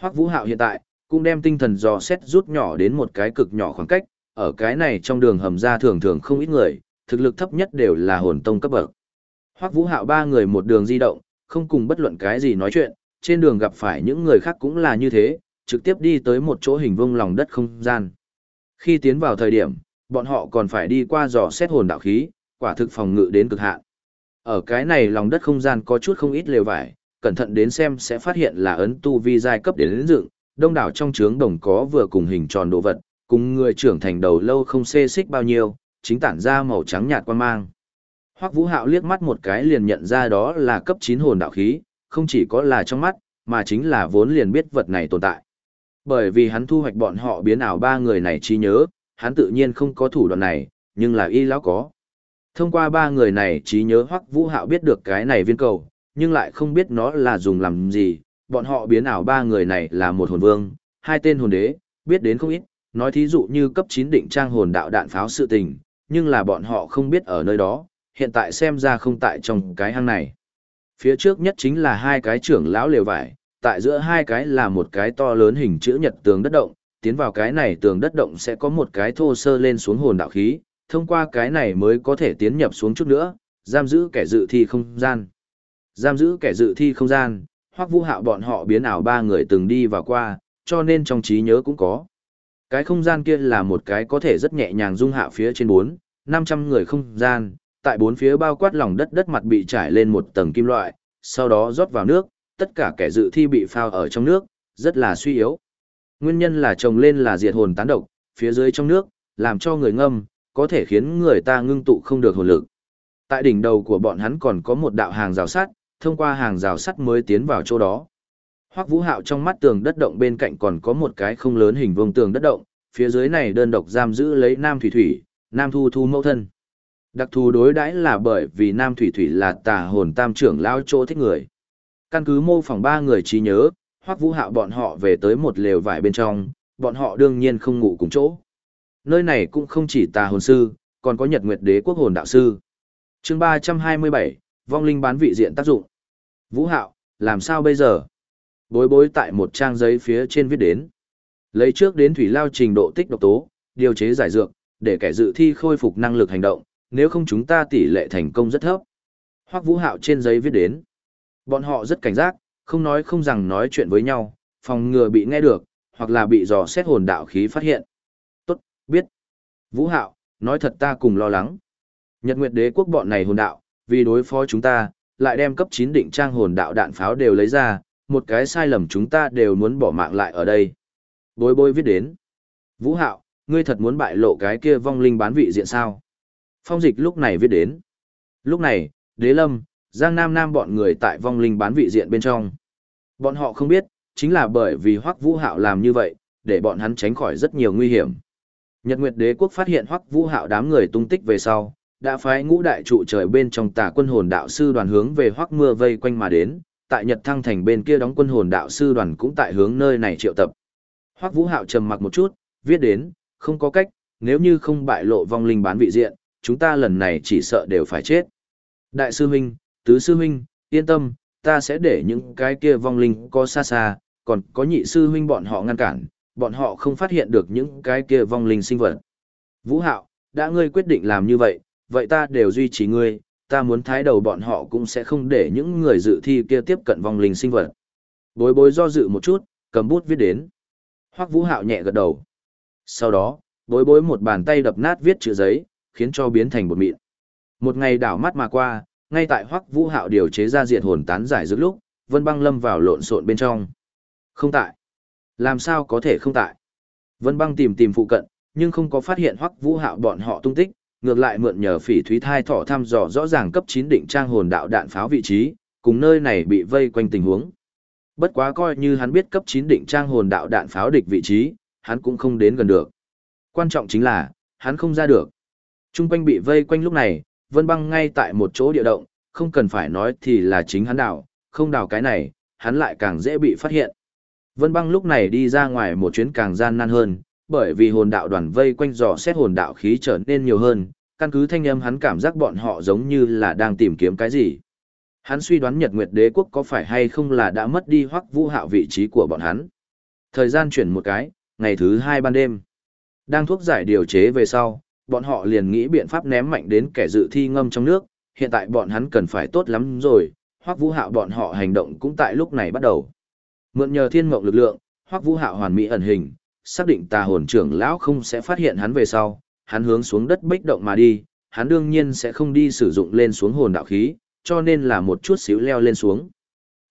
Hoắc Vũ Hạo hiện tại cũng đem tinh thần dò xét rút nhỏ đến một cái cực nhỏ khoảng cách, ở cái này trong đường hầm ra thường thường không ít người, thực lực thấp nhất đều là hồn tông cấp bậc. Hoắc Vũ Hạo ba người một đường di động, không cùng bất luận cái gì nói chuyện, trên đường gặp phải những người khác cũng là như thế, trực tiếp đi tới một chỗ hình vuông lòng đất không gian. Khi tiến vào thời điểm, bọn họ còn phải đi qua dò xét hồn đạo khí, quả thực phòng ngự đến cực hạn. Ở cái này lòng đất không gian có chút không ít lều vải, cẩn thận đến xem sẽ phát hiện là ấn tu vi giai cấp đến lĩnh dựng, đông đảo trong trướng đồng có vừa cùng hình tròn đồ vật, cùng người trưởng thành đầu lâu không xê xích bao nhiêu, chính tản ra màu trắng nhạt quan mang. Hoắc Vũ Hạo liếc mắt một cái liền nhận ra đó là cấp 9 hồn đạo khí, không chỉ có là trong mắt, mà chính là vốn liền biết vật này tồn tại. Bởi vì hắn thu hoạch bọn họ biến ảo ba người này trí nhớ, hắn tự nhiên không có thủ đoạn này, nhưng là y lão có. Thông qua ba người này trí nhớ Hoắc Vũ Hạo biết được cái này viên cầu, nhưng lại không biết nó là dùng làm gì, bọn họ biến ảo ba người này là một hồn vương, hai tên hồn đế, biết đến không ít, nói thí dụ như cấp 9 định trang hồn đạo đạn pháo sự tình, nhưng là bọn họ không biết ở nơi đó, hiện tại xem ra không tại trong cái hang này. Phía trước nhất chính là hai cái trưởng lão lều vải, tại giữa hai cái là một cái to lớn hình chữ nhật tường đất động, tiến vào cái này tường đất động sẽ có một cái thô sơ lên xuống hồn đạo khí, thông qua cái này mới có thể tiến nhập xuống chút nữa, giam giữ kẻ dự thi không gian. Giam giữ kẻ dự thi không gian, hoặc vũ hạo bọn họ biến ảo ba người từng đi vào qua, cho nên trong trí nhớ cũng có. Cái không gian kia là một cái có thể rất nhẹ nhàng dung hạ phía trên 4, 500 người không gian, tại bốn phía bao quát lòng đất đất mặt bị trải lên một tầng kim loại, sau đó rót vào nước, tất cả kẻ dự thi bị phao ở trong nước, rất là suy yếu. Nguyên nhân là trồng lên là diệt hồn tán độc, phía dưới trong nước, làm cho người ngâm, có thể khiến người ta ngưng tụ không được hồn lực. Tại đỉnh đầu của bọn hắn còn có một đạo hàng rào sắt, thông qua hàng rào sắt mới tiến vào chỗ đó. Hoắc Vũ Hạo trong mắt tường đất động bên cạnh còn có một cái không lớn hình vuông tường đất động, phía dưới này đơn độc giam giữ lấy Nam Thủy Thủy, Nam Thu Thu mẫu thân. Đặc thù đối đãi là bởi vì Nam Thủy Thủy là tà hồn tam trưởng lao chỗ thích người. Căn cứ mô phỏng ba người trí nhớ, Hoắc Vũ Hạo bọn họ về tới một lều vải bên trong, bọn họ đương nhiên không ngủ cùng chỗ. Nơi này cũng không chỉ tà hồn sư, còn có Nhật Nguyệt Đế quốc hồn đạo sư. Chương 327, vong linh bán vị diện tác dụng. Vũ Hạo, làm sao bây giờ? Bối bối tại một trang giấy phía trên viết đến. Lấy trước đến thủy lao trình độ tích độc tố, điều chế giải dược, để kẻ dự thi khôi phục năng lực hành động, nếu không chúng ta tỷ lệ thành công rất thấp. Hoắc Vũ Hạo trên giấy viết đến. Bọn họ rất cảnh giác, không nói không rằng nói chuyện với nhau, phòng ngừa bị nghe được, hoặc là bị dò xét hồn đạo khí phát hiện. Tốt, biết. Vũ Hạo, nói thật ta cùng lo lắng. Nhật Nguyệt Đế quốc bọn này hồn đạo, vì đối phó chúng ta, lại đem cấp 9 định trang hồn đạo đạn pháo đều lấy ra, một cái sai lầm chúng ta đều muốn bỏ mạng lại ở đây. Bối bối viết đến. Vũ Hạo, ngươi thật muốn bại lộ cái kia vong linh bán vị diện sao? Phong dịch lúc này viết đến. Lúc này, Đế Lâm, Giang Nam Nam bọn người tại vong linh bán vị diện bên trong. Bọn họ không biết, chính là bởi vì Hoắc Vũ Hạo làm như vậy, để bọn hắn tránh khỏi rất nhiều nguy hiểm. Nhật Nguyệt Đế quốc phát hiện Hoắc Vũ Hạo đám người tung tích về sau, đã phái ngũ đại trụ trời bên trong tà quân hồn đạo sư đoàn hướng về Hoắc Mưa vây quanh mà đến, tại Nhật Thăng thành bên kia đóng quân hồn đạo sư đoàn cũng tại hướng nơi này triệu tập. Hoắc Vũ Hạo trầm mặc một chút, viết đến, không có cách, nếu như không bại lộ vong linh bán vị diện, chúng ta lần này chỉ sợ đều phải chết. Đại sư huynh, tứ sư huynh, yên tâm, ta sẽ để những cái kia vong linh có xa xa, còn có nhị sư huynh bọn họ ngăn cản, bọn họ không phát hiện được những cái kia vong linh sinh vật. Vũ Hạo, đã ngươi quyết định làm như vậy, vậy ta đều duy trì ngươi, ta muốn thái đầu bọn họ cũng sẽ không để những người dự thi kia tiếp cận vong linh sinh vật. Bối bối do dự một chút, cầm bút viết đến. Hoắc Vũ Hạo nhẹ gật đầu. Sau đó, bối bối một bàn tay đập nát viết chữ giấy, khiến cho biến thành bột mịn. Một ngày đảo mắt mà qua, ngay tại Hoắc Vũ Hạo điều chế ra diệt hồn tán giải dược lúc, Vân Băng lâm vào lộn xộn bên trong. Không tại. Làm sao có thể không tại? Vân Băng tìm tìm phụ cận, nhưng không có phát hiện Hoắc Vũ Hạo bọn họ tung tích, ngược lại mượn nhờ Phỉ Thúy Thai thỏ thăm dò rõ ràng cấp 9 định trang hồn đạo đạn pháo vị trí, cùng nơi này bị vây quanh tình huống. Bất quá coi như hắn biết cấp 9 định trang hồn đạo đạn pháo địch vị trí, hắn cũng không đến gần được. Quan trọng chính là, hắn không ra được. Trung quanh bị vây quanh lúc này, Vân Băng ngay tại một chỗ địa động, không cần phải nói thì là chính hắn đào, không đào cái này, hắn lại càng dễ bị phát hiện. Vân Băng lúc này đi ra ngoài một chuyến càng gian nan hơn, bởi vì hồn đạo đoàn vây quanh dò xét hồn đạo khí trở nên nhiều hơn, căn cứ thanh âm hắn cảm giác bọn họ giống như là đang tìm kiếm cái gì. Hắn suy đoán Nhật Nguyệt Đế quốc có phải hay không là đã mất đi hoặc vũ hạo vị trí của bọn hắn. Thời gian chuyển một cái, ngày thứ hai ban đêm. Đang thuốc giải điều chế về sau, bọn họ liền nghĩ biện pháp ném mạnh đến kẻ dự thi ngâm trong nước, hiện tại bọn hắn cần phải tốt lắm rồi, Hoắc Vũ Hạo bọn họ hành động cũng tại lúc này bắt đầu. Mượn nhờ thiên mộng lực lượng, Hoắc Vũ Hạo hoàn mỹ ẩn hình, xác định tà hồn trưởng lão không sẽ phát hiện hắn về sau, hắn hướng xuống đất bích động mà đi, hắn đương nhiên sẽ không đi sử dụng lên xuống hồn đạo khí, cho nên là một chút xíu leo lên xuống.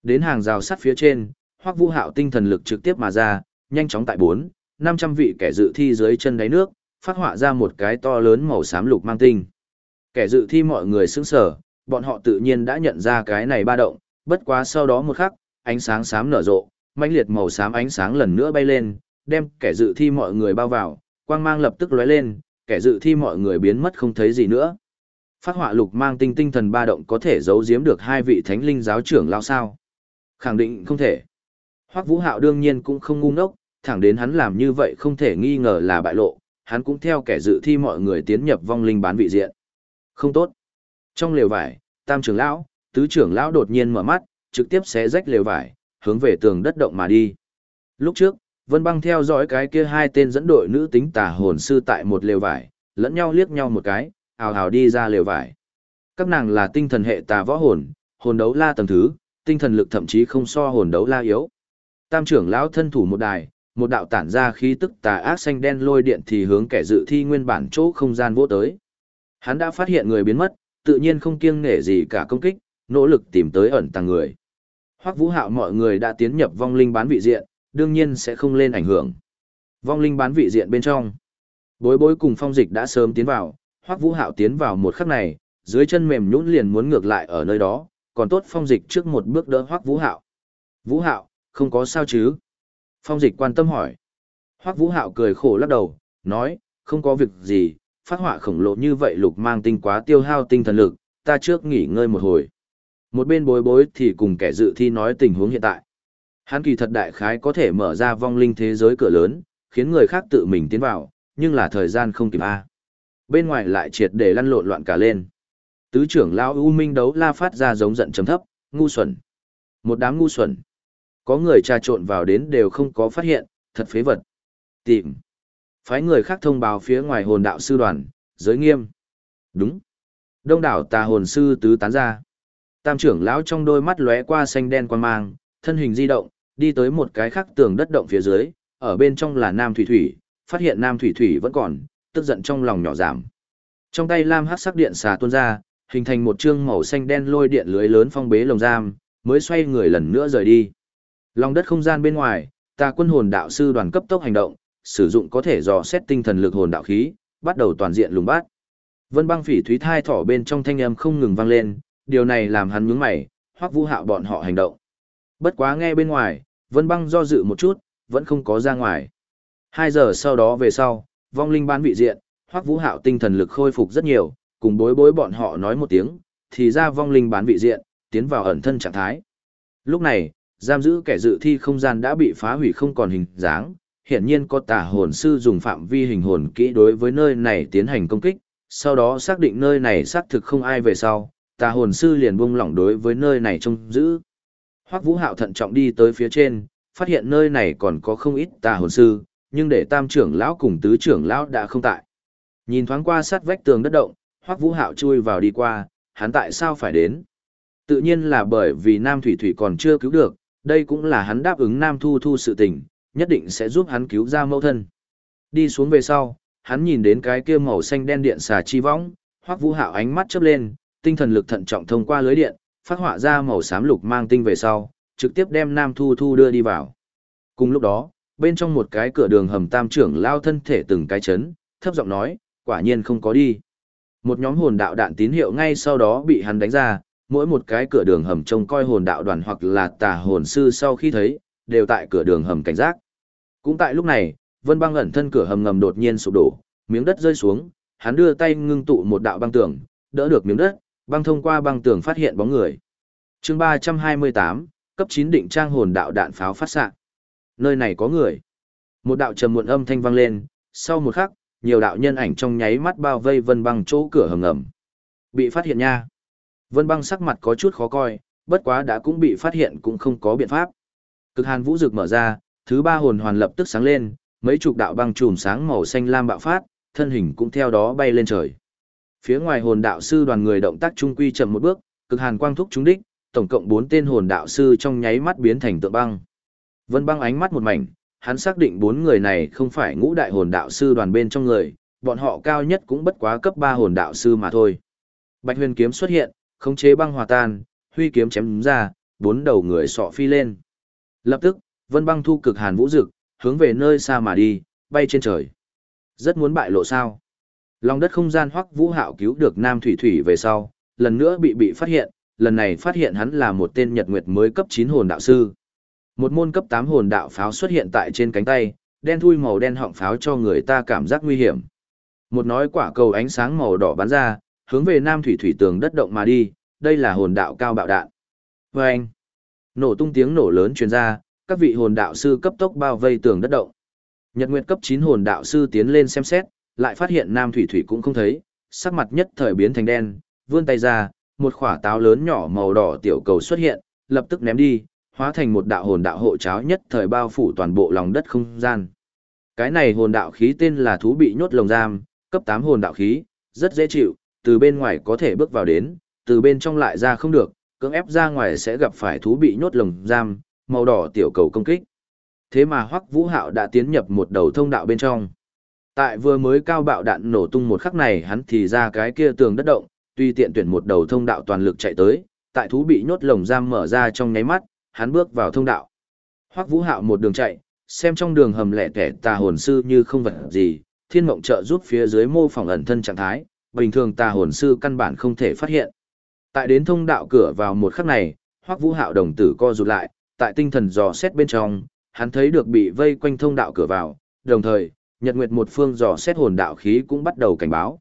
Đến hàng rào sắt phía trên, Hoắc Vũ Hạo tinh thần lực trực tiếp mà ra, nhanh chóng tại 4, 500 vị kẻ dự thi dưới chân đáy nước, phát họa ra một cái to lớn màu xám lục mang tinh. Kẻ dự thi mọi người sững sờ, bọn họ tự nhiên đã nhận ra cái này ba động, bất quá sau đó một khắc, ánh sáng xám nở rộ, mãnh liệt màu xám ánh sáng lần nữa bay lên, đem kẻ dự thi mọi người bao vào, quang mang lập tức lóe lên, kẻ dự thi mọi người biến mất không thấy gì nữa. Phát họa lục mang tinh tinh thần ba động có thể giấu giếm được hai vị thánh linh giáo trưởng lao sao? Khẳng định không thể. Hoắc Vũ Hạo đương nhiên cũng không ngu ngốc, thẳng đến hắn làm như vậy không thể nghi ngờ là bại lộ, hắn cũng theo kẻ dự thi mọi người tiến nhập vong linh bán vị diện. Không tốt. Trong lều vải, tam trưởng lão, tứ trưởng lão đột nhiên mở mắt, trực tiếp xé rách lều vải, hướng về tường đất động mà đi. Lúc trước, Vân Băng theo dõi cái kia hai tên dẫn đội nữ tính tà hồn sư tại một lều vải, lẫn nhau liếc nhau một cái, ào ào đi ra lều vải. Các nàng là tinh thần hệ tà võ hồn, hồn đấu la tầng thứ, tinh thần lực thậm chí không so hồn đấu la yếu. Tam trưởng lão thân thủ một đài, một đạo tản ra khí tức tà ác xanh đen lôi điện thì hướng kẻ dự thi nguyên bản chỗ không gian vô tới. Hắn đã phát hiện người biến mất, tự nhiên không kiêng nể gì cả công kích, nỗ lực tìm tới ẩn tàng người. Hoắc Vũ Hạo mọi người đã tiến nhập vong linh bán vị diện, đương nhiên sẽ không lên ảnh hưởng. Vong linh bán vị diện bên trong. Bối bối cùng phong dịch đã sớm tiến vào, Hoắc Vũ Hạo tiến vào một khắc này, dưới chân mềm nhũn liền muốn ngược lại ở nơi đó, còn tốt phong dịch trước một bước đỡ Hoắc Vũ Hạo. Vũ Hạo, không có sao chứ? Phong dịch quan tâm hỏi. Hoắc Vũ Hạo cười khổ lắc đầu, nói, không có việc gì, phát họa khổng lồ như vậy lục mang tinh quá tiêu hao tinh thần lực, ta trước nghỉ ngơi một hồi. Một bên bối bối thì cùng kẻ dự thi nói tình huống hiện tại. Hắn kỳ thật đại khái có thể mở ra vong linh thế giới cửa lớn, khiến người khác tự mình tiến vào, nhưng là thời gian không kịp a. Bên ngoài lại triệt để lăn lộn loạn cả lên. Tứ trưởng lão U Minh đấu la phát ra giống giận trầm thấp, ngu xuẩn. Một đám ngu xuẩn. Có người trà trộn vào đến đều không có phát hiện, thật phế vật. Tìm. Phái người khác thông báo phía ngoài hồn đạo sư đoàn, giới nghiêm. Đúng. Đông đảo tà hồn sư tứ tán ra. Tam trưởng lão trong đôi mắt lóe qua xanh đen quan mang, thân hình di động, đi tới một cái khác tường đất động phía dưới, ở bên trong là Nam Thủy Thủy, phát hiện Nam Thủy Thủy vẫn còn, tức giận trong lòng nhỏ giảm. Trong tay lam hắc sắc điện xà tuôn ra, hình thành một chương màu xanh đen lôi điện lưới lớn phong bế lồng giam, mới xoay người lần nữa rời đi. Lòng đất không gian bên ngoài, ta quân hồn đạo sư đoàn cấp tốc hành động, sử dụng có thể dò xét tinh thần lực hồn đạo khí, bắt đầu toàn diện lùng bát. Vân băng phỉ thúy thai thỏ bên trong thanh âm không ngừng vang lên, điều này làm hắn nhướng mày, hoắc vũ hạo bọn họ hành động. Bất quá nghe bên ngoài, vân băng do dự một chút, vẫn không có ra ngoài. Hai giờ sau đó về sau, vong linh bán vị diện, hoắc vũ hạo tinh thần lực khôi phục rất nhiều, cùng bối bối bọn họ nói một tiếng, thì ra vong linh bán vị diện, tiến vào ẩn thân trạng thái. Lúc này, giam giữ kẻ dự thi không gian đã bị phá hủy không còn hình dáng, hiển nhiên có tà hồn sư dùng phạm vi hình hồn kỹ đối với nơi này tiến hành công kích, sau đó xác định nơi này xác thực không ai về sau, tà hồn sư liền buông lỏng đối với nơi này trông giữ. Hoắc Vũ Hạo thận trọng đi tới phía trên, phát hiện nơi này còn có không ít tà hồn sư, nhưng để tam trưởng lão cùng tứ trưởng lão đã không tại. Nhìn thoáng qua sát vách tường đất động, Hoắc Vũ Hạo chui vào đi qua, hắn tại sao phải đến? Tự nhiên là bởi vì Nam Thủy Thủy còn chưa cứu được, đây cũng là hắn đáp ứng Nam Thu Thu sự tình, nhất định sẽ giúp hắn cứu ra mẫu thân. Đi xuống về sau, hắn nhìn đến cái kia màu xanh đen điện xà chi võng, Hoắc Vũ Hạo ánh mắt chớp lên, tinh thần lực thận trọng thông qua lưới điện, phát họa ra màu xám lục mang tinh về sau, trực tiếp đem Nam Thu Thu đưa đi vào. Cùng lúc đó, bên trong một cái cửa đường hầm tam trưởng lao thân thể từng cái chấn, thấp giọng nói, quả nhiên không có đi. Một nhóm hồn đạo đạn tín hiệu ngay sau đó bị hắn đánh ra, mỗi một cái cửa đường hầm trông coi hồn đạo đoàn hoặc là tà hồn sư sau khi thấy, đều tại cửa đường hầm cảnh giác. Cũng tại lúc này, Vân Băng ẩn thân cửa hầm ngầm đột nhiên sụp đổ, miếng đất rơi xuống, hắn đưa tay ngưng tụ một đạo băng tường, đỡ được miếng đất, băng thông qua băng tường phát hiện bóng người. Chương 328, cấp 9 định trang hồn đạo đạn pháo phát xạ. Nơi này có người. Một đạo trầm muộn âm thanh vang lên, sau một khắc, nhiều đạo nhân ảnh trong nháy mắt bao vây Vân Băng chỗ cửa hầm ngầm. Bị phát hiện nha. Vân Băng sắc mặt có chút khó coi, bất quá đã cũng bị phát hiện cũng không có biện pháp. Cực Hàn Vũ rực mở ra, thứ ba hồn hoàn lập tức sáng lên, mấy chục đạo băng chùm sáng màu xanh lam bạo phát, thân hình cũng theo đó bay lên trời. Phía ngoài hồn đạo sư đoàn người động tác trung quy chậm một bước, cực hàn quang thúc trúng đích, tổng cộng 4 tên hồn đạo sư trong nháy mắt biến thành tượng băng. Vân Băng ánh mắt một mảnh, hắn xác định bốn người này không phải ngũ đại hồn đạo sư đoàn bên trong người, bọn họ cao nhất cũng bất quá cấp 3 hồn đạo sư mà thôi. Bạch Huyền kiếm xuất hiện, khống chế băng hòa tan, huy kiếm chém ra, bốn đầu người sọ phi lên. Lập tức, Vân Băng thu cực hàn vũ dực, hướng về nơi xa mà đi, bay trên trời. Rất muốn bại lộ sao? Lòng đất không gian Hoắc Vũ Hạo cứu được Nam Thủy Thủy về sau, lần nữa bị bị phát hiện, lần này phát hiện hắn là một tên Nhật Nguyệt mới cấp 9 hồn đạo sư. Một môn cấp 8 hồn đạo pháo xuất hiện tại trên cánh tay, đen thui màu đen họng pháo cho người ta cảm giác nguy hiểm. Một nói quả cầu ánh sáng màu đỏ bắn ra, hướng về Nam Thủy Thủy tường đất động mà đi, đây là hồn đạo cao bạo đạn. Và anh, nổ tung tiếng nổ lớn truyền ra, các vị hồn đạo sư cấp tốc bao vây tường đất động. Nhật Nguyệt cấp 9 hồn đạo sư tiến lên xem xét, lại phát hiện Nam Thủy Thủy cũng không thấy, sắc mặt nhất thời biến thành đen, vươn tay ra, một quả táo lớn nhỏ màu đỏ tiểu cầu xuất hiện, lập tức ném đi, hóa thành một đạo hồn đạo hộ cháo nhất thời bao phủ toàn bộ lòng đất không gian. Cái này hồn đạo khí tên là thú bị nhốt lồng giam, cấp 8 hồn đạo khí, rất dễ chịu, từ bên ngoài có thể bước vào đến, từ bên trong lại ra không được, cưỡng ép ra ngoài sẽ gặp phải thú bị nhốt lồng giam, màu đỏ tiểu cầu công kích. Thế mà Hoắc Vũ Hạo đã tiến nhập một đầu thông đạo bên trong. Tại vừa mới cao bạo đạn nổ tung một khắc này hắn thì ra cái kia tường đất động, tuy tiện tuyển một đầu thông đạo toàn lực chạy tới, tại thú bị nhốt lồng giam mở ra trong nháy mắt, hắn bước vào thông đạo. Hoắc Vũ Hạo một đường chạy, xem trong đường hầm lẻ tẻ tà hồn sư như không vật gì, thiên mộng trợ giúp phía dưới mô phỏng ẩn thân trạng thái, bình thường tà hồn sư căn bản không thể phát hiện. Tại đến thông đạo cửa vào một khắc này, Hoắc Vũ Hạo đồng tử co rụt lại, tại tinh thần dò xét bên trong, hắn thấy được bị vây quanh thông đạo cửa vào, đồng thời, Nhật Nguyệt một phương dò xét hồn đạo khí cũng bắt đầu cảnh báo.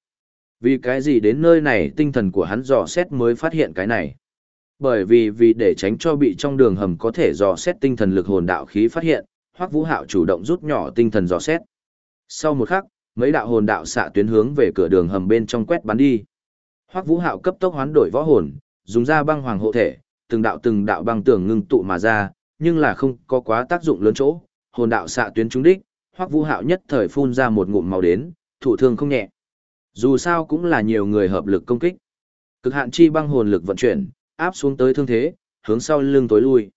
Vì cái gì đến nơi này tinh thần của hắn dò xét mới phát hiện cái này? Bởi vì vì để tránh cho bị trong đường hầm có thể dò xét tinh thần lực hồn đạo khí phát hiện, Hoắc Vũ Hạo chủ động rút nhỏ tinh thần dò xét. Sau một khắc, mấy đạo hồn đạo xạ tuyến hướng về cửa đường hầm bên trong quét bắn đi. Hoắc Vũ Hạo cấp tốc hoán đổi võ hồn, dùng ra băng hoàng hộ thể, từng đạo từng đạo băng tường ngưng tụ mà ra, nhưng là không có quá tác dụng lớn chỗ, hồn đạo xạ tuyến trúng đích, Hoắc Vũ Hạo nhất thời phun ra một ngụm màu đến, thủ thương không nhẹ. Dù sao cũng là nhiều người hợp lực công kích. Cực hạn chi băng hồn lực vận chuyển, áp xuống tới thương thế, hướng sau lưng tối lui.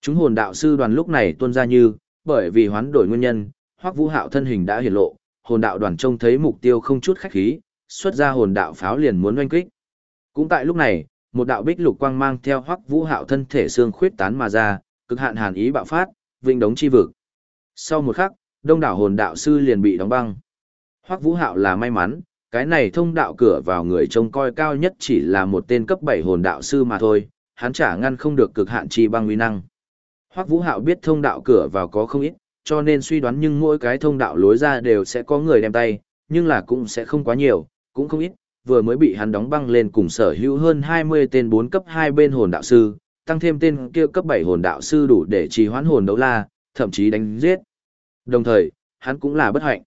Chúng hồn đạo sư đoàn lúc này tuôn ra như, bởi vì hoán đổi nguyên nhân, Hoắc Vũ Hạo thân hình đã hiển lộ, hồn đạo đoàn trông thấy mục tiêu không chút khách khí, xuất ra hồn đạo pháo liền muốn oanh kích. Cũng tại lúc này, một đạo bích lục quang mang theo Hoắc Vũ Hạo thân thể xương khuyết tán mà ra, cực hạn hàn ý bạo phát, vinh đống chi vực. Sau một khắc, đông đảo hồn đạo sư liền bị đóng băng. Hoắc Vũ Hạo là may mắn, cái này thông đạo cửa vào người trông coi cao nhất chỉ là một tên cấp 7 hồn đạo sư mà thôi, hắn chả ngăn không được cực hạn chi băng uy năng. Hoắc Vũ Hạo biết thông đạo cửa vào có không ít, cho nên suy đoán nhưng mỗi cái thông đạo lối ra đều sẽ có người đem tay, nhưng là cũng sẽ không quá nhiều, cũng không ít, vừa mới bị hắn đóng băng lên cùng sở hữu hơn 20 tên 4 cấp 2 bên hồn đạo sư, tăng thêm tên kia cấp 7 hồn đạo sư đủ để trì hoãn hồn đấu la, thậm chí đánh giết. Đồng thời, hắn cũng là bất hạnh.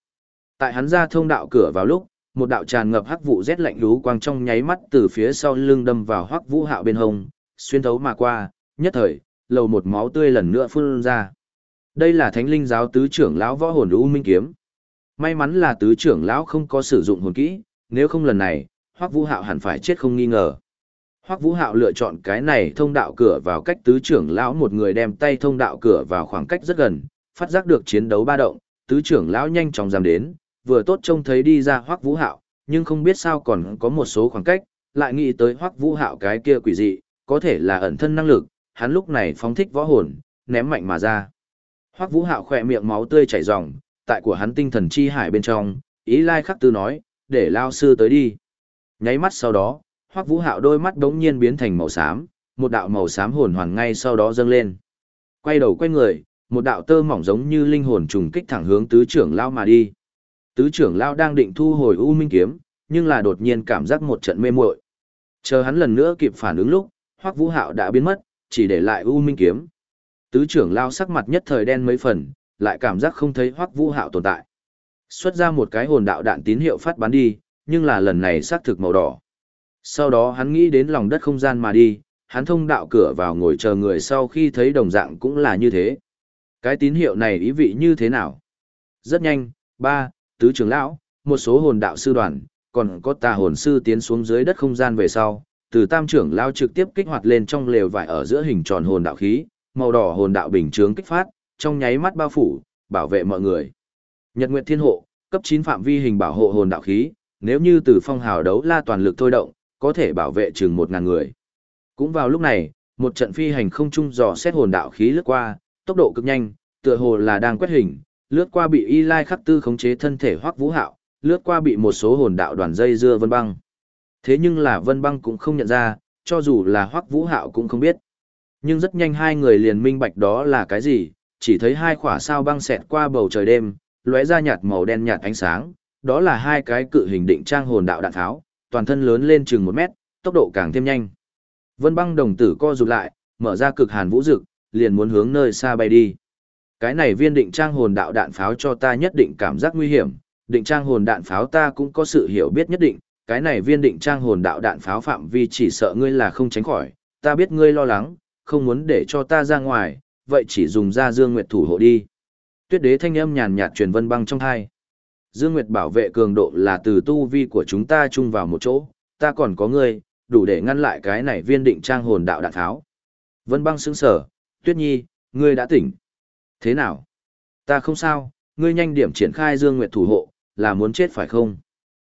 Tại hắn ra thông đạo cửa vào lúc, một đạo tràn ngập hắc vụ rét lạnh lú quang trong nháy mắt từ phía sau lưng đâm vào hoắc vũ hạo bên hông, xuyên thấu mà qua, nhất thời, lầu một máu tươi lần nữa phun ra. Đây là thánh linh giáo tứ trưởng lão võ hồn U Minh Kiếm. May mắn là tứ trưởng lão không có sử dụng hồn kỹ, nếu không lần này, Hoắc Vũ Hạo hẳn phải chết không nghi ngờ. Hoắc Vũ Hạo lựa chọn cái này thông đạo cửa vào cách tứ trưởng lão một người đem tay thông đạo cửa vào khoảng cách rất gần, phát giác được chiến đấu ba động, tứ trưởng lão nhanh chóng giảm đến, vừa tốt trông thấy đi ra Hoắc Vũ Hạo, nhưng không biết sao còn có một số khoảng cách, lại nghĩ tới Hoắc Vũ Hạo cái kia quỷ dị, có thể là ẩn thân năng lực, hắn lúc này phóng thích võ hồn, ném mạnh mà ra. Hoắc Vũ Hạo khỏe miệng máu tươi chảy ròng, tại của hắn tinh thần chi hải bên trong, ý lai khắc tư nói, để lao sư tới đi. Nháy mắt sau đó, Hoắc Vũ Hạo đôi mắt đống nhiên biến thành màu xám, một đạo màu xám hồn hoàn ngay sau đó dâng lên. Quay đầu quay người, một đạo tơ mỏng giống như linh hồn trùng kích thẳng hướng tứ trưởng lao mà đi. Tứ trưởng lao đang định thu hồi U Minh kiếm, nhưng là đột nhiên cảm giác một trận mê muội. Chờ hắn lần nữa kịp phản ứng lúc, Hoắc Vũ Hạo đã biến mất, chỉ để lại U Minh kiếm. Tứ trưởng lao sắc mặt nhất thời đen mấy phần, lại cảm giác không thấy Hoắc Vũ Hạo tồn tại. Xuất ra một cái hồn đạo đạn tín hiệu phát bắn đi, nhưng là lần này xác thực màu đỏ. Sau đó hắn nghĩ đến lòng đất không gian mà đi, hắn thông đạo cửa vào ngồi chờ người sau khi thấy đồng dạng cũng là như thế. Cái tín hiệu này ý vị như thế nào? Rất nhanh, ba, tứ trưởng lão, một số hồn đạo sư đoàn, còn có tà hồn sư tiến xuống dưới đất không gian về sau, từ tam trưởng lão trực tiếp kích hoạt lên trong lều vải ở giữa hình tròn hồn đạo khí, màu đỏ hồn đạo bình chướng kích phát, trong nháy mắt bao phủ, bảo vệ mọi người. Nhật Nguyệt Thiên Hộ, cấp 9 phạm vi hình bảo hộ hồn đạo khí, nếu như từ phong hào đấu la toàn lực thôi động, có thể bảo vệ chừng 1000 người. Cũng vào lúc này, một trận phi hành không trung dò xét hồn đạo khí lướt qua, tốc độ cực nhanh, tựa hồ là đang quét hình, lướt qua bị Y Lai Khắc Tư khống chế thân thể Hoắc Vũ Hạo, lướt qua bị một số hồn đạo đoàn dây dưa Vân Băng. Thế nhưng là Vân Băng cũng không nhận ra, cho dù là Hoắc Vũ Hạo cũng không biết. Nhưng rất nhanh hai người liền minh bạch đó là cái gì, chỉ thấy hai quả sao băng xẹt qua bầu trời đêm, lóe ra nhạt màu đen nhạt ánh sáng, đó là hai cái cự hình định trang hồn đạo đạn tháo, toàn thân lớn lên chừng một mét, tốc độ càng thêm nhanh. Vân băng đồng tử co rụt lại, mở ra cực hàn vũ dực, liền muốn hướng nơi xa bay đi. Cái này viên định trang hồn đạo đạn pháo cho ta nhất định cảm giác nguy hiểm, định trang hồn đạn pháo ta cũng có sự hiểu biết nhất định, cái này viên định trang hồn đạo đạn pháo phạm vi chỉ sợ ngươi là không tránh khỏi, ta biết ngươi lo lắng, không muốn để cho ta ra ngoài, vậy chỉ dùng ra Dương Nguyệt thủ hộ đi. Tuyết đế thanh âm nhàn nhạt truyền vân băng trong hai. Dương Nguyệt bảo vệ cường độ là từ tu vi của chúng ta chung vào một chỗ, ta còn có ngươi, đủ để ngăn lại cái này viên định trang hồn đạo đạn tháo. Vân băng sững sở, Tuyết Nhi, ngươi đã tỉnh. Thế nào? Ta không sao, ngươi nhanh điểm triển khai Dương Nguyệt thủ hộ, là muốn chết phải không?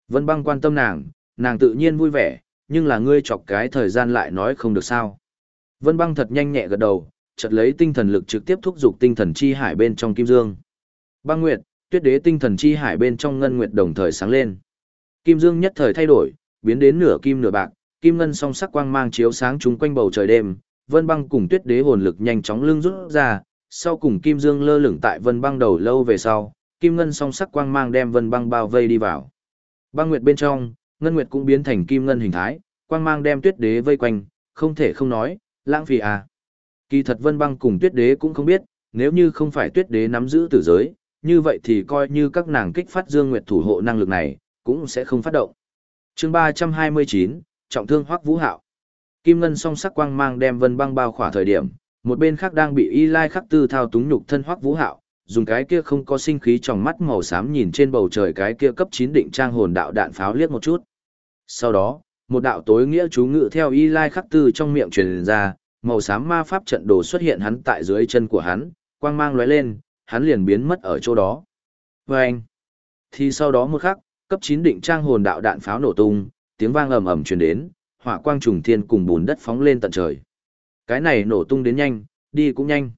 Vân băng quan tâm nàng, nàng tự nhiên vui vẻ, nhưng là ngươi chọc cái thời gian lại nói không được sao. Vân băng thật nhanh nhẹ gật đầu, chợt lấy tinh thần lực trực tiếp thúc giục tinh thần chi hải bên trong kim dương. Băng Nguyệt, Tuyết Đế tinh thần chi hải bên trong ngân nguyệt đồng thời sáng lên. Kim dương nhất thời thay đổi, biến đến nửa kim nửa bạc, kim ngân song sắc quang mang chiếu sáng chúng quanh bầu trời đêm, Vân Băng cùng Tuyết Đế hồn lực nhanh chóng lưng rút ra, sau cùng kim dương lơ lửng tại Vân Băng đầu lâu về sau, kim ngân song sắc quang mang đem Vân Băng bao vây đi vào. Băng nguyệt bên trong, ngân nguyệt cũng biến thành kim ngân hình thái, quang mang đem Tuyết Đế vây quanh, không thể không nói, lãng phí à. Kỳ thật Vân Băng cùng Tuyết Đế cũng không biết, nếu như không phải Tuyết Đế nắm giữ tử giới, như vậy thì coi như các nàng kích phát Dương Nguyệt thủ hộ năng lực này, cũng sẽ không phát động. Chương 329, trọng thương Hoắc Vũ Hạo. Kim ngân song sắc quang mang đem Vân Băng bao khỏa thời điểm, một bên khác đang bị Y Lai Khắc Tư thao túng nhục thân Hoắc Vũ Hạo, dùng cái kia không có sinh khí trong mắt màu xám nhìn trên bầu trời cái kia cấp 9 định trang hồn đạo đạn pháo liếc một chút. Sau đó, một đạo tối nghĩa chú ngự theo Y Lai Khắc Tư trong miệng truyền ra, màu xám ma pháp trận đồ xuất hiện hắn tại dưới chân của hắn, quang mang lóe lên, hắn liền biến mất ở chỗ đó. Và anh, thì sau đó một khắc, cấp 9 định trang hồn đạo đạn pháo nổ tung, tiếng vang ầm ầm truyền đến, hỏa quang trùng thiên cùng bùn đất phóng lên tận trời. Cái này nổ tung đến nhanh, đi cũng nhanh.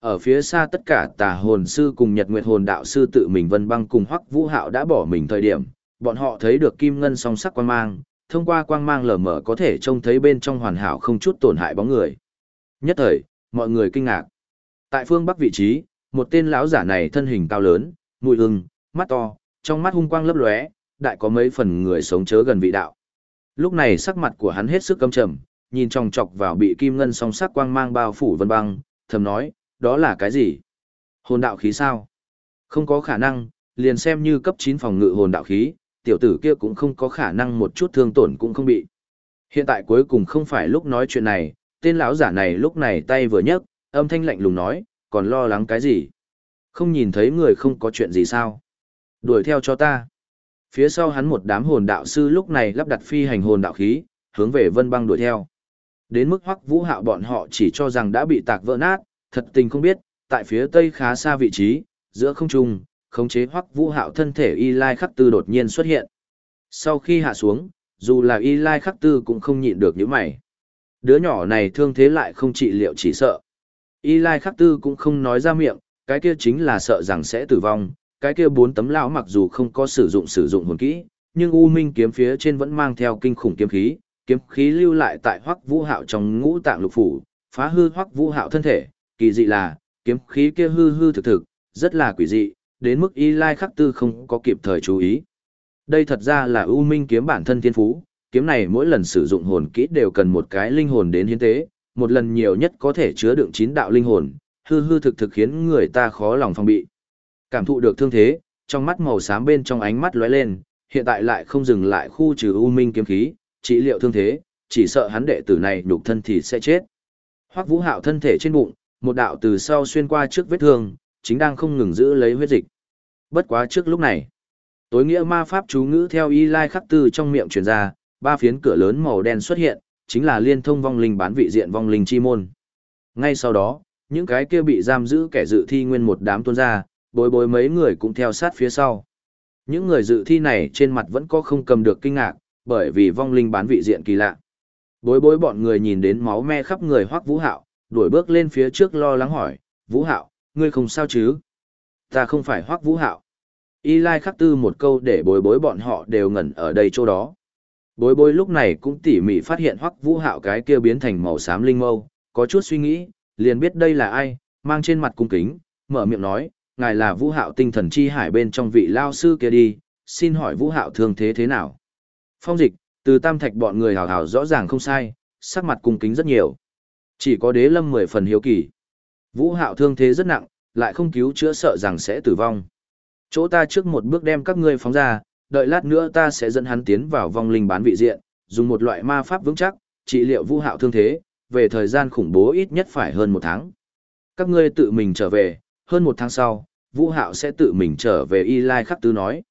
Ở phía xa tất cả tà hồn sư cùng nhật nguyệt hồn đạo sư tự mình vân băng cùng hoắc vũ hạo đã bỏ mình thời điểm, bọn họ thấy được kim ngân song sắc quang mang, thông qua quang mang lờ mờ có thể trông thấy bên trong hoàn hảo không chút tổn hại bóng người. Nhất thời, mọi người kinh ngạc. Tại phương bắc vị trí, một tên lão giả này thân hình cao lớn, mũi ưng, mắt to, trong mắt hung quang lấp lóe, đại có mấy phần người sống chớ gần vị đạo. Lúc này sắc mặt của hắn hết sức căm trầm, nhìn chòng chọc vào bị kim ngân song sắc quang mang bao phủ vân băng, thầm nói, đó là cái gì? Hồn đạo khí sao? Không có khả năng, liền xem như cấp 9 phòng ngự hồn đạo khí, tiểu tử kia cũng không có khả năng một chút thương tổn cũng không bị. Hiện tại cuối cùng không phải lúc nói chuyện này, tên lão giả này lúc này tay vừa nhấc, âm thanh lạnh lùng nói, còn lo lắng cái gì? Không nhìn thấy người không có chuyện gì sao? Đuổi theo cho ta. Phía sau hắn một đám hồn đạo sư lúc này lắp đặt phi hành hồn đạo khí, hướng về vân băng đuổi theo. Đến mức hoắc vũ hạo bọn họ chỉ cho rằng đã bị tạc vỡ nát, thật tình không biết, tại phía tây khá xa vị trí, giữa không trung, khống chế hoắc vũ hạo thân thể y lai khắc tư đột nhiên xuất hiện. Sau khi hạ xuống, dù là y lai khắc tư cũng không nhịn được những mày. Đứa nhỏ này thương thế lại không trị liệu chỉ sợ. Y lai khắc tư cũng không nói ra miệng, cái kia chính là sợ rằng sẽ tử vong. Cái kia bốn tấm lão mặc dù không có sử dụng sử dụng hồn kỹ, nhưng U Minh kiếm phía trên vẫn mang theo kinh khủng kiếm khí, kiếm khí lưu lại tại Hoắc Vũ Hạo trong ngũ tạng lục phủ, phá hư Hoắc Vũ Hạo thân thể, kỳ dị là, kiếm khí kia hư hư thực thực, rất là quỷ dị, đến mức Y Lai Khắc Tư không có kịp thời chú ý. Đây thật ra là U Minh kiếm bản thân thiên phú, kiếm này mỗi lần sử dụng hồn kỹ đều cần một cái linh hồn đến hiến tế, một lần nhiều nhất có thể chứa đựng chín đạo linh hồn, hư hư thực thực khiến người ta khó lòng phòng bị. Cảm thụ được thương thế, trong mắt màu xám bên trong ánh mắt lóe lên, hiện tại lại không dừng lại khu trừ U Minh kiếm khí, trị liệu thương thế, chỉ sợ hắn đệ tử này nhục thân thì sẽ chết. Hoắc Vũ Hạo thân thể trên bụng, một đạo từ sau xuyên qua trước vết thương, chính đang không ngừng giữ lấy huyết dịch. Bất quá trước lúc này, tối nghĩa ma pháp chú ngữ theo y lai khắc tư trong miệng truyền ra, ba phiến cửa lớn màu đen xuất hiện, chính là liên thông vong linh bán vị diện vong linh chi môn. Ngay sau đó, những cái kia bị giam giữ kẻ dự thi nguyên một đám tuôn ra, bối bối mấy người cũng theo sát phía sau. Những người dự thi này trên mặt vẫn có không cầm được kinh ngạc, bởi vì vong linh bán vị diện kỳ lạ. Bối bối bọn người nhìn đến máu me khắp người hoắc vũ hạo, đuổi bước lên phía trước lo lắng hỏi, Vũ Hạo, ngươi không sao chứ? Ta không phải Hoắc Vũ Hạo. Y Lai khắc tư một câu để bối bối bọn họ đều ngẩn ở đây chỗ đó. Bối bối lúc này cũng tỉ mỉ phát hiện hoắc vũ hạo cái kia biến thành màu xám linh mâu, có chút suy nghĩ, liền biết đây là ai, mang trên mặt cung kính, mở miệng nói, ngài là vũ hạo tinh thần chi hải bên trong vị lao sư kia đi, xin hỏi vũ hạo thương thế thế nào? Phong dịch, từ tam thạch bọn người hào hào rõ ràng không sai, sắc mặt cung kính rất nhiều. Chỉ có đế lâm mười phần hiếu kỳ. Vũ hạo thương thế rất nặng, lại không cứu chữa sợ rằng sẽ tử vong. Chỗ ta trước một bước đem các ngươi phóng ra, đợi lát nữa ta sẽ dẫn hắn tiến vào vong linh bán vị diện, dùng một loại ma pháp vững chắc, trị liệu vũ hạo thương thế, về thời gian khủng bố ít nhất phải hơn một tháng. Các ngươi tự mình trở về, hơn một tháng sau, vũ hạo sẽ tự mình trở về y lai khắc tư nói.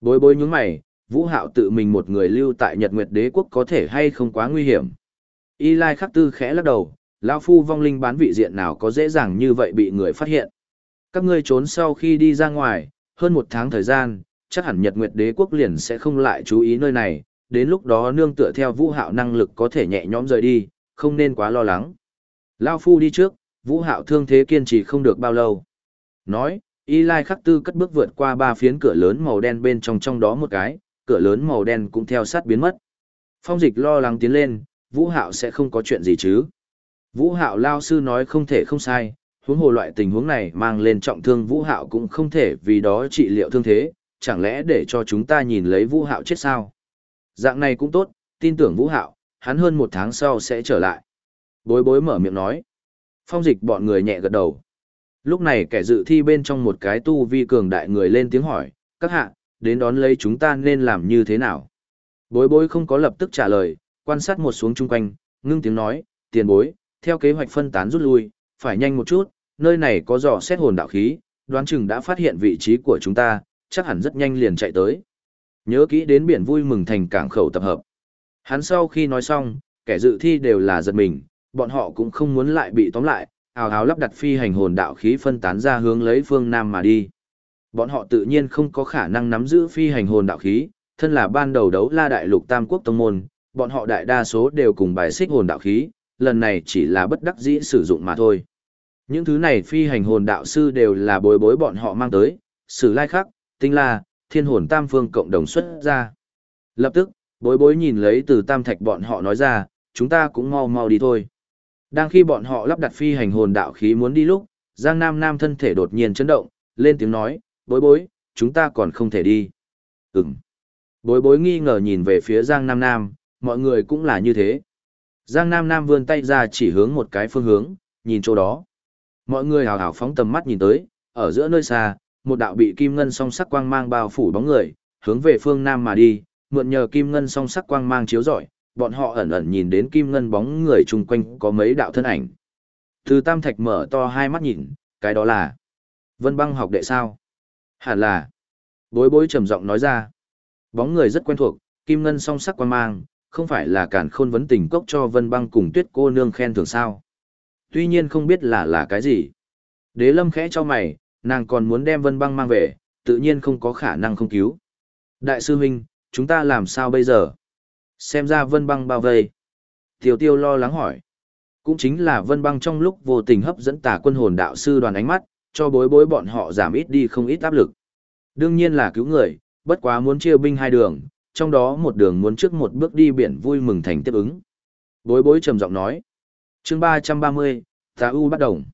Bối bối nhúng mày, vũ hạo tự mình một người lưu tại Nhật Nguyệt Đế Quốc có thể hay không quá nguy hiểm. Y lai khắc tư khẽ lắc đầu, lão phu vong linh bán vị diện nào có dễ dàng như vậy bị người phát hiện. Các ngươi trốn sau khi đi ra ngoài, hơn một tháng thời gian, chắc hẳn Nhật Nguyệt Đế quốc liền sẽ không lại chú ý nơi này, đến lúc đó nương tựa theo Vũ Hạo năng lực có thể nhẹ nhõm rời đi, không nên quá lo lắng. Lão phu đi trước, Vũ Hạo thương thế kiên trì không được bao lâu. Nói, Y Lai Khắc Tư cất bước vượt qua ba phiến cửa lớn màu đen bên trong trong đó một cái, cửa lớn màu đen cũng theo sát biến mất. Phong dịch lo lắng tiến lên, Vũ Hạo sẽ không có chuyện gì chứ. Vũ Hạo lao sư nói không thể không sai, huống hồ loại tình huống này mang lên trọng thương Vũ Hạo cũng không thể vì đó trị liệu thương thế, chẳng lẽ để cho chúng ta nhìn lấy Vũ Hạo chết sao? Dạng này cũng tốt, tin tưởng Vũ Hạo, hắn hơn một tháng sau sẽ trở lại. Bối bối mở miệng nói. Phong dịch bọn người nhẹ gật đầu. Lúc này kẻ dự thi bên trong một cái tu vi cường đại người lên tiếng hỏi, các hạ, đến đón lấy chúng ta nên làm như thế nào? Bối bối không có lập tức trả lời, quan sát một xuống chung quanh, ngưng tiếng nói, tiền bối, theo kế hoạch phân tán rút lui, phải nhanh một chút, nơi này có dò xét hồn đạo khí, đoán chừng đã phát hiện vị trí của chúng ta, chắc hẳn rất nhanh liền chạy tới. Nhớ kỹ đến biển vui mừng thành cảng khẩu tập hợp. Hắn sau khi nói xong, kẻ dự thi đều là giật mình, bọn họ cũng không muốn lại bị tóm lại, ào ào lắp đặt phi hành hồn đạo khí phân tán ra hướng lấy phương Nam mà đi. Bọn họ tự nhiên không có khả năng nắm giữ phi hành hồn đạo khí, thân là ban đầu đấu la đại lục tam quốc tông môn, bọn họ đại đa số đều cùng bài xích hồn đạo khí, lần này chỉ là bất đắc dĩ sử dụng mà thôi. Những thứ này phi hành hồn đạo sư đều là bối bối bọn họ mang tới, sử lai khắc, tinh la, thiên hồn tam phương cộng đồng xuất ra. Lập tức, bối bối nhìn lấy từ tam thạch bọn họ nói ra, chúng ta cũng mau mau đi thôi. Đang khi bọn họ lắp đặt phi hành hồn đạo khí muốn đi lúc, Giang Nam Nam thân thể đột nhiên chấn động, lên tiếng nói, bối bối, chúng ta còn không thể đi. Ừm. Bối bối nghi ngờ nhìn về phía Giang Nam Nam, mọi người cũng là như thế. Giang Nam Nam vươn tay ra chỉ hướng một cái phương hướng, nhìn chỗ đó. Mọi người hào hào phóng tầm mắt nhìn tới, ở giữa nơi xa, một đạo bị kim ngân song sắc quang mang bao phủ bóng người, hướng về phương nam mà đi, mượn nhờ kim ngân song sắc quang mang chiếu rọi, bọn họ ẩn ẩn nhìn đến kim ngân bóng người chung quanh có mấy đạo thân ảnh. Từ Tam Thạch mở to hai mắt nhìn, cái đó là Vân Băng học đệ sao? Hẳn là. Bối bối trầm giọng nói ra. Bóng người rất quen thuộc, kim ngân song sắc quan mang, không phải là cản khôn vấn tình cốc cho Vân Băng cùng Tuyết cô nương khen thưởng sao? tuy nhiên không biết là là cái gì. Đế lâm khẽ cho mày, nàng còn muốn đem vân băng mang về, tự nhiên không có khả năng không cứu. Đại sư huynh, chúng ta làm sao bây giờ? Xem ra vân băng bao vây. Tiêu tiêu lo lắng hỏi. Cũng chính là vân băng trong lúc vô tình hấp dẫn tà quân hồn đạo sư đoàn ánh mắt, cho bối bối bọn họ giảm ít đi không ít áp lực. Đương nhiên là cứu người, bất quá muốn chia binh hai đường, trong đó một đường muốn trước một bước đi biển vui mừng thành tiếp ứng. Bối bối trầm giọng nói chương ba trăm ba mươi tà u bắt đồng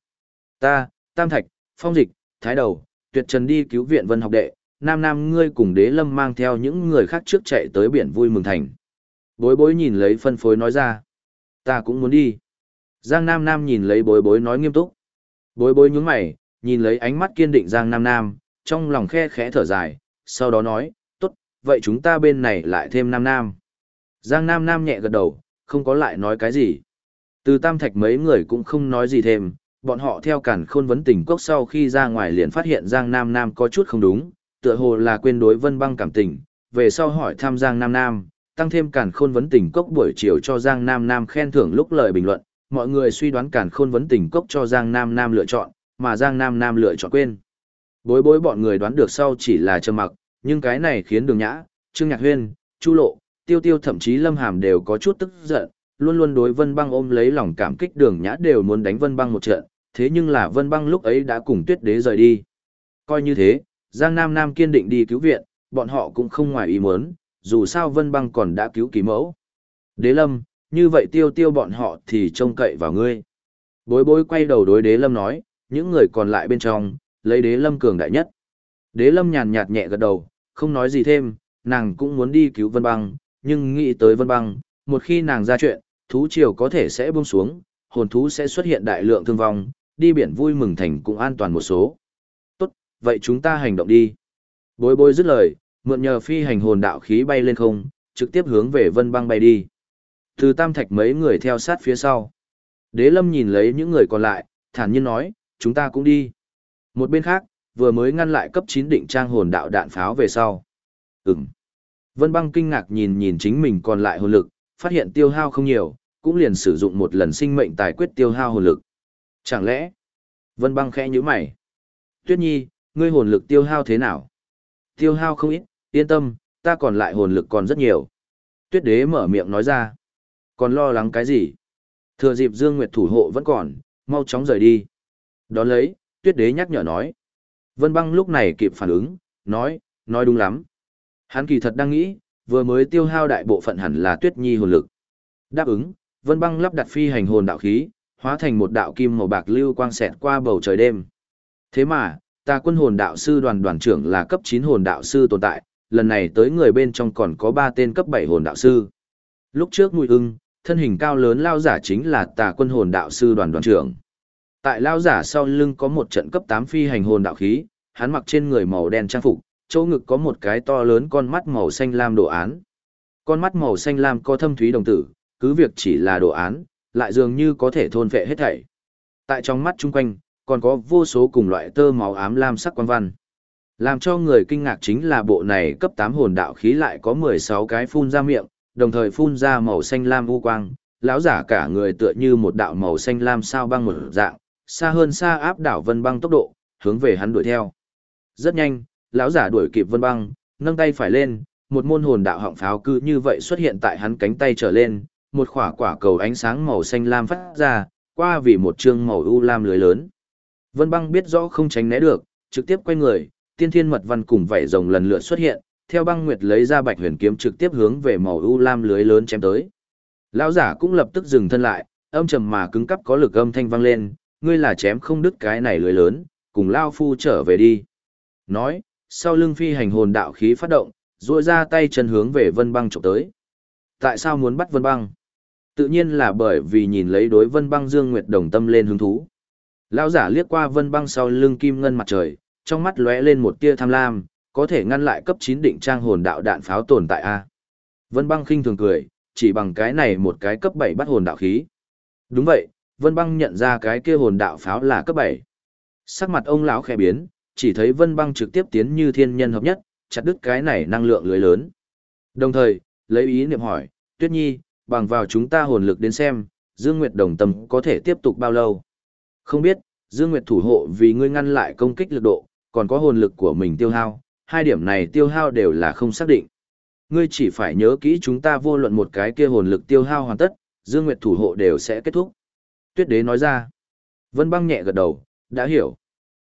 ta tam thạch phong dịch thái đầu tuyệt trần đi cứu viện vân học đệ nam nam ngươi cùng đế lâm mang theo những người khác trước chạy tới biển vui mừng thành bối bối nhìn lấy phân phối nói ra. Ta cũng muốn đi. Giang nam nam nhìn lấy bối bối nói nghiêm túc. Bối bối nhún mày nhìn lấy ánh mắt kiên định giang nam nam trong lòng khe khẽ thở dài sau đó nói t ố t vậy chúng ta bên này lại thêm nam nam. Giang nam nam nhẹ gật đầu không có lại nói cái gì. Từ tam thạch mấy người cũng không nói gì thêm, bọn họ theo cản khôn vấn tình cốc sau khi ra ngoài liền phát hiện Giang Nam Nam có chút không đúng, tựa hồ là quên đối vân băng cảm tình, về sau hỏi thăm Giang Nam Nam, tăng thêm càn khôn vấn tình cốc buổi chiều cho Giang Nam Nam khen thưởng lúc lời bình luận, mọi người suy đoán càn khôn vấn tình cốc cho Giang Nam Nam lựa chọn, mà Giang Nam Nam lựa chọn quên. Bối bối bọn người đoán được sau chỉ là trầm mặc, nhưng cái này khiến đường nhã, Trương Nhạc Huyên, Chu Lộ, Tiêu Tiêu thậm chí Lâm Hàm đều có chút tức giận, luôn luôn đối Vân Băng ôm lấy lòng cảm kích đường nhã đều muốn đánh Vân Băng một trận, thế nhưng là Vân Băng lúc ấy đã cùng tuyết đế rời đi. Coi như thế, Giang Nam Nam kiên định đi cứu viện, bọn họ cũng không ngoài ý muốn, dù sao Vân Băng còn đã cứu kỳ mẫu. Đế Lâm, như vậy tiêu tiêu bọn họ thì trông cậy vào ngươi. Bối bối quay đầu đối Đế Lâm nói, những người còn lại bên trong, lấy Đế Lâm cường đại nhất. Đế Lâm nhàn nhạt nhẹ gật đầu, không nói gì thêm, nàng cũng muốn đi cứu Vân Băng, nhưng nghĩ tới Vân Băng, một khi nàng ra chuyện, thú triều có thể sẽ buông xuống, hồn thú sẽ xuất hiện đại lượng thương vong, đi biển vui mừng thành cũng an toàn một số. Tốt, vậy chúng ta hành động đi. Bối bối dứt lời, mượn nhờ phi hành hồn đạo khí bay lên không, trực tiếp hướng về Vân Băng bay đi. Từ tam thạch mấy người theo sát phía sau. Đế lâm nhìn lấy những người còn lại, thản nhiên nói, chúng ta cũng đi. Một bên khác, vừa mới ngăn lại cấp 9 định trang hồn đạo đạn pháo về sau. Ừm. Vân băng kinh ngạc nhìn nhìn chính mình còn lại hồn lực, phát hiện tiêu hao không nhiều, cũng liền sử dụng một lần sinh mệnh tài quyết tiêu hao hồn lực. Chẳng lẽ? Vân băng khẽ nhíu mày. Tuyết nhi, ngươi hồn lực tiêu hao thế nào? Tiêu hao không ít, yên tâm, ta còn lại hồn lực còn rất nhiều. Tuyết đế mở miệng nói ra. Còn lo lắng cái gì? Thừa dịp Dương Nguyệt thủ hộ vẫn còn, mau chóng rời đi. Đón lấy, tuyết đế nhắc nhở nói. Vân băng lúc này kịp phản ứng, nói, nói đúng lắm. Hắn kỳ thật đang nghĩ, vừa mới tiêu hao đại bộ phận hẳn là tuyết nhi hồn lực. Đáp ứng, vân băng lắp đặt phi hành hồn đạo khí, hóa thành một đạo kim màu bạc lưu quang xẹt qua bầu trời đêm. Thế mà, ta quân hồn đạo sư đoàn đoàn trưởng là cấp 9 hồn đạo sư tồn tại, lần này tới người bên trong còn có 3 tên cấp 7 hồn đạo sư. Lúc trước mùi ưng, thân hình cao lớn lao giả chính là tà quân hồn đạo sư đoàn đoàn trưởng. Tại lao giả sau lưng có một trận cấp 8 phi hành hồn đạo khí, hắn mặc trên người màu đen trang phục, chỗ ngực có một cái to lớn con mắt màu xanh lam đồ án. Con mắt màu xanh lam có thâm thúy đồng tử, cứ việc chỉ là đồ án, lại dường như có thể thôn vệ hết thảy. Tại trong mắt chung quanh, còn có vô số cùng loại tơ máu ám lam sắc quan văn. Làm cho người kinh ngạc chính là bộ này cấp 8 hồn đạo khí lại có 16 cái phun ra miệng, đồng thời phun ra màu xanh lam u quang, lão giả cả người tựa như một đạo màu xanh lam sao băng một dạng, xa hơn xa áp đảo Vân Băng tốc độ, hướng về hắn đuổi theo. Rất nhanh, lão giả đuổi kịp Vân Băng, nâng tay phải lên, một môn hồn đạo họng pháo cứ như vậy xuất hiện tại hắn cánh tay trở lên, một quả quả cầu ánh sáng màu xanh lam phát ra, qua vì một trương màu u lam lưới lớn. Vân Băng biết rõ không tránh né được, trực tiếp quay người, tiên thiên mật văn cùng vảy rồng lần lượt xuất hiện, theo băng nguyệt lấy ra bạch huyền kiếm trực tiếp hướng về màu u lam lưới lớn chém tới. Lão giả cũng lập tức dừng thân lại, âm trầm mà cứng cắp có lực âm thanh vang lên, ngươi là chém không đứt cái này lưới lớn, cùng lao phu trở về đi. Nói, sau lưng phi hành hồn đạo khí phát động, duỗi ra tay chân hướng về vân băng chụp tới. Tại sao muốn bắt vân băng? Tự nhiên là bởi vì nhìn lấy đối vân băng dương nguyệt đồng tâm lên hứng thú. Lão giả liếc qua vân băng sau lưng kim ngân mặt trời, trong mắt lóe lên một tia tham lam, có thể ngăn lại cấp 9 định trang hồn đạo đạn pháo tồn tại a. Vân Băng khinh thường cười, chỉ bằng cái này một cái cấp 7 bắt hồn đạo khí. Đúng vậy, Vân Băng nhận ra cái kia hồn đạo pháo là cấp 7. Sắc mặt ông lão khẽ biến, chỉ thấy Vân Băng trực tiếp tiến như thiên nhân hợp nhất, chặt đứt cái này năng lượng lưới lớn. Đồng thời, lấy ý niệm hỏi, Tuyết Nhi, bằng vào chúng ta hồn lực đến xem, Dương Nguyệt đồng tâm có thể tiếp tục bao lâu? Không biết, Dương Nguyệt thủ hộ vì ngươi ngăn lại công kích lực độ, còn có hồn lực của mình tiêu hao, hai điểm này tiêu hao đều là không xác định. Ngươi chỉ phải nhớ kỹ chúng ta vô luận một cái kia hồn lực tiêu hao hoàn tất, Dương Nguyệt thủ hộ đều sẽ kết thúc. Tuyết đế nói ra. Vân băng nhẹ gật đầu, đã hiểu.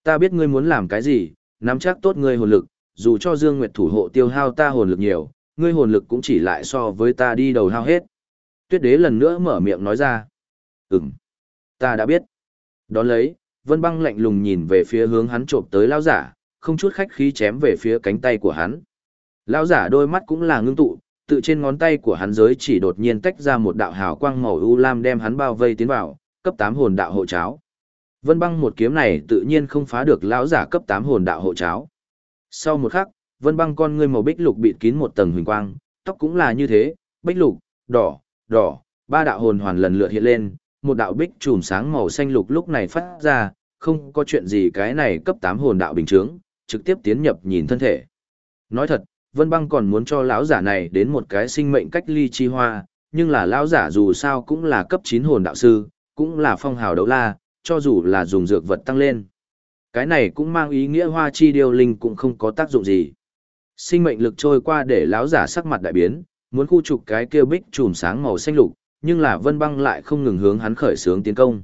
Ta biết ngươi muốn làm cái gì, nắm chắc tốt ngươi hồn lực, dù cho Dương Nguyệt thủ hộ tiêu hao ta hồn lực nhiều, ngươi hồn lực cũng chỉ lại so với ta đi đầu hao hết. Tuyết đế lần nữa mở miệng nói ra. Ừm, ta đã biết. Đón lấy, Vân băng lạnh lùng nhìn về phía hướng hắn trộm tới lao giả, không chút khách khí chém về phía cánh tay của hắn. Lão giả đôi mắt cũng là ngưng tụ, tự trên ngón tay của hắn giới chỉ đột nhiên tách ra một đạo hào quang màu u lam đem hắn bao vây tiến vào, cấp 8 hồn đạo hộ cháo. Vân băng một kiếm này tự nhiên không phá được lão giả cấp 8 hồn đạo hộ cháo. Sau một khắc, vân băng con ngươi màu bích lục bịt kín một tầng huỳnh quang, tóc cũng là như thế, bích lục, đỏ, đỏ, ba đạo hồn hoàn lần lượt hiện lên, một đạo bích chùm sáng màu xanh lục lúc này phát ra, không có chuyện gì cái này cấp 8 hồn đạo bình thường, trực tiếp tiến nhập nhìn thân thể. Nói thật, Vân Băng còn muốn cho lão giả này đến một cái sinh mệnh cách ly chi hoa, nhưng là lão giả dù sao cũng là cấp 9 hồn đạo sư, cũng là phong hào đấu la, cho dù là dùng dược vật tăng lên. Cái này cũng mang ý nghĩa hoa chi điều linh cũng không có tác dụng gì. Sinh mệnh lực trôi qua để lão giả sắc mặt đại biến, muốn khu trục cái kia bích chùm sáng màu xanh lục, nhưng là Vân Băng lại không ngừng hướng hắn khởi xướng tiến công.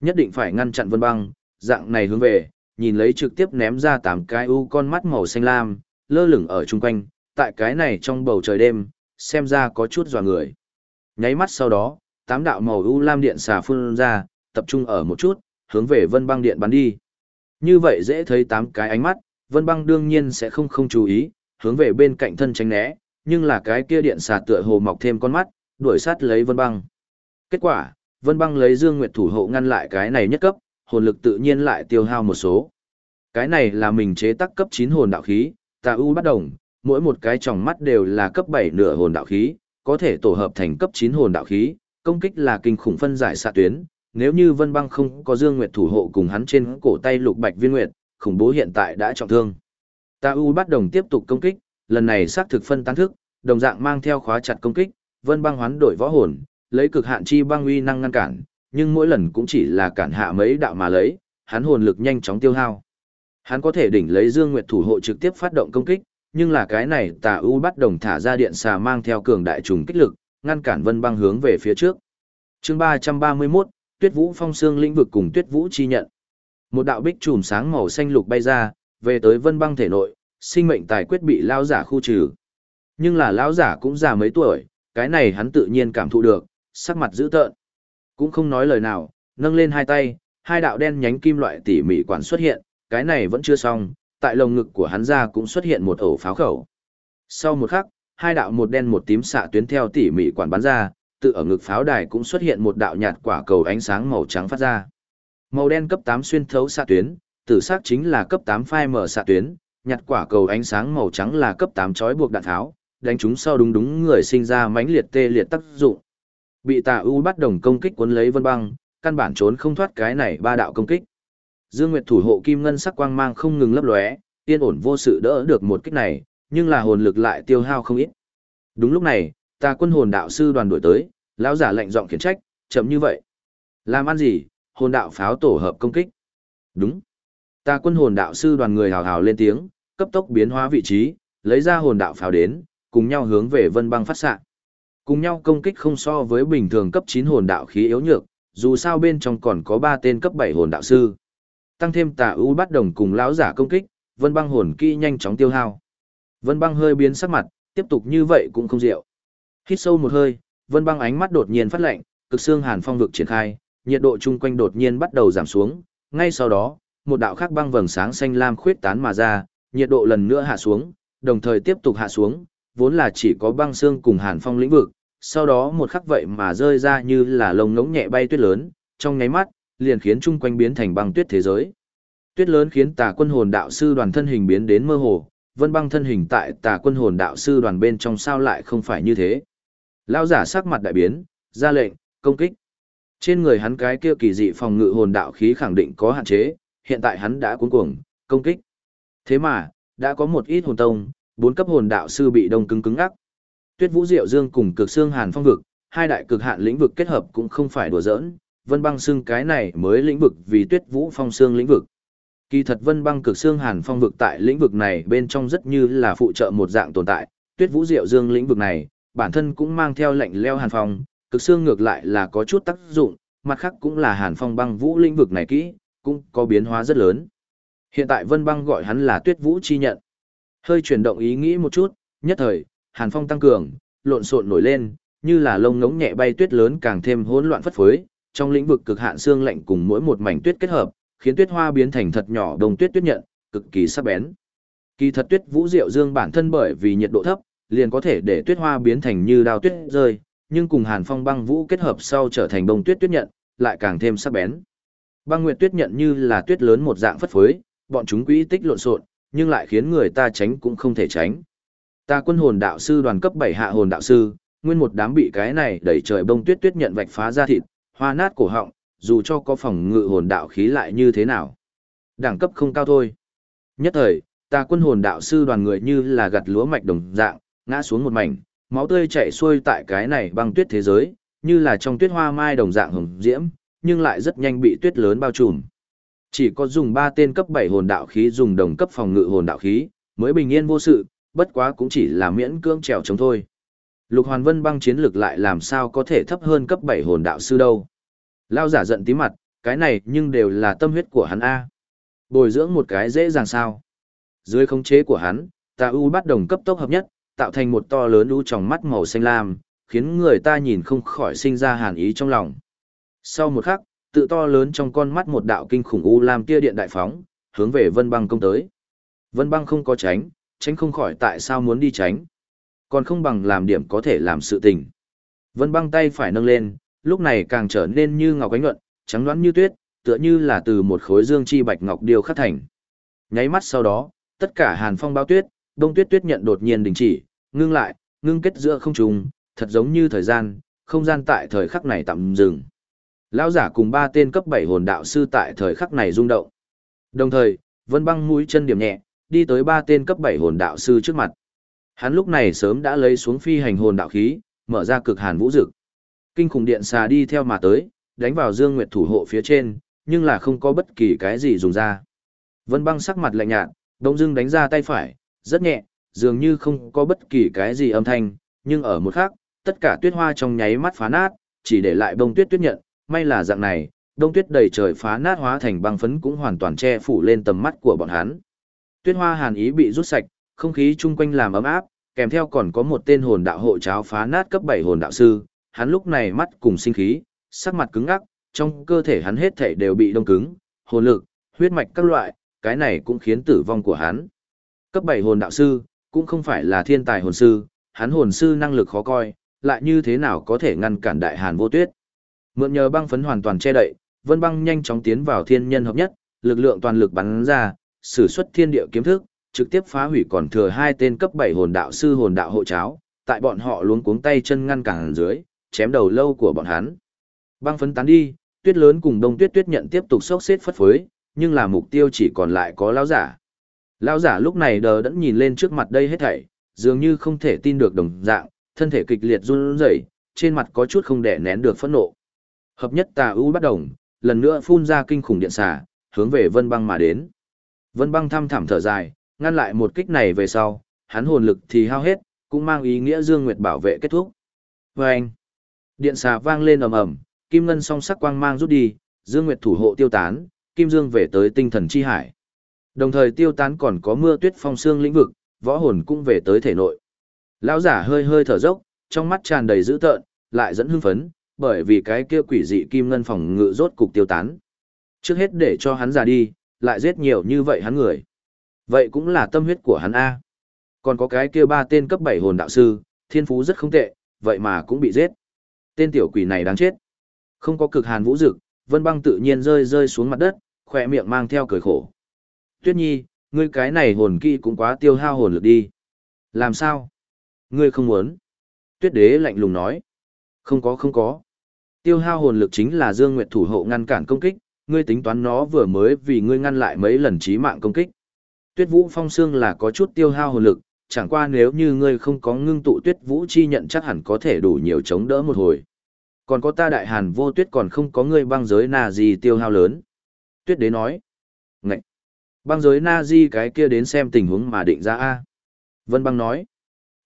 Nhất định phải ngăn chặn Vân Băng, dạng này hướng về, nhìn lấy trực tiếp ném ra tám cái u con mắt màu xanh lam, lơ lửng ở chung quanh, tại cái này trong bầu trời đêm, xem ra có chút dọa người. Nháy mắt sau đó, tám đạo màu u lam điện xà phun ra, tập trung ở một chút, hướng về vân băng điện bắn đi. Như vậy dễ thấy tám cái ánh mắt, vân băng đương nhiên sẽ không không chú ý, hướng về bên cạnh thân tránh né, nhưng là cái kia điện xà tựa hồ mọc thêm con mắt, đuổi sát lấy vân băng. Kết quả, vân băng lấy dương nguyệt thủ hộ ngăn lại cái này nhất cấp, hồn lực tự nhiên lại tiêu hao một số. Cái này là mình chế tác cấp 9 hồn đạo khí, tà u bắt đồng, mỗi một cái tròng mắt đều là cấp 7 nửa hồn đạo khí, có thể tổ hợp thành cấp 9 hồn đạo khí, công kích là kinh khủng phân giải xạ tuyến. Nếu như Vân Băng không có Dương Nguyệt thủ hộ cùng hắn trên cổ tay lục bạch viên nguyệt, khủng bố hiện tại đã trọng thương. Ta U bắt đồng tiếp tục công kích, lần này xác thực phân tán thức, đồng dạng mang theo khóa chặt công kích, Vân Băng hoán đổi võ hồn, lấy cực hạn chi băng uy năng ngăn cản, nhưng mỗi lần cũng chỉ là cản hạ mấy đạo mà lấy, hắn hồn lực nhanh chóng tiêu hao. Hắn có thể đỉnh lấy Dương Nguyệt thủ hộ trực tiếp phát động công kích, nhưng là cái này Tà U bắt đồng thả ra điện xà mang theo cường đại trùng kích lực, ngăn cản Vân Băng hướng về phía trước. Chương 331, Tuyết Vũ Phong Xương lĩnh vực cùng Tuyết Vũ chi nhận. Một đạo bích chùm sáng màu xanh lục bay ra, về tới Vân Băng thể nội, sinh mệnh tài quyết bị lão giả khu trừ. Nhưng là lão giả cũng già mấy tuổi, cái này hắn tự nhiên cảm thụ được, sắc mặt dữ tợn. Cũng không nói lời nào, nâng lên hai tay, hai đạo đen nhánh kim loại tỉ mỉ quản xuất hiện, cái này vẫn chưa xong, tại lồng ngực của hắn ra cũng xuất hiện một ổ pháo khẩu. Sau một khắc, hai đạo một đen một tím xạ tuyến theo tỉ mỉ quản bắn ra, tự ở ngực pháo đài cũng xuất hiện một đạo nhạt quả cầu ánh sáng màu trắng phát ra. Màu đen cấp 8 xuyên thấu xạ tuyến, tử sắc chính là cấp 8 phai mở xạ tuyến, nhạt quả cầu ánh sáng màu trắng là cấp 8 chói buộc đạn tháo, đánh chúng sau đúng đúng người sinh ra mãnh liệt tê liệt tác dụng. Bị Tà U bắt đồng công kích cuốn lấy Vân Băng, căn bản trốn không thoát cái này ba đạo công kích. Dương Nguyệt thủ hộ kim ngân sắc quang mang không ngừng lấp lóe, yên ổn vô sự đỡ được một kích này, nhưng là hồn lực lại tiêu hao không ít. Đúng lúc này, ta quân hồn đạo sư đoàn đuổi tới, lão giả lệnh giọng khiển trách, chậm như vậy. Làm ăn gì, hồn đạo pháo tổ hợp công kích. Đúng. Ta quân hồn đạo sư đoàn người hào hào lên tiếng, cấp tốc biến hóa vị trí, lấy ra hồn đạo pháo đến, cùng nhau hướng về vân băng phát xạ. Cùng nhau công kích không so với bình thường cấp 9 hồn đạo khí yếu nhược, dù sao bên trong còn có 3 tên cấp 7 hồn đạo sư. Tăng thêm tà ưu bắt đồng cùng lão giả công kích, vân băng hồn kỹ nhanh chóng tiêu hao. Vân băng hơi biến sắc mặt, tiếp tục như vậy cũng không diệu. Hít sâu một hơi, vân băng ánh mắt đột nhiên phát lạnh, cực xương hàn phong vực triển khai, nhiệt độ chung quanh đột nhiên bắt đầu giảm xuống, ngay sau đó, một đạo khác băng vầng sáng xanh lam khuyết tán mà ra, nhiệt độ lần nữa hạ xuống, đồng thời tiếp tục hạ xuống, vốn là chỉ có băng xương cùng hàn phong lĩnh vực, sau đó một khắc vậy mà rơi ra như là lông ngỗng nhẹ bay tuyết lớn, trong nháy mắt, liền khiến chung quanh biến thành băng tuyết thế giới. Tuyết lớn khiến tà quân hồn đạo sư đoàn thân hình biến đến mơ hồ, vân băng thân hình tại tà quân hồn đạo sư đoàn bên trong sao lại không phải như thế. Lao giả sắc mặt đại biến, ra lệnh, công kích. Trên người hắn cái kia kỳ dị phòng ngự hồn đạo khí khẳng định có hạn chế, hiện tại hắn đã cuống cuồng, công kích. Thế mà, đã có một ít hồn tông, bốn cấp hồn đạo sư bị đông cứng cứng ngắc. Tuyết Vũ Diệu Dương cùng Cực Xương Hàn Phong vực, hai đại cực hạn lĩnh vực kết hợp cũng không phải đùa giỡn, Vân Băng xương cái này mới lĩnh vực vì Tuyết Vũ Phong Xương lĩnh vực. Kỳ thật Vân Băng Cực Xương Hàn Phong vực tại lĩnh vực này bên trong rất như là phụ trợ một dạng tồn tại, Tuyết Vũ Diệu Dương lĩnh vực này, bản thân cũng mang theo lệnh leo hàn phong, cực xương ngược lại là có chút tác dụng, mặt khác cũng là hàn phong băng vũ lĩnh vực này kỹ, cũng có biến hóa rất lớn. Hiện tại Vân Băng gọi hắn là Tuyết Vũ chi nhận. Hơi chuyển động ý nghĩ một chút, nhất thời, hàn phong tăng cường, lộn xộn nổi lên, như là lông ngống nhẹ bay tuyết lớn càng thêm hỗn loạn phất phới, trong lĩnh vực cực hạn xương lạnh cùng mỗi một mảnh tuyết kết hợp, khiến tuyết hoa biến thành thật nhỏ đồng tuyết tuyết nhận, cực kỳ sắc bén. Kỳ thật tuyết vũ diệu dương bản thân bởi vì nhiệt độ thấp, liền có thể để tuyết hoa biến thành như đao tuyết rơi, nhưng cùng hàn phong băng vũ kết hợp sau trở thành bông tuyết tuyết nhận, lại càng thêm sắc bén. Băng nguyệt tuyết nhận như là tuyết lớn một dạng phất phới, bọn chúng quỹ tích lộn xộn, nhưng lại khiến người ta tránh cũng không thể tránh. Ta quân hồn đạo sư đoàn cấp 7 hạ hồn đạo sư, nguyên một đám bị cái này đẩy trời bông tuyết tuyết nhận vạch phá ra thịt, hoa nát cổ họng, dù cho có phòng ngự hồn đạo khí lại như thế nào. Đẳng cấp không cao thôi. Nhất thời, ta quân hồn đạo sư đoàn người như là gặt lúa mạch đồng dạng, ngã xuống một mảnh, máu tươi chảy xuôi tại cái này băng tuyết thế giới, như là trong tuyết hoa mai đồng dạng hồng diễm, nhưng lại rất nhanh bị tuyết lớn bao trùm. Chỉ có dùng ba tên cấp 7 hồn đạo khí dùng đồng cấp phòng ngự hồn đạo khí, mới bình yên vô sự, bất quá cũng chỉ là miễn cưỡng trèo chống thôi. Lục Hoàn Vân băng chiến lực lại làm sao có thể thấp hơn cấp 7 hồn đạo sư đâu. Lao giả giận tí mặt, cái này nhưng đều là tâm huyết của hắn A. Bồi dưỡng một cái dễ dàng sao. Dưới khống chế của hắn, tà u bắt đồng cấp tốc hợp nhất, tạo thành một to lớn u tròng mắt màu xanh lam, khiến người ta nhìn không khỏi sinh ra hàn ý trong lòng. Sau một khắc, tự to lớn trong con mắt một đạo kinh khủng u lam tia điện đại phóng, hướng về Vân Băng công tới. Vân Băng không có tránh, tránh không khỏi tại sao muốn đi tránh. Còn không bằng làm điểm có thể làm sự tình. Vân Băng tay phải nâng lên, lúc này càng trở nên như ngọc ánh nhuận, trắng nõn như tuyết, tựa như là từ một khối dương chi bạch ngọc điêu khắc thành. Nháy mắt sau đó, tất cả hàn phong bao tuyết, đông tuyết tuyết nhận đột nhiên đình chỉ, ngưng lại, ngưng kết giữa không trung, thật giống như thời gian, không gian tại thời khắc này tạm dừng. Lão giả cùng ba tên cấp 7 hồn đạo sư tại thời khắc này rung động. Đồng thời, Vân Băng mũi chân điểm nhẹ, đi tới ba tên cấp 7 hồn đạo sư trước mặt. Hắn lúc này sớm đã lấy xuống phi hành hồn đạo khí, mở ra cực hàn vũ dực. Kinh khủng điện xà đi theo mà tới, đánh vào Dương Nguyệt thủ hộ phía trên, nhưng là không có bất kỳ cái gì dùng ra. Vân Băng sắc mặt lạnh nhạt, đông dưng đánh ra tay phải, rất nhẹ, dường như không có bất kỳ cái gì âm thanh, nhưng ở một khắc, tất cả tuyết hoa trong nháy mắt phá nát, chỉ để lại bông tuyết tuyết nhận, may là dạng này, đông tuyết đầy trời phá nát hóa thành băng phấn cũng hoàn toàn che phủ lên tầm mắt của bọn hắn. Tuyết hoa hàn ý bị rút sạch, không khí chung quanh làm ấm áp, kèm theo còn có một tên hồn đạo hộ cháo phá nát cấp bảy hồn đạo sư, hắn lúc này mắt cùng sinh khí, sắc mặt cứng ngắc, trong cơ thể hắn hết thảy đều bị đông cứng, hồn lực, huyết mạch các loại, cái này cũng khiến tử vong của hắn. Cấp bảy hồn đạo sư, cũng không phải là thiên tài hồn sư, hắn hồn sư năng lực khó coi, lại như thế nào có thể ngăn cản đại hàn vô tuyết. Mượn nhờ băng phấn hoàn toàn che đậy, Vân Băng nhanh chóng tiến vào thiên nhân hợp nhất, lực lượng toàn lực bắn ra, sử xuất thiên địa kiếm thức, trực tiếp phá hủy còn thừa hai tên cấp 7 hồn đạo sư hồn đạo hộ cháo, tại bọn họ luống cuống tay chân ngăn cản dưới, chém đầu lâu của bọn hắn. Băng phấn tán đi, tuyết lớn cùng đông tuyết tuyết nhận tiếp tục sốc xếp phất phới, nhưng là mục tiêu chỉ còn lại có lão giả. Lão giả lúc này đờ đẫn nhìn lên trước mặt đây hết thảy, dường như không thể tin được đồng dạng, thân thể kịch liệt run rẩy, trên mặt có chút không đè nén được phẫn nộ. Hợp nhất tà ưu bắt đồng, lần nữa phun ra kinh khủng điện xà, hướng về Vân Băng mà đến. Vân Băng thăm thẳm thở dài, ngăn lại một kích này về sau, hắn hồn lực thì hao hết, cũng mang ý nghĩa Dương Nguyệt bảo vệ kết thúc. Vâng! Điện xà vang lên ầm ầm, kim ngân song sắc quang mang rút đi, Dương Nguyệt thủ hộ tiêu tán, kim dương về tới tinh thần chi hải. Đồng thời tiêu tán còn có mưa tuyết phong xương lĩnh vực, võ hồn cũng về tới thể nội. Lão giả hơi hơi thở dốc, trong mắt tràn đầy dữ tợn, lại dẫn hưng phấn, bởi vì cái kia quỷ dị kim ngân phòng ngự rốt cục tiêu tán. Trước hết để cho hắn ra đi, lại giết nhiều như vậy hắn người. Vậy cũng là tâm huyết của hắn A. Còn có cái kia ba tên cấp 7 hồn đạo sư, thiên phú rất không tệ, vậy mà cũng bị giết. Tên tiểu quỷ này đáng chết. Không có cực hàn vũ dực, vân băng tự nhiên rơi rơi xuống mặt đất, khỏe miệng mang theo cười khổ. Tuyết nhi, ngươi cái này hồn kỹ cũng quá tiêu hao hồn lực đi. Làm sao? Ngươi không muốn. Tuyết đế lạnh lùng nói. Không có không có. Tiêu hao hồn lực chính là Dương Nguyệt thủ hộ ngăn cản công kích, ngươi tính toán nó vừa mới vì ngươi ngăn lại mấy lần chí mạng công kích. Tuyết Vũ Phong Xương là có chút tiêu hao hồn lực, chẳng qua nếu như ngươi không có ngưng tụ Tuyết Vũ chi nhận chắc hẳn có thể đủ nhiều chống đỡ một hồi. Còn có ta đại hàn vô tuyết còn không có ngươi băng giới na gì tiêu hao lớn. Tuyết đế nói. Ngậy! Băng giới na di cái kia đến xem tình huống mà định ra a Vân băng nói.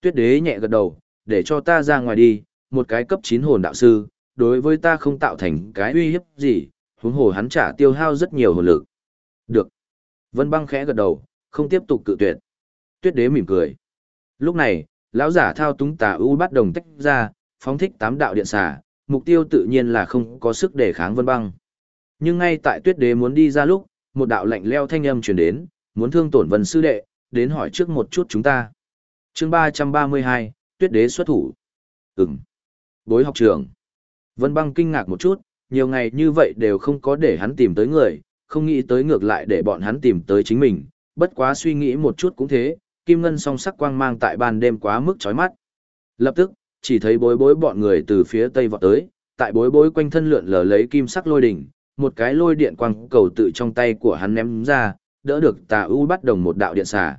Tuyết đế nhẹ gật đầu, để cho ta ra ngoài đi, một cái cấp 9 hồn đạo sư, đối với ta không tạo thành cái uy hiếp gì, huống hồ hắn trả tiêu hao rất nhiều hồn lực. Được. Vân băng khẽ gật đầu, không tiếp tục cự tuyệt. Tuyết đế mỉm cười. Lúc này, lão giả thao túng tà u bắt đồng tách ra, phóng thích tám đạo điện xà, mục tiêu tự nhiên là không có sức để kháng vân băng. Nhưng ngay tại tuyết đế muốn đi ra lúc, một đạo lạnh leo thanh âm truyền đến, muốn thương tổn vân sư đệ, đến hỏi trước một chút chúng ta. chương 332, tuyết đế xuất thủ. Ừm. Bối học trường. Vân băng kinh ngạc một chút, nhiều ngày như vậy đều không có để hắn tìm tới người, không nghĩ tới ngược lại để bọn hắn tìm tới chính mình, bất quá suy nghĩ một chút cũng thế, kim ngân song sắc quang mang tại ban đêm quá mức chói mắt. Lập tức, chỉ thấy bối bối bọn người từ phía tây vọt tới, tại bối bối quanh thân lượn lờ lấy kim sắc lôi đỉnh, một cái lôi điện quang cầu tự trong tay của hắn ném ra, đỡ được tà u bắt đồng một đạo điện xà.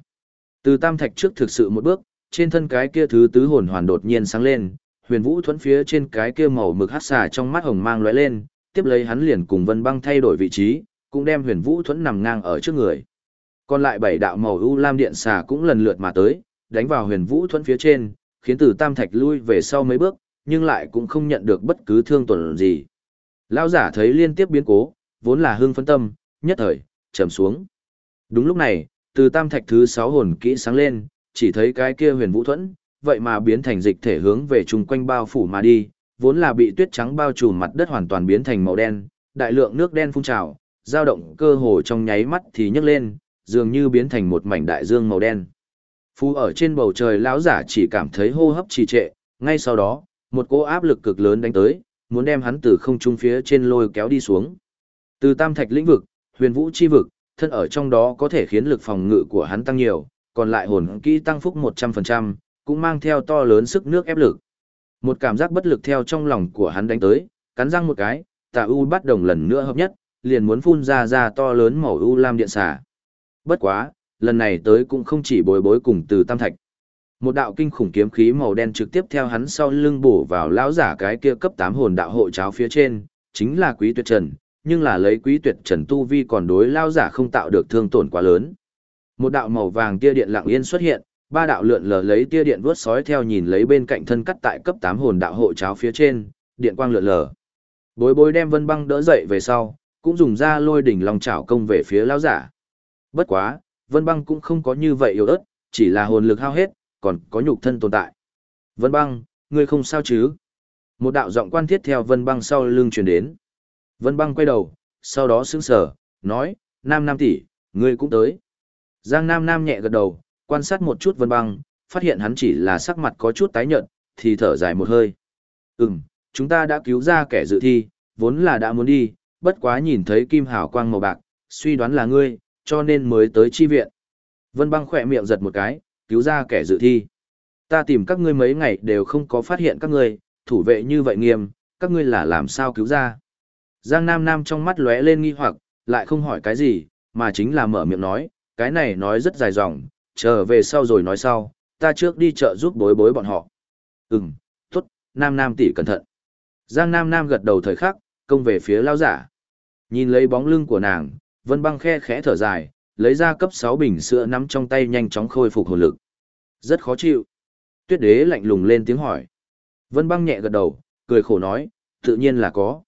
Từ tam thạch trước thực sự một bước, trên thân cái kia thứ tứ hồn hoàn đột nhiên sáng lên, huyền vũ thuẫn phía trên cái kia màu mực hát xà trong mắt hồng mang lóe lên, tiếp lấy hắn liền cùng vân băng thay đổi vị trí, cũng đem huyền vũ thuẫn nằm ngang ở trước người. Còn lại bảy đạo màu u lam điện xà cũng lần lượt mà tới, đánh vào huyền vũ thuẫn phía trên, khiến từ tam thạch lui về sau mấy bước, nhưng lại cũng không nhận được bất cứ thương tổn gì. Lão giả thấy liên tiếp biến cố, vốn là hương phân tâm, nhất thời, trầm xuống. Đúng lúc này, từ tam thạch thứ sáu hồn kỹ sáng lên, chỉ thấy cái kia huyền vũ thuẫn, vậy mà biến thành dịch thể hướng về chung quanh bao phủ mà đi, vốn là bị tuyết trắng bao trùm mặt đất hoàn toàn biến thành màu đen, đại lượng nước đen phun trào, dao động cơ hồ trong nháy mắt thì nhấc lên, dường như biến thành một mảnh đại dương màu đen. Phu ở trên bầu trời lão giả chỉ cảm thấy hô hấp trì trệ, ngay sau đó, một cỗ áp lực cực lớn đánh tới, muốn đem hắn từ không trung phía trên lôi kéo đi xuống. Từ tam thạch lĩnh vực, huyền vũ chi vực, thân ở trong đó có thể khiến lực phòng ngự của hắn tăng nhiều, còn lại hồn kỹ tăng phúc 100%, cũng mang theo to lớn sức nước ép lực. Một cảm giác bất lực theo trong lòng của hắn đánh tới, cắn răng một cái, tà u bắt đồng lần nữa hợp nhất, liền muốn phun ra ra to lớn màu u lam điện xả. Bất quá, lần này tới cũng không chỉ bối bối cùng từ tam thạch. Một đạo kinh khủng kiếm khí màu đen trực tiếp theo hắn sau lưng bổ vào lão giả cái kia cấp 8 hồn đạo hộ cháo phía trên, chính là Quý Tuyệt Trần, nhưng là lấy Quý Tuyệt Trần tu vi còn đối lão giả không tạo được thương tổn quá lớn. Một đạo màu vàng kia điện lặng yên xuất hiện, ba đạo lượn lờ lấy tia điện vuốt sói theo nhìn lấy bên cạnh thân cắt tại cấp 8 hồn đạo hộ cháo phía trên, điện quang lượn lờ. Bối bối đem Vân Băng đỡ dậy về sau, cũng dùng ra lôi đỉnh long chảo công về phía lão giả. Bất quá, Vân Băng cũng không có như vậy yếu ớt, chỉ là hồn lực hao hết, còn có nhục thân tồn tại. Vân Băng, ngươi không sao chứ? Một đạo giọng quan thiết theo Vân Băng sau lưng truyền đến. Vân Băng quay đầu, sau đó sững sờ, nói, Nam Nam tỷ, ngươi cũng tới. Giang Nam Nam nhẹ gật đầu, quan sát một chút Vân Băng, phát hiện hắn chỉ là sắc mặt có chút tái nhợt, thì thở dài một hơi. Ừm, chúng ta đã cứu ra kẻ dự thi, vốn là đã muốn đi, bất quá nhìn thấy kim hào quang màu bạc, suy đoán là ngươi, cho nên mới tới chi viện. Vân băng khỏe miệng giật một cái, cứu ra kẻ dự thi. Ta tìm các ngươi mấy ngày đều không có phát hiện các ngươi, thủ vệ như vậy nghiêm, các ngươi là làm sao cứu ra. Giang Nam Nam trong mắt lóe lên nghi hoặc, lại không hỏi cái gì, mà chính là mở miệng nói, cái này nói rất dài dòng, chờ về sau rồi nói sau, ta trước đi chợ giúp bối bối bọn họ. Ừm, tốt, Nam Nam tỷ cẩn thận. Giang Nam Nam gật đầu thời khắc, công về phía lao giả. Nhìn lấy bóng lưng của nàng, Vân Băng khe khẽ thở dài, lấy ra cấp 6 bình sữa nắm trong tay nhanh chóng khôi phục hồn lực. Rất khó chịu. Tuyết đế lạnh lùng lên tiếng hỏi. Vân Băng nhẹ gật đầu, cười khổ nói, tự nhiên là có.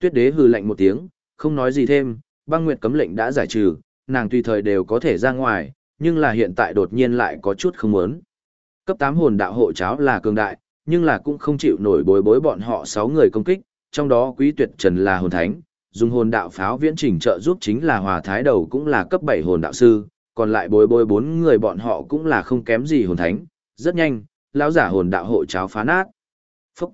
Tuyết đế hừ lạnh một tiếng, không nói gì thêm, băng nguyệt cấm lệnh đã giải trừ, nàng tùy thời đều có thể ra ngoài, nhưng là hiện tại đột nhiên lại có chút không muốn. Cấp 8 hồn đạo hộ cháo là cường đại, nhưng là cũng không chịu nổi bối bối bọn họ 6 người công kích, trong đó quý tuyệt trần là hồn thánh, dùng hồn đạo pháo viễn trình trợ giúp chính là hòa thái đầu cũng là cấp 7 hồn đạo sư, còn lại bối bối bốn người bọn họ cũng là không kém gì hồn thánh, rất nhanh, lão giả hồn đạo hộ cháo phá nát. Phúc!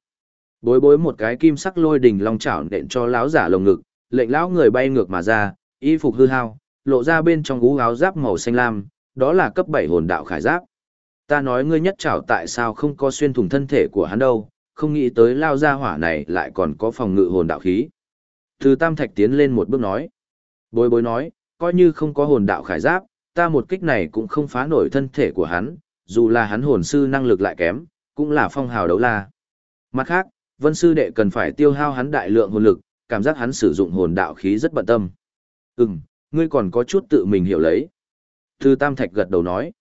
Bối bối một cái kim sắc lôi đỉnh long chảo nện cho lão giả lồng ngực, lệnh lão người bay ngược mà ra, y phục hư hao, lộ ra bên trong gú áo giáp màu xanh lam, đó là cấp 7 hồn đạo khải giáp. Ta nói ngươi nhất chảo tại sao không có xuyên thủng thân thể của hắn đâu, không nghĩ tới lao ra hỏa này lại còn có phòng ngự hồn đạo khí. Từ Tam Thạch tiến lên một bước nói. Bối bối nói, coi như không có hồn đạo khải giáp, ta một kích này cũng không phá nổi thân thể của hắn, dù là hắn hồn sư năng lực lại kém, cũng là phong hào đấu la. Mặt khác, vân sư đệ cần phải tiêu hao hắn đại lượng hồn lực, cảm giác hắn sử dụng hồn đạo khí rất bận tâm. Ừm, ngươi còn có chút tự mình hiểu lấy. Thư Tam Thạch gật đầu nói.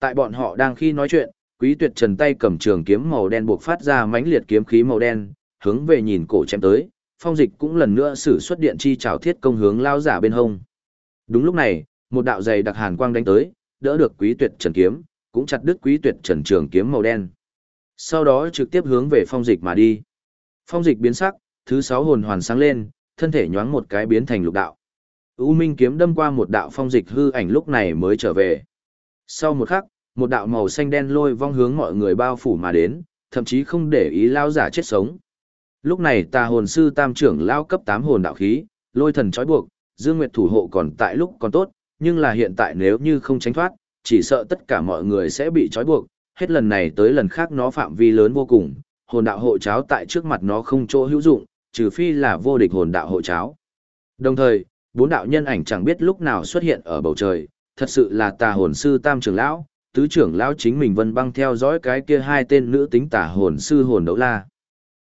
Tại bọn họ đang khi nói chuyện, Quý Tuyệt Trần tay cầm trường kiếm màu đen buộc phát ra mãnh liệt kiếm khí màu đen, hướng về nhìn cổ chém tới, phong dịch cũng lần nữa sử xuất điện chi trảo thiết công hướng lao giả bên hông. Đúng lúc này, một đạo dày đặc hàn quang đánh tới, đỡ được quý tuyệt trần kiếm, cũng chặt đứt quý tuyệt trần trường kiếm màu đen. Sau đó trực tiếp hướng về phong dịch mà đi. Phong dịch biến sắc, thứ sáu hồn hoàn sáng lên, thân thể nhoáng một cái biến thành lục đạo. U Minh kiếm đâm qua một đạo phong dịch hư ảnh lúc này mới trở về. Sau một khắc, một đạo màu xanh đen lôi vong hướng mọi người bao phủ mà đến, thậm chí không để ý lao giả chết sống. Lúc này tà hồn sư tam trưởng lao cấp 8 hồn đạo khí, lôi thần trói buộc, Dương Nguyệt thủ hộ còn tại lúc còn tốt, nhưng là hiện tại nếu như không tránh thoát, chỉ sợ tất cả mọi người sẽ bị trói buộc, hết lần này tới lần khác nó phạm vi lớn vô cùng, hồn đạo hộ cháo tại trước mặt nó không chỗ hữu dụng, trừ phi là vô địch hồn đạo hộ cháo. Đồng thời, bốn đạo nhân ảnh chẳng biết lúc nào xuất hiện ở bầu trời, thật sự là tà hồn sư tam trưởng lão, tứ trưởng lão chính mình vân băng theo dõi cái kia hai tên nữ tính tà hồn sư hồn đấu la.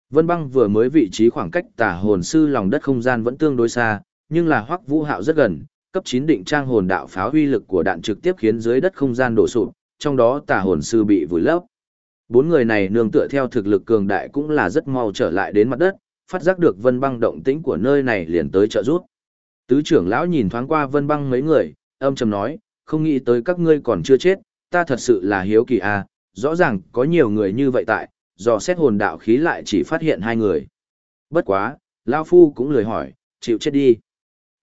Vân băng vừa mới vị trí khoảng cách tà hồn sư lòng đất không gian vẫn tương đối xa, nhưng là hoắc vũ hạo rất gần, cấp chín định trang hồn đạo pháo uy lực của đạn trực tiếp khiến dưới đất không gian đổ sụp, trong đó tà hồn sư bị vùi lấp. Bốn người này nương tựa theo thực lực cường đại cũng là rất mau trở lại đến mặt đất, phát giác được vân băng động tĩnh của nơi này liền tới trợ rút. Tứ trưởng lão nhìn thoáng qua vân băng mấy người, âm trầm nói, không nghĩ tới các ngươi còn chưa chết, ta thật sự là hiếu kỳ à, rõ ràng có nhiều người như vậy tại, dò xét hồn đạo khí lại chỉ phát hiện hai người. Bất quá, lão phu cũng lười hỏi, chịu chết đi.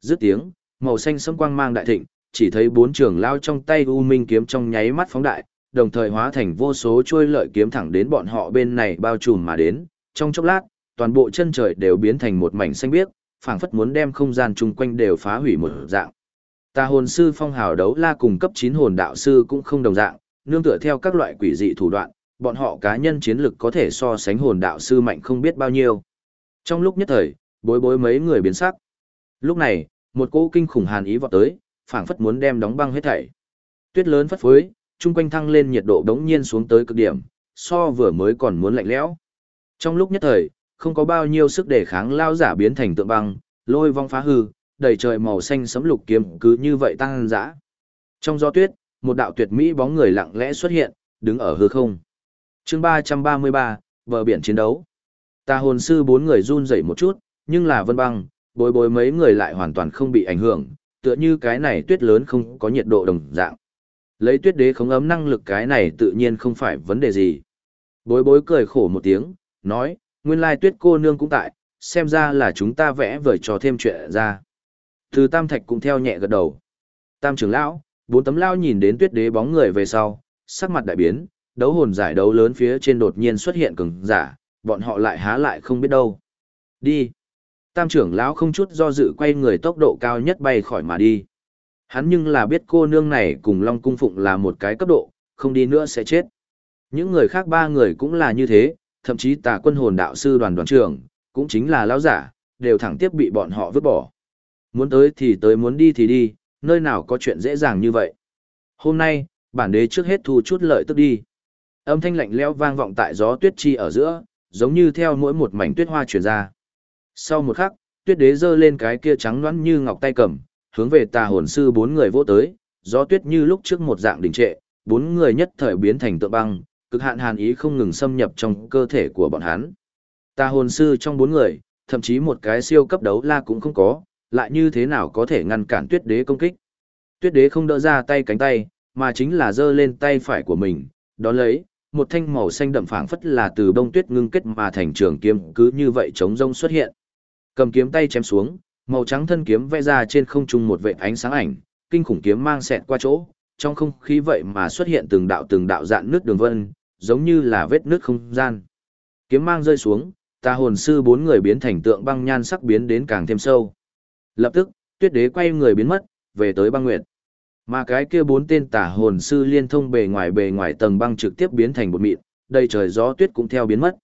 Dứt tiếng, màu xanh sẫm quang mang đại thịnh, chỉ thấy bốn trưởng lao trong tay u minh kiếm trong nháy mắt phóng đại, đồng thời hóa thành vô số chuôi lợi kiếm thẳng đến bọn họ bên này bao trùm mà đến, trong chốc lát, toàn bộ chân trời đều biến thành một mảnh xanh biếc, phảng phất muốn đem không gian chung quanh đều phá hủy một dạng. Tà hồn sư phong hào đấu la cùng cấp 9 hồn đạo sư cũng không đồng dạng, nương tựa theo các loại quỷ dị thủ đoạn, bọn họ cá nhân chiến lực có thể so sánh hồn đạo sư mạnh không biết bao nhiêu. Trong lúc nhất thời, bối bối mấy người biến sắc. Lúc này, một cỗ kinh khủng hàn ý vọt tới, phảng phất muốn đem đóng băng hết thảy. Tuyết lớn phất phới, chung quanh thăng lên nhiệt độ đống nhiên xuống tới cực điểm, so vừa mới còn muốn lạnh lẽo. Trong lúc nhất thời, không có bao nhiêu sức để kháng lao giả biến thành tượng băng, lôi vong phá hư, đầy trời màu xanh sấm lục kiếm cứ như vậy tăng dã. Trong gió tuyết, một đạo tuyệt mỹ bóng người lặng lẽ xuất hiện, đứng ở hư không. Chương 333, bờ biển chiến đấu. Ta hồn sư bốn người run rẩy một chút, nhưng là vân băng, bối bối mấy người lại hoàn toàn không bị ảnh hưởng, tựa như cái này tuyết lớn không có nhiệt độ đồng dạng. Lấy tuyết đế không ấm năng lực cái này tự nhiên không phải vấn đề gì. Bối bối cười khổ một tiếng, nói, nguyên lai tuyết cô nương cũng tại, xem ra là chúng ta vẽ vời trò thêm chuyện ra. Từ tam thạch cũng theo nhẹ gật đầu. Tam trưởng lão, bốn tấm lao nhìn đến tuyết đế bóng người về sau, sắc mặt đại biến, đấu hồn giải đấu lớn phía trên đột nhiên xuất hiện cường giả, bọn họ lại há lại không biết đâu. Đi. Tam trưởng lão không chút do dự quay người tốc độ cao nhất bay khỏi mà đi. Hắn nhưng là biết cô nương này cùng Long Cung Phụng là một cái cấp độ, không đi nữa sẽ chết. Những người khác ba người cũng là như thế, thậm chí tà quân hồn đạo sư đoàn đoàn trưởng, cũng chính là lão giả, đều thẳng tiếp bị bọn họ vứt bỏ. Muốn tới thì tới muốn đi thì đi, nơi nào có chuyện dễ dàng như vậy. Hôm nay, bản đế trước hết thu chút lợi tức đi. Âm thanh lạnh lẽo vang vọng tại gió tuyết chi ở giữa, giống như theo mỗi một mảnh tuyết hoa truyền ra. Sau một khắc, tuyết đế giơ lên cái kia trắng loãng như ngọc tay cầm, hướng về tà hồn sư bốn người vỗ tới, gió tuyết như lúc trước một dạng đình trệ, bốn người nhất thời biến thành tượng băng, cực hạn hàn ý không ngừng xâm nhập trong cơ thể của bọn hắn. Ta hồn sư trong bốn người, thậm chí một cái siêu cấp đấu la cũng không có, lại như thế nào có thể ngăn cản tuyết đế công kích. Tuyết đế không đỡ ra tay cánh tay, mà chính là giơ lên tay phải của mình, đó lấy, một thanh màu xanh đậm phảng phất là từ bông tuyết ngưng kết mà thành trường kiếm cứ như vậy chống rông xuất hiện. Cầm kiếm tay chém xuống, màu trắng thân kiếm vẽ ra trên không trung một vệt ánh sáng ảnh, kinh khủng kiếm mang xẹt qua chỗ, trong không khí vậy mà xuất hiện từng đạo từng đạo dạn nước đường vân, giống như là vết nước không gian. Kiếm mang rơi xuống, ta hồn sư bốn người biến thành tượng băng nhan sắc biến đến càng thêm sâu. Lập tức, tuyết đế quay người biến mất, về tới băng nguyệt. Mà cái kia bốn tên tả hồn sư liên thông bề ngoài bề ngoài tầng băng trực tiếp biến thành bột mịn, đầy trời gió tuyết cũng theo biến mất.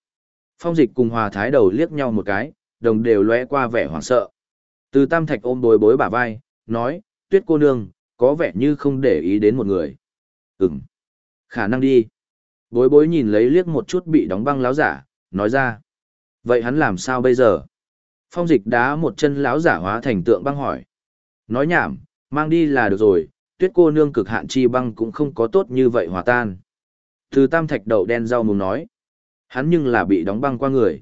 Phong dịch cùng hòa thái đầu liếc nhau một cái, đồng đều lóe qua vẻ hoảng sợ. Từ tam thạch ôm bối bối bả vai, nói, tuyết cô nương, có vẻ như không để ý đến một người. Ừm, khả năng đi. Bối bối nhìn lấy liếc một chút bị đóng băng láo giả, nói ra. Vậy hắn làm sao bây giờ? Phong dịch đá một chân láo giả hóa thành tượng băng hỏi. Nói nhảm, mang đi là được rồi, tuyết cô nương cực hạn chi băng cũng không có tốt như vậy hòa tan. Từ tam thạch đậu đen rau mùng nói. Hắn nhưng là bị đóng băng qua người.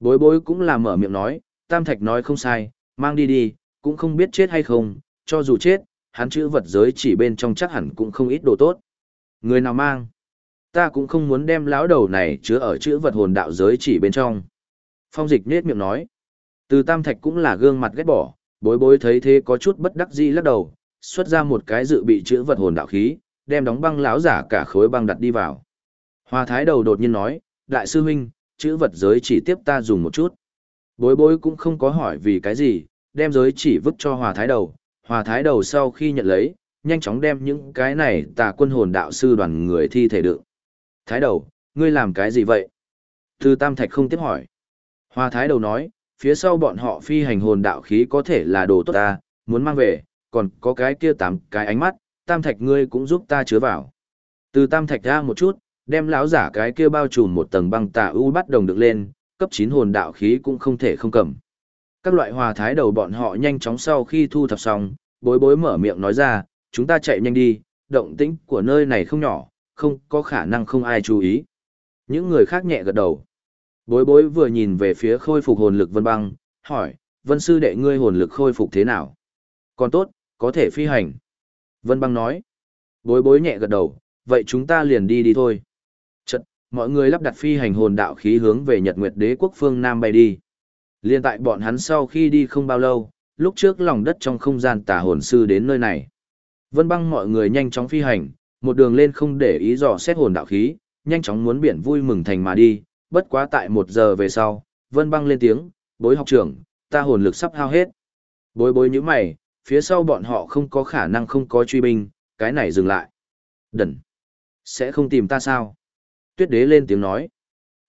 Bối bối cũng là mở miệng nói, tam thạch nói không sai, mang đi đi, cũng không biết chết hay không, cho dù chết, hắn chữ vật giới chỉ bên trong chắc hẳn cũng không ít đồ tốt. Người nào mang? Ta cũng không muốn đem lão đầu này chứa ở chữ vật hồn đạo giới chỉ bên trong. Phong dịch nết miệng nói. Từ tam thạch cũng là gương mặt ghét bỏ, bối bối thấy thế có chút bất đắc dĩ lắc đầu, xuất ra một cái dự bị chữ vật hồn đạo khí, đem đóng băng lão giả cả khối băng đặt đi vào. Hoa thái đầu đột nhiên nói, đại sư huynh, chữ vật giới chỉ tiếp ta dùng một chút. Bối bối cũng không có hỏi vì cái gì, đem giới chỉ vứt cho hòa thái đầu. Hòa thái đầu sau khi nhận lấy, nhanh chóng đem những cái này tà quân hồn đạo sư đoàn người thi thể đựng. Thái đầu, ngươi làm cái gì vậy? Thư Tam Thạch không tiếp hỏi. Hòa thái đầu nói, phía sau bọn họ phi hành hồn đạo khí có thể là đồ tốt ta, muốn mang về, còn có cái kia tám cái ánh mắt, Tam Thạch ngươi cũng giúp ta chứa vào. Từ Tam Thạch ra một chút, đem lão giả cái kia bao trùm một tầng băng tà u bắt đồng được lên, cấp 9 hồn đạo khí cũng không thể không cầm. Các loại hòa thái đầu bọn họ nhanh chóng sau khi thu thập xong, bối bối mở miệng nói ra, chúng ta chạy nhanh đi, động tĩnh của nơi này không nhỏ, không có khả năng không ai chú ý. Những người khác nhẹ gật đầu. Bối bối vừa nhìn về phía khôi phục hồn lực vân băng, hỏi, vân sư đệ ngươi hồn lực khôi phục thế nào? Còn tốt, có thể phi hành. Vân băng nói. Bối bối nhẹ gật đầu, vậy chúng ta liền đi đi thôi. Chật, mọi người lắp đặt phi hành hồn đạo khí hướng về Nhật Nguyệt Đế quốc phương Nam bay đi. Liên tại bọn hắn sau khi đi không bao lâu, lúc trước lòng đất trong không gian tà hồn sư đến nơi này. Vân băng mọi người nhanh chóng phi hành, một đường lên không để ý dò xét hồn đạo khí, nhanh chóng muốn biển vui mừng thành mà đi, bất quá tại một giờ về sau, vân băng lên tiếng, bối học trưởng, ta hồn lực sắp hao hết. Bối bối như mày, phía sau bọn họ không có khả năng không có truy binh, cái này dừng lại. Đần! Sẽ không tìm ta sao? Tuyết đế lên tiếng nói.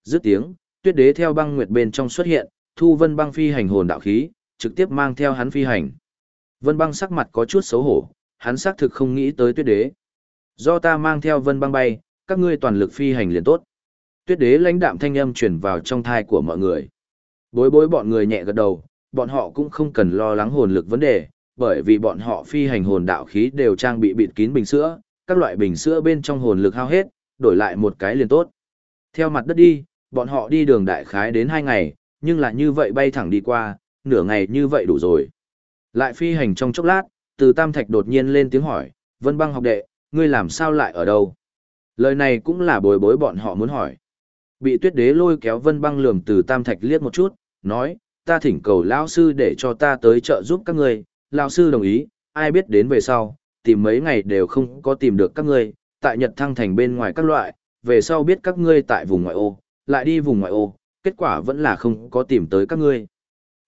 Dứt tiếng, tuyết đế theo băng nguyệt bên trong xuất hiện, thu vân băng phi hành hồn đạo khí, trực tiếp mang theo hắn phi hành. Vân băng sắc mặt có chút xấu hổ, hắn xác thực không nghĩ tới tuyết đế. Do ta mang theo vân băng bay, các ngươi toàn lực phi hành liền tốt. Tuyết đế lãnh đạm thanh âm truyền vào trong thai của mọi người. Bối bối bọn người nhẹ gật đầu, bọn họ cũng không cần lo lắng hồn lực vấn đề, bởi vì bọn họ phi hành hồn đạo khí đều trang bị bịt kín bình sữa, các loại bình sữa bên trong hồn lực hao hết, đổi lại một cái liền tốt. Theo mặt đất đi, bọn họ đi đường đại khái đến hai ngày, nhưng là như vậy bay thẳng đi qua, nửa ngày như vậy đủ rồi. Lại phi hành trong chốc lát, từ Tam Thạch đột nhiên lên tiếng hỏi, Vân băng học đệ, ngươi làm sao lại ở đâu? Lời này cũng là bối bối bọn họ muốn hỏi. Bị tuyết đế lôi kéo Vân băng lườm từ Tam Thạch liếc một chút, nói, ta thỉnh cầu lão sư để cho ta tới trợ giúp các ngươi, lão sư đồng ý, ai biết đến về sau, tìm mấy ngày đều không có tìm được các ngươi, tại Nhật Thăng thành bên ngoài các loại, về sau biết các ngươi tại vùng ngoại ô, lại đi vùng ngoại ô, kết quả vẫn là không có tìm tới các ngươi.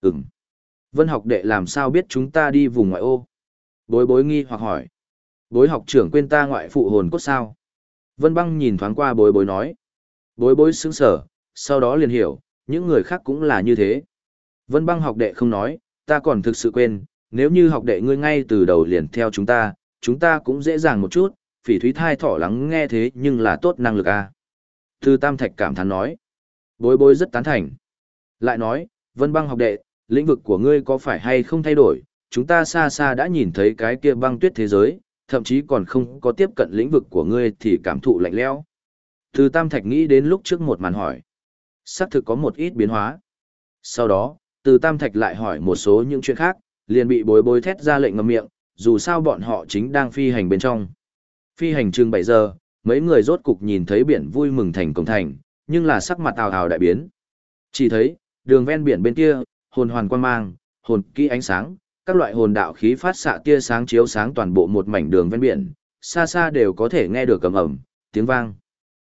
Ừm. Vân học đệ làm sao biết chúng ta đi vùng ngoại ô? Bối bối nghi hoặc hỏi. Bối học trưởng quên ta ngoại phụ hồn cốt sao? Vân băng nhìn thoáng qua bối bối nói. Bối bối sững sở, sau đó liền hiểu, những người khác cũng là như thế. Vân băng học đệ không nói, ta còn thực sự quên, nếu như học đệ ngươi ngay từ đầu liền theo chúng ta, chúng ta cũng dễ dàng một chút, phỉ thúy thai thỏ lắng nghe thế nhưng là tốt năng lực a à. Thư Tam Thạch cảm thán nói. Bối bối rất tán thành. Lại nói, Vân băng học đệ, lĩnh vực của ngươi có phải hay không thay đổi, chúng ta xa xa đã nhìn thấy cái kia băng tuyết thế giới, thậm chí còn không có tiếp cận lĩnh vực của ngươi thì cảm thụ lạnh lẽo. Từ Tam Thạch nghĩ đến lúc trước một màn hỏi. Xác thực có một ít biến hóa. Sau đó, từ Tam Thạch lại hỏi một số những chuyện khác, liền bị bối bối thét ra lệnh ngầm miệng, dù sao bọn họ chính đang phi hành bên trong. Phi hành chừng 7 giờ, mấy người rốt cục nhìn thấy biển vui mừng thành cổng thành, nhưng là sắc mặt ào ào đại biến. Chỉ thấy, đường ven biển bên kia, hồn hoàn quan mang, hồn kỹ ánh sáng, các loại hồn đạo khí phát xạ tia sáng chiếu sáng toàn bộ một mảnh đường ven biển, xa xa đều có thể nghe được cầm ẩm, tiếng vang.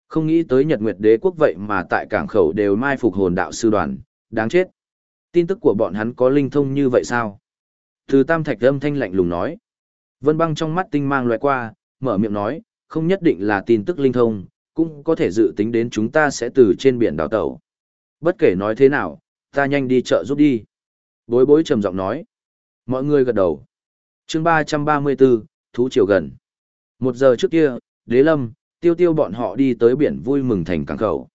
Không nghĩ tới Nhật Nguyệt Đế quốc vậy mà tại cảng khẩu đều mai phục hồn đạo sư đoàn, đáng chết. Tin tức của bọn hắn có linh thông như vậy sao? Từ Tam Thạch âm thanh lạnh lùng nói. Vân băng trong mắt tinh mang loại qua, mở miệng nói, không nhất định là tin tức linh thông, cũng có thể dự tính đến chúng ta sẽ từ trên biển đào tàu. Bất kể nói thế nào, ta nhanh đi chợ giúp đi. Bối bối trầm giọng nói. Mọi người gật đầu. chương 334, Thú Triều gần. Một giờ trước kia, Đế Lâm, Tiêu Tiêu bọn họ đi tới biển vui mừng thành cảng khẩu.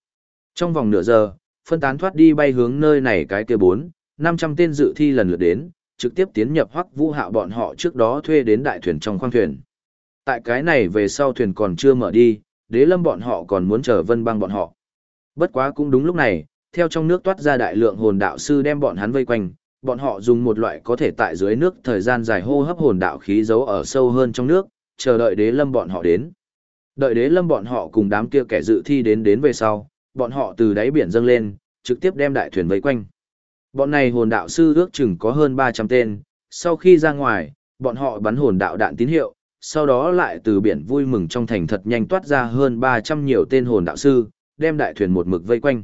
Trong vòng nửa giờ, phân tán thoát đi bay hướng nơi này cái kia bốn, 500 tên dự thi lần lượt đến, trực tiếp tiến nhập hoắc vũ hạo bọn họ trước đó thuê đến đại thuyền trong khoang thuyền. Tại cái này về sau thuyền còn chưa mở đi, đế lâm bọn họ còn muốn chờ vân băng bọn họ. Bất quá cũng đúng lúc này, theo trong nước toát ra đại lượng hồn đạo sư đem bọn hắn vây quanh, bọn họ dùng một loại có thể tại dưới nước thời gian dài hô hấp hồn đạo khí giấu ở sâu hơn trong nước, chờ đợi đế lâm bọn họ đến. Đợi đế lâm bọn họ cùng đám kia kẻ dự thi đến đến về sau, bọn họ từ đáy biển dâng lên, trực tiếp đem đại thuyền vây quanh. Bọn này hồn đạo sư ước chừng có hơn 300 tên, sau khi ra ngoài, bọn họ bắn hồn đạo đạn tín hiệu, sau đó lại từ biển vui mừng trong thành thật nhanh toát ra hơn 300 nhiều tên hồn đạo sư, đem đại thuyền một mực vây quanh.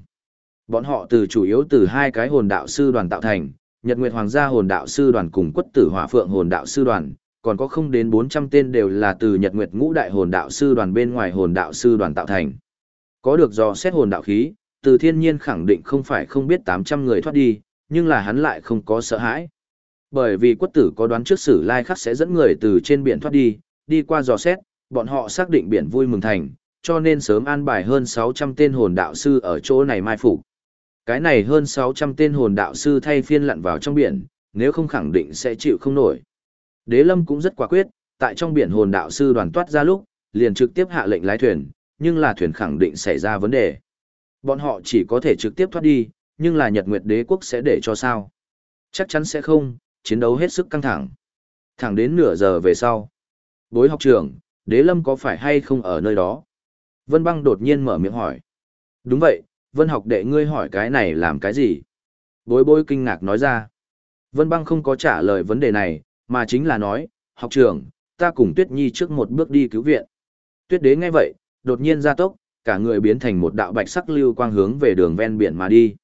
Bọn họ từ chủ yếu từ hai cái hồn đạo sư đoàn tạo thành, Nhật Nguyệt Hoàng gia hồn đạo sư đoàn cùng Quất Tử Hỏa Phượng hồn đạo sư đoàn, còn có không đến 400 tên đều là từ Nhật Nguyệt Ngũ Đại hồn đạo sư đoàn bên ngoài hồn đạo sư đoàn tạo thành. Có được dò xét hồn đạo khí, từ thiên nhiên khẳng định không phải không biết 800 người thoát đi, nhưng là hắn lại không có sợ hãi. Bởi vì quất tử có đoán trước sử lai khắc sẽ dẫn người từ trên biển thoát đi, đi qua dò xét, bọn họ xác định biển vui mừng thành, cho nên sớm an bài hơn 600 tên hồn đạo sư ở chỗ này mai phục. Cái này hơn 600 tên hồn đạo sư thay phiên lặn vào trong biển, nếu không khẳng định sẽ chịu không nổi. Đế Lâm cũng rất quả quyết, tại trong biển hồn đạo sư đoàn toát ra lúc, liền trực tiếp hạ lệnh lái thuyền, nhưng là thuyền khẳng định xảy ra vấn đề. Bọn họ chỉ có thể trực tiếp thoát đi, nhưng là Nhật Nguyệt Đế quốc sẽ để cho sao? Chắc chắn sẽ không, chiến đấu hết sức căng thẳng. Thẳng đến nửa giờ về sau. Bối học trưởng, đế lâm có phải hay không ở nơi đó? Vân băng đột nhiên mở miệng hỏi. Đúng vậy, vân học đệ ngươi hỏi cái này làm cái gì? Bối bối kinh ngạc nói ra. Vân băng không có trả lời vấn đề này, mà chính là nói, học trưởng, ta cùng Tuyết Nhi trước một bước đi cứu viện. Tuyết đế nghe vậy, đột nhiên ra tốc, cả người biến thành một đạo bạch sắc lưu quang hướng về đường ven biển mà đi.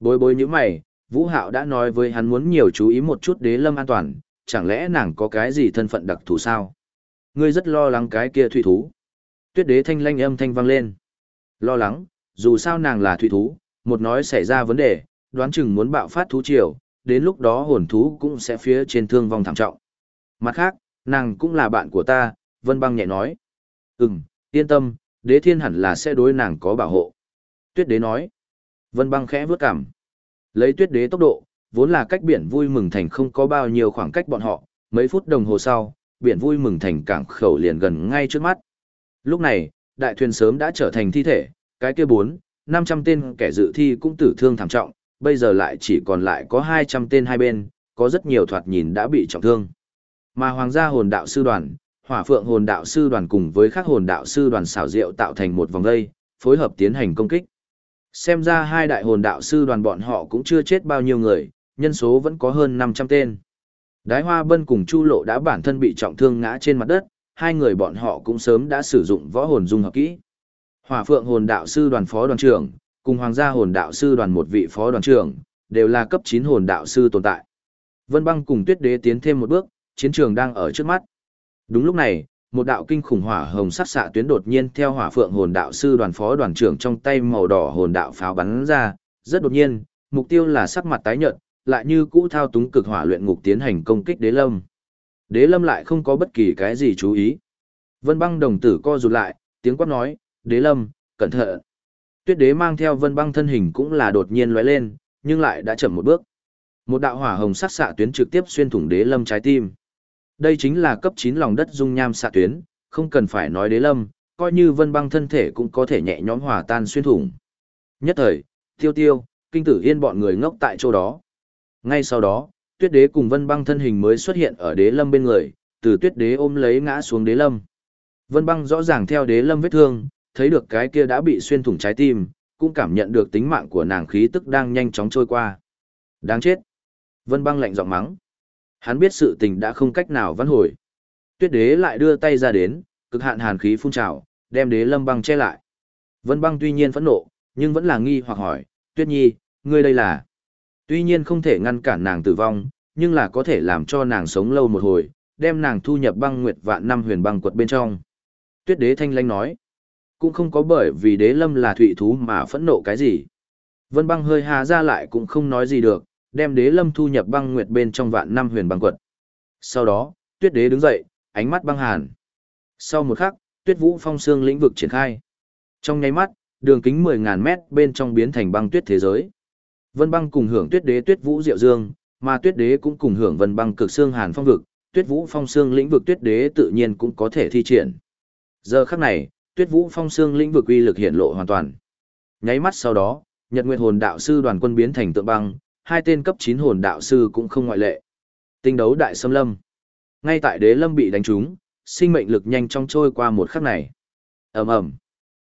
Bối bối như mày, Vũ Hạo đã nói với hắn muốn nhiều chú ý một chút đế lâm an toàn, chẳng lẽ nàng có cái gì thân phận đặc thù sao? Ngươi rất lo lắng cái kia thủy thú. Tuyết đế thanh lanh âm thanh vang lên. Lo lắng, dù sao nàng là thủy thú, một nói xảy ra vấn đề, đoán chừng muốn bạo phát thú triều, đến lúc đó hồn thú cũng sẽ phía trên thương vong thảm trọng. Mặt khác, nàng cũng là bạn của ta, Vân Băng nhẹ nói. Ừm, yên tâm, đế thiên hẳn là sẽ đối nàng có bảo hộ. Tuyết đế nói. Vân Băng khẽ vướt cằm. Lấy tuyết đế tốc độ, vốn là cách biển vui mừng thành không có bao nhiêu khoảng cách bọn họ, mấy phút đồng hồ sau, biển vui mừng thành cảng khẩu liền gần ngay trước mắt. Lúc này, đại thuyền sớm đã trở thành thi thể, cái kia bốn, năm trăm tên kẻ dự thi cũng tử thương thảm trọng, bây giờ lại chỉ còn lại có hai trăm tên hai bên, có rất nhiều thoạt nhìn đã bị trọng thương. Mà hoàng gia hồn đạo sư đoàn, hỏa phượng hồn đạo sư đoàn cùng với các hồn đạo sư đoàn xảo diệu tạo thành một vòng dây, phối hợp tiến hành công kích. Xem ra hai đại hồn đạo sư đoàn bọn họ cũng chưa chết bao nhiêu người, nhân số vẫn có hơn 500 tên. Đái Hoa Bân cùng Chu Lộ đã bản thân bị trọng thương ngã trên mặt đất, hai người bọn họ cũng sớm đã sử dụng võ hồn dung hợp kỹ. Hỏa Phượng hồn đạo sư đoàn phó đoàn trưởng, cùng Hoàng gia hồn đạo sư đoàn một vị phó đoàn trưởng, đều là cấp 9 hồn đạo sư tồn tại. Vân Băng cùng Tuyết Đế tiến thêm một bước, chiến trường đang ở trước mắt. Đúng lúc này, một đạo kinh khủng hỏa hồng sắc xạ tuyến đột nhiên theo Hỏa Phượng hồn đạo sư đoàn phó đoàn trưởng trong tay màu đỏ hồn đạo pháo bắn ra, rất đột nhiên, mục tiêu là sắc mặt tái nhợt, lại như cũ thao túng cực hỏa luyện ngục tiến hành công kích Đế Lâm. Đế Lâm lại không có bất kỳ cái gì chú ý. Vân Băng đồng tử co rụt lại, tiếng quát nói, "Đế Lâm, cẩn thận." Tuyết Đế mang theo Vân Băng thân hình cũng là đột nhiên lóe lên, nhưng lại đã chậm một bước. Một đạo hỏa hồng sắc xạ tuyến trực tiếp xuyên thủng Đế Lâm trái tim. Đây chính là cấp 9 lòng đất dung nham xạ tuyến, không cần phải nói Đế Lâm, coi như Vân Băng thân thể cũng có thể nhẹ nhõm hòa tan xuyên thủng. Nhất thời, Tiêu Tiêu, Kinh Tử Yên bọn người ngốc tại chỗ đó. Ngay sau đó, Tuyết Đế cùng Vân Băng thân hình mới xuất hiện ở Đế Lâm bên người, từ Tuyết Đế ôm lấy ngã xuống Đế Lâm. Vân Băng rõ ràng theo Đế Lâm vết thương, thấy được cái kia đã bị xuyên thủng trái tim, cũng cảm nhận được tính mạng của nàng khí tức đang nhanh chóng trôi qua. Đáng chết. Vân băng lạnh giọng mắng. Hắn biết sự tình đã không cách nào vãn hồi. Tuyết đế lại đưa tay ra đến, cực hạn hàn khí phun trào, đem đế lâm băng che lại. Vân băng tuy nhiên phẫn nộ, nhưng vẫn là nghi hoặc hỏi, Tuyết nhi, ngươi đây là... Tuy nhiên không thể ngăn cản nàng tử vong, nhưng là có thể làm cho nàng sống lâu một hồi, đem nàng thu nhập băng nguyệt vạn năm huyền băng quật bên trong. Tuyết đế thanh lanh nói cũng không có bởi vì đế lâm là thụy thú mà phẫn nộ cái gì. Vân băng hơi hà ra lại cũng không nói gì được, đem đế lâm thu nhập băng nguyệt bên trong vạn năm huyền băng quật. Sau đó, tuyết đế đứng dậy, ánh mắt băng hàn. Sau một khắc, tuyết vũ phong xương lĩnh vực triển khai. Trong nháy mắt, đường kính 10.000 mét bên trong biến thành băng tuyết thế giới. Vân băng cùng hưởng tuyết đế tuyết vũ diệu dương, mà tuyết đế cũng cùng hưởng vân băng cực xương hàn phong vực, tuyết vũ phong xương lĩnh vực tuyết đế tự nhiên cũng có thể thi triển. Giờ khắc này, tuyết vũ phong xương lĩnh vực uy lực hiện lộ hoàn toàn. Nháy mắt sau đó, Nhật Nguyệt hồn đạo sư đoàn quân biến thành tượng băng, hai tên cấp 9 hồn đạo sư cũng không ngoại lệ. Tinh đấu đại xâm lâm. Ngay tại đế lâm bị đánh trúng, sinh mệnh lực nhanh chóng trôi qua một khắc này. Ầm ầm.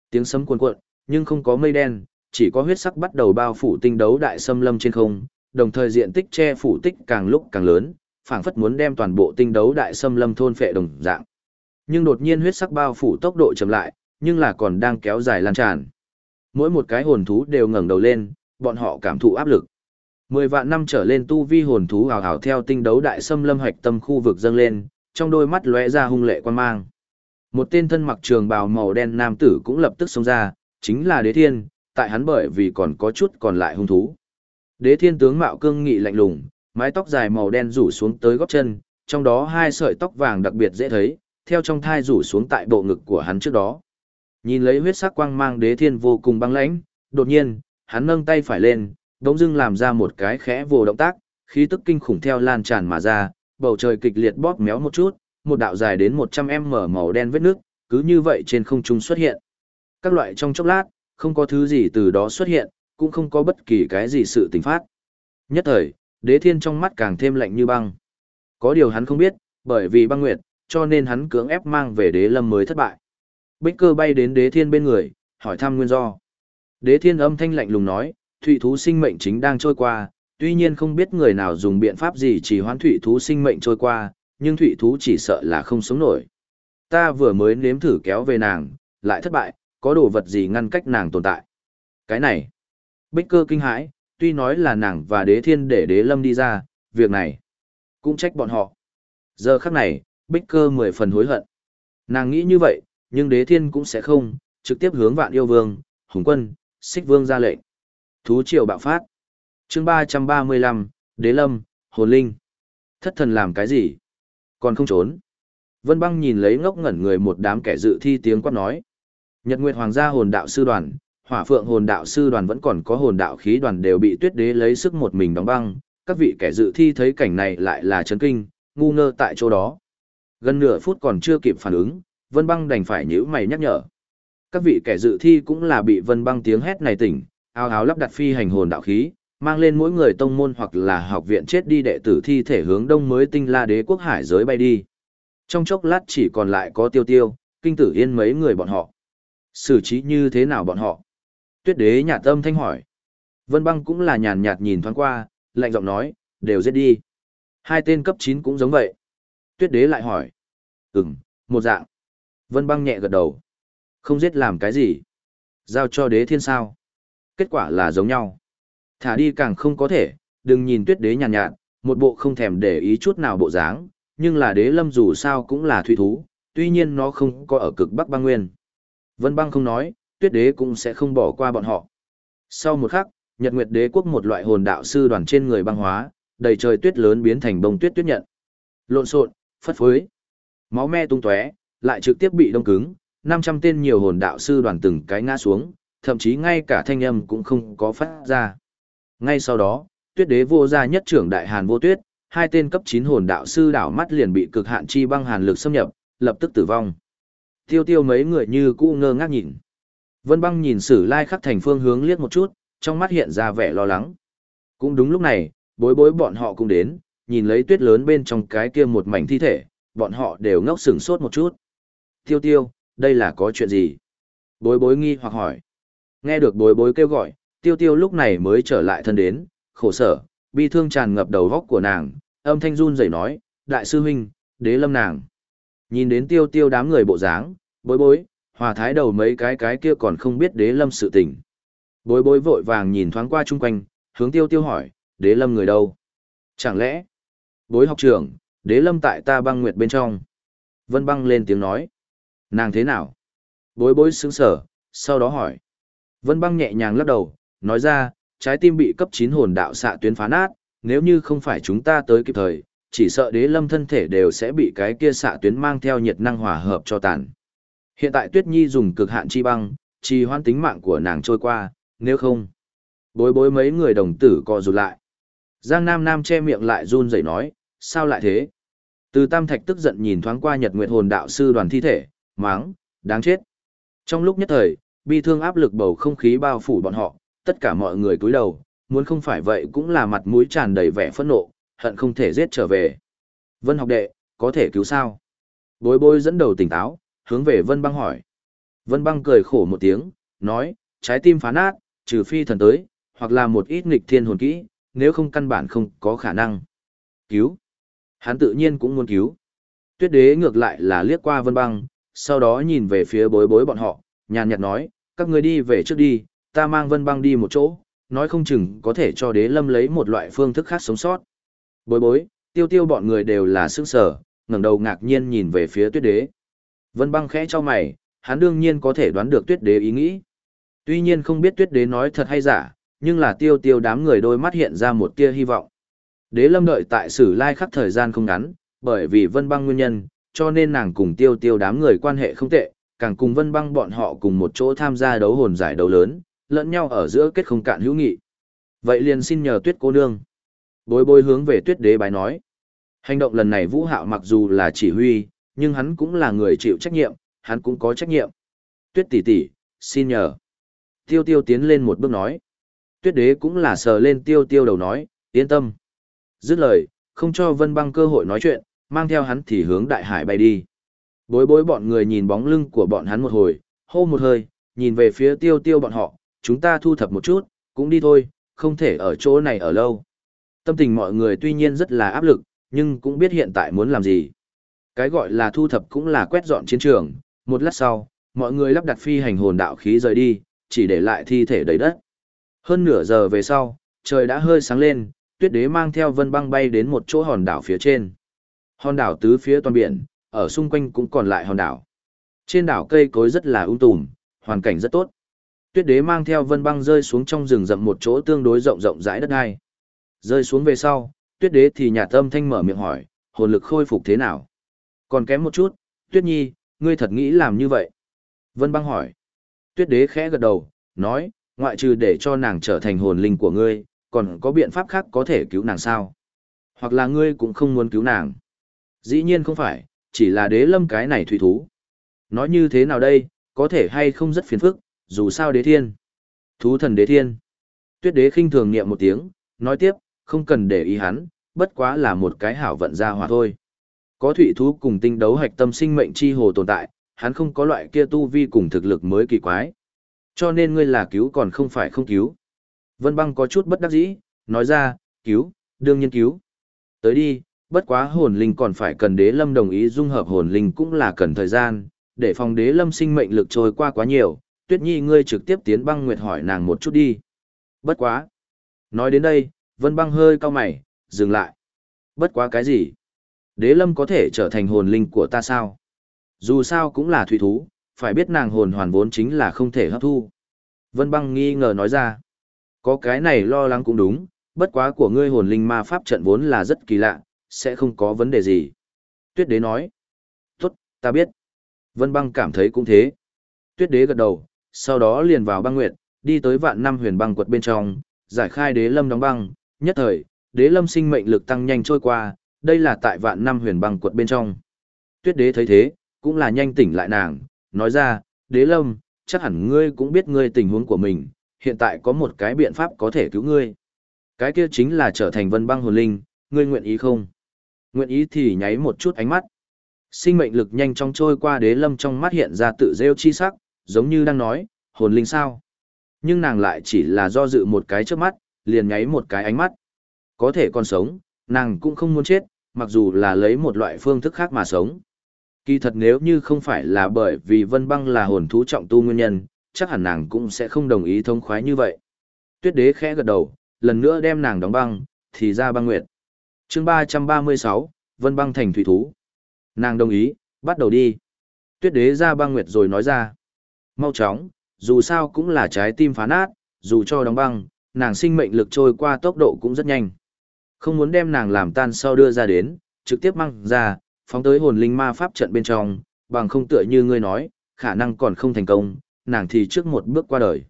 Tiếng sấm cuồn cuộn, nhưng không có mây đen, chỉ có huyết sắc bắt đầu bao phủ tinh đấu đại xâm lâm trên không, đồng thời diện tích che phủ tích càng lúc càng lớn, phảng phất muốn đem toàn bộ tinh đấu đại xâm lâm thôn phệ đồng dạng. Nhưng đột nhiên huyết sắc bao phủ tốc độ chậm lại, nhưng là còn đang kéo dài lan tràn. Mỗi một cái hồn thú đều ngẩng đầu lên, bọn họ cảm thụ áp lực. Mười vạn năm trở lên tu vi hồn thú hào hào theo tinh đấu đại xâm lâm hoạch tâm khu vực dâng lên, trong đôi mắt lóe ra hung lệ quan mang. Một tên thân mặc trường bào màu đen nam tử cũng lập tức xông ra, chính là đế thiên, tại hắn bởi vì còn có chút còn lại hung thú. Đế thiên tướng mạo cương nghị lạnh lùng, mái tóc dài màu đen rủ xuống tới gót chân, trong đó hai sợi tóc vàng đặc biệt dễ thấy, theo trong thai rủ xuống tại bộ ngực của hắn trước đó. Nhìn lấy huyết sắc quang mang đế thiên vô cùng băng lãnh, đột nhiên, hắn nâng tay phải lên, đống dưng làm ra một cái khẽ vồ động tác, khí tức kinh khủng theo lan tràn mà ra, bầu trời kịch liệt bóp méo một chút, một đạo dài đến 100m màu đen vết nước, cứ như vậy trên không trung xuất hiện. Các loại trong chốc lát, không có thứ gì từ đó xuất hiện, cũng không có bất kỳ cái gì sự tình phát. Nhất thời, đế thiên trong mắt càng thêm lạnh như băng. Có điều hắn không biết, bởi vì băng nguyệt, cho nên hắn cưỡng ép mang về đế lâm mới thất bại. Bích cơ bay đến đế thiên bên người, hỏi thăm nguyên do. Đế thiên âm thanh lạnh lùng nói, thủy thú sinh mệnh chính đang trôi qua, tuy nhiên không biết người nào dùng biện pháp gì chỉ hoán thủy thú sinh mệnh trôi qua, nhưng thủy thú chỉ sợ là không sống nổi. Ta vừa mới nếm thử kéo về nàng, lại thất bại, có đồ vật gì ngăn cách nàng tồn tại. Cái này, bích cơ kinh hãi, tuy nói là nàng và đế thiên để đế lâm đi ra, việc này, cũng trách bọn họ. Giờ khắc này, bích cơ mười phần hối hận. Nàng nghĩ như vậy, nhưng đế thiên cũng sẽ không, trực tiếp hướng vạn yêu vương, hùng quân, xích vương ra lệnh. Thú triều bạo phát. chương ba trăm ba mươi lăm đế lâm, hồn linh. Thất thần làm cái gì? Còn không trốn. Vân băng nhìn lấy ngốc ngẩn người một đám kẻ dự thi tiếng quát nói. Nhật Nguyệt Hoàng gia hồn đạo sư đoàn, hỏa phượng hồn đạo sư đoàn vẫn còn có hồn đạo khí đoàn đều bị tuyết đế lấy sức một mình đóng băng. Các vị kẻ dự thi thấy cảnh này lại là chấn kinh, ngu ngơ tại chỗ đó. Gần nửa phút còn chưa kịp phản ứng, Vân băng đành phải nhíu mày nhắc nhở. Các vị kẻ dự thi cũng là bị Vân băng tiếng hét này tỉnh, áo áo lắp đặt phi hành hồn đạo khí, mang lên mỗi người tông môn hoặc là học viện chết đi đệ tử thi thể hướng đông mới tinh la đế quốc hải giới bay đi. Trong chốc lát chỉ còn lại có tiêu tiêu, kinh tử yên mấy người bọn họ. Xử trí như thế nào bọn họ? Tuyết đế nhạt tâm thanh hỏi. Vân băng cũng là nhàn nhạt nhìn thoáng qua, lạnh giọng nói, đều giết đi. Hai tên cấp 9 cũng giống vậy. Tuyết đế lại hỏi. Ừm, một dạng. Vân băng nhẹ gật đầu. Không giết làm cái gì. Giao cho đế thiên sao. Kết quả là giống nhau. Thả đi càng không có thể, đừng nhìn tuyết đế nhàn nhạt, nhạt, một bộ không thèm để ý chút nào bộ dáng, nhưng là đế lâm dù sao cũng là thủy thú, tuy nhiên nó không có ở cực bắc băng nguyên. Vân băng không nói, tuyết đế cũng sẽ không bỏ qua bọn họ. Sau một khắc, Nhật Nguyệt Đế quốc một loại hồn đạo sư đoàn trên người băng hóa, đầy trời tuyết lớn biến thành bông tuyết tuyết nhận. Lộn xộn, phất phới, máu me tung tóe, lại trực tiếp bị đông cứng, 500 tên nhiều hồn đạo sư đoàn từng cái ngã xuống, thậm chí ngay cả thanh âm cũng không có phát ra. Ngay sau đó, tuyết đế vô gia nhất trưởng đại hàn vô tuyết, hai tên cấp 9 hồn đạo sư đảo mắt liền bị cực hạn chi băng hàn lực xâm nhập, lập tức tử vong. Tiêu tiêu mấy người như cũ ngơ ngác nhìn. Vân băng nhìn sử lai khắc thành phương hướng liếc một chút, trong mắt hiện ra vẻ lo lắng. Cũng đúng lúc này, bối bối bọn họ cũng đến, nhìn lấy tuyết lớn bên trong cái kia một mảnh thi thể, bọn họ đều ngốc sửng sốt một chút. Tiêu tiêu, đây là có chuyện gì? Bối bối nghi hoặc hỏi. Nghe được bối bối kêu gọi, tiêu tiêu lúc này mới trở lại thân đến, khổ sở, bi thương tràn ngập đầu góc của nàng, âm thanh run rẩy nói, đại sư huynh, đế lâm nàng. Nhìn đến tiêu tiêu đám người bộ dáng, bối bối, hòa thái đầu mấy cái cái kia còn không biết đế lâm sự tình. Bối bối vội vàng nhìn thoáng qua chung quanh, hướng tiêu tiêu hỏi, đế lâm người đâu? Chẳng lẽ, bối học trưởng, đế lâm tại ta băng nguyệt bên trong. Vân băng lên tiếng nói, nàng thế nào? Bối bối sững sở, sau đó hỏi. Vân băng nhẹ nhàng lắc đầu, nói ra, trái tim bị cấp 9 hồn đạo xạ tuyến phá nát, nếu như không phải chúng ta tới kịp thời, chỉ sợ đế lâm thân thể đều sẽ bị cái kia xạ tuyến mang theo nhiệt năng hòa hợp cho tàn. Hiện tại Tuyết Nhi dùng cực hạn chi băng, trì hoãn tính mạng của nàng trôi qua, nếu không, bối bối mấy người đồng tử co rụt lại. Giang Nam Nam che miệng lại run rẩy nói, sao lại thế? Từ Tam Thạch tức giận nhìn thoáng qua Nhật Nguyệt Hồn đạo sư đoàn thi thể, máng, đáng chết. Trong lúc nhất thời, bi thương áp lực bầu không khí bao phủ bọn họ, tất cả mọi người cúi đầu, muốn không phải vậy cũng là mặt mũi tràn đầy vẻ phẫn nộ, hận không thể giết trở về. Vân học đệ, có thể cứu sao? Bối bối dẫn đầu tỉnh táo, hướng về Vân băng hỏi. Vân băng cười khổ một tiếng, nói, trái tim phá nát, trừ phi thần tới, hoặc là một ít nghịch thiên hồn kỹ, nếu không căn bản không có khả năng. Cứu. Hắn tự nhiên cũng muốn cứu. Tuyết đế ngược lại là liếc qua Vân băng, sau đó nhìn về phía bối bối bọn họ, nhàn nhạt nói, các người đi về trước đi, ta mang Vân băng đi một chỗ, nói không chừng có thể cho đế lâm lấy một loại phương thức khác sống sót. Bối bối, tiêu tiêu bọn người đều là sức sở, ngẩng đầu ngạc nhiên nhìn về phía tuyết đế. Vân băng khẽ cho mày, hắn đương nhiên có thể đoán được tuyết đế ý nghĩ. Tuy nhiên không biết tuyết đế nói thật hay giả, nhưng là tiêu tiêu đám người đôi mắt hiện ra một tia hy vọng. Đế lâm đợi tại sử lai khắc thời gian không ngắn, bởi vì vân băng nguyên nhân, cho nên nàng cùng tiêu tiêu đám người quan hệ không tệ, càng cùng vân băng bọn họ cùng một chỗ tham gia đấu hồn giải đấu lớn, lẫn nhau ở giữa kết không cạn hữu nghị. Vậy liền xin nhờ tuyết cô nương. Bối bối hướng về tuyết đế bái nói. Hành động lần này vũ hạo mặc dù là chỉ huy, nhưng hắn cũng là người chịu trách nhiệm, hắn cũng có trách nhiệm. Tuyết tỷ tỷ, xin nhờ. Tiêu tiêu tiến lên một bước nói. Tuyết đế cũng là sờ lên tiêu tiêu đầu nói, yên tâm. Dứt lời, không cho vân băng cơ hội nói chuyện, mang theo hắn thì hướng đại hải bay đi. Bối bối bọn người nhìn bóng lưng của bọn hắn một hồi, hô một hơi, nhìn về phía tiêu tiêu bọn họ, chúng ta thu thập một chút, cũng đi thôi, không thể ở chỗ này ở lâu. Tâm tình mọi người tuy nhiên rất là áp lực, nhưng cũng biết hiện tại muốn làm gì. Cái gọi là thu thập cũng là quét dọn chiến trường, một lát sau, mọi người lắp đặt phi hành hồn đạo khí rời đi, chỉ để lại thi thể đầy đất. Hơn nửa giờ về sau, trời đã hơi sáng lên, tuyết đế mang theo vân băng bay đến một chỗ hòn đảo phía trên. Hòn đảo tứ phía toàn biển, ở xung quanh cũng còn lại hòn đảo. Trên đảo cây cối rất là ung tùm, hoàn cảnh rất tốt. Tuyết đế mang theo vân băng rơi xuống trong rừng rậm một chỗ tương đối rộng rộng rãi đất hai. Rơi xuống về sau, tuyết đế thì nhà tâm thanh mở miệng hỏi, hồn lực khôi phục thế nào? Còn kém một chút, tuyết nhi, ngươi thật nghĩ làm như vậy? Vân băng hỏi. Tuyết đế khẽ gật đầu, nói, ngoại trừ để cho nàng trở thành hồn linh của ngươi, còn có biện pháp khác có thể cứu nàng sao? Hoặc là ngươi cũng không muốn cứu nàng? Dĩ nhiên không phải, chỉ là đế lâm cái này thủy thú. Nói như thế nào đây, có thể hay không rất phiền phức, dù sao đế thiên. Thú thần đế thiên. Tuyết đế khinh thường niệm một tiếng, nói tiếp, không cần để ý hắn, bất quá là một cái hảo vận ra hòa thôi. Có thủy thú cùng tinh đấu hạch tâm sinh mệnh chi hồ tồn tại, hắn không có loại kia tu vi cùng thực lực mới kỳ quái. Cho nên ngươi là cứu còn không phải không cứu. Vân băng có chút bất đắc dĩ, nói ra, cứu, đương nhiên cứu. Tới đi, bất quá hồn linh còn phải cần đế lâm đồng ý dung hợp hồn linh cũng là cần thời gian, để phòng đế lâm sinh mệnh lực trôi qua quá nhiều, tuyết nhi ngươi trực tiếp tiến băng nguyệt hỏi nàng một chút đi. Bất quá. Nói đến đây, vân băng hơi cao mày, dừng lại. Bất quá cái gì? Đế lâm có thể trở thành hồn linh của ta sao? Dù sao cũng là thủy thú, phải biết nàng hồn hoàn vốn chính là không thể hấp thu. Vân băng nghi ngờ nói ra. Có cái này lo lắng cũng đúng, bất quá của ngươi hồn linh ma pháp trận vốn là rất kỳ lạ, sẽ không có vấn đề gì. Tuyết đế nói. Tốt, ta biết. Vân băng cảm thấy cũng thế. Tuyết đế gật đầu, sau đó liền vào băng nguyệt, đi tới vạn năm huyền băng quật bên trong, giải khai đế lâm đóng băng, nhất thời, đế lâm sinh mệnh lực tăng nhanh trôi qua, đây là tại vạn năm huyền băng quật bên trong. Tuyết đế thấy thế, cũng là nhanh tỉnh lại nàng, nói ra, đế lâm, chắc hẳn ngươi cũng biết ngươi tình huống của mình, hiện tại có một cái biện pháp có thể cứu ngươi. Cái kia chính là trở thành vân băng hồn linh, ngươi nguyện ý không? Nguyện ý thì nháy một chút ánh mắt. Sinh mệnh lực nhanh chóng trôi qua đế lâm trong mắt hiện ra tự rêu chi sắc, giống như đang nói, hồn linh sao. Nhưng nàng lại chỉ là do dự một cái trước mắt, liền nháy một cái ánh mắt. Có thể còn sống, nàng cũng không muốn chết, mặc dù là lấy một loại phương thức khác mà sống. Kỳ thật nếu như không phải là bởi vì vân băng là hồn thú trọng tu nguyên nhân, chắc hẳn nàng cũng sẽ không đồng ý thông khoái như vậy. Tuyết đế khẽ gật đầu, lần nữa đem nàng đóng băng, thì ra băng nguyệt. chương 336, vân băng thành thủy thú. Nàng đồng ý, bắt đầu đi. Tuyết đế ra băng nguyệt rồi nói ra. Mau chóng, dù sao cũng là trái tim phá nát, dù cho đóng băng, nàng sinh mệnh lực trôi qua tốc độ cũng rất nhanh. Không muốn đem nàng làm tan sau đưa ra đến, trực tiếp mang ra, phóng tới hồn linh ma pháp trận bên trong, bằng không tựa như ngươi nói, khả năng còn không thành công, nàng thì trước một bước qua đời.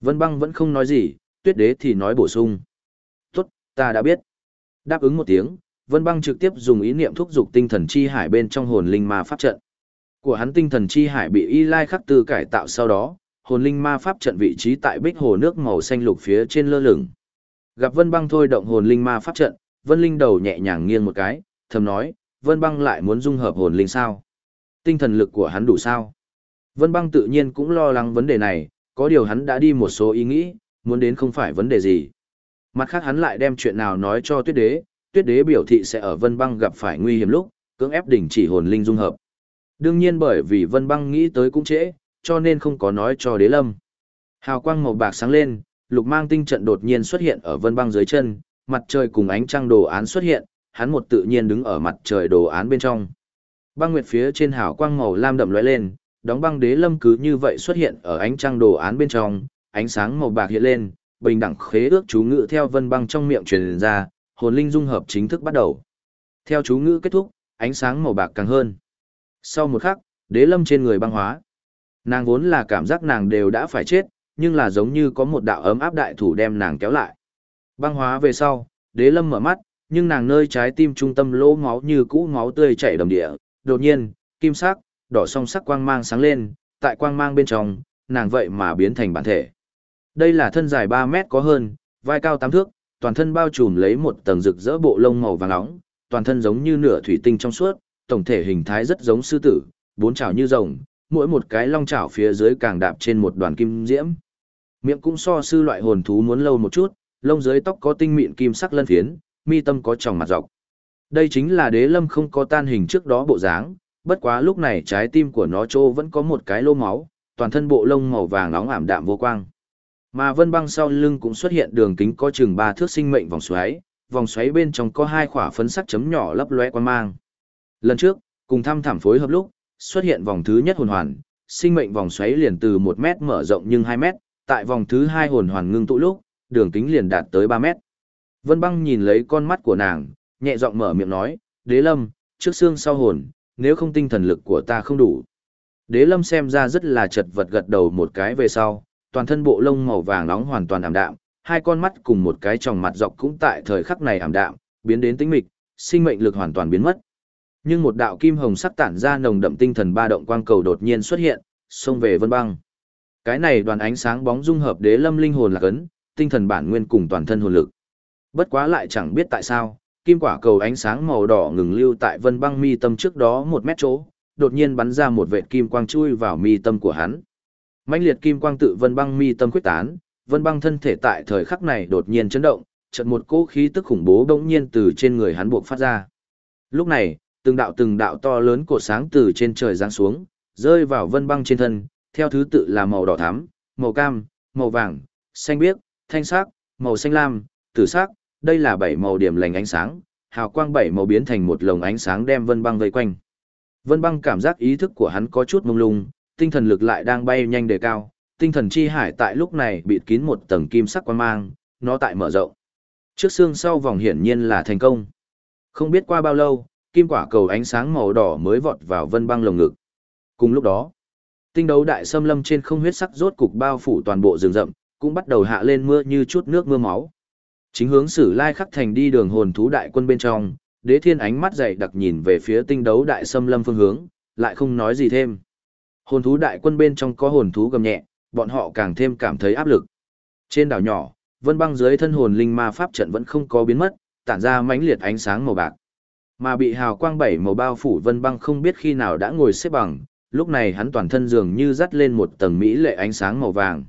Vân băng vẫn không nói gì, tuyết đế thì nói bổ sung. Tốt, ta đã biết. Đáp ứng một tiếng, Vân băng trực tiếp dùng ý niệm thúc giục tinh thần chi hải bên trong hồn linh ma pháp trận. Của hắn tinh thần chi hải bị y lai khắc tư cải tạo sau đó, hồn linh ma pháp trận vị trí tại bích hồ nước màu xanh lục phía trên lơ lửng. Gặp Vân băng thôi động hồn linh ma pháp trận, Vân Linh đầu nhẹ nhàng nghiêng một cái, thầm nói, Vân băng lại muốn dung hợp hồn linh sao? Tinh thần lực của hắn đủ sao? Vân băng tự nhiên cũng lo lắng vấn đề này, có điều hắn đã đi một số ý nghĩ, muốn đến không phải vấn đề gì. Mặt khác hắn lại đem chuyện nào nói cho tuyết đế, tuyết đế biểu thị sẽ ở vân băng gặp phải nguy hiểm lúc, cưỡng ép đình chỉ hồn linh dung hợp. Đương nhiên bởi vì vân băng nghĩ tới cũng trễ, cho nên không có nói cho đế lâm. Hào quang màu bạc sáng lên, lục mang tinh trận đột nhiên xuất hiện ở vân băng dưới chân, mặt trời cùng ánh trăng đồ án xuất hiện, hắn một tự nhiên đứng ở mặt trời đồ án bên trong. Băng nguyệt phía trên hào quang màu lam đậm lóe lên, đóng băng đế lâm cứ như vậy xuất hiện ở ánh trăng đồ án bên trong, ánh sáng màu bạc hiện lên, bình đẳng khế ước chú ngữ theo vân băng trong miệng truyền ra, hồn linh dung hợp chính thức bắt đầu. Theo chú ngữ kết thúc, ánh sáng màu bạc càng hơn. Sau một khắc, đế lâm trên người băng hóa. Nàng vốn là cảm giác nàng đều đã phải chết, nhưng là giống như có một đạo ấm áp đại thủ đem nàng kéo lại. Băng hóa về sau, đế lâm mở mắt, nhưng nàng nơi trái tim trung tâm lỗ máu như cũ máu tươi chảy đầm địa, đột nhiên, kim sắc, đỏ song sắc quang mang sáng lên, tại quang mang bên trong, nàng vậy mà biến thành bản thể. Đây là thân dài 3 mét có hơn, vai cao 8 thước, toàn thân bao trùm lấy một tầng rực rỡ bộ lông màu vàng nóng, toàn thân giống như nửa thủy tinh trong suốt, tổng thể hình thái rất giống sư tử, bốn chảo như rồng, mỗi một cái long chảo phía dưới càng đạp trên một đoàn kim diễm. Miệng cũng so sư loại hồn thú muốn lâu một chút, lông dưới tóc có tinh mịn kim sắc lân phiến, mi tâm có tròng mặt dọc. Đây chính là đế lâm không có tan hình trước đó bộ dáng, bất quá lúc này trái tim của nó trô vẫn có một cái lô máu, toàn thân bộ lông màu vàng nóng ảm đạm vô quang. Mà vân băng sau lưng cũng xuất hiện đường kính có chừng ba thước sinh mệnh vòng xoáy, vòng xoáy bên trong có hai khỏa phấn sắc chấm nhỏ lấp lóe quan mang. Lần trước, cùng thăm thảm phối hợp lúc, xuất hiện vòng thứ nhất hồn hoàn, sinh mệnh vòng xoáy liền từ một mét mở rộng nhưng hai mét, tại vòng thứ hai hồn hoàn ngưng tụ lúc, đường kính liền đạt tới ba mét. Vân băng nhìn lấy con mắt của nàng, nhẹ giọng mở miệng nói, đế lâm, trước xương sau hồn, nếu không tinh thần lực của ta không đủ. Đế lâm xem ra rất là chật vật gật đầu một cái về sau, toàn thân bộ lông màu vàng nóng hoàn toàn ảm đạm, hai con mắt cùng một cái tròng mặt dọc cũng tại thời khắc này ảm đạm, biến đến tĩnh mịch, sinh mệnh lực hoàn toàn biến mất. Nhưng một đạo kim hồng sắc tản ra nồng đậm tinh thần ba động quang cầu đột nhiên xuất hiện, xông về Vân Băng. Cái này đoàn ánh sáng bóng dung hợp đế lâm linh hồn là cấn, tinh thần bản nguyên cùng toàn thân hồn lực. Bất quá lại chẳng biết tại sao, kim quả cầu ánh sáng màu đỏ ngừng lưu tại Vân Băng mi tâm trước đó một mét chỗ, đột nhiên bắn ra một vệt kim quang chui vào mi tâm của hắn. Mãnh liệt kim quang tự Vân Băng mi tâm quyết tán, Vân Băng thân thể tại thời khắc này đột nhiên chấn động, chợt một cỗ khí tức khủng bố bỗng nhiên từ trên người hắn buộc phát ra. Lúc này, từng đạo từng đạo to lớn của sáng từ trên trời giáng xuống, rơi vào Vân Băng trên thân, theo thứ tự là màu đỏ thắm, màu cam, màu vàng, xanh biếc, thanh sắc, màu xanh lam, tử sắc, đây là bảy màu điểm lành ánh sáng, hào quang bảy màu biến thành một lồng ánh sáng đem Vân Băng vây quanh. Vân Băng cảm giác ý thức của hắn có chút mông lung, tinh thần lực lại đang bay nhanh đề cao, tinh thần chi hải tại lúc này bị kín một tầng kim sắc quang mang, nó tại mở rộng. Trước xương sau vòng hiển nhiên là thành công. Không biết qua bao lâu, kim quả cầu ánh sáng màu đỏ mới vọt vào Vân Băng lồng ngực. Cùng lúc đó, tinh đấu đại xâm lâm trên không huyết sắc rốt cục bao phủ toàn bộ rừng rậm, cũng bắt đầu hạ lên mưa như chút nước mưa máu. Chính hướng Sử Lai Khắc Thành đi đường hồn thú đại quân bên trong, Đế Thiên ánh mắt dày đặc nhìn về phía tinh đấu đại xâm lâm phương hướng, lại không nói gì thêm. Hồn thú đại quân bên trong có hồn thú gầm nhẹ, bọn họ càng thêm cảm thấy áp lực. Trên đảo nhỏ, vân băng dưới thân hồn linh ma pháp trận vẫn không có biến mất, tản ra mãnh liệt ánh sáng màu bạc. Mà bị hào quang bảy màu bao phủ vân băng không biết khi nào đã ngồi xếp bằng, lúc này hắn toàn thân dường như dắt lên một tầng mỹ lệ ánh sáng màu vàng.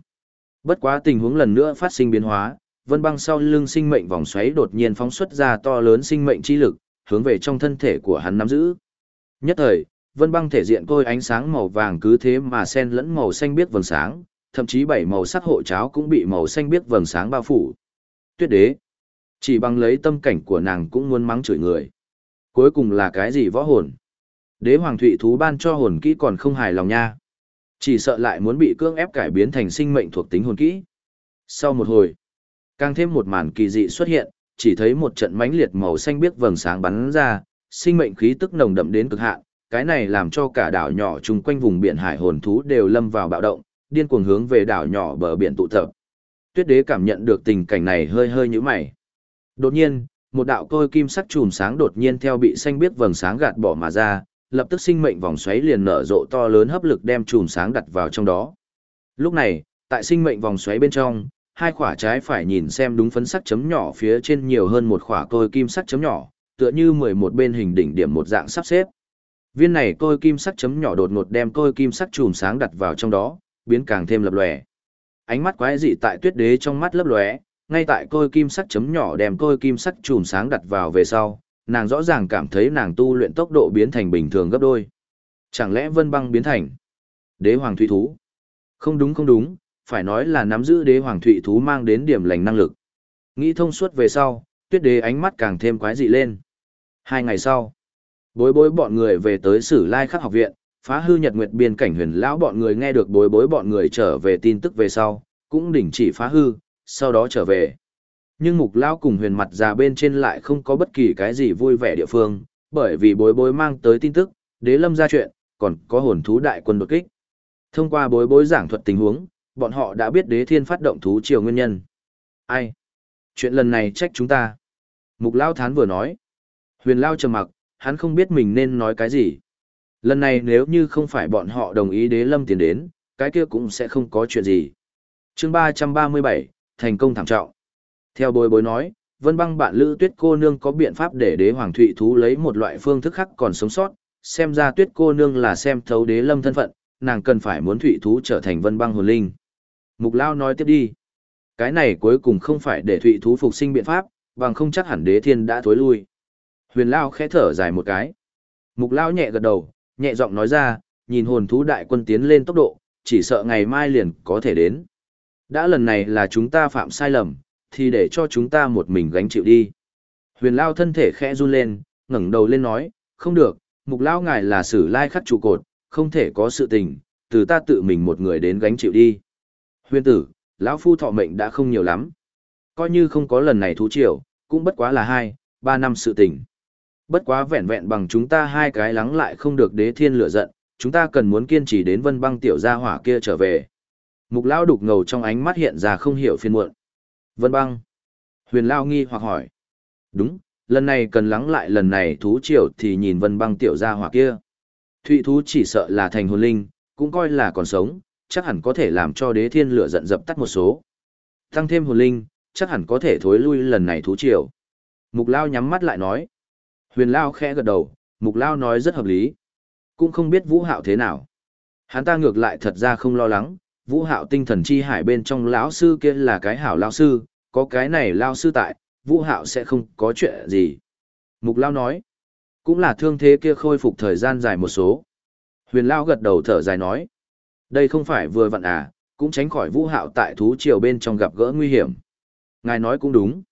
Bất quá tình huống lần nữa phát sinh biến hóa, vân băng sau lưng sinh mệnh vòng xoáy đột nhiên phóng xuất ra to lớn sinh mệnh chi lực, hướng về trong thân thể của hắn nắm giữ. Nhất thời, vân băng thể diện côi ánh sáng màu vàng cứ thế mà xen lẫn màu xanh biếc vầng sáng, thậm chí bảy màu sắc hộ cháo cũng bị màu xanh biếc vầng sáng bao phủ. Tuyết đế, chỉ bằng lấy tâm cảnh của nàng cũng muốn mắng chửi người. Cuối cùng là cái gì võ hồn? Đế hoàng thụy thú ban cho hồn kỹ còn không hài lòng nha. Chỉ sợ lại muốn bị cưỡng ép cải biến thành sinh mệnh thuộc tính hồn kỹ. Sau một hồi, càng thêm một màn kỳ dị xuất hiện, chỉ thấy một trận mãnh liệt màu xanh biếc vầng sáng bắn ra, sinh mệnh khí tức nồng đậm đến cực hạn, cái này làm cho cả đảo nhỏ chung quanh vùng biển hải hồn thú đều lâm vào bạo động, điên cuồng hướng về đảo nhỏ bờ biển tụ tập. Tuyết đế cảm nhận được tình cảnh này hơi hơi nhũ mày. Đột nhiên, một đạo côi kim sắc chùm sáng đột nhiên theo bị xanh biếc vầng sáng gạt bỏ mà ra, lập tức sinh mệnh vòng xoáy liền nở rộ to lớn hấp lực đem chùm sáng đặt vào trong đó. Lúc này, tại sinh mệnh vòng xoáy bên trong, hai quả trái phải nhìn xem đúng phấn sắc chấm nhỏ phía trên nhiều hơn một quả côi kim sắc chấm nhỏ, tựa như 11 bên hình đỉnh điểm một dạng sắp xếp. Viên này côi kim sắc chấm nhỏ đột ngột đem côi kim sắc chùm sáng đặt vào trong đó, biến càng thêm lập lòe. Ánh mắt quái dị tại tuyết đế trong mắt lấp lóe, ngay tại côi kim sắc chấm nhỏ đem côi kim sắc chùm sáng đặt vào về sau, nàng rõ ràng cảm thấy nàng tu luyện tốc độ biến thành bình thường gấp đôi. Chẳng lẽ vân băng biến thành đế hoàng thủy thú? Không đúng không đúng, phải nói là nắm giữ đế hoàng thủy thú mang đến điểm lành năng lực. Nghĩ thông suốt về sau, tuyết đế ánh mắt càng thêm quái dị lên. Hai ngày sau, bối bối bọn người về tới sử lai khắc học viện, phá hư nhật nguyệt biên cảnh huyền lão bọn người nghe được bối bối bọn người trở về tin tức về sau, cũng đình chỉ phá hư, sau đó trở về. Nhưng mục lão cùng huyền mặt già bên trên lại không có bất kỳ cái gì vui vẻ địa phương, bởi vì bối bối mang tới tin tức, đế lâm ra chuyện, còn có hồn thú đại quân đột kích. Thông qua bối bối giảng thuật tình huống, bọn họ đã biết đế thiên phát động thú triều nguyên nhân. Ai? Chuyện lần này trách chúng ta. Mục lão thán vừa nói. Huyền lao trầm mặc, hắn không biết mình nên nói cái gì. Lần này nếu như không phải bọn họ đồng ý đế lâm tiến đến, cái kia cũng sẽ không có chuyện gì. chương ba ba mươi bảy thành công thảm trọng. Theo bối bối nói, vân băng bạn lữ tuyết cô nương có biện pháp để đế hoàng thụy thú lấy một loại phương thức khác còn sống sót, xem ra tuyết cô nương là xem thấu đế lâm thân phận, nàng cần phải muốn thụy thú trở thành vân băng hồn linh. Mục Lao nói tiếp đi. Cái này cuối cùng không phải để thụy thú phục sinh biện pháp, bằng không chắc hẳn đế thiên đã thối lui. Huyền Lao khẽ thở dài một cái. Mục Lao nhẹ gật đầu, nhẹ giọng nói ra, nhìn hồn thú đại quân tiến lên tốc độ, chỉ sợ ngày mai liền có thể đến. Đã lần này là chúng ta phạm sai lầm, thì để cho chúng ta một mình gánh chịu đi. Huyền Lao thân thể khẽ run lên, ngẩng đầu lên nói, không được, mục Lao ngài là sử lai khắc trụ cột, không thể có sự tình, từ ta tự mình một người đến gánh chịu đi. Huyền tử, lão phu thọ mệnh đã không nhiều lắm. Coi như không có lần này thú triều, cũng bất quá là hai, ba năm sự tình. Bất quá vẹn vẹn bằng chúng ta hai cái lắng lại không được đế thiên lửa giận, chúng ta cần muốn kiên trì đến vân băng tiểu gia hỏa kia trở về. Mục lão đục ngầu trong ánh mắt hiện ra không hiểu phiên muộn. Vân băng. Huyền Lao nghi hoặc hỏi. Đúng, lần này cần lắng lại lần này thú triều thì nhìn vân băng tiểu gia hỏa kia. Thụy thú chỉ sợ là thành hồn linh, cũng coi là còn sống, chắc hẳn có thể làm cho đế thiên lửa giận dập tắt một số. Tăng thêm hồn linh, chắc hẳn có thể thối lui lần này thú triều. Mục Lao nhắm mắt lại nói. Huyền Lao khẽ gật đầu, Mục Lao nói rất hợp lý. Cũng không biết Vũ Hạo thế nào. Hắn ta ngược lại thật ra không lo lắng, Vũ Hạo tinh thần chi hải bên trong lão sư kia là cái hảo lão sư, có cái này lão sư tại, Vũ Hạo sẽ không có chuyện gì. Mục Lao nói, cũng là thương thế kia khôi phục thời gian dài một số. Huyền Lao gật đầu thở dài nói, đây không phải vừa vặn à, cũng tránh khỏi Vũ Hạo tại thú triều bên trong gặp gỡ nguy hiểm. Ngài nói cũng đúng.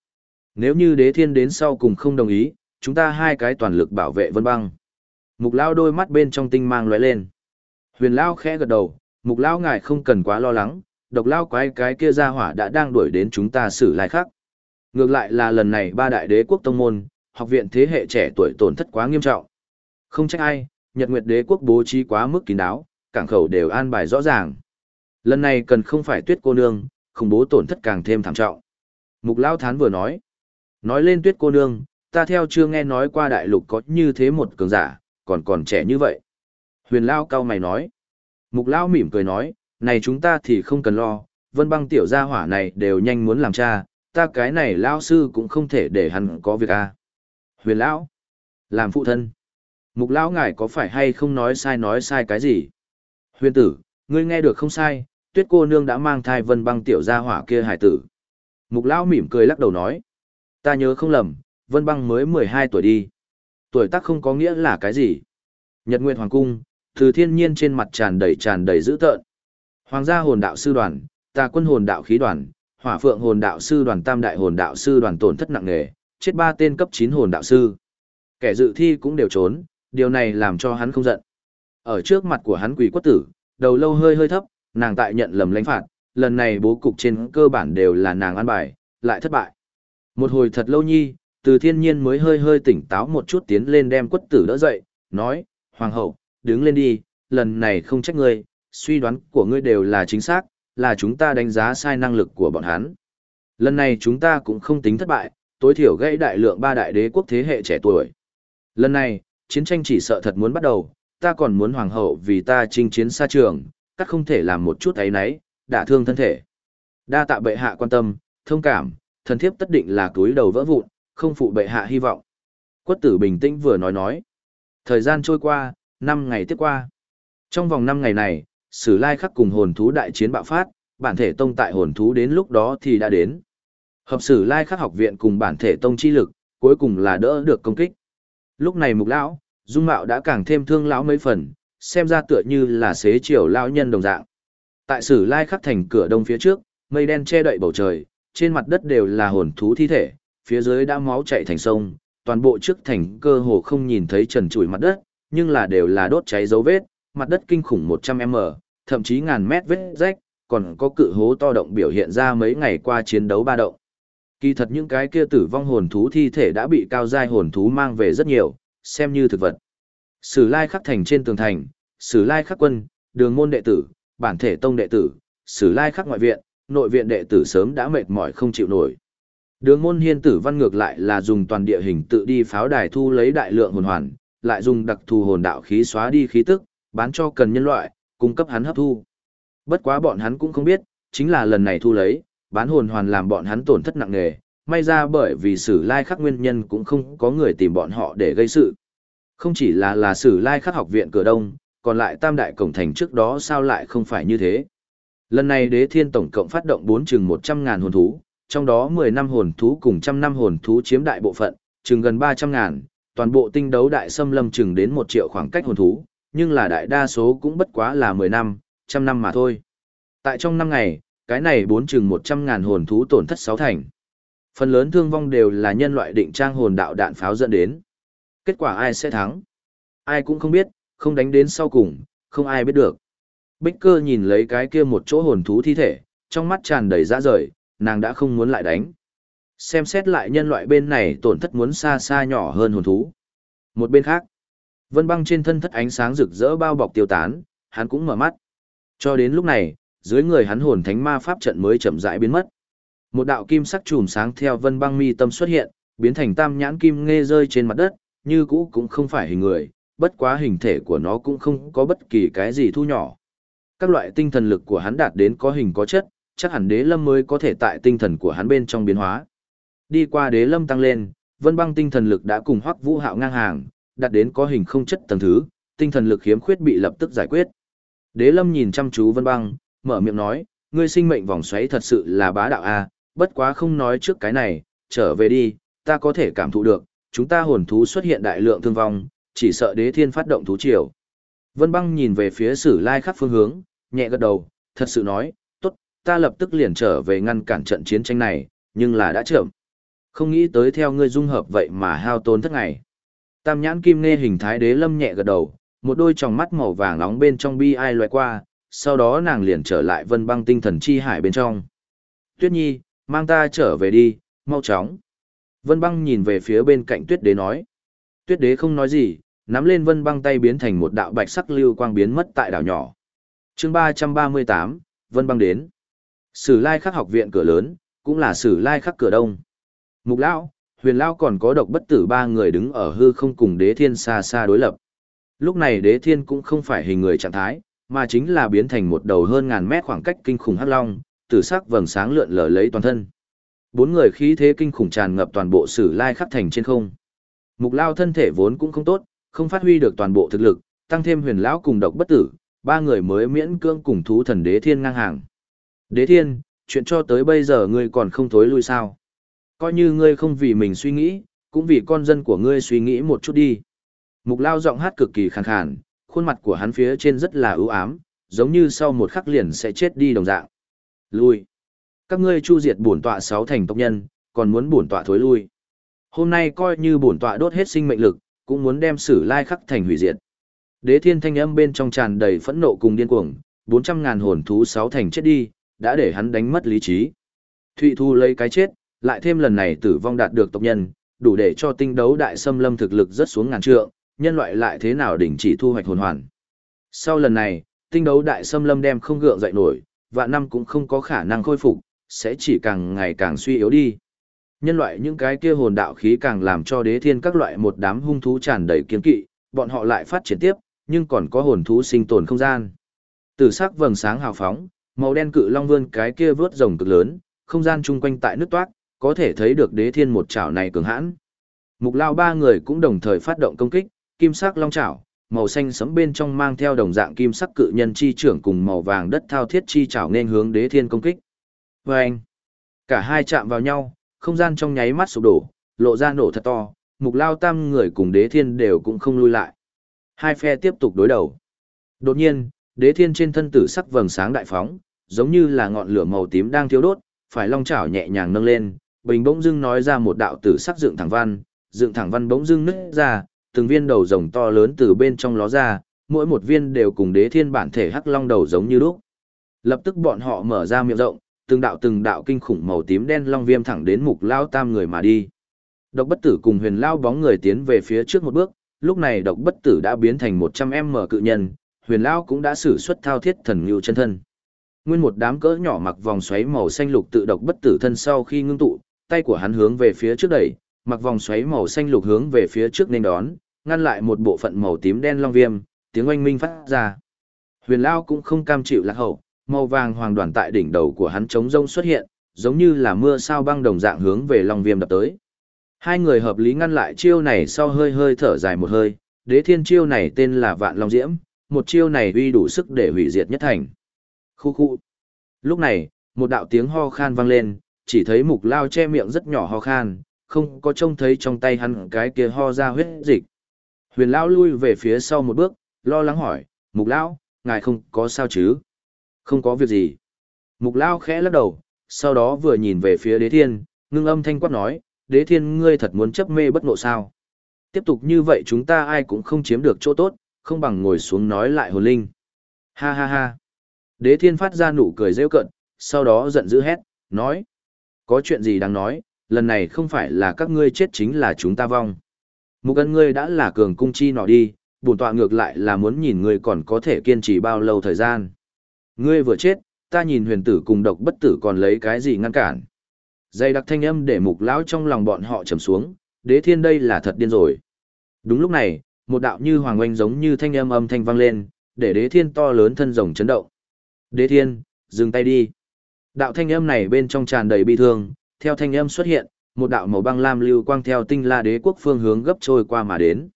Nếu như đế thiên đến sau cùng không đồng ý, chúng ta hai cái toàn lực bảo vệ vân băng. Mục Lao đôi mắt bên trong tinh mang lóe lên. Huyền Lao khẽ gật đầu, Mục Lao ngài không cần quá lo lắng, độc Lao quái cái kia ra hỏa đã đang đuổi đến chúng ta xử lại khác. Ngược lại là lần này ba đại đế quốc tông môn, học viện thế hệ trẻ tuổi tổn thất quá nghiêm trọng. Không trách ai, Nhật Nguyệt đế quốc bố trí quá mức kín đáo, cảng khẩu đều an bài rõ ràng. Lần này cần không phải tuyết cô nương, khủng bố tổn thất càng thêm thảm trọng. Mục Lao Thán vừa nói. Nói lên tuyết cô nương, ta theo chưa nghe nói qua đại lục có như thế một cường giả, còn còn trẻ như vậy. Huyền Lao cao mày nói. Mục Lao mỉm cười nói, này chúng ta thì không cần lo, vân băng tiểu gia hỏa này đều nhanh muốn làm cha, ta cái này Lao sư cũng không thể để hắn có việc à. Huyền Lão, làm phụ thân. Mục Lão ngài có phải hay không nói sai nói sai cái gì? Huyền tử, ngươi nghe được không sai, tuyết cô nương đã mang thai vân băng tiểu gia hỏa kia hải tử. Mục Lão mỉm cười lắc đầu nói. Ta nhớ không lầm, vân băng mới 12 tuổi đi. Tuổi tác không có nghĩa là cái gì. Nhật Nguyệt Hoàng Cung, từ thiên nhiên trên mặt tràn đầy tràn đầy dữ tợn. Hoàng gia hồn đạo sư đoàn, tà quân hồn đạo khí đoàn, hỏa phượng hồn đạo sư đoàn tam đại hồn đạo sư đoàn tổn thất nặng nề, chết ba tên cấp 9 hồn đạo sư. Kẻ dự thi cũng đều trốn, điều này làm cho hắn không giận. Ở trước mặt của hắn quỷ quất tử, đầu lâu hơi hơi thấp, nàng tại nhận lầm lãnh phạt, lần này bố cục trên cơ bản đều là nàng ăn bài, lại thất bại. Một hồi thật lâu nhi, từ thiên nhiên mới hơi hơi tỉnh táo một chút tiến lên đem quất tử đỡ dậy, nói, Hoàng hậu, đứng lên đi, lần này không trách ngươi, suy đoán của ngươi đều là chính xác, là chúng ta đánh giá sai năng lực của bọn hắn. Lần này chúng ta cũng không tính thất bại, tối thiểu gây đại lượng ba đại đế quốc thế hệ trẻ tuổi. Lần này, chiến tranh chỉ sợ thật muốn bắt đầu, ta còn muốn hoàng hậu vì ta chinh chiến xa trường, các không thể làm một chút ấy nấy, đả thương thân thể. Đa tạ bệ hạ quan tâm, thông cảm, thần thiếp tất định là túi đầu vỡ vụn, không phụ bệ hạ hy vọng. Quất tử bình tĩnh vừa nói nói. Thời gian trôi qua, năm ngày tiếp qua. Trong vòng năm ngày này, Sử Lai Khắc cùng hồn thú đại chiến bạo phát, bản thể tông tại hồn thú đến lúc đó thì đã đến. Hợp Sử Lai Khắc học viện cùng bản thể tông chi lực, cuối cùng là đỡ được công kích. Lúc này Mục lão, dung mạo đã càng thêm thương lão mấy phần, xem ra tựa như là xế chiều lão nhân đồng dạng. Tại Sử Lai Khắc thành cửa đông phía trước, mây đen che đậy bầu trời, trên mặt đất đều là hồn thú thi thể, phía dưới đã máu chảy thành sông, toàn bộ trước thành cơ hồ không nhìn thấy trần trụi mặt đất, nhưng là đều là đốt cháy dấu vết, mặt đất kinh khủng 100m, thậm chí ngàn mét vết rách, còn có cự hố to động biểu hiện ra mấy ngày qua chiến đấu ba động. Kỳ thật những cái kia tử vong hồn thú thi thể đã bị cao giai hồn thú mang về rất nhiều, xem như thực vật. Sử lai khắc thành trên tường thành, sử lai khắc quân, đường môn đệ tử, bản thể tông đệ tử, sử lai khắc ngoại viện, nội viện đệ tử sớm đã mệt mỏi không chịu nổi. Đường môn hiên tử văn ngược lại là dùng toàn địa hình tự đi pháo đài thu lấy đại lượng hồn hoàn, lại dùng đặc thù hồn đạo khí xóa đi khí tức, bán cho cần nhân loại, cung cấp hắn hấp thu. Bất quá bọn hắn cũng không biết, chính là lần này thu lấy, bán hồn hoàn làm bọn hắn tổn thất nặng nề, may ra bởi vì sử lai khắc nguyên nhân cũng không có người tìm bọn họ để gây sự. Không chỉ là là sử lai khắc học viện cửa đông, còn lại tam đại cổng thành trước đó sao lại không phải như thế. Lần này đế thiên tổng cộng phát động 4 chừng 100 ngàn hồn thú, trong đó 10 năm hồn thú cùng trăm năm hồn thú chiếm đại bộ phận, chừng gần 300 ngàn, toàn bộ tinh đấu đại xâm lâm chừng đến một triệu khoảng cách hồn thú, nhưng là đại đa số cũng bất quá là 10 năm, trăm năm mà thôi. Tại trong năm ngày, cái này bốn chừng 100 ngàn hồn thú tổn thất 6 thành. Phần lớn thương vong đều là nhân loại định trang hồn đạo đạn pháo dẫn đến. Kết quả ai sẽ thắng? Ai cũng không biết, không đánh đến sau cùng, không ai biết được. Bích cơ nhìn lấy cái kia một chỗ hồn thú thi thể, trong mắt tràn đầy dã rời, nàng đã không muốn lại đánh. Xem xét lại nhân loại bên này tổn thất muốn xa xa nhỏ hơn hồn thú. Một bên khác, vân băng trên thân thất ánh sáng rực rỡ bao bọc tiêu tán, hắn cũng mở mắt. Cho đến lúc này, dưới người hắn hồn thánh ma pháp trận mới chậm rãi biến mất. Một đạo kim sắc chùm sáng theo vân băng mi tâm xuất hiện, biến thành tam nhãn kim nghe rơi trên mặt đất, như cũ cũng không phải hình người, bất quá hình thể của nó cũng không có bất kỳ cái gì thu nhỏ. Các loại tinh thần lực của hắn đạt đến có hình có chất, chắc hẳn đế lâm mới có thể tại tinh thần của hắn bên trong biến hóa. Đi qua đế lâm tăng lên, vân băng tinh thần lực đã cùng hoắc vũ hạo ngang hàng, đạt đến có hình không chất tầng thứ, tinh thần lực khiếm khuyết bị lập tức giải quyết. Đế lâm nhìn chăm chú vân băng, mở miệng nói, ngươi sinh mệnh vòng xoáy thật sự là bá đạo a, bất quá không nói trước cái này, trở về đi, ta có thể cảm thụ được, chúng ta hồn thú xuất hiện đại lượng thương vong, chỉ sợ đế thiên phát động thú triều. Vân băng nhìn về phía sử lai khắc phương hướng, nhẹ gật đầu, thật sự nói, tốt, ta lập tức liền trở về ngăn cản trận chiến tranh này, nhưng là đã chậm. Không nghĩ tới theo ngươi dung hợp vậy mà hao tốn thất ngày. Tam nhãn kim nghe hình thái đế lâm nhẹ gật đầu, một đôi tròng mắt màu vàng nóng bên trong bi ai loại qua, sau đó nàng liền trở lại vân băng tinh thần chi hải bên trong. Tuyết nhi, mang ta trở về đi, mau chóng. Vân băng nhìn về phía bên cạnh tuyết đế nói. Tuyết đế không nói gì, nắm lên vân băng tay biến thành một đạo bạch sắc lưu quang biến mất tại đảo nhỏ. chương ba trăm ba mươi tám Vân băng đến. Sử lai khắc học viện cửa lớn, cũng là sử lai khắc cửa đông. Mục lão, huyền lão còn có độc bất tử ba người đứng ở hư không cùng đế thiên xa xa đối lập. Lúc này đế thiên cũng không phải hình người trạng thái, mà chính là biến thành một đầu hơn ngàn mét khoảng cách kinh khủng hắc long, tử sắc vầng sáng lượn lờ lấy toàn thân. Bốn người khí thế kinh khủng tràn ngập toàn bộ sử lai khắc thành trên không. Mục lao thân thể vốn cũng không tốt, không phát huy được toàn bộ thực lực, tăng thêm huyền lão cùng độc bất tử, ba người mới miễn cưỡng cùng thú thần đế thiên ngang hàng. Đế thiên, chuyện cho tới bây giờ ngươi còn không thối lui sao? Coi như ngươi không vì mình suy nghĩ, cũng vì con dân của ngươi suy nghĩ một chút đi. Mục lao giọng hát cực kỳ khàn khàn, khuôn mặt của hắn phía trên rất là ưu ám, giống như sau một khắc liền sẽ chết đi đồng dạng. Lui. Các ngươi chu diệt bổn tọa sáu thành tộc nhân, còn muốn bổn tọa thối lui. Hôm nay coi như bổn tọa đốt hết sinh mệnh lực, cũng muốn đem sử lai khắc thành hủy diệt. Đế thiên thanh âm bên trong tràn đầy phẫn nộ cùng điên cuồng, 400 ngàn hồn thú sáu thành chết đi, đã để hắn đánh mất lý trí. Thụy thu lấy cái chết, lại thêm lần này tử vong đạt được tộc nhân, đủ để cho tinh đấu đại xâm lâm thực lực rất xuống ngàn trượng, nhân loại lại thế nào đỉnh chỉ thu hoạch hồn hoàn. Sau lần này, tinh đấu đại xâm lâm đem không gượng dậy nổi, vạn năm cũng không có khả năng khôi phục, sẽ chỉ càng ngày càng suy yếu đi. Nhân loại những cái kia hồn đạo khí càng làm cho đế thiên các loại một đám hung thú tràn đầy kiên kỵ, bọn họ lại phát triển tiếp, nhưng còn có hồn thú sinh tồn không gian. Tử sắc vầng sáng hào phóng, màu đen cự long vươn cái kia vướt rồng cực lớn, không gian chung quanh tại nước toát, có thể thấy được đế thiên một chảo này cường hãn. Mục lao ba người cũng đồng thời phát động công kích, kim sắc long chảo, màu xanh sẫm bên trong mang theo đồng dạng kim sắc cự nhân chi trưởng cùng màu vàng đất thao thiết chi chảo nên hướng đế thiên công kích. Và anh, cả hai chạm vào nhau, không gian trong nháy mắt sụp đổ, lộ ra nổ thật to, mục lao tam người cùng đế thiên đều cũng không lui lại. Hai phe tiếp tục đối đầu. Đột nhiên, đế thiên trên thân tử sắc vầng sáng đại phóng, giống như là ngọn lửa màu tím đang thiêu đốt, phải long chảo nhẹ nhàng nâng lên, bình bỗng dưng nói ra một đạo tử sắc dựng thẳng văn, dựng thẳng văn bỗng dưng nứt ra, từng viên đầu rồng to lớn từ bên trong ló ra, mỗi một viên đều cùng đế thiên bản thể hắc long đầu giống như lúc. Lập tức bọn họ mở ra miệng rộng, từng đạo từng đạo kinh khủng màu tím đen long viêm thẳng đến mục lao tam người mà đi. Độc bất tử cùng huyền lao bóng người tiến về phía trước một bước, lúc này độc bất tử đã biến thành 100m cự nhân, huyền lao cũng đã sử xuất thao thiết thần ngưu chân thân. Nguyên một đám cỡ nhỏ mặc vòng xoáy màu xanh lục tự độc bất tử thân sau khi ngưng tụ, tay của hắn hướng về phía trước đẩy, mặc vòng xoáy màu xanh lục hướng về phía trước nên đón, ngăn lại một bộ phận màu tím đen long viêm, tiếng oanh minh phát ra. Huyền Lao cũng không cam chịu lạc hậu, màu vàng hoàng đoàn tại đỉnh đầu của hắn chống rông xuất hiện, giống như là mưa sao băng đồng dạng hướng về Long Viêm đập tới. Hai người hợp lý ngăn lại chiêu này sau hơi hơi thở dài một hơi, đế thiên chiêu này tên là Vạn Long Diễm, một chiêu này uy đủ sức để hủy diệt nhất thành. Khu khu. Lúc này, một đạo tiếng ho khan vang lên, chỉ thấy mục lao che miệng rất nhỏ ho khan, không có trông thấy trong tay hắn cái kia ho ra huyết dịch. Huyền lao lui về phía sau một bước, lo lắng hỏi, mục lão, ngài không có sao chứ? Không có việc gì. Mục lao khẽ lắc đầu, sau đó vừa nhìn về phía đế thiên, ngưng âm thanh quát nói, đế thiên ngươi thật muốn chấp mê bất ngộ sao? Tiếp tục như vậy chúng ta ai cũng không chiếm được chỗ tốt, không bằng ngồi xuống nói lại hồn linh. Ha ha ha. Đế thiên phát ra nụ cười rêu cận, sau đó giận dữ hét, nói. Có chuyện gì đang nói, lần này không phải là các ngươi chết chính là chúng ta vong. Mục ân ngươi đã là cường cung chi nọ đi, bổn tọa ngược lại là muốn nhìn ngươi còn có thể kiên trì bao lâu thời gian. Ngươi vừa chết, ta nhìn huyền tử cùng độc bất tử còn lấy cái gì ngăn cản. Dây đặc thanh âm để mục lão trong lòng bọn họ trầm xuống, đế thiên đây là thật điên rồi. Đúng lúc này, một đạo như hoàng oanh giống như thanh âm âm thanh vang lên, để đế thiên to lớn thân rồng chấn động. Đế thiên, dừng tay đi. Đạo thanh âm này bên trong tràn đầy bi thương, theo thanh âm xuất hiện, một đạo màu băng lam lưu quang theo tinh la đế quốc phương hướng gấp trôi qua mà đến.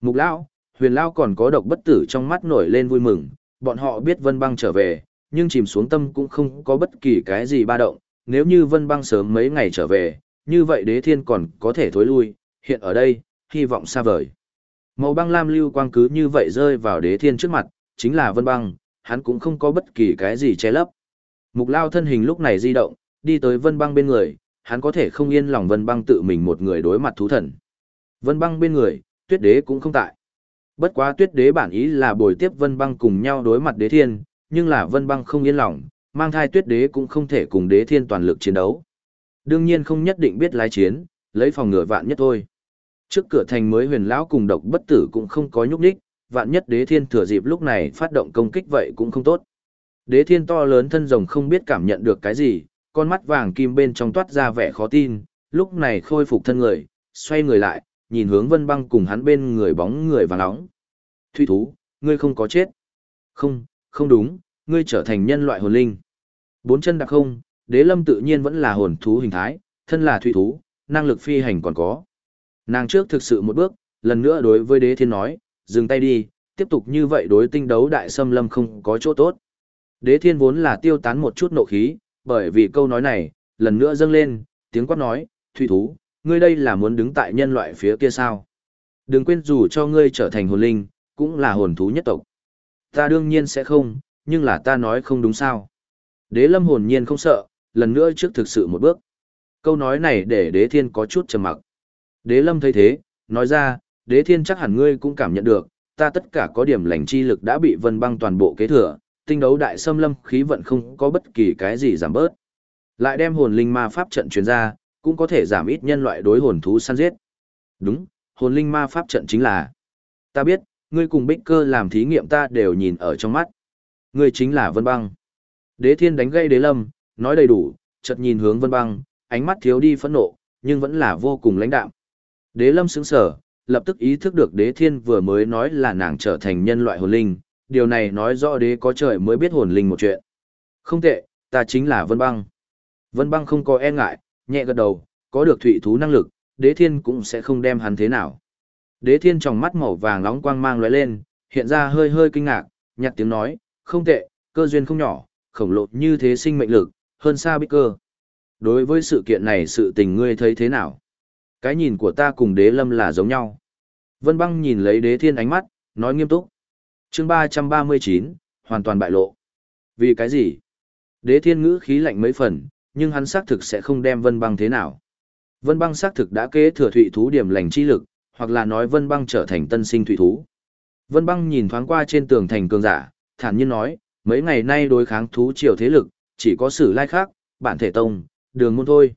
Mục lão, huyền lão còn có độc bất tử trong mắt nổi lên vui mừng, bọn họ biết vân băng trở về, nhưng chìm xuống tâm cũng không có bất kỳ cái gì ba động, nếu như vân băng sớm mấy ngày trở về, như vậy đế thiên còn có thể thối lui, hiện ở đây, hy vọng xa vời. Màu băng lam lưu quang cứ như vậy rơi vào đế thiên trước mặt, chính là vân băng, hắn cũng không có bất kỳ cái gì che lấp. Mục lao thân hình lúc này di động, đi tới vân băng bên người, hắn có thể không yên lòng vân băng tự mình một người đối mặt thú thần. Vân băng bên người, tuyết đế cũng không tại. Bất quá tuyết đế bản ý là bồi tiếp vân băng cùng nhau đối mặt đế thiên, nhưng là vân băng không yên lòng, mang thai tuyết đế cũng không thể cùng đế thiên toàn lực chiến đấu. Đương nhiên không nhất định biết lái chiến, lấy phòng ngừa vạn nhất thôi. Trước cửa thành mới huyền lão cùng độc bất tử cũng không có nhúc nhích, vạn nhất đế thiên thừa dịp lúc này phát động công kích vậy cũng không tốt. Đế thiên to lớn thân rồng không biết cảm nhận được cái gì, con mắt vàng kim bên trong toát ra vẻ khó tin, lúc này khôi phục thân người, xoay người lại, nhìn hướng vân băng cùng hắn bên người bóng người vàng nóng. Thủy thú, ngươi không có chết. Không, không đúng, ngươi trở thành nhân loại hồn linh. Bốn chân đặc không, đế lâm tự nhiên vẫn là hồn thú hình thái, thân là thủy thú, năng lực phi hành còn có. Nàng trước thực sự một bước, lần nữa đối với đế thiên nói, dừng tay đi, tiếp tục như vậy đối tinh đấu đại xâm lâm không có chỗ tốt. Đế thiên vốn là tiêu tán một chút nộ khí, bởi vì câu nói này, lần nữa dâng lên, tiếng quát nói, thủy thú, ngươi đây là muốn đứng tại nhân loại phía kia sao? Đừng quên dù cho ngươi trở thành hồn linh, cũng là hồn thú nhất tộc. Ta đương nhiên sẽ không, nhưng là ta nói không đúng sao. Đế lâm hồn nhiên không sợ, lần nữa trước thực sự một bước. Câu nói này để đế thiên có chút trầm mặc. Đế lâm thấy thế, nói ra, đế thiên chắc hẳn ngươi cũng cảm nhận được, ta tất cả có điểm lành chi lực đã bị vân băng toàn bộ kế thừa, tinh đấu đại xâm lâm khí vận không có bất kỳ cái gì giảm bớt. Lại đem hồn linh ma pháp trận truyền ra, cũng có thể giảm ít nhân loại đối hồn thú săn giết. Đúng, hồn linh ma pháp trận chính là. Ta biết, ngươi cùng Bích Cơ làm thí nghiệm ta đều nhìn ở trong mắt. Ngươi chính là Vân Băng. Đế Thiên đánh gây Đế Lâm, nói đầy đủ, chợt nhìn hướng Vân Băng, ánh mắt thiếu đi phẫn nộ, nhưng vẫn là vô cùng lãnh đạm. Đế Lâm sững sờ, lập tức ý thức được Đế Thiên vừa mới nói là nàng trở thành nhân loại hồn linh, điều này nói rõ đế có trời mới biết hồn linh một chuyện. Không tệ, ta chính là Vân Băng. Vân Băng không có e ngại, nhẹ gật đầu, có được thủy thú năng lực, đế thiên cũng sẽ không đem hắn thế nào. Đế thiên trong mắt màu vàng nóng quang mang lóe lên, hiện ra hơi hơi kinh ngạc, nhặt tiếng nói, không tệ, cơ duyên không nhỏ, khổng lồ như thế sinh mệnh lực, hơn xa bích cơ. Đối với sự kiện này sự tình ngươi thấy thế nào? Cái nhìn của ta cùng đế lâm là giống nhau. Vân băng nhìn lấy đế thiên ánh mắt, nói nghiêm túc chương ba trăm ba mươi chín, hoàn toàn bại lộ. Vì cái gì? Đế thiên ngữ khí lạnh mấy phần, nhưng hắn xác thực sẽ không đem vân băng thế nào. Vân băng xác thực đã kế thừa thụy thú điểm lành chi lực, hoặc là nói vân băng trở thành tân sinh thụy thú. Vân băng nhìn thoáng qua trên tường thành cường giả, thản nhiên nói, mấy ngày nay đối kháng thú triều thế lực, chỉ có sử lai khác, bản thể tông, đường môn thôi.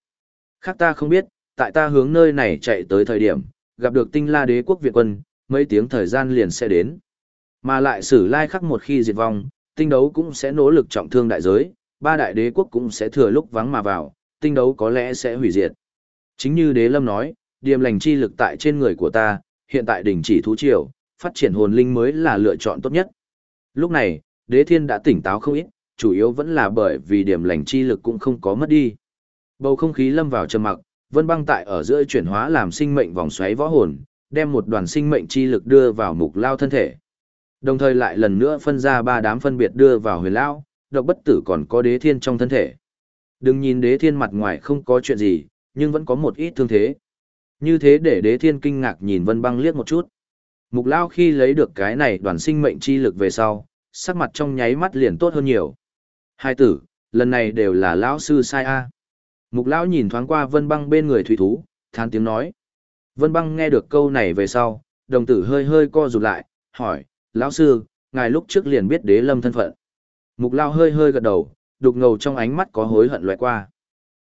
Khác ta không biết, tại ta hướng nơi này chạy tới thời điểm, gặp được tinh la đế quốc việt quân, mấy tiếng thời gian liền sẽ đến mà lại sử lai khắc một khi diệt vong, tinh đấu cũng sẽ nỗ lực trọng thương đại giới, ba đại đế quốc cũng sẽ thừa lúc vắng mà vào, tinh đấu có lẽ sẽ hủy diệt. Chính như đế lâm nói, điềm lành chi lực tại trên người của ta, hiện tại đình chỉ thú triều, phát triển hồn linh mới là lựa chọn tốt nhất. Lúc này, đế thiên đã tỉnh táo không ít, chủ yếu vẫn là bởi vì điểm lành chi lực cũng không có mất đi. Bầu không khí lâm vào trầm mặc, Vân Băng tại ở giữa chuyển hóa làm sinh mệnh vòng xoáy võ hồn, đem một đoàn sinh mệnh chi lực đưa vào mục lao thân thể. Đồng thời lại lần nữa phân ra ba đám phân biệt đưa vào huyền lão. độc bất tử còn có đế thiên trong thân thể. Đừng nhìn đế thiên mặt ngoài không có chuyện gì, nhưng vẫn có một ít thương thế. Như thế để đế thiên kinh ngạc nhìn vân băng liếc một chút. Mục lao khi lấy được cái này đoàn sinh mệnh chi lực về sau, sắc mặt trong nháy mắt liền tốt hơn nhiều. Hai tử, lần này đều là lão sư sai a. Mục lão nhìn thoáng qua vân băng bên người thủy thú, thán tiếng nói. Vân băng nghe được câu này về sau, đồng tử hơi hơi co rụt lại, hỏi, lão sư, ngài lúc trước liền biết đế lâm thân phận. Mục lao hơi hơi gật đầu, đục ngầu trong ánh mắt có hối hận loại qua.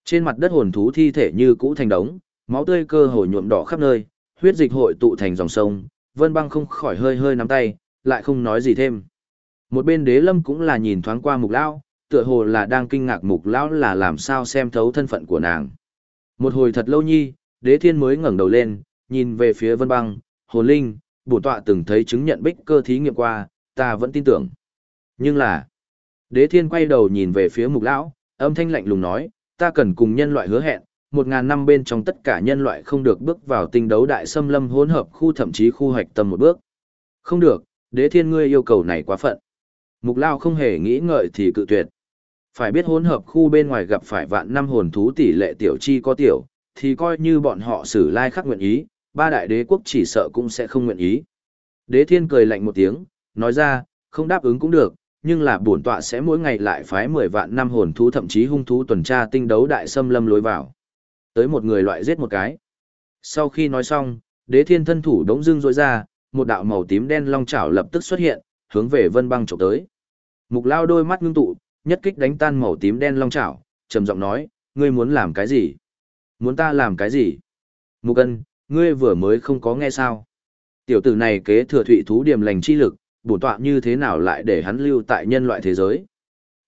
Trên mặt đất hồn thú thi thể như cũ thành đống, máu tươi cơ hồ nhuộm đỏ khắp nơi, huyết dịch hội tụ thành dòng sông, Vân Băng không khỏi hơi hơi nắm tay, lại không nói gì thêm. Một bên Đế Lâm cũng là nhìn thoáng qua Mục lão, tựa hồ là đang kinh ngạc Mục lão là làm sao xem thấu thân phận của nàng. Một hồi thật lâu nhi, Đế Thiên mới ngẩng đầu lên, nhìn về phía Vân Băng, "Hồn Linh, bổn tọa từng thấy chứng nhận bích cơ thí nghiệm qua, ta vẫn tin tưởng." Nhưng là, Đế Thiên quay đầu nhìn về phía Mục lão, âm thanh lạnh lùng nói, "Ta cần cùng nhân loại hứa hẹn, một ngàn năm bên trong tất cả nhân loại không được bước vào tinh đấu đại xâm lâm hỗn hợp khu thậm chí khu hoạch tâm một bước. Không được, đế thiên ngươi yêu cầu này quá phận. Mục Lao không hề nghĩ ngợi thì cự tuyệt. Phải biết hỗn hợp khu bên ngoài gặp phải vạn năm hồn thú tỷ lệ tiểu chi có tiểu, thì coi như bọn họ xử lai khắc nguyện ý, ba đại đế quốc chỉ sợ cũng sẽ không nguyện ý. Đế thiên cười lạnh một tiếng, nói ra, không đáp ứng cũng được, nhưng là bổn tọa sẽ mỗi ngày lại phái 10 vạn năm hồn thú thậm chí hung thú tuần tra tinh đấu đại xâm lâm lối vào. Tới một người loại giết một cái. Sau khi nói xong, đế thiên thân thủ đống dưng rôi ra, một đạo màu tím đen long chảo lập tức xuất hiện, hướng về vân băng trộm tới. Mục lao đôi mắt ngưng tụ, nhất kích đánh tan màu tím đen long chảo, trầm giọng nói, ngươi muốn làm cái gì? Muốn ta làm cái gì? Mục ân, ngươi vừa mới không có nghe sao? Tiểu tử này kế thừa thụy thú điểm lành chi lực, bổn tọa như thế nào lại để hắn lưu tại nhân loại thế giới?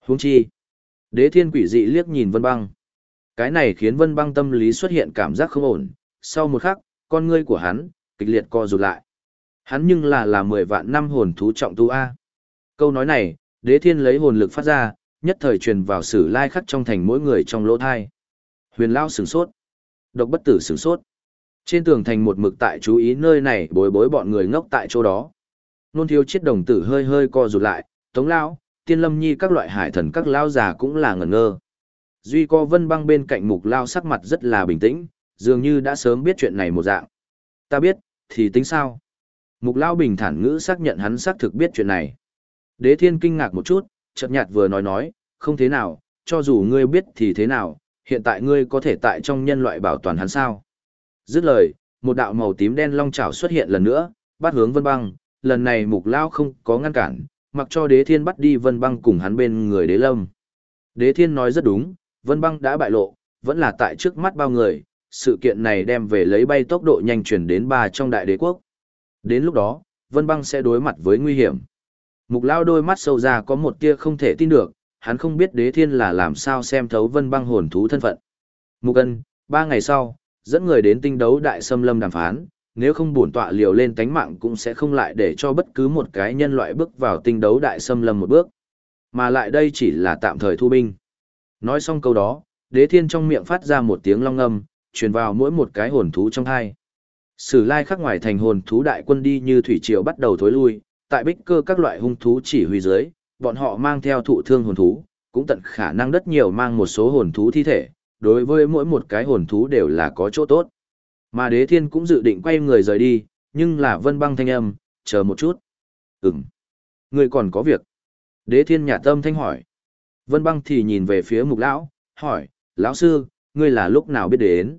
Huống chi? Đế thiên quỷ dị liếc nhìn vân băng. Cái này khiến vân băng tâm lý xuất hiện cảm giác không ổn, sau một khắc, con ngươi của hắn, kịch liệt co rụt lại. Hắn nhưng là là mười vạn năm hồn thú trọng tu A. Câu nói này, đế thiên lấy hồn lực phát ra, nhất thời truyền vào sử lai khắc trong thành mỗi người trong lỗ thai. Huyền Lao sửng sốt. Độc bất tử sửng sốt. Trên tường thành một mực tại chú ý nơi này bối bối bọn người ngốc tại chỗ đó. Nôn thiếu chiết đồng tử hơi hơi co rụt lại, tống lao, tiên lâm nhi các loại hải thần các lao già cũng là ngẩn ngơ. Duy co vân băng bên cạnh mục lao sắc mặt rất là bình tĩnh, dường như đã sớm biết chuyện này một dạng. Ta biết, thì tính sao? Mục lao bình thản ngữ xác nhận hắn xác thực biết chuyện này. Đế thiên kinh ngạc một chút, chợt nhạt vừa nói nói, không thế nào, cho dù ngươi biết thì thế nào, hiện tại ngươi có thể tại trong nhân loại bảo toàn hắn sao. Dứt lời, một đạo màu tím đen long chảo xuất hiện lần nữa, bắt hướng vân băng, lần này mục lao không có ngăn cản, mặc cho đế thiên bắt đi vân băng cùng hắn bên người đế lâm. Đế thiên nói rất đúng, Vân băng đã bại lộ, vẫn là tại trước mắt bao người, sự kiện này đem về lấy bay tốc độ nhanh chuyển đến ba trong đại đế quốc. Đến lúc đó, Vân băng sẽ đối mặt với nguy hiểm. Mục lao đôi mắt sâu ra có một tia không thể tin được, hắn không biết đế thiên là làm sao xem thấu vân băng hồn thú thân phận. Mục ân, ba ngày sau, dẫn người đến tinh đấu đại xâm lâm đàm phán, nếu không bổn tọa liều lên tánh mạng cũng sẽ không lại để cho bất cứ một cái nhân loại bước vào tinh đấu đại xâm lâm một bước. Mà lại đây chỉ là tạm thời thu binh. Nói xong câu đó, đế thiên trong miệng phát ra một tiếng long âm, truyền vào mỗi một cái hồn thú trong hai. Sử lai khắc ngoài thành hồn thú đại quân đi như thủy triều bắt đầu thối lui, tại bích cơ các loại hung thú chỉ huy dưới, bọn họ mang theo thụ thương hồn thú, cũng tận khả năng đất nhiều mang một số hồn thú thi thể, đối với mỗi một cái hồn thú đều là có chỗ tốt. Mà đế thiên cũng dự định quay người rời đi, nhưng là vân băng thanh âm, chờ một chút. Ừm. Người còn có việc. Đế thiên nhà tâm thanh hỏi. Vân băng thì nhìn về phía mục lão, hỏi, lão sư, ngươi là lúc nào biết đến?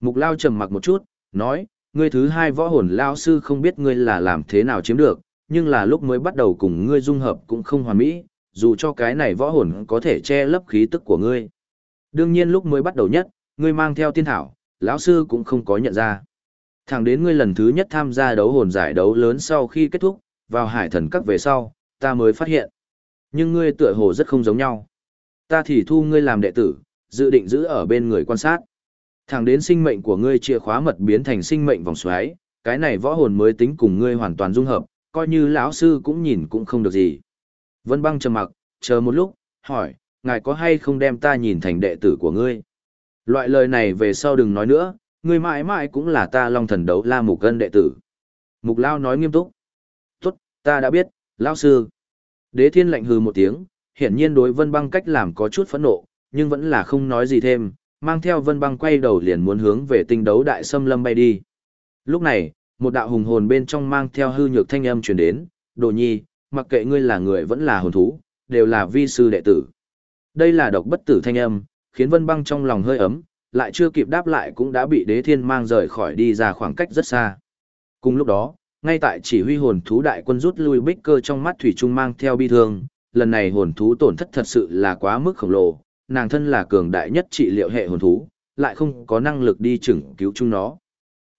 Mục lao trầm mặc một chút, nói, ngươi thứ hai võ hồn lão sư không biết ngươi là làm thế nào chiếm được, nhưng là lúc mới bắt đầu cùng ngươi dung hợp cũng không hoàn mỹ, dù cho cái này võ hồn có thể che lấp khí tức của ngươi. Đương nhiên lúc mới bắt đầu nhất, ngươi mang theo tiên thảo, lão sư cũng không có nhận ra. Thẳng đến ngươi lần thứ nhất tham gia đấu hồn giải đấu lớn sau khi kết thúc, vào hải thần các về sau, ta mới phát hiện. Nhưng ngươi tựa hồ rất không giống nhau. Ta thì thu ngươi làm đệ tử, dự định giữ ở bên người quan sát. Thẳng đến sinh mệnh của ngươi chìa khóa mật biến thành sinh mệnh vòng xoáy, cái này võ hồn mới tính cùng ngươi hoàn toàn dung hợp, coi như lão sư cũng nhìn cũng không được gì. Vân băng trầm mặc, chờ một lúc, hỏi, ngài có hay không đem ta nhìn thành đệ tử của ngươi? Loại lời này về sau đừng nói nữa, người mãi mãi cũng là ta long thần đấu la mục cân đệ tử. Mục Lao nói nghiêm túc. Tốt, ta đã biết, Lao sư. Đế thiên lạnh hừ một tiếng, hiển nhiên đối vân băng cách làm có chút phẫn nộ, nhưng vẫn là không nói gì thêm, mang theo vân băng quay đầu liền muốn hướng về tinh đấu đại xâm lâm bay đi. Lúc này, một đạo hùng hồn bên trong mang theo hư nhược thanh âm truyền đến, đồ nhi, mặc kệ ngươi là người vẫn là hồn thú, đều là vi sư đệ tử. Đây là độc bất tử thanh âm, khiến vân băng trong lòng hơi ấm, lại chưa kịp đáp lại cũng đã bị đế thiên mang rời khỏi đi ra khoảng cách rất xa. Cùng lúc đó, ngay tại chỉ huy hồn thú đại quân rút lui bích cơ trong mắt thủy trung mang theo bi thương, lần này hồn thú tổn thất thật sự là quá mức khổng lồ, nàng thân là cường đại nhất trị liệu hệ hồn thú, lại không có năng lực đi chừng cứu chúng nó.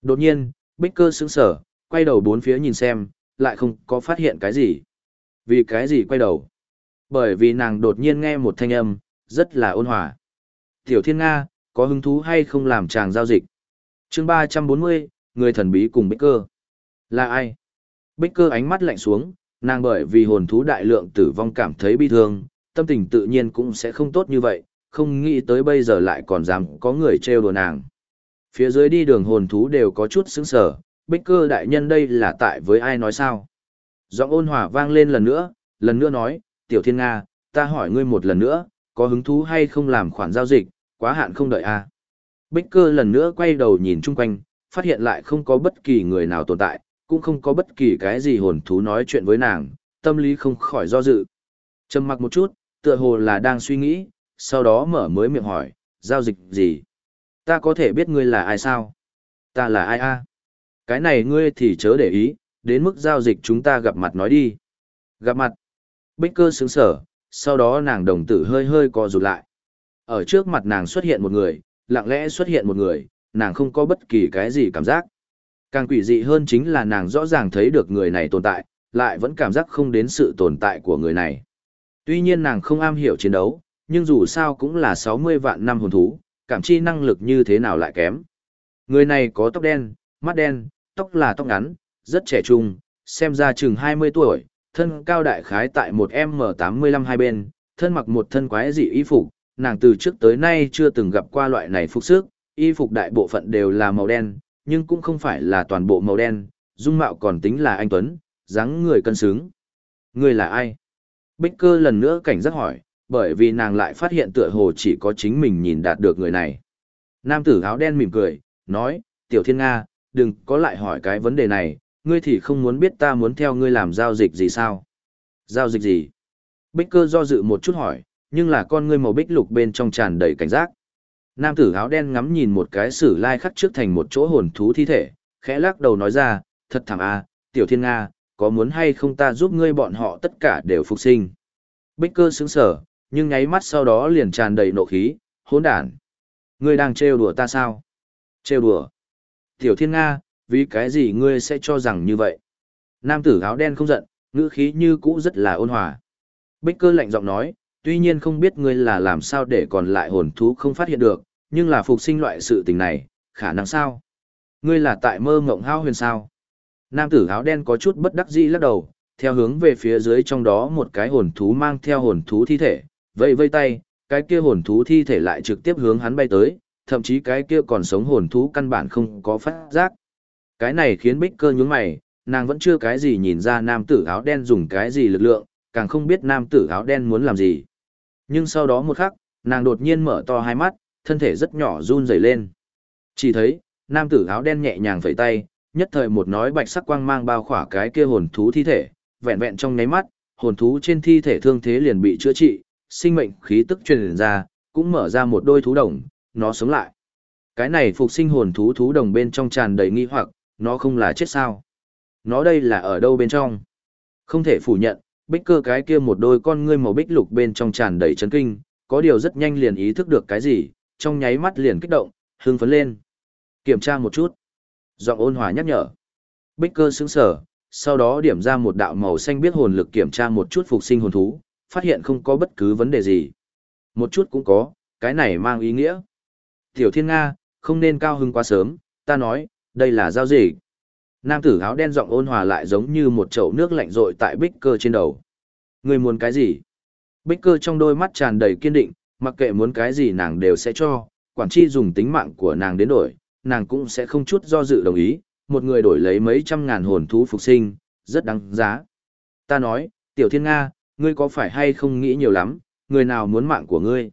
Đột nhiên, bích cơ sững sở, quay đầu bốn phía nhìn xem, lại không có phát hiện cái gì. Vì cái gì quay đầu? Bởi vì nàng đột nhiên nghe một thanh âm, rất là ôn hòa. Tiểu Thiên Nga, có hứng thú hay không làm chàng giao dịch? chương 340, người thần bí cùng Bích Cơ. Là ai? Bích Cơ ánh mắt lạnh xuống, nàng bởi vì hồn thú đại lượng tử vong cảm thấy bi thương, tâm tình tự nhiên cũng sẽ không tốt như vậy, không nghĩ tới bây giờ lại còn dám có người trêu đùa nàng. Phía dưới đi đường hồn thú đều có chút sững sờ, Bích Cơ đại nhân đây là tại với ai nói sao? Giọng ôn hòa vang lên lần nữa, lần nữa nói, Tiểu Thiên Nga, ta hỏi ngươi một lần nữa, có hứng thú hay không làm khoản giao dịch, quá hạn không đợi a à. Bích cơ lần nữa quay đầu nhìn chung quanh, phát hiện lại không có bất kỳ người nào tồn tại, cũng không có bất kỳ cái gì hồn thú nói chuyện với nàng, tâm lý không khỏi do dự. Trầm mặc một chút, tựa hồ là đang suy nghĩ, sau đó mở mới miệng hỏi, giao dịch gì? Ta có thể biết ngươi là ai sao? Ta là ai a? Cái này ngươi thì chớ để ý, đến mức giao dịch chúng ta gặp mặt nói đi. Gặp mặt. Bích cơ sướng sở, sau đó nàng đồng tử hơi hơi co rụt lại. Ở trước mặt nàng xuất hiện một người, lặng lẽ xuất hiện một người, nàng không có bất kỳ cái gì cảm giác. Càng quỷ dị hơn chính là nàng rõ ràng thấy được người này tồn tại, lại vẫn cảm giác không đến sự tồn tại của người này. Tuy nhiên nàng không am hiểu chiến đấu, nhưng dù sao cũng là 60 vạn năm hồn thú, cảm chi năng lực như thế nào lại kém. Người này có tóc đen, mắt đen, tóc là tóc ngắn, rất trẻ trung, xem ra chừng 20 tuổi, thân cao đại khái tại một M85 hai bên, thân mặc một thân quái dị y phục, nàng từ trước tới nay chưa từng gặp qua loại này phục sức, y phục đại bộ phận đều là màu đen, nhưng cũng không phải là toàn bộ màu đen, dung mạo còn tính là anh Tuấn, dáng người cân xứng. Người là ai? Bích cơ lần nữa cảnh giác hỏi, bởi vì nàng lại phát hiện tựa hồ chỉ có chính mình nhìn đạt được người này. Nam tử áo đen mỉm cười, nói, Tiểu Thiên Nga, đừng có lại hỏi cái vấn đề này, ngươi thì không muốn biết ta muốn theo ngươi làm giao dịch gì sao? Giao dịch gì? Bích cơ do dự một chút hỏi, nhưng là con ngươi màu bích lục bên trong tràn đầy cảnh giác. Nam tử áo đen ngắm nhìn một cái sử lai khắc trước thành một chỗ hồn thú thi thể, khẽ lắc đầu nói ra, thật thảm a, tiểu thiên Nga, có muốn hay không ta giúp ngươi bọn họ tất cả đều phục sinh. Bích cơ sững sở, nhưng nháy mắt sau đó liền tràn đầy nộ khí, hỗn đản. Ngươi đang trêu đùa ta sao? Trêu đùa. Tiểu thiên Nga, vì cái gì ngươi sẽ cho rằng như vậy? Nam tử áo đen không giận, ngữ khí như cũ rất là ôn hòa. Bích cơ lạnh giọng nói, tuy nhiên không biết ngươi là làm sao để còn lại hồn thú không phát hiện được, nhưng là phục sinh loại sự tình này, khả năng sao? Ngươi là tại mơ ngộng hao huyền sao? Nam tử áo đen có chút bất đắc dĩ lắc đầu, theo hướng về phía dưới trong đó một cái hồn thú mang theo hồn thú thi thể, vây vây tay, cái kia hồn thú thi thể lại trực tiếp hướng hắn bay tới, thậm chí cái kia còn sống hồn thú căn bản không có phát giác. Cái này khiến bích cơ nhướng mày, nàng vẫn chưa cái gì nhìn ra nam tử áo đen dùng cái gì lực lượng, càng không biết nam tử áo đen muốn làm gì. Nhưng sau đó một khắc, nàng đột nhiên mở to hai mắt, thân thể rất nhỏ run rẩy lên. Chỉ thấy, nam tử áo đen nhẹ nhàng phẩy tay, nhất thời một nói bạch sắc quang mang bao khỏa cái kia hồn thú thi thể, vẹn vẹn trong nháy mắt, hồn thú trên thi thể thương thế liền bị chữa trị, sinh mệnh khí tức truyền ra, cũng mở ra một đôi thú đồng, nó sống lại. Cái này phục sinh hồn thú thú đồng bên trong tràn đầy nghi hoặc, nó không là chết sao? Nó đây là ở đâu bên trong? Không thể phủ nhận, bích cơ cái kia một đôi con ngươi màu bích lục bên trong tràn đầy chấn kinh, có điều rất nhanh liền ý thức được cái gì, trong nháy mắt liền kích động, hưng phấn lên. Kiểm tra một chút. Giọng ôn hòa nhắc nhở. Bích cơ sững sở, sau đó điểm ra một đạo màu xanh biết hồn lực kiểm tra một chút phục sinh hồn thú, phát hiện không có bất cứ vấn đề gì. Một chút cũng có, cái này mang ý nghĩa. Tiểu Thiên Nga, không nên cao hưng quá sớm, ta nói, đây là giao dịch. Nam tử áo đen giọng ôn hòa lại giống như một chậu nước lạnh rội tại bích cơ trên đầu. Người muốn cái gì? Bích cơ trong đôi mắt tràn đầy kiên định, mặc kệ muốn cái gì nàng đều sẽ cho, quản chi dùng tính mạng của nàng đến đổi, nàng cũng sẽ không chút do dự đồng ý, một người đổi lấy mấy trăm ngàn hồn thú phục sinh, rất đáng giá. Ta nói, Tiểu Thiên Nga, ngươi có phải hay không nghĩ nhiều lắm, người nào muốn mạng của ngươi?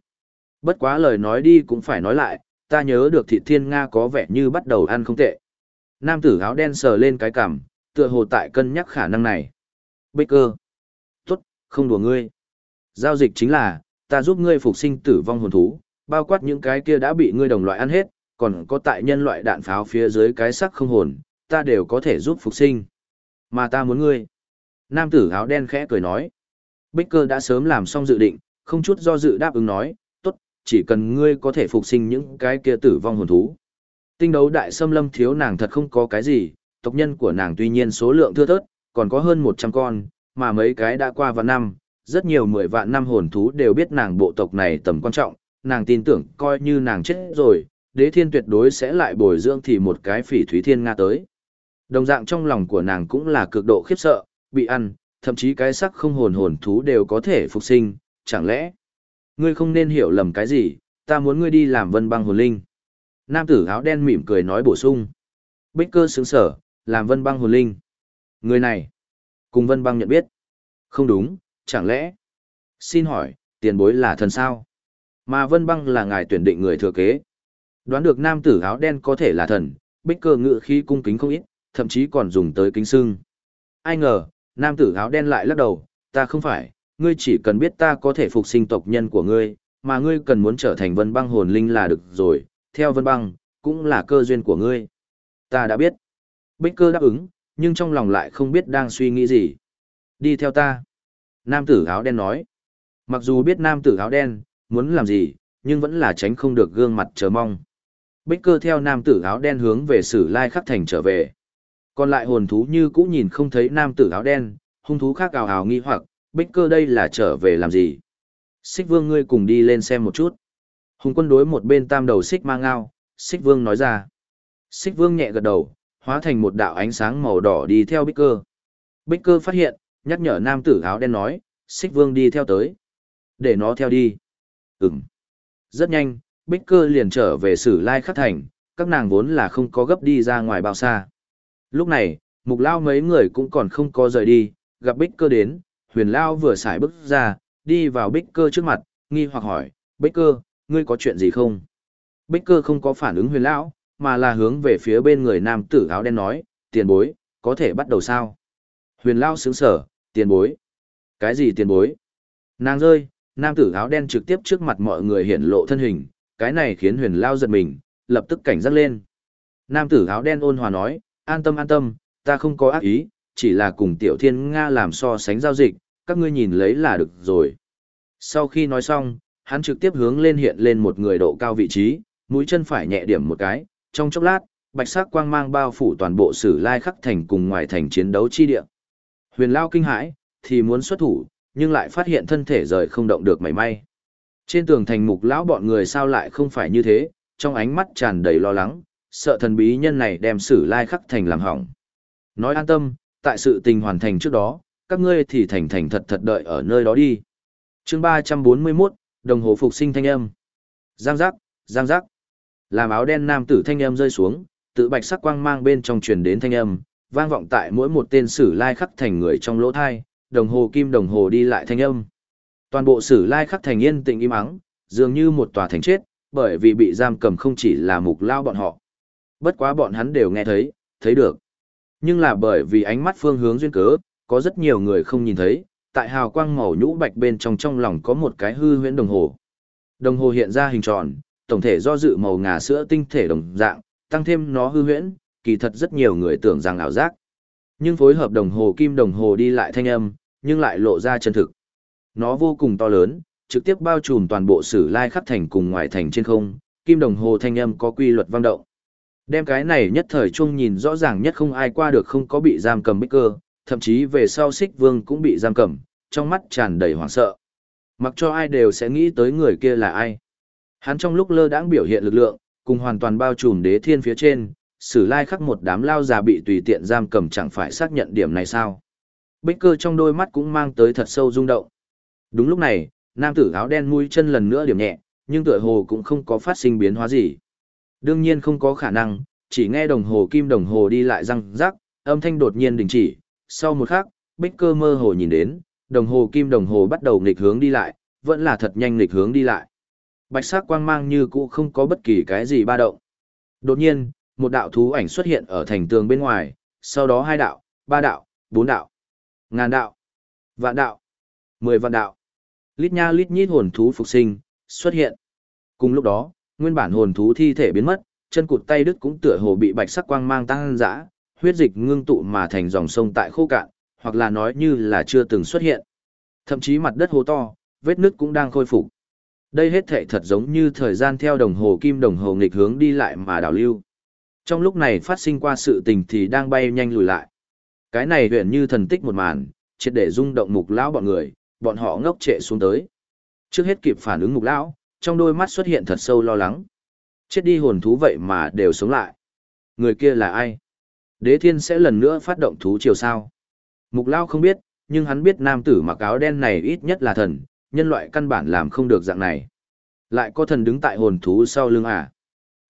Bất quá lời nói đi cũng phải nói lại, ta nhớ được thị Thiên Nga có vẻ như bắt đầu ăn không tệ. Nam tử áo đen sờ lên cái cằm, tựa hồ tại cân nhắc khả năng này. Bích cơ. Tốt, không đùa ngươi. Giao dịch chính là, ta giúp ngươi phục sinh tử vong hồn thú, bao quát những cái kia đã bị ngươi đồng loại ăn hết, còn có tại nhân loại đạn pháo phía dưới cái sắc không hồn, ta đều có thể giúp phục sinh. Mà ta muốn ngươi. Nam tử áo đen khẽ cười nói. Bích cơ đã sớm làm xong dự định, không chút do dự đáp ứng nói, tốt, chỉ cần ngươi có thể phục sinh những cái kia tử vong hồn thú. Tinh đấu đại xâm lâm thiếu nàng thật không có cái gì, tộc nhân của nàng tuy nhiên số lượng thưa thớt, còn có hơn 100 con, mà mấy cái đã qua vạn năm, rất nhiều mười vạn năm hồn thú đều biết nàng bộ tộc này tầm quan trọng, nàng tin tưởng coi như nàng chết rồi, đế thiên tuyệt đối sẽ lại bồi dưỡng thì một cái phỉ thúy thiên nga tới. Đồng dạng trong lòng của nàng cũng là cực độ khiếp sợ, bị ăn, thậm chí cái sắc không hồn hồn thú đều có thể phục sinh, chẳng lẽ ngươi không nên hiểu lầm cái gì, ta muốn ngươi đi làm vân băng hồn linh. Nam tử áo đen mỉm cười nói bổ sung. Bích cơ sướng sở, làm vân băng hồn linh. Người này, cùng vân băng nhận biết. Không đúng, chẳng lẽ? Xin hỏi, tiền bối là thần sao? Mà vân băng là ngài tuyển định người thừa kế. Đoán được nam tử áo đen có thể là thần, bích cơ ngự khi cung kính không ít, thậm chí còn dùng tới kính sưng. Ai ngờ, nam tử áo đen lại lắc đầu, ta không phải, ngươi chỉ cần biết ta có thể phục sinh tộc nhân của ngươi, mà ngươi cần muốn trở thành vân băng hồn linh là được rồi, theo vân băng, cũng là cơ duyên của ngươi. Ta đã biết. Bích cơ đáp ứng, nhưng trong lòng lại không biết đang suy nghĩ gì. Đi theo ta. Nam tử áo đen nói. Mặc dù biết nam tử áo đen, muốn làm gì, nhưng vẫn là tránh không được gương mặt chờ mong. Bích cơ theo nam tử áo đen hướng về sử lai khắc thành trở về. Còn lại hồn thú như cũ nhìn không thấy nam tử áo đen, hung thú khác ào ào nghi hoặc, bích cơ đây là trở về làm gì? Xích vương ngươi cùng đi lên xem một chút. Hùng quân đối một bên tam đầu xích mang ngao, xích vương nói ra. Xích vương nhẹ gật đầu, hóa thành một đạo ánh sáng màu đỏ đi theo bích cơ. Bích cơ phát hiện, nhắc nhở nam tử áo đen nói, xích vương đi theo tới. Để nó theo đi. Ừm. Rất nhanh, bích cơ liền trở về sử lai khắc thành, các nàng vốn là không có gấp đi ra ngoài bao xa. Lúc này, mục lao mấy người cũng còn không có rời đi, gặp bích cơ đến, huyền lao vừa xài bước ra, đi vào bích cơ trước mặt, nghi hoặc hỏi, bích cơ, ngươi có chuyện gì không? Bích cơ không có phản ứng huyền lão, mà là hướng về phía bên người nam tử áo đen nói, tiền bối, có thể bắt đầu sao? Huyền Lão sướng sở, tiền bối. Cái gì tiền bối? Nàng rơi, nam tử áo đen trực tiếp trước mặt mọi người hiện lộ thân hình, cái này khiến huyền lao giật mình, lập tức cảnh giác lên. Nam tử áo đen ôn hòa nói, an tâm an tâm, ta không có ác ý, chỉ là cùng tiểu thiên Nga làm so sánh giao dịch, các ngươi nhìn lấy là được rồi. Sau khi nói xong, hắn trực tiếp hướng lên hiện lên một người độ cao vị trí, mũi chân phải nhẹ điểm một cái, trong chốc lát, bạch sắc quang mang bao phủ toàn bộ sử lai khắc thành cùng ngoài thành chiến đấu chi địa. Huyền Lao kinh hãi, thì muốn xuất thủ, nhưng lại phát hiện thân thể rời không động được mảy may. Trên tường thành mục lão bọn người sao lại không phải như thế, trong ánh mắt tràn đầy lo lắng, sợ thần bí nhân này đem sử lai khắc thành làm hỏng. Nói an tâm, tại sự tình hoàn thành trước đó, các ngươi thì thành thành thật thật đợi ở nơi đó đi. chương 341, đồng hồ phục sinh thanh âm. Giang giác, giang giác. Làm áo đen nam tử thanh âm rơi xuống, tự bạch sắc quang mang bên trong truyền đến thanh âm, vang vọng tại mỗi một tên sử lai khắc thành người trong lỗ thai, đồng hồ kim đồng hồ đi lại thanh âm. Toàn bộ sử lai khắc thành yên tĩnh im ắng, dường như một tòa thành chết, bởi vì bị giam cầm không chỉ là mục lao bọn họ. Bất quá bọn hắn đều nghe thấy, thấy được. Nhưng là bởi vì ánh mắt phương hướng duyên cớ, có rất nhiều người không nhìn thấy, tại hào quang màu nhũ bạch bên trong trong lòng có một cái hư huyễn đồng hồ. Đồng hồ hiện ra hình tròn, tổng thể do dự màu ngà sữa tinh thể đồng dạng, tăng thêm nó hư huyễn, kỳ thật rất nhiều người tưởng rằng ảo giác. Nhưng phối hợp đồng hồ kim đồng hồ đi lại thanh âm, nhưng lại lộ ra chân thực. Nó vô cùng to lớn, trực tiếp bao trùm toàn bộ sử lai khắp thành cùng ngoài thành trên không, kim đồng hồ thanh âm có quy luật vang động. Đem cái này nhất thời chung nhìn rõ ràng nhất không ai qua được không có bị giam cầm bích cơ, thậm chí về sau xích vương cũng bị giam cầm, trong mắt tràn đầy hoảng sợ. Mặc cho ai đều sẽ nghĩ tới người kia là ai. Hắn trong lúc lơ đãng biểu hiện lực lượng, cùng hoàn toàn bao trùm đế thiên phía trên, sử lai khắc một đám lao già bị tùy tiện giam cầm chẳng phải xác nhận điểm này sao. Bích cơ trong đôi mắt cũng mang tới thật sâu rung động. Đúng lúc này, nam tử áo đen mũi chân lần nữa điểm nhẹ, nhưng tựa hồ cũng không có phát sinh biến hóa gì. Đương nhiên không có khả năng, chỉ nghe đồng hồ kim đồng hồ đi lại răng rắc, âm thanh đột nhiên đình chỉ, sau một khắc, Bích Cơ mơ hồ nhìn đến, đồng hồ kim đồng hồ bắt đầu nghịch hướng đi lại, vẫn là thật nhanh nghịch hướng đi lại. Bạch sắc quang mang như cũ không có bất kỳ cái gì ba động. Đột nhiên, một đạo thú ảnh xuất hiện ở thành tường bên ngoài, sau đó hai đạo, ba đạo, bốn đạo, ngàn đạo, vạn đạo, mười vạn đạo. Lít nha lít nhít hồn thú phục sinh, xuất hiện. Cùng lúc đó, nguyên bản hồn thú thi thể biến mất, chân cụt tay đứt cũng tựa hồ bị bạch sắc quang mang tăng dã, huyết dịch ngưng tụ mà thành dòng sông tại khô cạn, hoặc là nói như là chưa từng xuất hiện. Thậm chí mặt đất hố to, vết nứt cũng đang khôi phục. Đây hết thảy thật giống như thời gian theo đồng hồ kim đồng hồ nghịch hướng đi lại mà đảo lưu. Trong lúc này phát sinh qua sự tình thì đang bay nhanh lùi lại. Cái này huyện như thần tích một màn, triệt để rung động mục lão bọn người, bọn họ ngốc trệ xuống tới. Trước hết kịp phản ứng mục lão, trong đôi mắt xuất hiện thật sâu lo lắng. Chết đi hồn thú vậy mà đều sống lại. Người kia là ai? Đế thiên sẽ lần nữa phát động thú triều sao? Mục lão không biết, nhưng hắn biết nam tử mặc áo đen này ít nhất là thần, nhân loại căn bản làm không được dạng này. Lại có thần đứng tại hồn thú sau lưng à?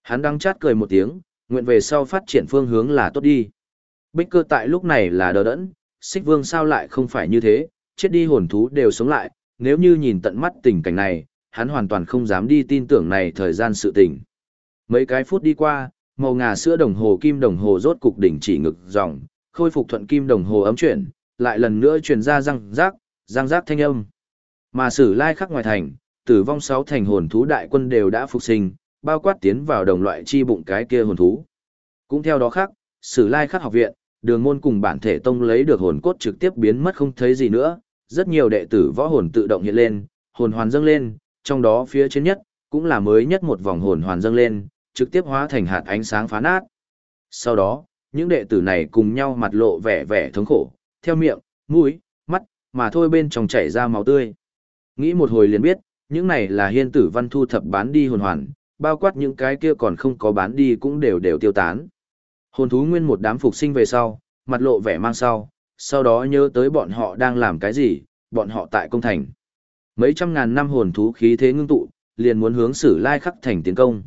Hắn đang chát cười một tiếng, nguyện về sau phát triển phương hướng là tốt đi. Bích cơ tại lúc này là đờ đẫn, xích vương sao lại không phải như thế, chết đi hồn thú đều sống lại, nếu như nhìn tận mắt tình cảnh này, hắn hoàn toàn không dám đi tin tưởng này thời gian sự tình. Mấy cái phút đi qua, màu ngà sữa đồng hồ kim đồng hồ rốt cục đỉnh chỉ ngực dòng, khôi phục thuận kim đồng hồ ấm chuyển, lại lần nữa truyền ra răng rác, răng rác thanh âm. Mà sử lai khắc ngoài thành, tử vong sáu thành hồn thú đại quân đều đã phục sinh, bao quát tiến vào đồng loại chi bụng cái kia hồn thú. Cũng theo đó khác, sử lai khắc học viện, đường môn cùng bản thể tông lấy được hồn cốt trực tiếp biến mất không thấy gì nữa, rất nhiều đệ tử võ hồn tự động hiện lên, hồn hoàn dâng lên, trong đó phía trên nhất, cũng là mới nhất một vòng hồn hoàn dâng lên, trực tiếp hóa thành hạt ánh sáng phá nát. Sau đó, những đệ tử này cùng nhau mặt lộ vẻ vẻ thống khổ, theo miệng, mũi, mắt, mà thôi bên trong chảy ra máu tươi. Nghĩ một hồi liền biết, những này là hiên tử văn thu thập bán đi hồn hoàn, bao quát những cái kia còn không có bán đi cũng đều đều tiêu tán. Hồn thú nguyên một đám phục sinh về sau, mặt lộ vẻ mang sau, sau đó nhớ tới bọn họ đang làm cái gì, bọn họ tại công thành. Mấy trăm ngàn năm hồn thú khí thế ngưng tụ, liền muốn hướng sử lai khắc thành tiến công.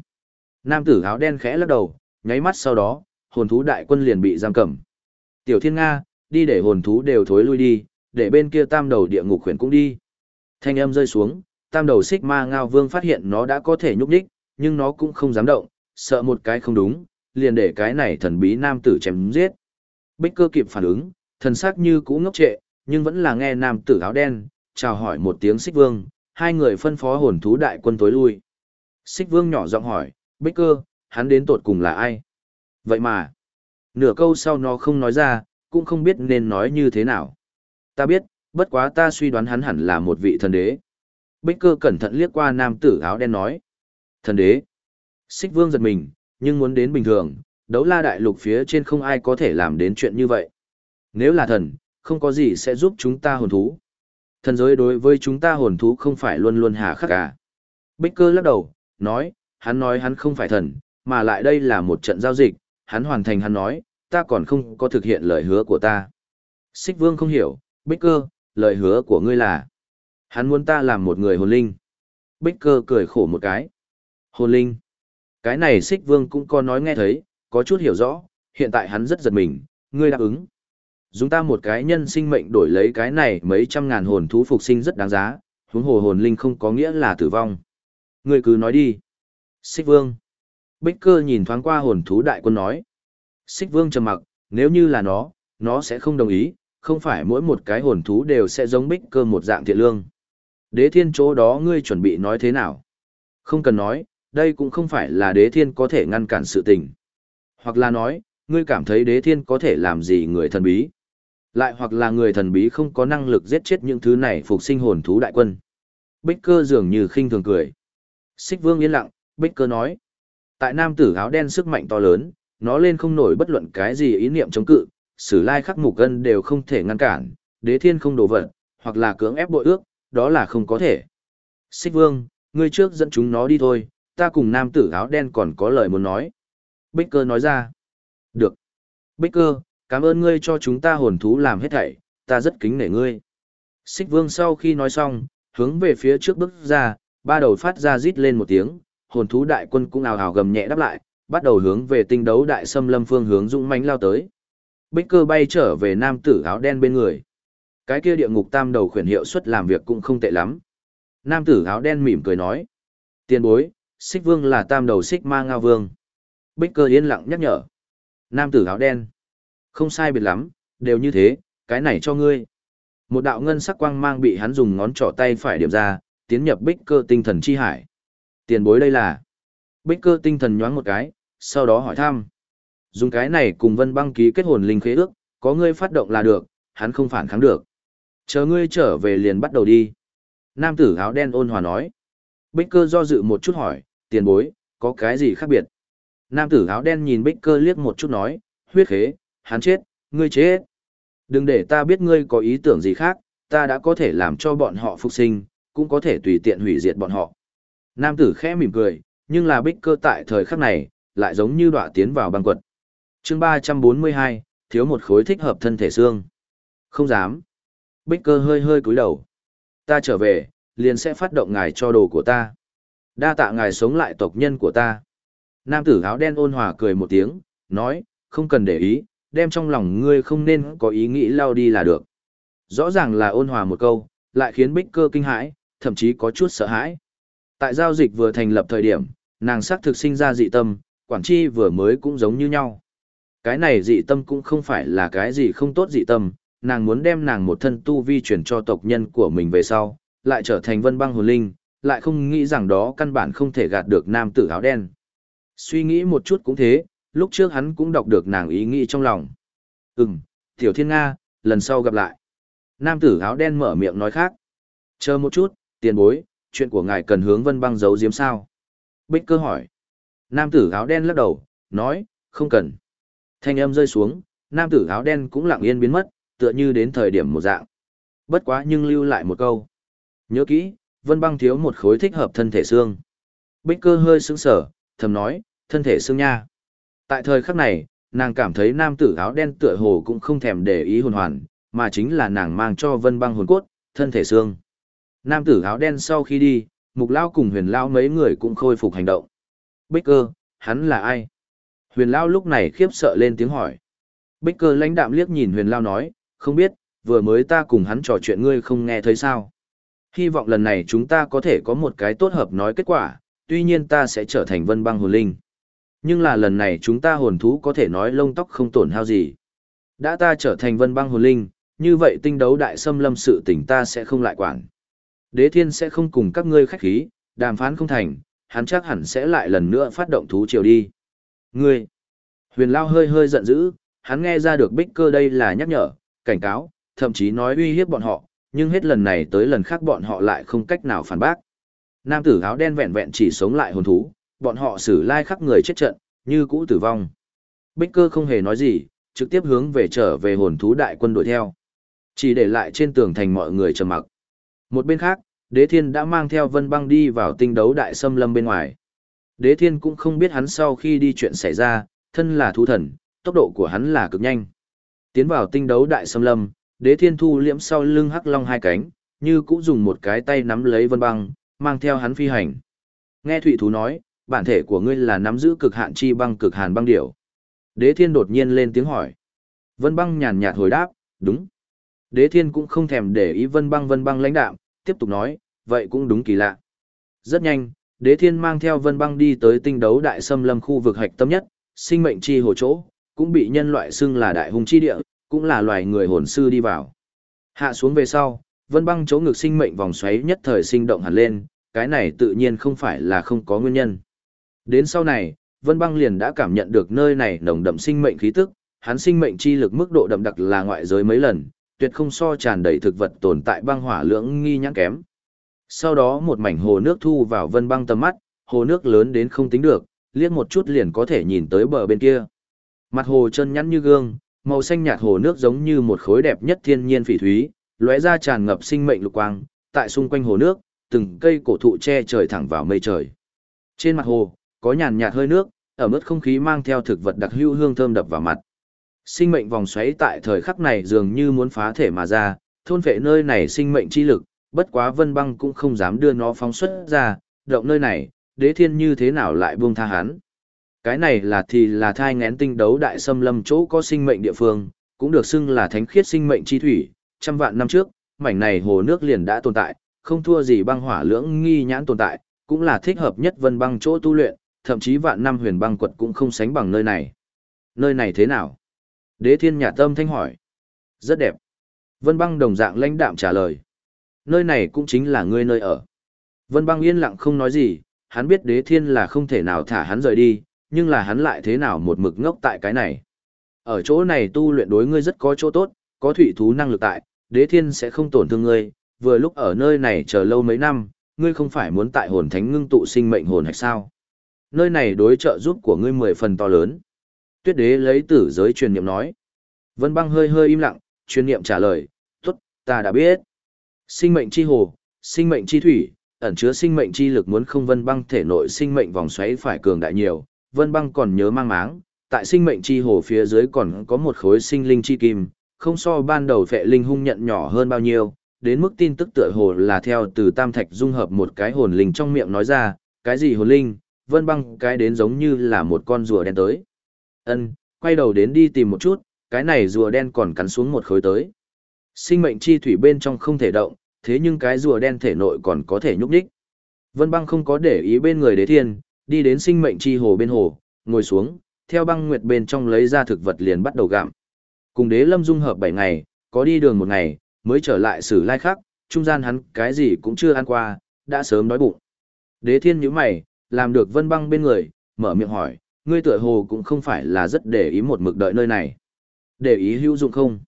Nam tử áo đen khẽ lắc đầu, nháy mắt sau đó, hồn thú đại quân liền bị giam cầm. Tiểu Thiên Nga, đi để hồn thú đều thối lui đi, để bên kia tam đầu địa ngục khuyển cũng đi. Thanh âm rơi xuống, tam đầu xích ma ngao vương phát hiện nó đã có thể nhúc nhích, nhưng nó cũng không dám động, sợ một cái không đúng, liền để cái này thần bí nam tử chém giết. Bích cơ kịp phản ứng, thần sắc như cũ ngốc trệ, nhưng vẫn là nghe nam tử áo đen, chào hỏi một tiếng xích vương, hai người phân phó hồn thú đại quân tối lui. Xích vương nhỏ giọng hỏi, Bích cơ, hắn đến tột cùng là ai? Vậy mà, nửa câu sau nó không nói ra, cũng không biết nên nói như thế nào. Ta biết, bất quá ta suy đoán hắn hẳn là một vị thần đế. Bích cơ cẩn thận liếc qua nam tử áo đen nói. Thần đế. Xích vương giật mình, nhưng muốn đến bình thường, đấu la đại lục phía trên không ai có thể làm đến chuyện như vậy. Nếu là thần, không có gì sẽ giúp chúng ta hồn thú. Thần giới đối với chúng ta hồn thú không phải luôn luôn hà khắc cả. Bích cơ lắc đầu, nói, hắn nói hắn không phải thần, mà lại đây là một trận giao dịch, hắn hoàn thành hắn nói, ta còn không có thực hiện lời hứa của ta. Xích vương không hiểu, Bích cơ, lời hứa của ngươi là, hắn muốn ta làm một người hồn linh. Bích cơ cười khổ một cái. Hồn linh. Cái này xích vương cũng có nói nghe thấy, có chút hiểu rõ, hiện tại hắn rất giật mình, ngươi đáp ứng. Dùng ta một cái nhân sinh mệnh đổi lấy cái này mấy trăm ngàn hồn thú phục sinh rất đáng giá, huống hồ hồn linh không có nghĩa là tử vong. Ngươi cứ nói đi. Xích vương. Bích cơ nhìn thoáng qua hồn thú đại quân nói. Xích vương trầm mặc, nếu như là nó, nó sẽ không đồng ý, không phải mỗi một cái hồn thú đều sẽ giống bích cơ một dạng thiện lương. Đế thiên chỗ đó ngươi chuẩn bị nói thế nào? Không cần nói, đây cũng không phải là đế thiên có thể ngăn cản sự tình. Hoặc là nói, ngươi cảm thấy đế thiên có thể làm gì người thần bí. Lại hoặc là người thần bí không có năng lực giết chết những thứ này phục sinh hồn thú đại quân. Bích cơ dường như khinh thường cười. Xích vương yên lặng, bích cơ nói. Tại nam tử áo đen sức mạnh to lớn, nó lên không nổi bất luận cái gì ý niệm chống cự, sử lai khắc mục gân đều không thể ngăn cản, đế thiên không đổ vật, hoặc là cưỡng ép bội ước, đó là không có thể. Xích vương, ngươi trước dẫn chúng nó đi thôi, ta cùng nam tử áo đen còn có lời muốn nói. Bích cơ nói ra. Được. Bích cơ, cảm ơn ngươi cho chúng ta hồn thú làm hết thảy, ta rất kính nể ngươi. Xích vương sau khi nói xong, hướng về phía trước bước ra, Ba đầu phát ra rít lên một tiếng, hồn thú đại quân cũng ào ào gầm nhẹ đáp lại, bắt đầu hướng về tinh đấu đại xâm lâm phương hướng dũng mãnh lao tới. Bích cơ bay trở về nam tử áo đen bên người. Cái kia địa ngục tam đầu khuyển hiệu suất làm việc cũng không tệ lắm. Nam tử áo đen mỉm cười nói. Tiền bối, xích vương là tam đầu xích ma ngao vương. Bích cơ yên lặng nhắc nhở. Nam tử áo đen. Không sai biệt lắm, đều như thế, cái này cho ngươi. Một đạo ngân sắc quang mang bị hắn dùng ngón trỏ tay phải điểm ra, tiến nhập bích cơ tinh thần chi hải. Tiền bối đây là. Bích cơ tinh thần nhoáng một cái, sau đó hỏi thăm. Dùng cái này cùng vân băng ký kết hồn linh khế ước, có ngươi phát động là được, hắn không phản kháng được. Chờ ngươi trở về liền bắt đầu đi. Nam tử áo đen ôn hòa nói. Bích cơ do dự một chút hỏi, tiền bối, có cái gì khác biệt? Nam tử áo đen nhìn bích cơ liếc một chút nói, huyết khế, hắn chết, ngươi chết. Đừng để ta biết ngươi có ý tưởng gì khác, ta đã có thể làm cho bọn họ phục sinh, cũng có thể tùy tiện hủy diệt bọn họ. Nam tử khẽ mỉm cười, nhưng là bích cơ tại thời khắc này, lại giống như đọa tiến vào băng quật. chương 342, thiếu một khối thích hợp thân thể xương. Không dám. Bích cơ hơi hơi cúi đầu. Ta trở về, liền sẽ phát động ngài cho đồ của ta. Đa tạ ngài sống lại tộc nhân của ta. Nam tử áo đen ôn hòa cười một tiếng, nói, không cần để ý, đem trong lòng ngươi không nên có ý nghĩ lao đi là được. Rõ ràng là ôn hòa một câu, lại khiến bích cơ kinh hãi, thậm chí có chút sợ hãi. Tại giao dịch vừa thành lập thời điểm, nàng sắc thực sinh ra dị tâm, quản chi vừa mới cũng giống như nhau. Cái này dị tâm cũng không phải là cái gì không tốt dị tâm, nàng muốn đem nàng một thân tu vi chuyển cho tộc nhân của mình về sau, lại trở thành vân băng hồn linh, lại không nghĩ rằng đó căn bản không thể gạt được nam tử áo đen. Suy nghĩ một chút cũng thế, lúc trước hắn cũng đọc được nàng ý nghĩ trong lòng. Ừm, Tiểu Thiên Nga, lần sau gặp lại. Nam tử áo đen mở miệng nói khác. Chờ một chút, tiền bối, chuyện của ngài cần hướng vân băng giấu giếm sao? Bích cơ hỏi. Nam tử áo đen lắc đầu, nói, không cần. Thanh âm rơi xuống, nam tử áo đen cũng lặng yên biến mất, tựa như đến thời điểm một dạng. Bất quá nhưng lưu lại một câu. Nhớ kỹ, vân băng thiếu một khối thích hợp thân thể xương. Bích cơ hơi sững sở, thầm nói, thân thể xương nha. Tại thời khắc này, nàng cảm thấy nam tử áo đen tựa hồ cũng không thèm để ý hồn hoàn, mà chính là nàng mang cho vân băng hồn cốt, thân thể xương. Nam tử áo đen sau khi đi, mục lao cùng huyền lao mấy người cũng khôi phục hành động. Bích cơ, hắn là ai? Huyền lao lúc này khiếp sợ lên tiếng hỏi. Bích cơ lãnh đạm liếc nhìn huyền lao nói, không biết, vừa mới ta cùng hắn trò chuyện ngươi không nghe thấy sao. Hy vọng lần này chúng ta có thể có một cái tốt hợp nói kết quả, tuy nhiên ta sẽ trở thành vân băng hồn linh. Nhưng là lần này chúng ta hồn thú có thể nói lông tóc không tổn hao gì. Đã ta trở thành vân băng hồn linh, như vậy tinh đấu đại xâm lâm sự tình ta sẽ không lại quản. Đế thiên sẽ không cùng các ngươi khách khí, đàm phán không thành, hắn chắc hẳn sẽ lại lần nữa phát động thú triều đi. Ngươi! Huyền Lao hơi hơi giận dữ, hắn nghe ra được bích cơ đây là nhắc nhở, cảnh cáo, thậm chí nói uy hiếp bọn họ, nhưng hết lần này tới lần khác bọn họ lại không cách nào phản bác. Nam tử áo đen vẹn vẹn chỉ sống lại hồn thú, bọn họ xử lai khắc người chết trận, như cũ tử vong. Bích cơ không hề nói gì, trực tiếp hướng về trở về hồn thú đại quân đuổi theo. Chỉ để lại trên tường thành mọi người trầm mặc. Một bên khác, đế thiên đã mang theo vân băng đi vào tinh đấu đại xâm lâm bên ngoài. Đế thiên cũng không biết hắn sau khi đi chuyện xảy ra, thân là thú thần, tốc độ của hắn là cực nhanh. Tiến vào tinh đấu đại xâm lâm, đế thiên thu liễm sau lưng hắc long hai cánh, như cũng dùng một cái tay nắm lấy vân băng, mang theo hắn phi hành. Nghe thụy thú nói, bản thể của ngươi là nắm giữ cực hạn chi băng cực hàn băng điểu. Đế thiên đột nhiên lên tiếng hỏi. Vân băng nhàn nhạt hồi đáp, đúng. Đế thiên cũng không thèm để ý vân băng vân băng lãnh đạm, tiếp tục nói, vậy cũng đúng kỳ lạ. Rất nhanh, đế thiên mang theo vân băng đi tới tinh đấu đại xâm lâm khu vực hạch tâm nhất, sinh mệnh chi hồ chỗ, cũng bị nhân loại xưng là đại hùng chi địa, cũng là loài người hồn sư đi vào. Hạ xuống về sau, vân băng chỗ ngực sinh mệnh vòng xoáy nhất thời sinh động hẳn lên, cái này tự nhiên không phải là không có nguyên nhân. Đến sau này, vân băng liền đã cảm nhận được nơi này nồng đậm sinh mệnh khí tức, hắn sinh mệnh chi lực mức độ đậm đặc là ngoại giới mấy lần, tuyệt không so tràn đầy thực vật tồn tại băng hỏa lưỡng nghi nhãn kém. Sau đó một mảnh hồ nước thu vào vân băng tầm mắt, hồ nước lớn đến không tính được, liếc một chút liền có thể nhìn tới bờ bên kia. Mặt hồ chân nhắn như gương, màu xanh nhạt hồ nước giống như một khối đẹp nhất thiên nhiên phỉ thúy, lóe ra tràn ngập sinh mệnh lục quang, tại xung quanh hồ nước, từng cây cổ thụ che trời thẳng vào mây trời. Trên mặt hồ, có nhàn nhạt hơi nước, ở mức không khí mang theo thực vật đặc hữu hương thơm đập vào mặt. Sinh mệnh vòng xoáy tại thời khắc này dường như muốn phá thể mà ra, thôn vệ nơi này sinh mệnh chi lực, Bất quá vân băng cũng không dám đưa nó phóng xuất ra, động nơi này, đế thiên như thế nào lại buông tha hắn. Cái này là thì là thai ngén tinh đấu đại xâm lâm chỗ có sinh mệnh địa phương, cũng được xưng là thánh khiết sinh mệnh chi thủy, trăm vạn năm trước, mảnh này hồ nước liền đã tồn tại, không thua gì băng hỏa lưỡng nghi nhãn tồn tại, cũng là thích hợp nhất vân băng chỗ tu luyện, thậm chí vạn năm huyền băng quật cũng không sánh bằng nơi này. Nơi này thế nào? Đế thiên nhà tâm thanh hỏi. Rất đẹp. Vân băng đồng dạng lãnh đạm trả lời. Nơi này cũng chính là ngươi nơi ở. Vân băng yên lặng không nói gì, hắn biết đế thiên là không thể nào thả hắn rời đi, nhưng là hắn lại thế nào một mực ngốc tại cái này. Ở chỗ này tu luyện đối ngươi rất có chỗ tốt, có thủy thú năng lực tại, đế thiên sẽ không tổn thương ngươi, vừa lúc ở nơi này chờ lâu mấy năm, ngươi không phải muốn tại hồn thánh ngưng tụ sinh mệnh hồn hay sao? Nơi này đối trợ giúp của ngươi mười phần to lớn. Tuyết đế lấy tử giới truyền niệm nói. Vân băng hơi hơi im lặng, truyền niệm trả lời, tốt, ta đã biết. Sinh mệnh chi hồ, sinh mệnh chi thủy, ẩn chứa sinh mệnh chi lực muốn không vân băng thể nội sinh mệnh vòng xoáy phải cường đại nhiều, vân băng còn nhớ mang máng, tại sinh mệnh chi hồ phía dưới còn có một khối sinh linh chi kim, không so ban đầu phệ linh hung nhận nhỏ hơn bao nhiêu, đến mức tin tức tựa hồ là theo từ tam thạch dung hợp một cái hồn linh trong miệng nói ra, cái gì hồn linh, vân băng cái đến giống như là một con rùa đen tới. Ân, quay đầu đến đi tìm một chút, cái này rùa đen còn cắn xuống một khối tới. Sinh mệnh chi thủy bên trong không thể động, thế nhưng cái rùa đen thể nội còn có thể nhúc nhích. Vân băng không có để ý bên người đế thiên, đi đến sinh mệnh chi hồ bên hồ, ngồi xuống, theo băng nguyệt bên trong lấy ra thực vật liền bắt đầu gặm. Cùng đế lâm dung hợp 7 ngày, có đi đường một ngày, mới trở lại sử lai khác, trung gian hắn cái gì cũng chưa ăn qua, đã sớm đói bụng. Đế thiên nhíu mày, làm được vân băng bên người, mở miệng hỏi, ngươi tựa hồ cũng không phải là rất để ý một mực đợi nơi này. Để ý hữu dụng không?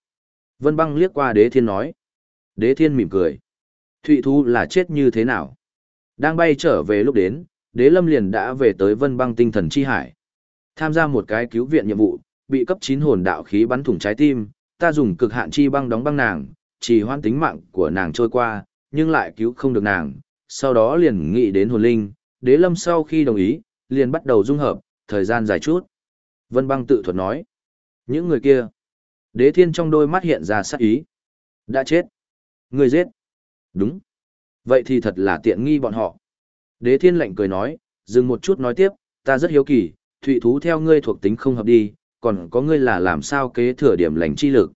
Vân băng liếc qua đế thiên nói. Đế thiên mỉm cười. Thụy thu là chết như thế nào? Đang bay trở về lúc đến, đế lâm liền đã về tới vân băng tinh thần chi hải. Tham gia một cái cứu viện nhiệm vụ, bị cấp 9 hồn đạo khí bắn thủng trái tim, ta dùng cực hạn chi băng đóng băng nàng, chỉ hoan tính mạng của nàng trôi qua, nhưng lại cứu không được nàng. Sau đó liền nghĩ đến hồn linh, đế lâm sau khi đồng ý, liền bắt đầu dung hợp, thời gian dài chút. Vân băng tự thuật nói. Những người kia. Đế thiên trong đôi mắt hiện ra sát ý. Đã chết. Người giết. Đúng. Vậy thì thật là tiện nghi bọn họ. Đế thiên lạnh cười nói, dừng một chút nói tiếp, ta rất hiếu kỳ, thụy thú theo ngươi thuộc tính không hợp đi, còn có ngươi là làm sao kế thừa điểm lành chi lực.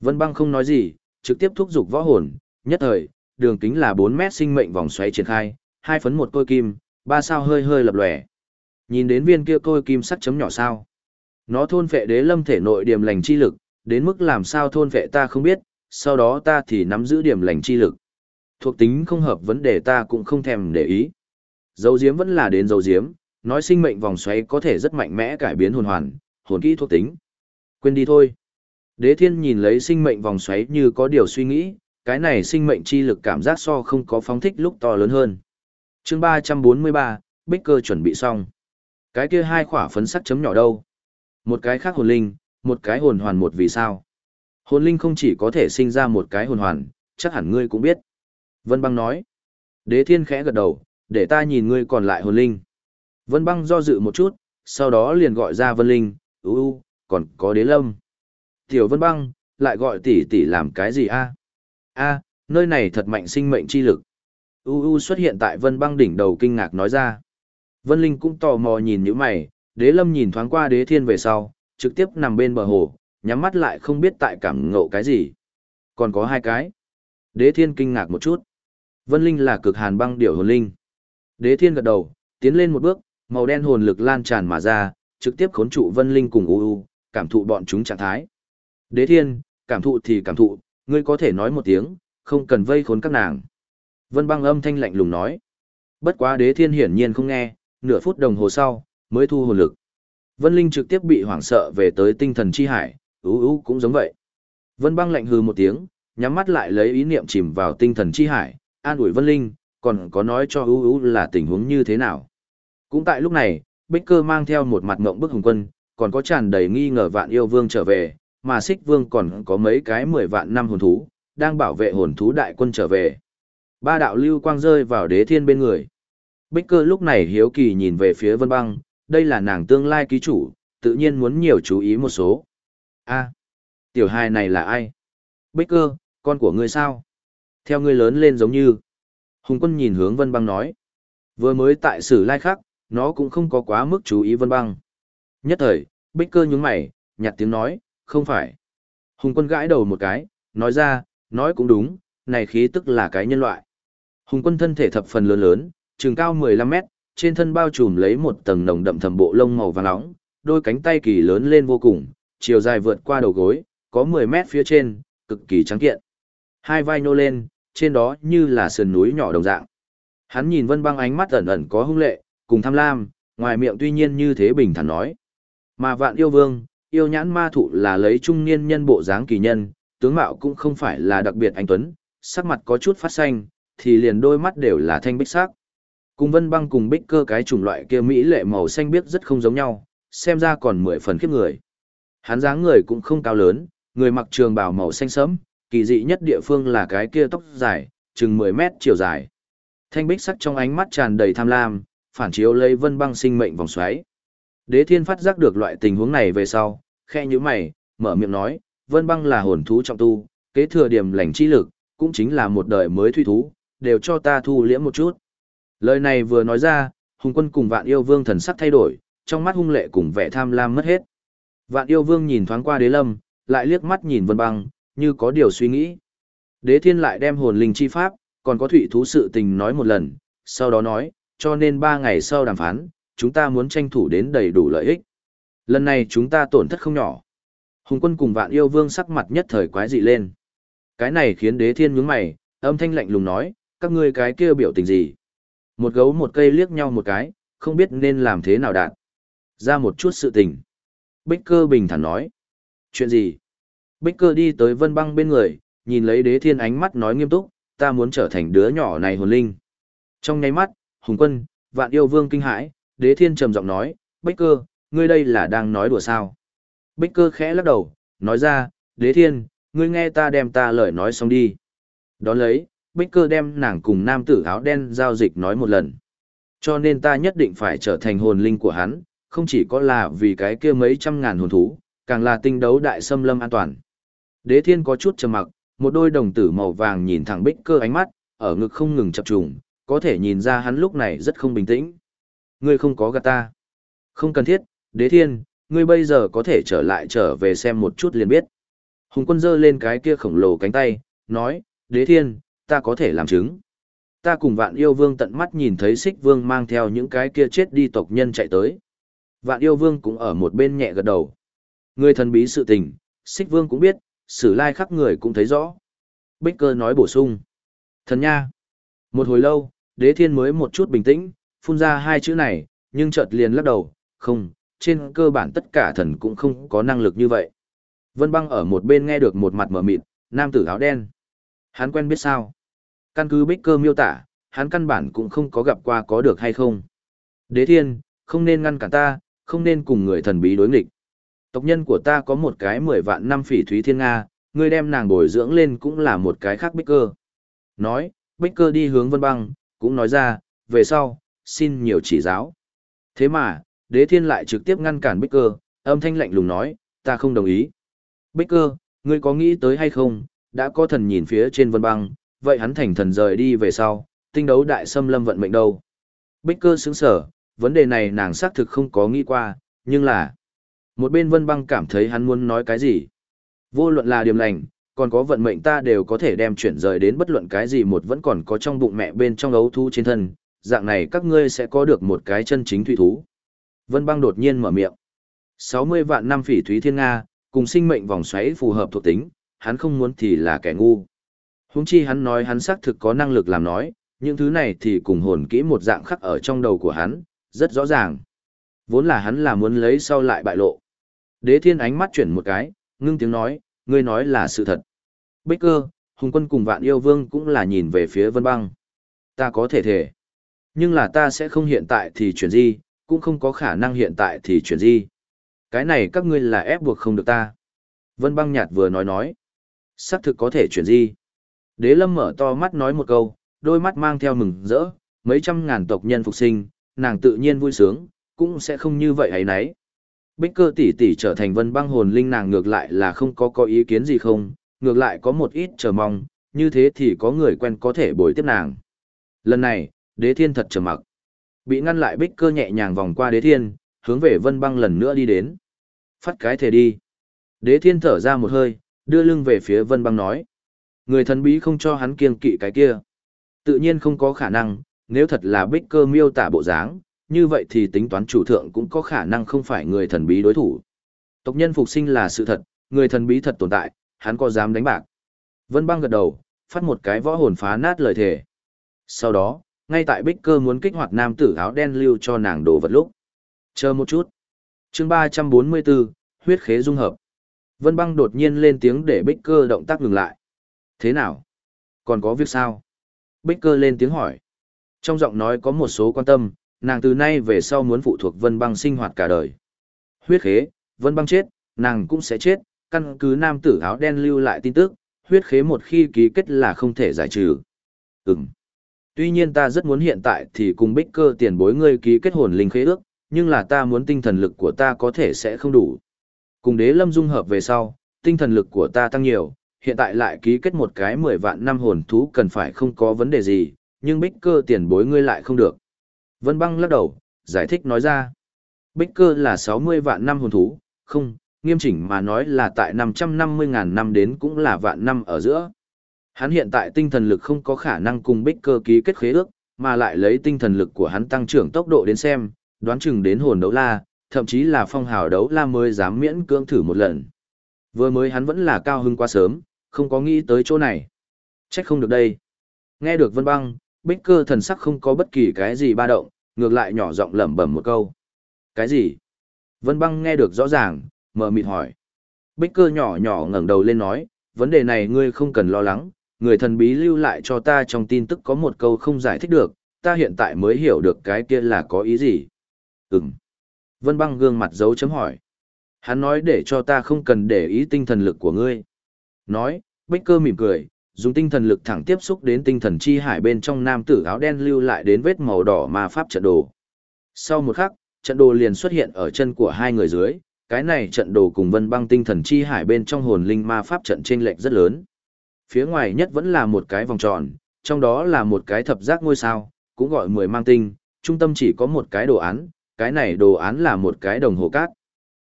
Vân băng không nói gì, trực tiếp thúc giục võ hồn, nhất thời, đường kính là 4 mét sinh mệnh vòng xoáy triển khai, hai phấn một côi kim, ba sao hơi hơi lập lòe. Nhìn đến viên kia côi kim sắc chấm nhỏ sao. Nó thôn phệ đế lâm thể nội điểm lành chi lực, đến mức làm sao thôn phệ ta không biết, sau đó ta thì nắm giữ điểm lành chi lực. Thuộc tính không hợp vấn đề ta cũng không thèm để ý. Dấu diếm vẫn là đến dấu diếm, nói sinh mệnh vòng xoáy có thể rất mạnh mẽ cải biến hồn hoàn, hồn kỹ thuộc tính. Quên đi thôi. Đế thiên nhìn lấy sinh mệnh vòng xoáy như có điều suy nghĩ, cái này sinh mệnh chi lực cảm giác so không có phóng thích lúc to lớn hơn. chương 343, Bích cơ chuẩn bị xong. Cái kia hai khỏa phấn sắc chấm nhỏ đâu? Một cái khác hồn linh, một cái hồn hoàn một vì sao? Hồn linh không chỉ có thể sinh ra một cái hồn hoàn, chắc hẳn ngươi cũng biết. Vân băng nói. Đế thiên khẽ gật đầu, để ta nhìn ngươi còn lại hồn linh. Vân băng do dự một chút, sau đó liền gọi ra Vân Linh, ưu ưu, còn có đế lâm. Tiểu Vân băng, lại gọi tỷ tỷ làm cái gì a? A, nơi này thật mạnh sinh mệnh chi lực. U u xuất hiện tại Vân băng đỉnh đầu kinh ngạc nói ra. Vân Linh cũng tò mò nhìn những mày, đế lâm nhìn thoáng qua đế thiên về sau, trực tiếp nằm bên bờ hồ, nhắm mắt lại không biết tại cảm ngộ cái gì. Còn có hai cái. Đế thiên kinh ngạc một chút. Vân Linh là cực hàn băng điểu hồn linh. Đế thiên gật đầu, tiến lên một bước, màu đen hồn lực lan tràn mà ra, trực tiếp khốn trụ Vân Linh cùng U U, cảm thụ bọn chúng trạng thái. Đế thiên, cảm thụ thì cảm thụ, ngươi có thể nói một tiếng, không cần vây khốn các nàng. Vân băng âm thanh lạnh lùng nói. Bất quá đế thiên hiển nhiên không nghe, nửa phút đồng hồ sau, mới thu hồn lực. Vân Linh trực tiếp bị hoảng sợ về tới tinh thần chi hải, ú ú cũng giống vậy. Vân băng lạnh hừ một tiếng, nhắm mắt lại lấy ý niệm chìm vào tinh thần chi hải, an ủi Vân Linh, còn có nói cho ú ú là tình huống như thế nào. Cũng tại lúc này, Bích Cơ mang theo một mặt ngộng bức hùng quân, còn có tràn đầy nghi ngờ vạn yêu vương trở về, mà xích vương còn có mấy cái mười vạn năm hồn thú, đang bảo vệ hồn thú đại quân trở về. Ba đạo lưu quang rơi vào đế thiên bên người. Bích cơ lúc này hiếu kỳ nhìn về phía vân băng, đây là nàng tương lai ký chủ, tự nhiên muốn nhiều chú ý một số. a tiểu hài này là ai? Bích cơ, con của ngươi sao? Theo ngươi lớn lên giống như. Hùng quân nhìn hướng Vân Băng nói. Vừa mới tại sử lai khắc, nó cũng không có quá mức chú ý Vân Băng. Nhất thời, Bích cơ nhúng mày, nhặt tiếng nói, không phải. Hùng quân gãi đầu một cái, nói ra, nói cũng đúng, này khí tức là cái nhân loại. Hùng quân thân thể thập phần lớn lớn, trường cao 15 mét, trên thân bao trùm lấy một tầng nồng đậm thầm bộ lông màu vàng nóng, đôi cánh tay kỳ lớn lên vô cùng, chiều dài vượt qua đầu gối, có 10 mét phía trên, cực kỳ trắng kiện. Hai vai nô lên, trên đó như là sườn núi nhỏ đồng dạng. Hắn nhìn Vân Băng ánh mắt ẩn ẩn có hung lệ, cùng tham lam, ngoài miệng tuy nhiên như thế bình thản nói. Mà vạn yêu vương, yêu nhãn ma thụ là lấy trung niên nhân bộ dáng kỳ nhân, tướng mạo cũng không phải là đặc biệt anh tuấn, sắc mặt có chút phát xanh, thì liền đôi mắt đều là thanh bích sắc. Cùng vân băng cùng bích cơ cái chủng loại kia mỹ lệ màu xanh biếc rất không giống nhau, xem ra còn mười phần khiếp người. Hắn dáng người cũng không cao lớn, người mặc trường bào màu xanh sẫm, kỳ dị nhất địa phương là cái kia tóc dài, chừng 10 mét chiều dài. Thanh bích sắc trong ánh mắt tràn đầy tham lam, phản chiếu lấy vân băng sinh mệnh vòng xoáy. Đế thiên phát giác được loại tình huống này về sau, khe như mày, mở miệng nói, vân băng là hồn thú trọng tu, kế thừa điểm lành chi lực, cũng chính là một đời mới thuy thú, đều cho ta thu liễm một chút. Lời này vừa nói ra, hùng quân cùng vạn yêu vương thần sắc thay đổi, trong mắt hung lệ cùng vẻ tham lam mất hết. Vạn yêu vương nhìn thoáng qua đế lâm, lại liếc mắt nhìn vân băng, như có điều suy nghĩ. Đế thiên lại đem hồn linh chi pháp, còn có thủy thú sự tình nói một lần, sau đó nói, cho nên ba ngày sau đàm phán, chúng ta muốn tranh thủ đến đầy đủ lợi ích. Lần này chúng ta tổn thất không nhỏ. Hùng quân cùng vạn yêu vương sắc mặt nhất thời quái dị lên. Cái này khiến đế thiên nhướng mày, âm thanh lạnh lùng nói, các ngươi cái kia biểu tình gì? Một gấu một cây liếc nhau một cái, không biết nên làm thế nào đạt. Ra một chút sự tình. Bích cơ bình thản nói. Chuyện gì? Bích cơ đi tới vân băng bên người, nhìn lấy đế thiên ánh mắt nói nghiêm túc, ta muốn trở thành đứa nhỏ này hồn linh. Trong nháy mắt, hùng quân, vạn yêu vương kinh hãi, đế thiên trầm giọng nói, Bích cơ, ngươi đây là đang nói đùa sao? Bích cơ khẽ lắc đầu, nói ra, đế thiên, ngươi nghe ta đem ta lời nói xong đi. Đón lấy, Bích cơ đem nàng cùng nam tử áo đen giao dịch nói một lần. Cho nên ta nhất định phải trở thành hồn linh của hắn, không chỉ có là vì cái kia mấy trăm ngàn hồn thú, càng là tinh đấu đại xâm lâm an toàn. Đế thiên có chút trầm mặc, một đôi đồng tử màu vàng nhìn thẳng bích cơ ánh mắt, ở ngực không ngừng chập trùng, có thể nhìn ra hắn lúc này rất không bình tĩnh. Ngươi không có gạt ta. Không cần thiết, đế thiên, ngươi bây giờ có thể trở lại trở về xem một chút liền biết. Hùng quân giơ lên cái kia khổng lồ cánh tay, nói, đế thiên, ta có thể làm chứng. Ta cùng vạn yêu vương tận mắt nhìn thấy xích vương mang theo những cái kia chết đi tộc nhân chạy tới. Vạn yêu vương cũng ở một bên nhẹ gật đầu. Người thần bí sự tình, xích vương cũng biết, sử lai khắc người cũng thấy rõ. Bích cơ nói bổ sung. Thần nha. Một hồi lâu, đế thiên mới một chút bình tĩnh, phun ra hai chữ này, nhưng chợt liền lắc đầu, không, trên cơ bản tất cả thần cũng không có năng lực như vậy. Vân băng ở một bên nghe được một mặt mở mịt, nam tử áo đen. Hắn quen biết sao? Căn cứ bích cơ miêu tả, hắn căn bản cũng không có gặp qua có được hay không. Đế thiên, không nên ngăn cản ta, không nên cùng người thần bí đối nghịch. Tộc nhân của ta có một cái mười vạn năm phỉ thúy thiên Nga, ngươi đem nàng bồi dưỡng lên cũng là một cái khác bích cơ. Nói, bích cơ đi hướng vân băng, cũng nói ra, về sau, xin nhiều chỉ giáo. Thế mà, đế thiên lại trực tiếp ngăn cản bích cơ, âm thanh lạnh lùng nói, ta không đồng ý. Bích cơ, ngươi có nghĩ tới hay không, đã có thần nhìn phía trên vân băng, vậy hắn thành thần rời đi về sau, tinh đấu đại xâm lâm vận mệnh đâu. Bích cơ sững sở, vấn đề này nàng xác thực không có nghĩ qua, nhưng là... Một bên vân băng cảm thấy hắn muốn nói cái gì. Vô luận là điểm lành, còn có vận mệnh ta đều có thể đem chuyển rời đến bất luận cái gì một vẫn còn có trong bụng mẹ bên trong ấu thú trên thân, dạng này các ngươi sẽ có được một cái chân chính thủy thú. Vân băng đột nhiên mở miệng. 60 vạn năm phỉ thúy thiên Nga, cùng sinh mệnh vòng xoáy phù hợp thuộc tính, hắn không muốn thì là kẻ ngu. Húng chi hắn nói hắn xác thực có năng lực làm nói, những thứ này thì cùng hồn kỹ một dạng khắc ở trong đầu của hắn, rất rõ ràng. Vốn là hắn là muốn lấy sau lại bại lộ. Đế thiên ánh mắt chuyển một cái, ngưng tiếng nói, ngươi nói là sự thật. Bích cơ, hùng quân cùng vạn yêu vương cũng là nhìn về phía vân băng. Ta có thể thể. Nhưng là ta sẽ không hiện tại thì chuyển gì, cũng không có khả năng hiện tại thì chuyển gì. Cái này các ngươi là ép buộc không được ta. Vân băng nhạt vừa nói nói. Xác thực có thể chuyển gì. Đế lâm mở to mắt nói một câu, đôi mắt mang theo mừng rỡ, mấy trăm ngàn tộc nhân phục sinh, nàng tự nhiên vui sướng, cũng sẽ không như vậy ấy nấy. Bích cơ tỷ tỷ trở thành vân băng hồn linh nàng ngược lại là không có có ý kiến gì không, ngược lại có một ít chờ mong, như thế thì có người quen có thể bồi tiếp nàng. Lần này, đế thiên thật trầm mặc. Bị ngăn lại bích cơ nhẹ nhàng vòng qua đế thiên, hướng về vân băng lần nữa đi đến. Phát cái thể đi. Đế thiên thở ra một hơi, đưa lưng về phía vân băng nói. Người thần bí không cho hắn kiêng kỵ cái kia. Tự nhiên không có khả năng, nếu thật là bích cơ miêu tả bộ dáng, như vậy thì tính toán chủ thượng cũng có khả năng không phải người thần bí đối thủ. Tộc nhân phục sinh là sự thật, người thần bí thật tồn tại, hắn có dám đánh bạc. Vân băng gật đầu, phát một cái võ hồn phá nát lời thề. Sau đó, ngay tại bích cơ muốn kích hoạt nam tử áo đen lưu cho nàng đồ vật lúc. Chờ một chút. chương 344, huyết khế dung hợp. Vân băng đột nhiên lên tiếng để bích cơ động tác ngừng lại. Thế nào? Còn có việc sao? Bích cơ lên tiếng hỏi. Trong giọng nói có một số quan tâm, nàng từ nay về sau muốn phụ thuộc vân băng sinh hoạt cả đời. Huyết khế, vân băng chết, nàng cũng sẽ chết, căn cứ nam tử áo đen lưu lại tin tức, huyết khế một khi ký kết là không thể giải trừ. Ừm. Tuy nhiên ta rất muốn hiện tại thì cùng bích cơ tiền bối ngươi ký kết hồn linh khế ước, nhưng là ta muốn tinh thần lực của ta có thể sẽ không đủ. Cùng đế lâm dung hợp về sau, tinh thần lực của ta tăng nhiều, hiện tại lại ký kết một cái 10 vạn năm hồn thú cần phải không có vấn đề gì, nhưng bích cơ tiền bối ngươi lại không được. Vân băng lắc đầu, giải thích nói ra. Bích cơ là 60 vạn năm hồn thú, không, nghiêm chỉnh mà nói là tại 550.000 năm đến cũng là vạn năm ở giữa. Hắn hiện tại tinh thần lực không có khả năng cùng bích cơ ký kết khế ước, mà lại lấy tinh thần lực của hắn tăng trưởng tốc độ đến xem, đoán chừng đến hồn đấu la, thậm chí là phong hào đấu la mới dám miễn cưỡng thử một lần. Vừa mới hắn vẫn là cao hưng quá sớm, không có nghĩ tới chỗ này. Trách không được đây. Nghe được vân băng, bích cơ thần sắc không có bất kỳ cái gì ba động, ngược lại nhỏ giọng lẩm bẩm một câu. Cái gì? Vân băng nghe được rõ ràng, mờ mịt hỏi. Bích cơ nhỏ nhỏ ngẩng đầu lên nói, vấn đề này ngươi không cần lo lắng, người thần bí lưu lại cho ta trong tin tức có một câu không giải thích được, ta hiện tại mới hiểu được cái kia là có ý gì. Ừm. Vân băng gương mặt dấu chấm hỏi. Hắn nói để cho ta không cần để ý tinh thần lực của ngươi. Nói, Bích cơ mỉm cười, dùng tinh thần lực thẳng tiếp xúc đến tinh thần chi hải bên trong nam tử áo đen lưu lại đến vết màu đỏ ma pháp trận đồ. Sau một khắc, trận đồ liền xuất hiện ở chân của hai người dưới, cái này trận đồ cùng vân băng tinh thần chi hải bên trong hồn linh ma pháp trận chênh lệch rất lớn. Phía ngoài nhất vẫn là một cái vòng tròn, trong đó là một cái thập giác ngôi sao, cũng gọi mười mang tinh, trung tâm chỉ có một cái đồ án, cái này đồ án là một cái đồng hồ cát.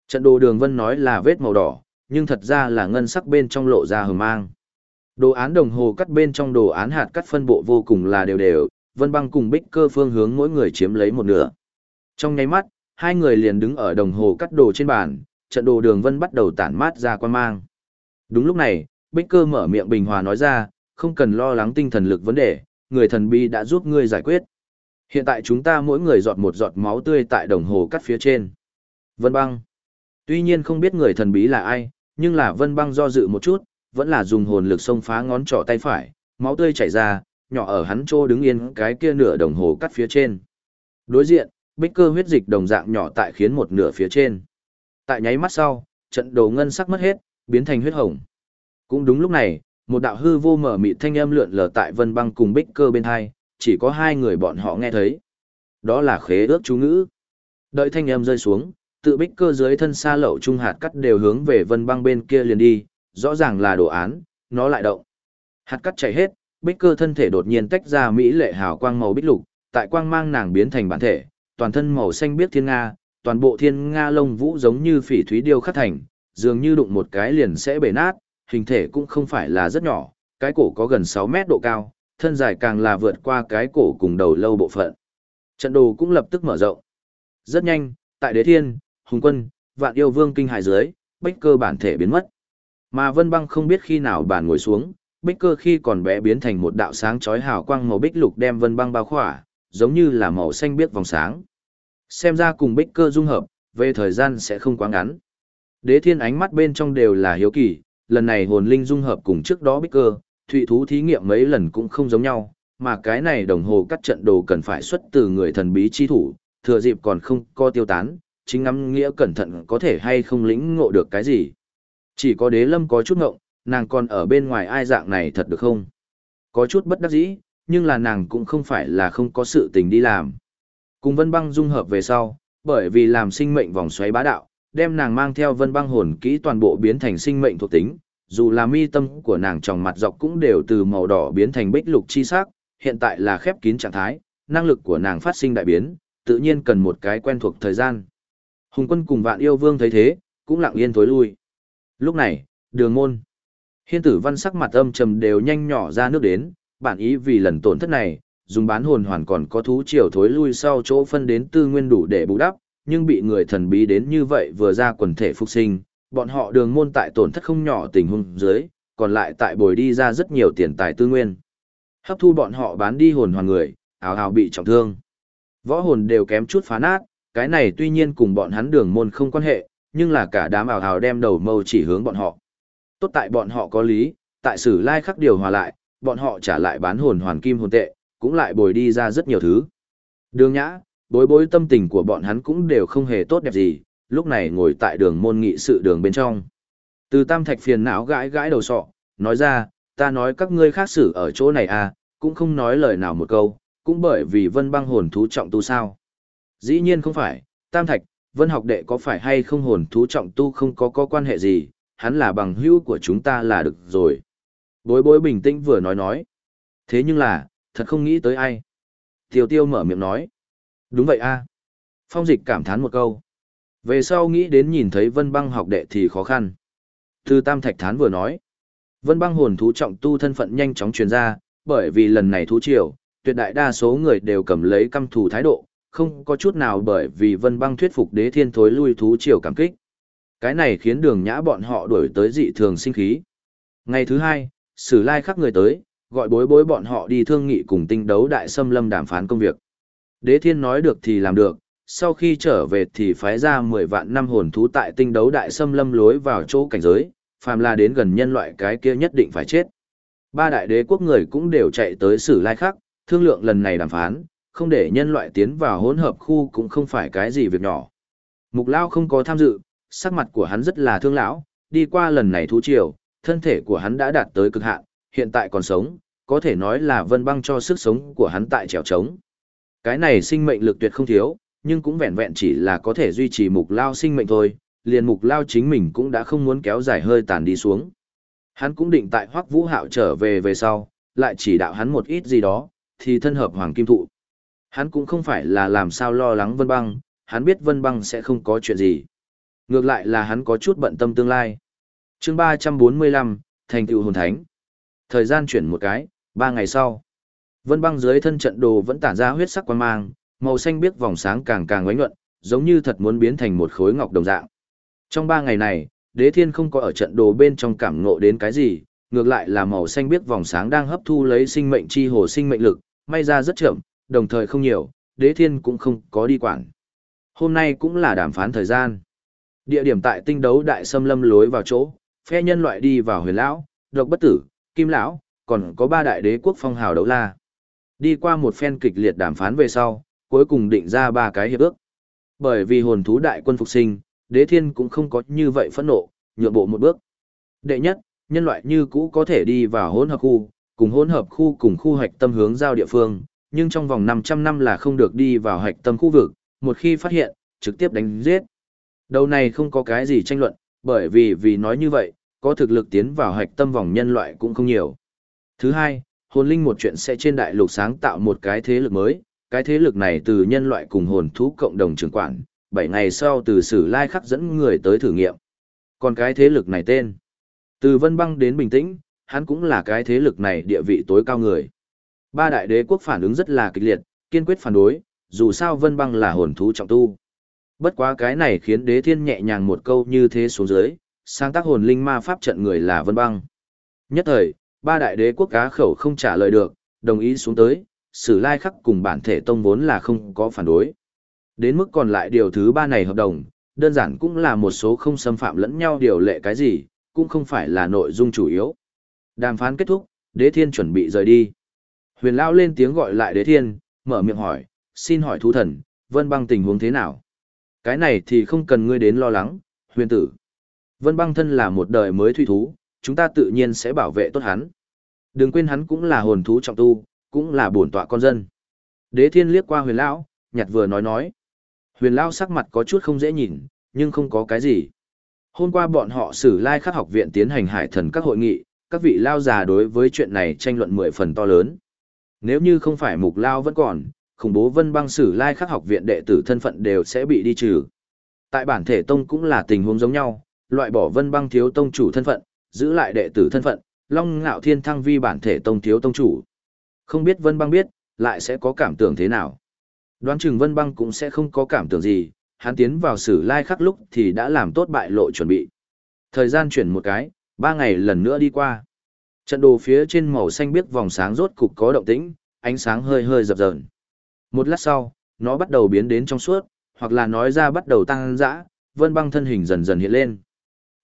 Trận đồ đường vân nói là vết màu đỏ, nhưng thật ra là ngân sắc bên trong lộ ra hờ mang. Đồ án đồng hồ cắt bên trong đồ án hạt cắt phân bộ vô cùng là đều đều, vân băng cùng bích cơ phương hướng mỗi người chiếm lấy một nửa. Trong nháy mắt, hai người liền đứng ở đồng hồ cắt đồ trên bàn, trận đồ đường vân bắt đầu tản mát ra quan mang. Đúng lúc này, bích cơ mở miệng bình hòa nói ra, không cần lo lắng tinh thần lực vấn đề, người thần bi đã giúp ngươi giải quyết. Hiện tại chúng ta mỗi người giọt một giọt máu tươi tại đồng hồ cắt phía trên. Vân băng. Tuy nhiên không biết người thần bí là ai, nhưng là vân băng do dự một chút, vẫn là dùng hồn lực xông phá ngón trỏ tay phải, máu tươi chảy ra, nhỏ ở hắn trô đứng yên cái kia nửa đồng hồ cắt phía trên. Đối diện, bích cơ huyết dịch đồng dạng nhỏ tại khiến một nửa phía trên. Tại nháy mắt sau, trận đồ ngân sắc mất hết, biến thành huyết hồng. Cũng đúng lúc này, một đạo hư vô mở mịt thanh âm lượn lờ tại vân băng cùng bích cơ bên hai, chỉ có hai người bọn họ nghe thấy. Đó là khế ước chú ngữ. Đợi thanh âm rơi xuống, tự bích cơ dưới thân xa lậu trung hạt cắt đều hướng về vân băng bên kia liền đi, rõ ràng là đồ án, nó lại động. Hạt cắt chạy hết, bích cơ thân thể đột nhiên tách ra mỹ lệ hào quang màu bích lục, tại quang mang nàng biến thành bản thể, toàn thân màu xanh biếc thiên nga, toàn bộ thiên nga lông vũ giống như phỉ thúy điêu khắc thành, dường như đụng một cái liền sẽ bể nát, hình thể cũng không phải là rất nhỏ, cái cổ có gần 6 mét độ cao, thân dài càng là vượt qua cái cổ cùng đầu lâu bộ phận. Trận đồ cũng lập tức mở rộng. Rất nhanh, tại đế thiên, hùng quân, vạn yêu vương kinh hải dưới, bích cơ bản thể biến mất. Mà Vân Băng không biết khi nào bản ngồi xuống, bích cơ khi còn bé biến thành một đạo sáng chói hào quang màu bích lục đem Vân Băng bao khỏa, giống như là màu xanh biếc vòng sáng. Xem ra cùng bích cơ dung hợp, về thời gian sẽ không quá ngắn. Đế thiên ánh mắt bên trong đều là hiếu kỳ, lần này hồn linh dung hợp cùng trước đó bích cơ, thụy thú thí nghiệm mấy lần cũng không giống nhau, mà cái này đồng hồ cắt trận đồ cần phải xuất từ người thần bí chi thủ, thừa dịp còn không co tiêu tán, chính ngắm nghĩa cẩn thận có thể hay không lĩnh ngộ được cái gì. Chỉ có đế lâm có chút ngộng, nàng còn ở bên ngoài ai dạng này thật được không? Có chút bất đắc dĩ, nhưng là nàng cũng không phải là không có sự tình đi làm. Cùng vân băng dung hợp về sau, bởi vì làm sinh mệnh vòng xoáy bá đạo, đem nàng mang theo vân băng hồn kỹ toàn bộ biến thành sinh mệnh thuộc tính, dù là mi tâm của nàng tròng mặt dọc cũng đều từ màu đỏ biến thành bích lục chi sắc, hiện tại là khép kín trạng thái, năng lực của nàng phát sinh đại biến, tự nhiên cần một cái quen thuộc thời gian. Hùng quân cùng vạn yêu vương thấy thế, cũng lặng yên thối lui. Lúc này, đường môn. Hiên tử văn sắc mặt âm trầm đều nhanh nhỏ ra nước đến, bản ý vì lần tổn thất này, dùng bán hồn hoàn còn có thú triều thối lui sau chỗ phân đến tư nguyên đủ để bù đắp, nhưng bị người thần bí đến như vậy vừa ra quần thể phục sinh, bọn họ đường môn tại tổn thất không nhỏ tình huống dưới, còn lại tại bồi đi ra rất nhiều tiền tài tư nguyên. Hấp thu bọn họ bán đi hồn hoàn người, ảo ảo bị trọng thương. Võ hồn đều kém chút phá nát, cái này tuy nhiên cùng bọn hắn đường môn không quan hệ, nhưng là cả đám ảo hào đem đầu mâu chỉ hướng bọn họ. Tốt tại bọn họ có lý, tại sử lai khắc điều hòa lại, bọn họ trả lại bán hồn hoàn kim hồn tệ, cũng lại bồi đi ra rất nhiều thứ. Đường nhã, bối bối tâm tình của bọn hắn cũng đều không hề tốt đẹp gì, lúc này ngồi tại đường môn nghị sự đường bên trong. Từ tam thạch phiền não gãi gãi đầu sọ, nói ra, ta nói các ngươi khác xử ở chỗ này à, cũng không nói lời nào một câu, cũng bởi vì vân băng hồn thú trọng tu sao. Dĩ nhiên không phải, tam thạch, vân học đệ có phải hay không hồn thú trọng tu không có có quan hệ gì, hắn là bằng hữu của chúng ta là được rồi. Bối bối bình tĩnh vừa nói nói. Thế nhưng là, thật không nghĩ tới ai. Tiêu tiêu mở miệng nói. Đúng vậy a Phong dịch cảm thán một câu. Về sau nghĩ đến nhìn thấy vân băng học đệ thì khó khăn. Thư Tam Thạch Thán vừa nói. Vân băng hồn thú trọng tu thân phận nhanh chóng truyền ra, bởi vì lần này thú triều, tuyệt đại đa số người đều cầm lấy căm thù thái độ, không có chút nào bởi vì vân băng thuyết phục đế thiên thối lui thú triều cảm kích. Cái này khiến đường nhã bọn họ đuổi tới dị thường sinh khí. Ngày thứ hai, sử lai khắc người tới, gọi bối bối bọn họ đi thương nghị cùng tinh đấu đại xâm lâm đàm phán công việc. Đế thiên nói được thì làm được, sau khi trở về thì phái ra 10 vạn năm hồn thú tại tinh đấu đại xâm lâm lối vào chỗ cảnh giới, phàm là đến gần nhân loại cái kia nhất định phải chết. Ba đại đế quốc người cũng đều chạy tới sử lai khắc, thương lượng lần này đàm phán, không để nhân loại tiến vào hỗn hợp khu cũng không phải cái gì việc nhỏ. Mục Lao không có tham dự, sắc mặt của hắn rất là thương lão, đi qua lần này thú triều, thân thể của hắn đã đạt tới cực hạn, hiện tại còn sống, có thể nói là vân băng cho sức sống của hắn tại trèo trống. Cái này sinh mệnh lực tuyệt không thiếu, nhưng cũng vẹn vẹn chỉ là có thể duy trì mục lao sinh mệnh thôi, liền mục lao chính mình cũng đã không muốn kéo dài hơi tàn đi xuống. Hắn cũng định tại hoắc vũ hạo trở về về sau, lại chỉ đạo hắn một ít gì đó, thì thân hợp hoàng kim thụ. Hắn cũng không phải là làm sao lo lắng vân băng, hắn biết vân băng sẽ không có chuyện gì. Ngược lại là hắn có chút bận tâm tương lai. chương 345, thành tựu hồn thánh. Thời gian chuyển một cái, ba ngày sau. Vân băng dưới thân trận đồ vẫn tản ra huyết sắc quan mang, màu xanh biếc vòng sáng càng càng ngoánh nhuận, giống như thật muốn biến thành một khối ngọc đồng dạng. Trong ba ngày này, đế thiên không có ở trận đồ bên trong cảm ngộ đến cái gì, ngược lại là màu xanh biếc vòng sáng đang hấp thu lấy sinh mệnh chi hồ sinh mệnh lực, may ra rất chậm, đồng thời không nhiều, đế thiên cũng không có đi quản. Hôm nay cũng là đàm phán thời gian. Địa điểm tại tinh đấu đại xâm lâm lối vào chỗ, phe nhân loại đi vào huyền lão, độc bất tử, kim lão, còn có ba đại đế quốc phong hào đấu la. Đi qua một phen kịch liệt đàm phán về sau, cuối cùng định ra ba cái hiệp ước. Bởi vì hồn thú đại quân phục sinh, đế thiên cũng không có như vậy phẫn nộ, nhượng bộ một bước. Đệ nhất, nhân loại như cũ có thể đi vào hỗn hợp khu, cùng hỗn hợp khu cùng khu hạch tâm hướng giao địa phương, nhưng trong vòng 500 năm là không được đi vào hạch tâm khu vực, một khi phát hiện, trực tiếp đánh giết. Đầu này không có cái gì tranh luận, bởi vì vì nói như vậy, có thực lực tiến vào hạch tâm vòng nhân loại cũng không nhiều. Thứ hai, hồn linh một chuyện sẽ trên đại lục sáng tạo một cái thế lực mới, cái thế lực này từ nhân loại cùng hồn thú cộng đồng trưởng quản, 7 ngày sau từ sử lai khắc dẫn người tới thử nghiệm. Còn cái thế lực này tên, từ Vân Băng đến Bình Tĩnh, hắn cũng là cái thế lực này địa vị tối cao người. Ba đại đế quốc phản ứng rất là kịch liệt, kiên quyết phản đối, dù sao Vân Băng là hồn thú trọng tu. Bất quá cái này khiến đế thiên nhẹ nhàng một câu như thế xuống dưới, sáng tác hồn linh ma pháp trận người là Vân Băng. Nhất thời, ba đại đế quốc cá khẩu không trả lời được, đồng ý xuống tới, sử lai khắc cùng bản thể tông vốn là không có phản đối. Đến mức còn lại điều thứ ba này hợp đồng, đơn giản cũng là một số không xâm phạm lẫn nhau điều lệ cái gì, cũng không phải là nội dung chủ yếu. Đàm phán kết thúc, đế thiên chuẩn bị rời đi. Huyền Lao lên tiếng gọi lại đế thiên, mở miệng hỏi, xin hỏi thú thần, vân băng tình huống thế nào? Cái này thì không cần ngươi đến lo lắng, huyền tử. Vân băng thân là một đời mới thuy thú, chúng ta tự nhiên sẽ bảo vệ tốt hắn. Đừng quên hắn cũng là hồn thú trọng tu, cũng là bổn tọa con dân. Đế thiên liếc qua huyền lão, nhặt vừa nói nói. Huyền lão sắc mặt có chút không dễ nhìn, nhưng không có cái gì. Hôm qua bọn họ xử lai khắc học viện tiến hành hải thần các hội nghị, các vị lao già đối với chuyện này tranh luận mười phần to lớn. Nếu như không phải mục lao vẫn còn, khủng bố vân băng sử lai khắc học viện đệ tử thân phận đều sẽ bị đi trừ. Tại bản thể tông cũng là tình huống giống nhau, loại bỏ vân băng thiếu tông chủ thân phận, giữ lại đệ tử thân phận, long ngạo thiên thăng vi bản thể tông thiếu tông chủ. Không biết vân băng biết, lại sẽ có cảm tưởng thế nào. Đoán chừng vân băng cũng sẽ không có cảm tưởng gì, hắn tiến vào sử lai khắc lúc thì đã làm tốt bại lộ chuẩn bị. Thời gian chuyển một cái, ba ngày lần nữa đi qua. Trận đồ phía trên màu xanh biếc vòng sáng rốt cục có động tĩnh, ánh sáng hơi hơi dập dờn. Một lát sau, nó bắt đầu biến đến trong suốt, hoặc là nói ra bắt đầu tăng dã, vân băng thân hình dần dần hiện lên.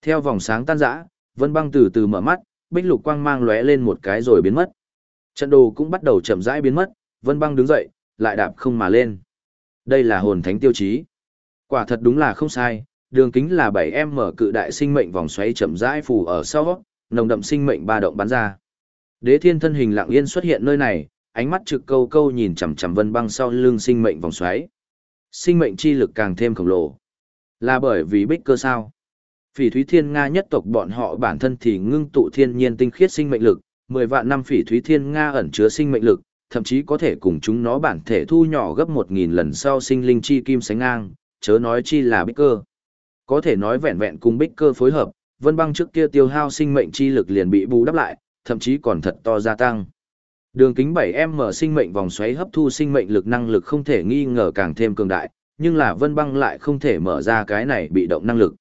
Theo vòng sáng tan dã, vân băng từ từ mở mắt, bích lục quang mang lóe lên một cái rồi biến mất. Trận đồ cũng bắt đầu chậm rãi biến mất, vân băng đứng dậy, lại đạp không mà lên. Đây là hồn thánh tiêu chí. Quả thật đúng là không sai, đường kính là 7M mở cự đại sinh mệnh vòng xoáy chậm rãi phù ở sau, nồng đậm sinh mệnh ba động bắn ra. Đế thiên thân hình lặng yên xuất hiện nơi này, ánh mắt trực câu câu nhìn chằm chằm vân băng sau lưng sinh mệnh vòng xoáy. Sinh mệnh chi lực càng thêm khổng lồ. Là bởi vì bích cơ sao? Phỉ Thúy Thiên Nga nhất tộc bọn họ bản thân thì ngưng tụ thiên nhiên tinh khiết sinh mệnh lực, 10 vạn năm Phỉ Thúy Thiên Nga ẩn chứa sinh mệnh lực, thậm chí có thể cùng chúng nó bản thể thu nhỏ gấp 1000 lần sau sinh linh chi kim sánh ngang, chớ nói chi là bích cơ. Có thể nói vẹn vẹn cùng bích cơ phối hợp, vân băng trước kia tiêu hao sinh mệnh chi lực liền bị bù đắp lại, thậm chí còn thật to gia tăng. Đường kính 7M sinh mệnh vòng xoáy hấp thu sinh mệnh lực năng lực không thể nghi ngờ càng thêm cường đại, nhưng là vân băng lại không thể mở ra cái này bị động năng lực.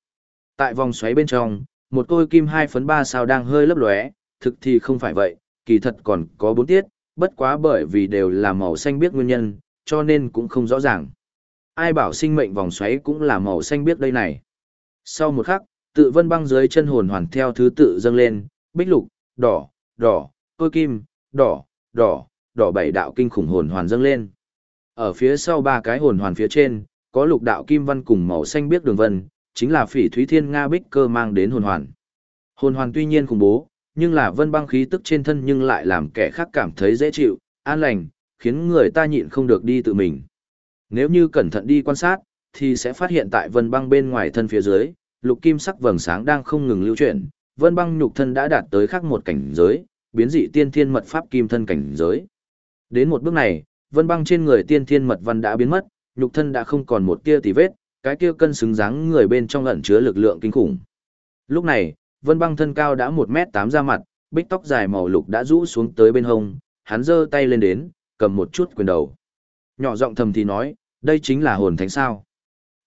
Tại vòng xoáy bên trong, một tôi kim 2 phấn 3 sao đang hơi lấp lóe, thực thì không phải vậy, kỳ thật còn có 4 tiết, bất quá bởi vì đều là màu xanh biết nguyên nhân, cho nên cũng không rõ ràng. Ai bảo sinh mệnh vòng xoáy cũng là màu xanh biết đây này. Sau một khắc, tự vân băng dưới chân hồn hoàn theo thứ tự dâng lên, bích lục, đỏ, đỏ, tôi kim, đỏ, đỏ, đỏ bảy đạo kinh khủng hồn hoàn dâng lên. Ở phía sau ba cái hồn hoàn phía trên, có lục đạo kim văn cùng màu xanh biếc đường vân, chính là phỉ thúy thiên nga bích cơ mang đến hồn hoàn. Hồn hoàn tuy nhiên khủng bố, nhưng là vân băng khí tức trên thân nhưng lại làm kẻ khác cảm thấy dễ chịu, an lành, khiến người ta nhịn không được đi tự mình. Nếu như cẩn thận đi quan sát, thì sẽ phát hiện tại vân băng bên ngoài thân phía dưới, lục kim sắc vầng sáng đang không ngừng lưu chuyển, vân băng nhục thân đã đạt tới khác một cảnh giới, biến dị tiên thiên mật pháp kim thân cảnh giới. Đến một bước này, vân băng trên người tiên thiên mật văn đã biến mất, nhục thân đã không còn một tia tì vết, cái kia cân xứng dáng người bên trong ẩn chứa lực lượng kinh khủng. Lúc này, vân băng thân cao đã một m tám ra mặt, bích tóc dài màu lục đã rũ xuống tới bên hông, hắn giơ tay lên đến, cầm một chút quyền đầu. Nhỏ giọng thầm thì nói, đây chính là hồn thánh sao.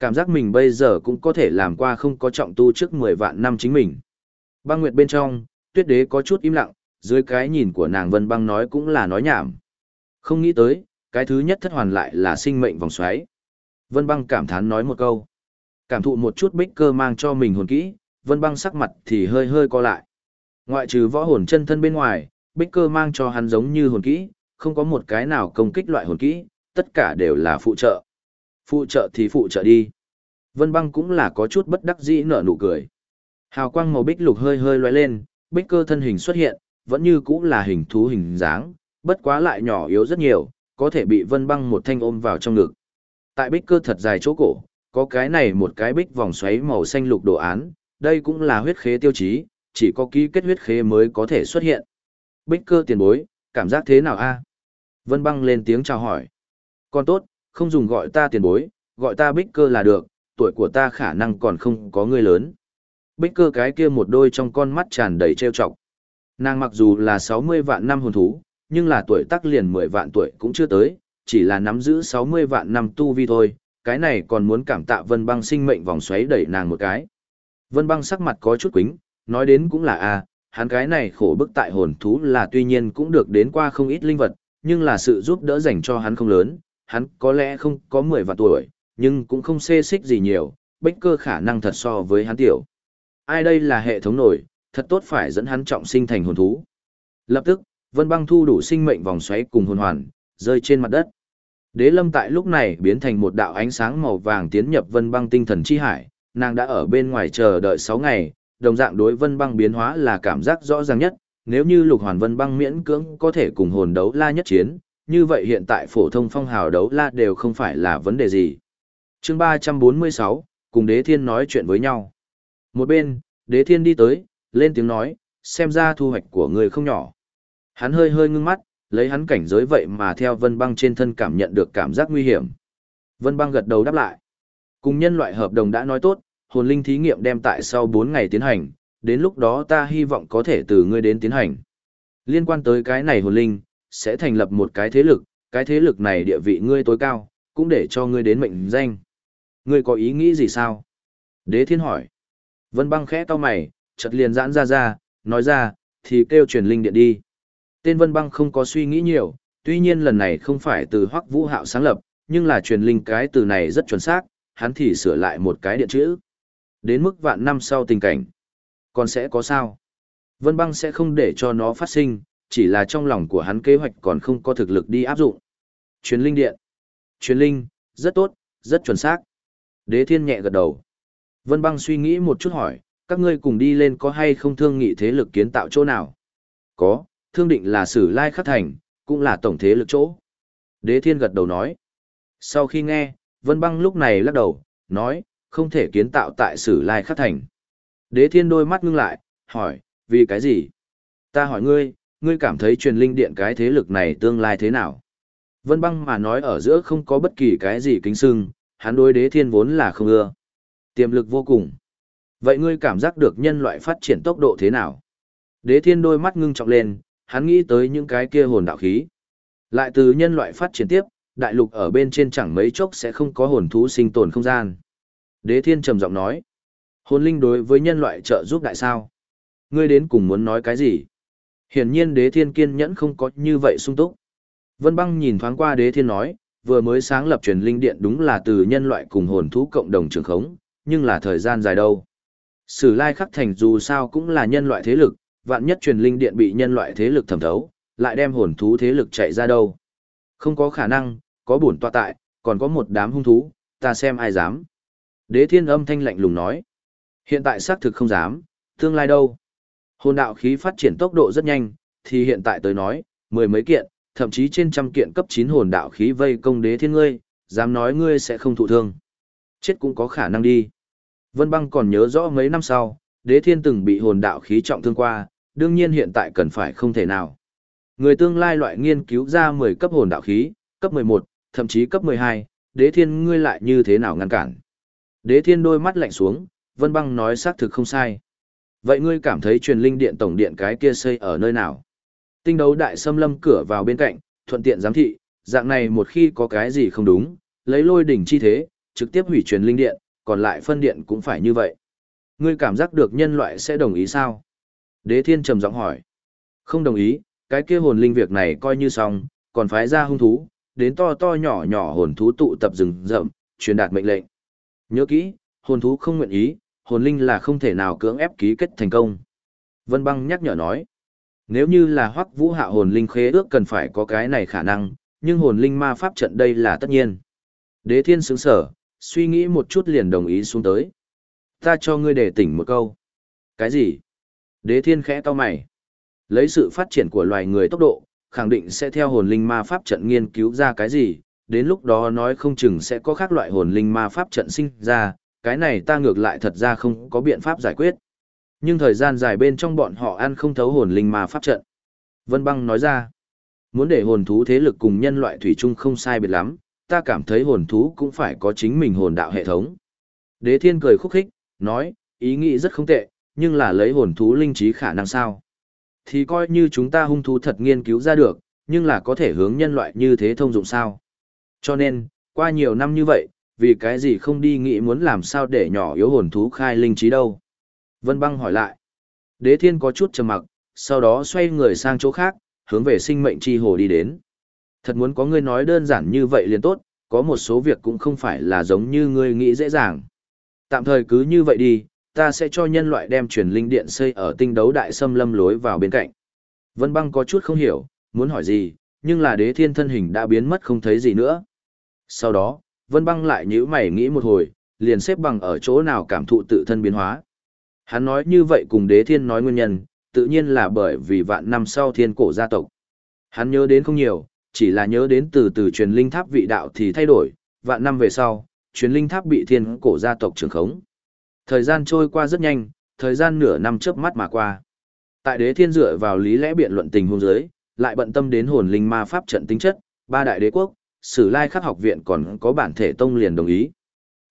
Cảm giác mình bây giờ cũng có thể làm qua không có trọng tu trước 10 vạn năm chính mình. Băng nguyệt bên trong, tuyết đế có chút im lặng, dưới cái nhìn của nàng vân băng nói cũng là nói nhảm. Không nghĩ tới, cái thứ nhất thất hoàn lại là sinh mệnh vòng xoáy. Vân băng cảm thán nói một câu. Cảm thụ một chút bích cơ mang cho mình hồn kỹ, vân băng sắc mặt thì hơi hơi co lại. Ngoại trừ võ hồn chân thân bên ngoài, bích cơ mang cho hắn giống như hồn kỹ, không có một cái nào công kích loại hồn kỹ, tất cả đều là phụ trợ. Phụ trợ thì phụ trợ đi. Vân băng cũng là có chút bất đắc dĩ nở nụ cười. Hào quang màu bích lục hơi hơi lóe lên, bích cơ thân hình xuất hiện, vẫn như cũng là hình thú hình dáng, bất quá lại nhỏ yếu rất nhiều, có thể bị vân băng một thanh ôm vào trong ngực. Tại bích cơ thật dài chỗ cổ, có cái này một cái bích vòng xoáy màu xanh lục đồ án, đây cũng là huyết khế tiêu chí, chỉ có ký kết huyết khế mới có thể xuất hiện. Bích cơ tiền bối, cảm giác thế nào a? Vân băng lên tiếng chào hỏi. Còn tốt, không dùng gọi ta tiền bối, gọi ta bích cơ là được, tuổi của ta khả năng còn không có người lớn. Bích cơ cái kia một đôi trong con mắt tràn đầy trêu chọc. Nàng mặc dù là 60 vạn năm hồn thú, nhưng là tuổi tác liền 10 vạn tuổi cũng chưa tới, chỉ là nắm giữ 60 vạn năm tu vi thôi, cái này còn muốn cảm tạ Vân Băng sinh mệnh vòng xoáy đẩy nàng một cái. Vân Băng sắc mặt có chút quính, nói đến cũng là a, hắn cái này khổ bức tại hồn thú là tuy nhiên cũng được đến qua không ít linh vật, nhưng là sự giúp đỡ dành cho hắn không lớn, hắn có lẽ không có 10 vạn tuổi, nhưng cũng không xê xích gì nhiều, bách cơ khả năng thật so với hắn tiểu. Ai đây là hệ thống nổi, thật tốt phải dẫn hắn trọng sinh thành hồn thú. Lập tức, Vân Băng thu đủ sinh mệnh vòng xoáy cùng hồn hoàn, rơi trên mặt đất. Đế Lâm tại lúc này biến thành một đạo ánh sáng màu vàng tiến nhập Vân Băng tinh thần chi hải, nàng đã ở bên ngoài chờ đợi 6 ngày, đồng dạng đối Vân Băng biến hóa là cảm giác rõ ràng nhất, nếu như Lục Hoàn Vân Băng miễn cưỡng có thể cùng hồn đấu la nhất chiến, như vậy hiện tại phổ thông phong hào đấu la đều không phải là vấn đề gì. Chương 346, cùng Đế Thiên nói chuyện với nhau. Một bên, đế thiên đi tới, lên tiếng nói, xem ra thu hoạch của người không nhỏ. Hắn hơi hơi ngưng mắt, lấy hắn cảnh giới vậy mà theo vân băng trên thân cảm nhận được cảm giác nguy hiểm. Vân băng gật đầu đáp lại. Cùng nhân loại hợp đồng đã nói tốt, hồn linh thí nghiệm đem tại sau 4 ngày tiến hành, đến lúc đó ta hy vọng có thể từ ngươi đến tiến hành. Liên quan tới cái này hồn linh, sẽ thành lập một cái thế lực, cái thế lực này địa vị ngươi tối cao, cũng để cho ngươi đến mệnh danh. Ngươi có ý nghĩ gì sao? Đế thiên hỏi. Vân băng khẽ to mày, chợt liền giãn ra ra, nói ra, thì kêu truyền linh điện đi. Tên Vân băng không có suy nghĩ nhiều, tuy nhiên lần này không phải từ hoắc vũ hạo sáng lập, nhưng là truyền linh cái từ này rất chuẩn xác, hắn thì sửa lại một cái điện chữ. Đến mức vạn năm sau tình cảnh. Còn sẽ có sao? Vân băng sẽ không để cho nó phát sinh, chỉ là trong lòng của hắn kế hoạch còn không có thực lực đi áp dụng. Truyền linh điện. Truyền linh, rất tốt, rất chuẩn xác. Đế thiên nhẹ gật đầu. Vân băng suy nghĩ một chút hỏi, các ngươi cùng đi lên có hay không thương nghị thế lực kiến tạo chỗ nào? Có, thương định là sử lai khắc thành, cũng là tổng thế lực chỗ. Đế thiên gật đầu nói. Sau khi nghe, Vân băng lúc này lắc đầu, nói, không thể kiến tạo tại sử lai khắc thành. Đế thiên đôi mắt ngưng lại, hỏi, vì cái gì? Ta hỏi ngươi, ngươi cảm thấy truyền linh điện cái thế lực này tương lai thế nào? Vân băng mà nói ở giữa không có bất kỳ cái gì kính sưng, hắn đối đế thiên vốn là không ưa. Tiềm lực vô cùng. Vậy ngươi cảm giác được nhân loại phát triển tốc độ thế nào? Đế thiên đôi mắt ngưng trọng lên, hắn nghĩ tới những cái kia hồn đạo khí. Lại từ nhân loại phát triển tiếp, đại lục ở bên trên chẳng mấy chốc sẽ không có hồn thú sinh tồn không gian. Đế thiên trầm giọng nói. Hồn linh đối với nhân loại trợ giúp đại sao? Ngươi đến cùng muốn nói cái gì? Hiển nhiên đế thiên kiên nhẫn không có như vậy sung túc. Vân băng nhìn thoáng qua đế thiên nói, vừa mới sáng lập truyền linh điện đúng là từ nhân loại cùng hồn thú cộng đồng trường khống, nhưng là thời gian dài đâu. Sử lai khắc thành dù sao cũng là nhân loại thế lực, vạn nhất truyền linh điện bị nhân loại thế lực thẩm thấu, lại đem hồn thú thế lực chạy ra đâu. Không có khả năng, có bổn tọa tại, còn có một đám hung thú, ta xem ai dám. Đế thiên âm thanh lạnh lùng nói. Hiện tại xác thực không dám, tương lai đâu. Hồn đạo khí phát triển tốc độ rất nhanh, thì hiện tại tới nói, mười mấy kiện, thậm chí trên trăm kiện cấp 9 hồn đạo khí vây công đế thiên ngươi, dám nói ngươi sẽ không thụ thương. Chết cũng có khả năng đi. Vân băng còn nhớ rõ mấy năm sau, đế thiên từng bị hồn đạo khí trọng thương qua, đương nhiên hiện tại cần phải không thể nào. Người tương lai loại nghiên cứu ra 10 cấp hồn đạo khí, cấp 11, thậm chí cấp 12, đế thiên ngươi lại như thế nào ngăn cản. Đế thiên đôi mắt lạnh xuống, vân băng nói xác thực không sai. Vậy ngươi cảm thấy truyền linh điện tổng điện cái kia xây ở nơi nào? Tinh đấu đại xâm lâm cửa vào bên cạnh, thuận tiện giám thị, dạng này một khi có cái gì không đúng, lấy lôi đỉnh chi thế, trực tiếp hủy truyền linh điện, còn lại phân điện cũng phải như vậy. Ngươi cảm giác được nhân loại sẽ đồng ý sao? Đế thiên trầm giọng hỏi. Không đồng ý, cái kia hồn linh việc này coi như xong, còn phái ra hung thú, đến to to nhỏ nhỏ hồn thú tụ tập rừng rậm, truyền đạt mệnh lệnh. Nhớ kỹ, hồn thú không nguyện ý, hồn linh là không thể nào cưỡng ép ký kết thành công. Vân băng nhắc nhở nói. Nếu như là hoắc vũ hạ hồn linh khế ước cần phải có cái này khả năng, nhưng hồn linh ma pháp trận đây là tất nhiên. Đế thiên sướng sở, suy nghĩ một chút liền đồng ý xuống tới. Ta cho ngươi để tỉnh một câu. Cái gì? Đế thiên khẽ to mày. Lấy sự phát triển của loài người tốc độ, khẳng định sẽ theo hồn linh ma pháp trận nghiên cứu ra cái gì, đến lúc đó nói không chừng sẽ có khác loại hồn linh ma pháp trận sinh ra, cái này ta ngược lại thật ra không có biện pháp giải quyết. Nhưng thời gian dài bên trong bọn họ ăn không thấu hồn linh mà pháp trận. Vân băng nói ra, muốn để hồn thú thế lực cùng nhân loại thủy chung không sai biệt lắm, ta cảm thấy hồn thú cũng phải có chính mình hồn đạo hệ thống. Đế thiên cười khúc khích, nói, ý nghĩ rất không tệ, nhưng là lấy hồn thú linh trí khả năng sao. Thì coi như chúng ta hung thú thật nghiên cứu ra được, nhưng là có thể hướng nhân loại như thế thông dụng sao. Cho nên, qua nhiều năm như vậy, vì cái gì không đi nghĩ muốn làm sao để nhỏ yếu hồn thú khai linh trí đâu. Vân băng hỏi lại. Đế thiên có chút trầm mặc, sau đó xoay người sang chỗ khác, hướng về sinh mệnh chi hồ đi đến. Thật muốn có ngươi nói đơn giản như vậy liền tốt, có một số việc cũng không phải là giống như ngươi nghĩ dễ dàng. Tạm thời cứ như vậy đi, ta sẽ cho nhân loại đem truyền linh điện xây ở tinh đấu đại xâm lâm lối vào bên cạnh. Vân băng có chút không hiểu, muốn hỏi gì, nhưng là đế thiên thân hình đã biến mất không thấy gì nữa. Sau đó, Vân băng lại nhíu mày nghĩ một hồi, liền xếp bằng ở chỗ nào cảm thụ tự thân biến hóa. Hắn nói như vậy cùng đế thiên nói nguyên nhân, tự nhiên là bởi vì vạn năm sau thiên cổ gia tộc. Hắn nhớ đến không nhiều, chỉ là nhớ đến từ từ truyền linh tháp vị đạo thì thay đổi, vạn năm về sau, truyền linh tháp bị thiên cổ gia tộc trường khống. Thời gian trôi qua rất nhanh, thời gian nửa năm chớp mắt mà qua. Tại đế thiên dựa vào lý lẽ biện luận tình huống giới, lại bận tâm đến hồn linh ma pháp trận tính chất, ba đại đế quốc, sử lai khắc học viện còn có bản thể tông liền đồng ý.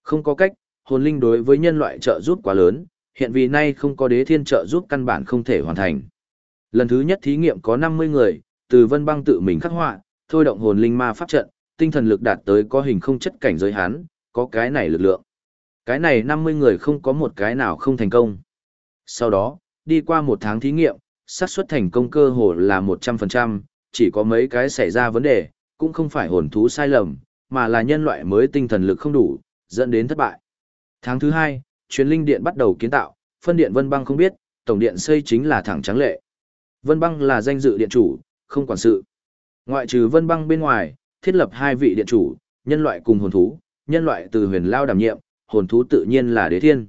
Không có cách, hồn linh đối với nhân loại trợ giúp quá lớn, hiện vì nay không có đế thiên trợ giúp căn bản không thể hoàn thành. Lần thứ nhất thí nghiệm có 50 người, từ vân băng tự mình khắc họa, thôi động hồn linh ma pháp trận, tinh thần lực đạt tới có hình không chất cảnh giới hán, có cái này lực lượng. Cái này 50 người không có một cái nào không thành công. Sau đó, đi qua một tháng thí nghiệm, xác suất thành công cơ hồ là 100%, chỉ có mấy cái xảy ra vấn đề, cũng không phải hồn thú sai lầm, mà là nhân loại mới tinh thần lực không đủ, dẫn đến thất bại. Tháng thứ hai, truyền linh điện bắt đầu kiến tạo, phân điện Vân Băng không biết, tổng điện xây chính là thẳng trắng lệ. Vân Băng là danh dự điện chủ, không quản sự. Ngoại trừ Vân Băng bên ngoài, thiết lập hai vị điện chủ, nhân loại cùng hồn thú, nhân loại từ huyền lao đảm nhiệm, hồn thú tự nhiên là đế thiên.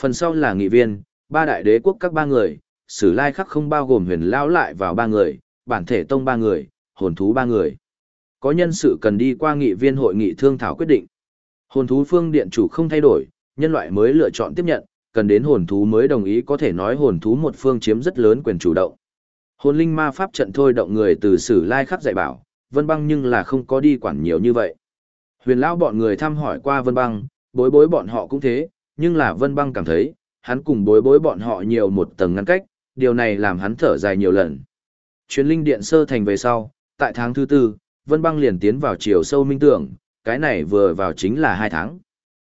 Phần sau là nghị viên, ba đại đế quốc các ba người, sử lai khắc không bao gồm huyền lao lại vào ba người, bản thể tông ba người, hồn thú ba người. Có nhân sự cần đi qua nghị viên hội nghị thương thảo quyết định. Hồn thú phương điện chủ không thay đổi, nhân loại mới lựa chọn tiếp nhận, cần đến hồn thú mới đồng ý có thể nói hồn thú một phương chiếm rất lớn quyền chủ động. Hồn linh ma pháp trận thôi động người từ sử lai khắc dạy bảo, vân băng nhưng là không có đi quản nhiều như vậy. Huyền lão bọn người thăm hỏi qua vân băng, bối bối bọn họ cũng thế, nhưng là vân băng cảm thấy, hắn cùng bối bối bọn họ nhiều một tầng ngăn cách, điều này làm hắn thở dài nhiều lần. Chuyến linh điện sơ thành về sau, tại tháng thứ tư, vân băng liền tiến vào chiều sâu minh tưởng, cái này vừa vào chính là hai tháng.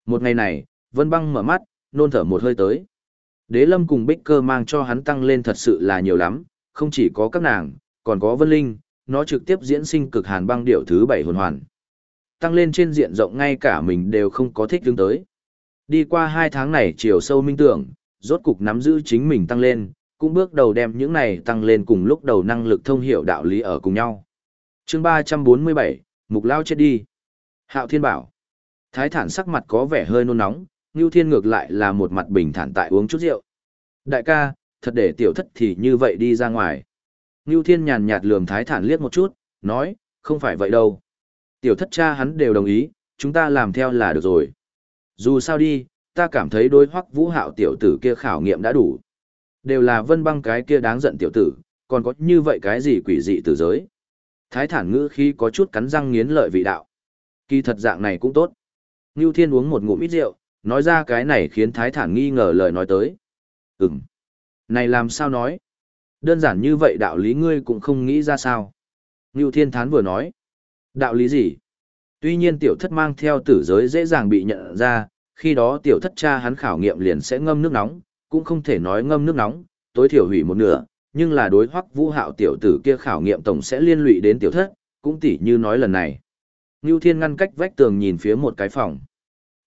Một ngày này, vân băng mở mắt, nôn thở một hơi tới. Đế lâm cùng bích cơ mang cho hắn tăng lên thật sự là nhiều lắm, không chỉ có các nàng, còn có vân linh, nó trực tiếp diễn sinh cực hàn băng điệu thứ bảy hồn hoàn. Tăng lên trên diện rộng ngay cả mình đều không có thích đứng tới. Đi qua hai tháng này chiều sâu minh tưởng, rốt cục nắm giữ chính mình tăng lên, cũng bước đầu đem những này tăng lên cùng lúc đầu năng lực thông hiểu đạo lý ở cùng nhau chương ba trăm bốn mươi bảy Mục Lao chết đi. Hạo Thiên bảo. Thái thản sắc mặt có vẻ hơi nôn nóng, Ngưu Thiên ngược lại là một mặt bình thản tại uống chút rượu. Đại ca, thật để tiểu thất thì như vậy đi ra ngoài. Ngưu Thiên nhàn nhạt lườm Thái thản liếc một chút, nói, không phải vậy đâu. Tiểu thất cha hắn đều đồng ý, chúng ta làm theo là được rồi. Dù sao đi, ta cảm thấy đối hoắc vũ hạo tiểu tử kia khảo nghiệm đã đủ. Đều là vân băng cái kia đáng giận tiểu tử, còn có như vậy cái gì quỷ dị từ giới. Thái thản ngữ khi có chút cắn răng nghiến lợi vị đạo. Kỳ thật dạng này cũng tốt. Ngưu Thiên uống một ngụm ít rượu, nói ra cái này khiến Thái thản nghi ngờ lời nói tới. Ừm. Này làm sao nói? Đơn giản như vậy đạo lý ngươi cũng không nghĩ ra sao. Ngưu Thiên Thán vừa nói. Đạo lý gì? Tuy nhiên tiểu thất mang theo tử giới dễ dàng bị nhận ra, khi đó tiểu thất cha hắn khảo nghiệm liền sẽ ngâm nước nóng, cũng không thể nói ngâm nước nóng, tối thiểu hủy một nửa, nhưng là đối hoắc vũ hạo tiểu tử kia khảo nghiệm tổng sẽ liên lụy đến tiểu thất, cũng tỉ như nói lần này. Ngưu Thiên ngăn cách vách tường nhìn phía một cái phòng.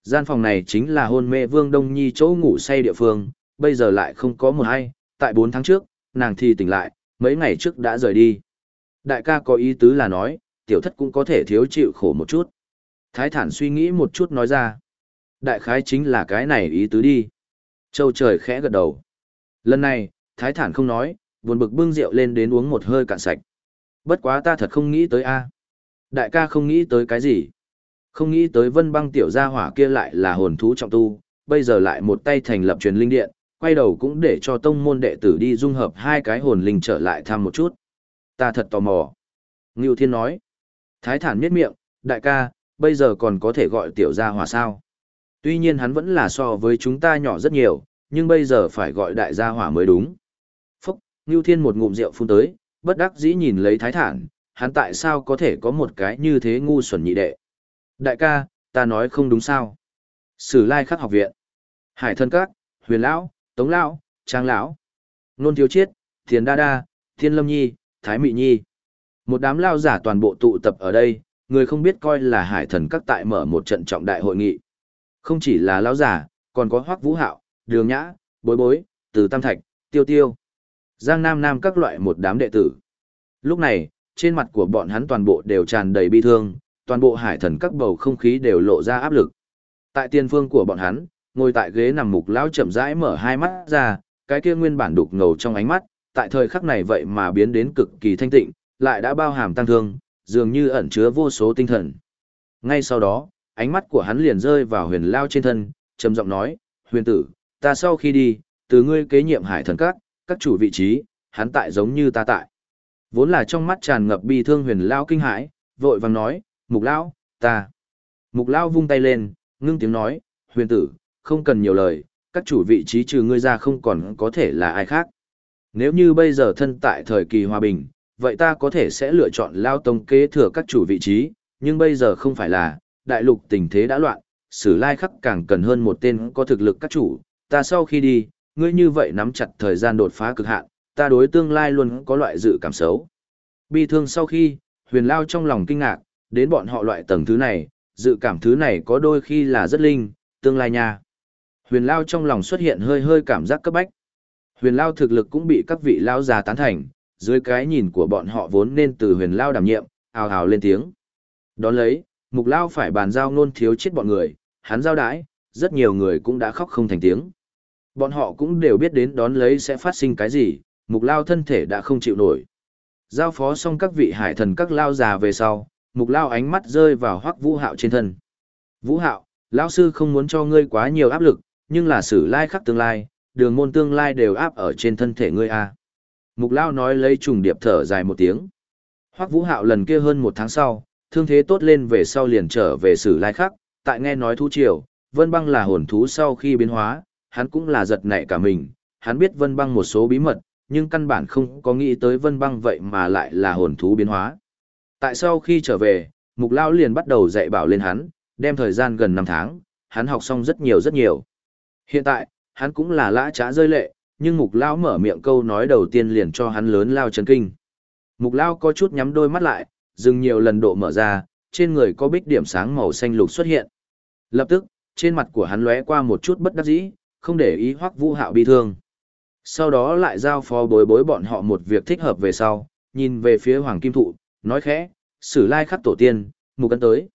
Gian phòng này chính là hôn mê Vương Đông Nhi chỗ ngủ say địa phương, bây giờ lại không có một ai, tại 4 tháng trước, nàng thì tỉnh lại, mấy ngày trước đã rời đi. Đại ca có ý tứ là nói, tiểu thất cũng có thể thiếu chịu khổ một chút. Thái thản suy nghĩ một chút nói ra. Đại khái chính là cái này ý tứ đi. Châu trời khẽ gật đầu. Lần này, thái thản không nói, buồn bực bưng rượu lên đến uống một hơi cạn sạch. Bất quá ta thật không nghĩ tới a. Đại ca không nghĩ tới cái gì. Không nghĩ tới vân băng tiểu gia hỏa kia lại là hồn thú trọng tu, bây giờ lại một tay thành lập truyền linh điện, quay đầu cũng để cho tông môn đệ tử đi dung hợp hai cái hồn linh trở lại thăm một chút. Ta thật tò mò. Ngưu Thiên nói. Thái thản miết miệng, đại ca, bây giờ còn có thể gọi tiểu gia hỏa sao. Tuy nhiên hắn vẫn là so với chúng ta nhỏ rất nhiều, nhưng bây giờ phải gọi đại gia hỏa mới đúng. Ngưu Thiên một ngụm rượu phun tới, bất đắc dĩ nhìn lấy thái thản, hắn tại sao có thể có một cái như thế ngu xuẩn nhị đệ. Đại ca, ta nói không đúng sao. Sử lai khắc học viện. Hải thân các, huyền lão, tống lão, trang lão. Nôn thiếu chiết, thiền đa đa, thiên lâm nhi, thái mị nhi. Một đám lao giả toàn bộ tụ tập ở đây, người không biết coi là hải thần các tại mở một trận trọng đại hội nghị. Không chỉ là lao giả, còn có hoắc vũ hạo, đường nhã, bối bối, từ tam thạch, tiêu tiêu. Giang Nam Nam các loại một đám đệ tử. Lúc này, trên mặt của bọn hắn toàn bộ đều tràn đầy bi thương, toàn bộ hải thần các bầu không khí đều lộ ra áp lực. Tại tiên phương của bọn hắn, ngồi tại ghế nằm mục lão chậm rãi mở hai mắt ra, cái kia nguyên bản đục ngầu trong ánh mắt, tại thời khắc này vậy mà biến đến cực kỳ thanh tịnh, lại đã bao hàm tăng thương, dường như ẩn chứa vô số tinh thần. Ngay sau đó, ánh mắt của hắn liền rơi vào huyền lao trên thân, trầm giọng nói, huyền tử, ta sau khi đi, từ ngươi kế nhiệm hải thần các, các chủ vị trí, hắn tại giống như ta tại. Vốn là trong mắt tràn ngập bi thương huyền lao kinh hãi, vội vàng nói, mục lão, ta. Mục lão vung tay lên, ngưng tiếng nói, huyền tử, không cần nhiều lời, các chủ vị trí trừ ngươi ra không còn có thể là ai khác. Nếu như bây giờ thân tại thời kỳ hòa bình, vậy ta có thể sẽ lựa chọn lao tông kế thừa các chủ vị trí, nhưng bây giờ không phải là, đại lục tình thế đã loạn, sử lai khắc càng cần hơn một tên có thực lực các chủ, ta sau khi đi, ngươi như vậy nắm chặt thời gian đột phá cực hạn, ta đối tương lai luôn có loại dự cảm xấu. Bi thương sau khi, huyền lao trong lòng kinh ngạc, đến bọn họ loại tầng thứ này, dự cảm thứ này có đôi khi là rất linh, tương lai nha. Huyền lao trong lòng xuất hiện hơi hơi cảm giác cấp bách. Huyền lao thực lực cũng bị các vị lao già tán thành, dưới cái nhìn của bọn họ vốn nên từ huyền lao đảm nhiệm, ào ào lên tiếng. Đón lấy, mục lao phải bàn giao nôn thiếu chết bọn người, hắn giao đãi, rất nhiều người cũng đã khóc không thành tiếng. Bọn họ cũng đều biết đến đón lấy sẽ phát sinh cái gì, mục lao thân thể đã không chịu nổi. Giao phó xong các vị hải thần các lao già về sau, mục lao ánh mắt rơi vào hoắc vũ hạo trên thân. Vũ hạo, lão sư không muốn cho ngươi quá nhiều áp lực, nhưng là sử lai khắc tương lai, đường môn tương lai đều áp ở trên thân thể ngươi a. Mục lao nói lấy trùng điệp thở dài một tiếng. Hoắc vũ hạo lần kia hơn một tháng sau, thương thế tốt lên về sau liền trở về sử lai khắc, tại nghe nói thú triều, vân băng là hồn thú sau khi biến hóa, hắn cũng là giật nảy cả mình, hắn biết vân băng một số bí mật, nhưng căn bản không có nghĩ tới vân băng vậy mà lại là hồn thú biến hóa. Tại sau khi trở về, mục lao liền bắt đầu dạy bảo lên hắn, đem thời gian gần 5 tháng, hắn học xong rất nhiều rất nhiều. Hiện tại, hắn cũng là lã trá rơi lệ, nhưng mục lao mở miệng câu nói đầu tiên liền cho hắn lớn lao chấn kinh. Mục lao có chút nhắm đôi mắt lại, dừng nhiều lần độ mở ra, trên người có bích điểm sáng màu xanh lục xuất hiện. Lập tức, trên mặt của hắn lóe qua một chút bất đắc dĩ, không để ý hoắc vũ hạo bi thương. Sau đó lại giao phó bối bối bọn họ một việc thích hợp về sau, nhìn về phía hoàng kim thụ, nói khẽ, sử lai khắc tổ tiên, mục ấn tới.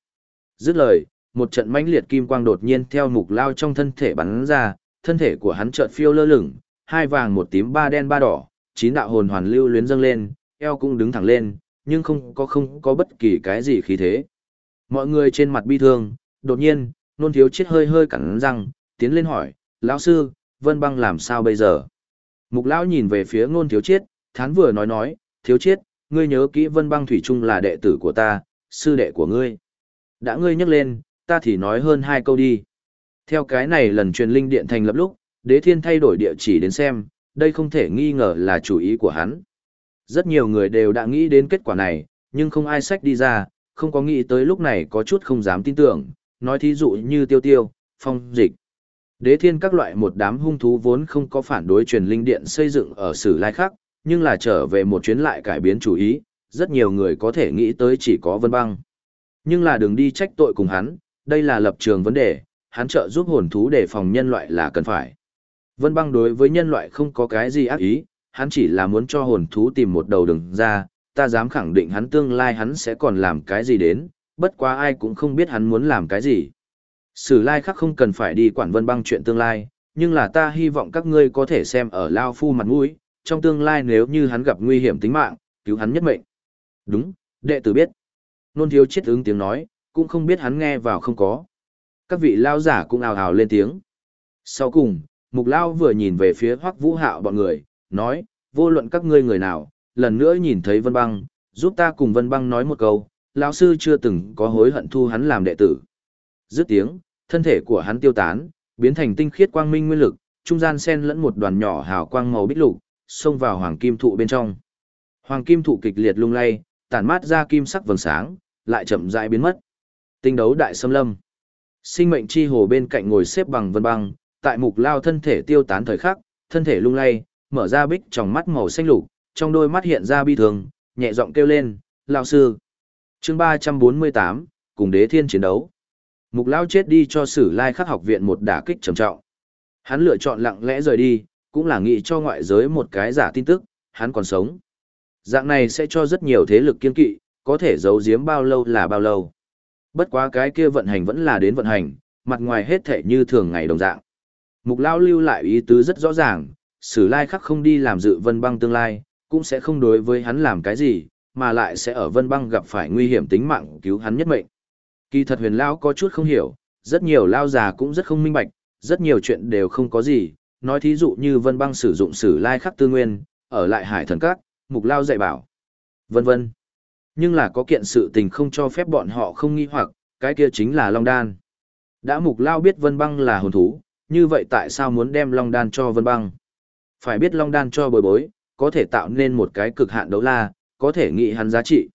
Dứt lời, một trận mãnh liệt kim quang đột nhiên theo mục lao trong thân thể bắn ra, thân thể của hắn chợt phiêu lơ lửng, hai vàng một tím ba đen ba đỏ, chín đạo hồn hoàn lưu luyến dâng lên, eo cũng đứng thẳng lên, nhưng không có không có bất kỳ cái gì khí thế. Mọi người trên mặt bi thương, đột nhiên, nôn thiếu chết hơi hơi cắn răng, tiến lên hỏi, lão sư, vân băng làm sao bây giờ? Mục lão nhìn về phía ngôn thiếu chiết, thán vừa nói nói, thiếu chiết, ngươi nhớ kỹ vân băng thủy trung là đệ tử của ta, sư đệ của ngươi. Đã ngươi nhắc lên, ta thì nói hơn hai câu đi. Theo cái này lần truyền linh điện thành lập lúc, đế thiên thay đổi địa chỉ đến xem, đây không thể nghi ngờ là chủ ý của hắn. Rất nhiều người đều đã nghĩ đến kết quả này, nhưng không ai sách đi ra, không có nghĩ tới lúc này có chút không dám tin tưởng, nói thí dụ như tiêu tiêu, phong dịch. Đế thiên các loại một đám hung thú vốn không có phản đối truyền linh điện xây dựng ở sử lai khác, nhưng là trở về một chuyến lại cải biến chủ ý, rất nhiều người có thể nghĩ tới chỉ có vân băng. Nhưng là đừng đi trách tội cùng hắn, đây là lập trường vấn đề, hắn trợ giúp hồn thú để phòng nhân loại là cần phải. Vân băng đối với nhân loại không có cái gì ác ý, hắn chỉ là muốn cho hồn thú tìm một đầu đường ra, ta dám khẳng định hắn tương lai hắn sẽ còn làm cái gì đến, bất quá ai cũng không biết hắn muốn làm cái gì. Sử lai khắc không cần phải đi quản vân băng chuyện tương lai, nhưng là ta hy vọng các ngươi có thể xem ở Lao Phu mặt mũi, trong tương lai nếu như hắn gặp nguy hiểm tính mạng, cứu hắn nhất mệnh. Đúng, đệ tử biết. Nôn thiếu chết ứng tiếng nói, cũng không biết hắn nghe vào không có. Các vị Lao giả cũng ào ào lên tiếng. Sau cùng, Mục Lao vừa nhìn về phía hoắc vũ hạo bọn người, nói, vô luận các ngươi người nào, lần nữa nhìn thấy Vân Băng, giúp ta cùng Vân Băng nói một câu, lão sư chưa từng có hối hận thu hắn làm đệ tử. Dứt tiếng, thân thể của hắn tiêu tán, biến thành tinh khiết quang minh nguyên lực, trung gian xen lẫn một đoàn nhỏ hào quang màu bích lục, xông vào hoàng kim thụ bên trong. Hoàng kim thụ kịch liệt lung lay, tản mát ra kim sắc vầng sáng, lại chậm rãi biến mất. Tinh đấu đại xâm lâm. Sinh mệnh chi hồ bên cạnh ngồi xếp bằng vân băng, tại mục lao thân thể tiêu tán thời khắc, thân thể lung lay, mở ra bích trong mắt màu xanh lục, trong đôi mắt hiện ra bi thương, nhẹ giọng kêu lên, "Lão sư." Chương 348, cùng đế thiên chiến đấu. Mục Lao chết đi cho Sử Lai Khắc học viện một đả kích trầm trọng. Hắn lựa chọn lặng lẽ rời đi, cũng là nghĩ cho ngoại giới một cái giả tin tức, hắn còn sống. Dạng này sẽ cho rất nhiều thế lực kiên kỵ, có thể giấu giếm bao lâu là bao lâu. Bất quá cái kia vận hành vẫn là đến vận hành, mặt ngoài hết thể như thường ngày đồng dạng. Mục Lao lưu lại ý tứ rất rõ ràng, Sử Lai Khắc không đi làm dự vân băng tương lai, cũng sẽ không đối với hắn làm cái gì, mà lại sẽ ở vân băng gặp phải nguy hiểm tính mạng cứu hắn nhất mệnh. Kỳ thật huyền lão có chút không hiểu, rất nhiều lao già cũng rất không minh bạch, rất nhiều chuyện đều không có gì, nói thí dụ như Vân Băng sử dụng sử lai khắc tư nguyên, ở lại hải thần các, mục lao dạy bảo, vân vân. Nhưng là có kiện sự tình không cho phép bọn họ không nghi hoặc, cái kia chính là Long Đan. Đã mục lao biết Vân Băng là hồn thú, như vậy tại sao muốn đem Long Đan cho Vân Băng? Phải biết Long Đan cho bồi bối, có thể tạo nên một cái cực hạn đấu la, có thể nghĩ hắn giá trị.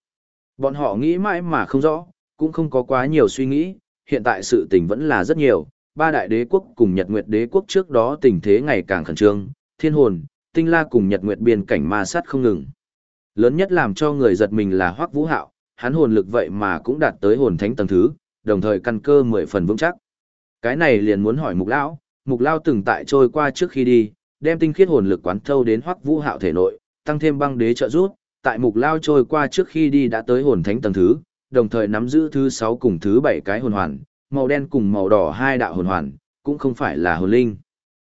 Bọn họ nghĩ mãi mà không rõ, cũng không có quá nhiều suy nghĩ, hiện tại sự tình vẫn là rất nhiều, ba đại đế quốc cùng Nhật Nguyệt đế quốc trước đó tình thế ngày càng khẩn trương, thiên hồn, tinh la cùng Nhật Nguyệt biên cảnh ma sát không ngừng. Lớn nhất làm cho người giật mình là Hoắc Vũ Hạo, hắn hồn lực vậy mà cũng đạt tới hồn thánh tầng thứ, đồng thời căn cơ mười phần vững chắc. Cái này liền muốn hỏi Mục lão, Mục lão từng tại trôi qua trước khi đi, đem tinh khiết hồn lực quán thâu đến Hoắc Vũ Hạo thể nội, tăng thêm băng đế trợ giúp, tại Mục lão trôi qua trước khi đi đã tới hồn thánh tầng thứ, đồng thời nắm giữ thứ 6 cùng thứ 7 cái hồn hoàn, màu đen cùng màu đỏ hai đạo hồn hoàn, cũng không phải là hồn linh.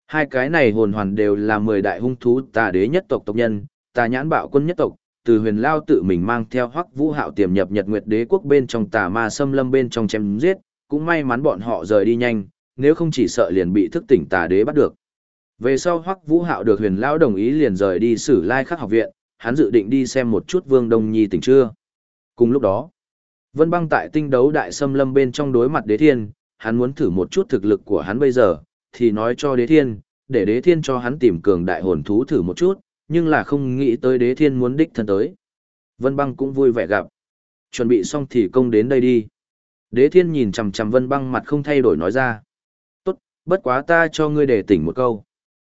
Hai cái này hồn hoàn đều là 10 đại hung thú tà đế nhất tộc tộc nhân, tà nhãn bạo quân nhất tộc, từ huyền lao tự mình mang theo hoắc vũ hạo tiềm nhập nhật nguyệt đế quốc bên trong tà ma xâm lâm bên trong chém giết, cũng may mắn bọn họ rời đi nhanh, nếu không chỉ sợ liền bị thức tỉnh tà đế bắt được. Về sau hoắc vũ hạo được huyền lao đồng ý liền rời đi sử lai khắc học viện, hắn dự định đi xem một chút vương đông nhi tỉnh chưa. Cùng lúc đó, Vân băng tại tinh đấu đại xâm lâm bên trong đối mặt đế thiên, hắn muốn thử một chút thực lực của hắn bây giờ, thì nói cho đế thiên, để đế thiên cho hắn tìm cường đại hồn thú thử một chút, nhưng là không nghĩ tới đế thiên muốn đích thân tới. Vân băng cũng vui vẻ gặp. Chuẩn bị xong thì công đến đây đi. Đế thiên nhìn chằm chằm vân băng mặt không thay đổi nói ra. Tốt, bất quá ta cho ngươi để tỉnh một câu.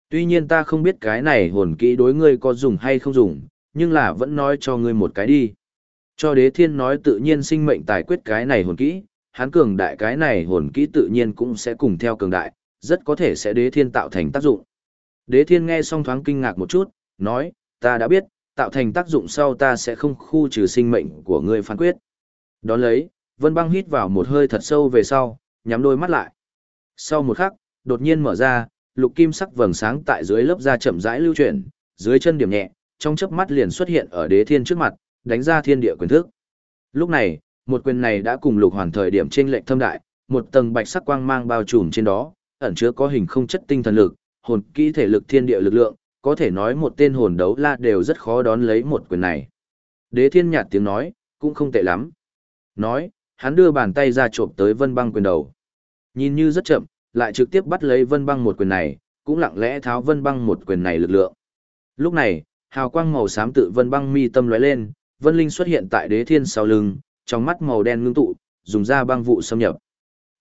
Tuy nhiên ta không biết cái này hồn kỹ đối ngươi có dùng hay không dùng, nhưng là vẫn nói cho ngươi một cái đi. Cho đế thiên nói tự nhiên sinh mệnh tài quyết cái này hồn kỹ, hắn cường đại cái này hồn kỹ tự nhiên cũng sẽ cùng theo cường đại, rất có thể sẽ đế thiên tạo thành tác dụng. Đế thiên nghe xong thoáng kinh ngạc một chút, nói, ta đã biết, tạo thành tác dụng sau ta sẽ không khu trừ sinh mệnh của ngươi phán quyết. Đón lấy, vân băng hít vào một hơi thật sâu về sau, nhắm đôi mắt lại. Sau một khắc, đột nhiên mở ra, lục kim sắc vầng sáng tại dưới lớp da chậm rãi lưu chuyển, dưới chân điểm nhẹ, trong chớp mắt liền xuất hiện ở đế thiên trước mặt, đánh ra thiên địa quyền thức. Lúc này, một quyền này đã cùng lục hoàn thời điểm trên lệnh thâm đại, một tầng bạch sắc quang mang bao trùm trên đó, ẩn chứa có hình không chất tinh thần lực, hồn kỹ thể lực thiên địa lực lượng, có thể nói một tên hồn đấu la đều rất khó đón lấy một quyền này. Đế thiên nhạt tiếng nói, cũng không tệ lắm. Nói, hắn đưa bàn tay ra trộm tới vân băng quyền đầu. Nhìn như rất chậm, lại trực tiếp bắt lấy vân băng một quyền này, cũng lặng lẽ tháo vân băng một quyền này lực lượng. Lúc này, hào quang màu xám tự vân băng mi tâm lóe lên, Vân Linh xuất hiện tại đế thiên sau lưng, trong mắt màu đen ngưng tụ, dùng ra băng vụ xâm nhập.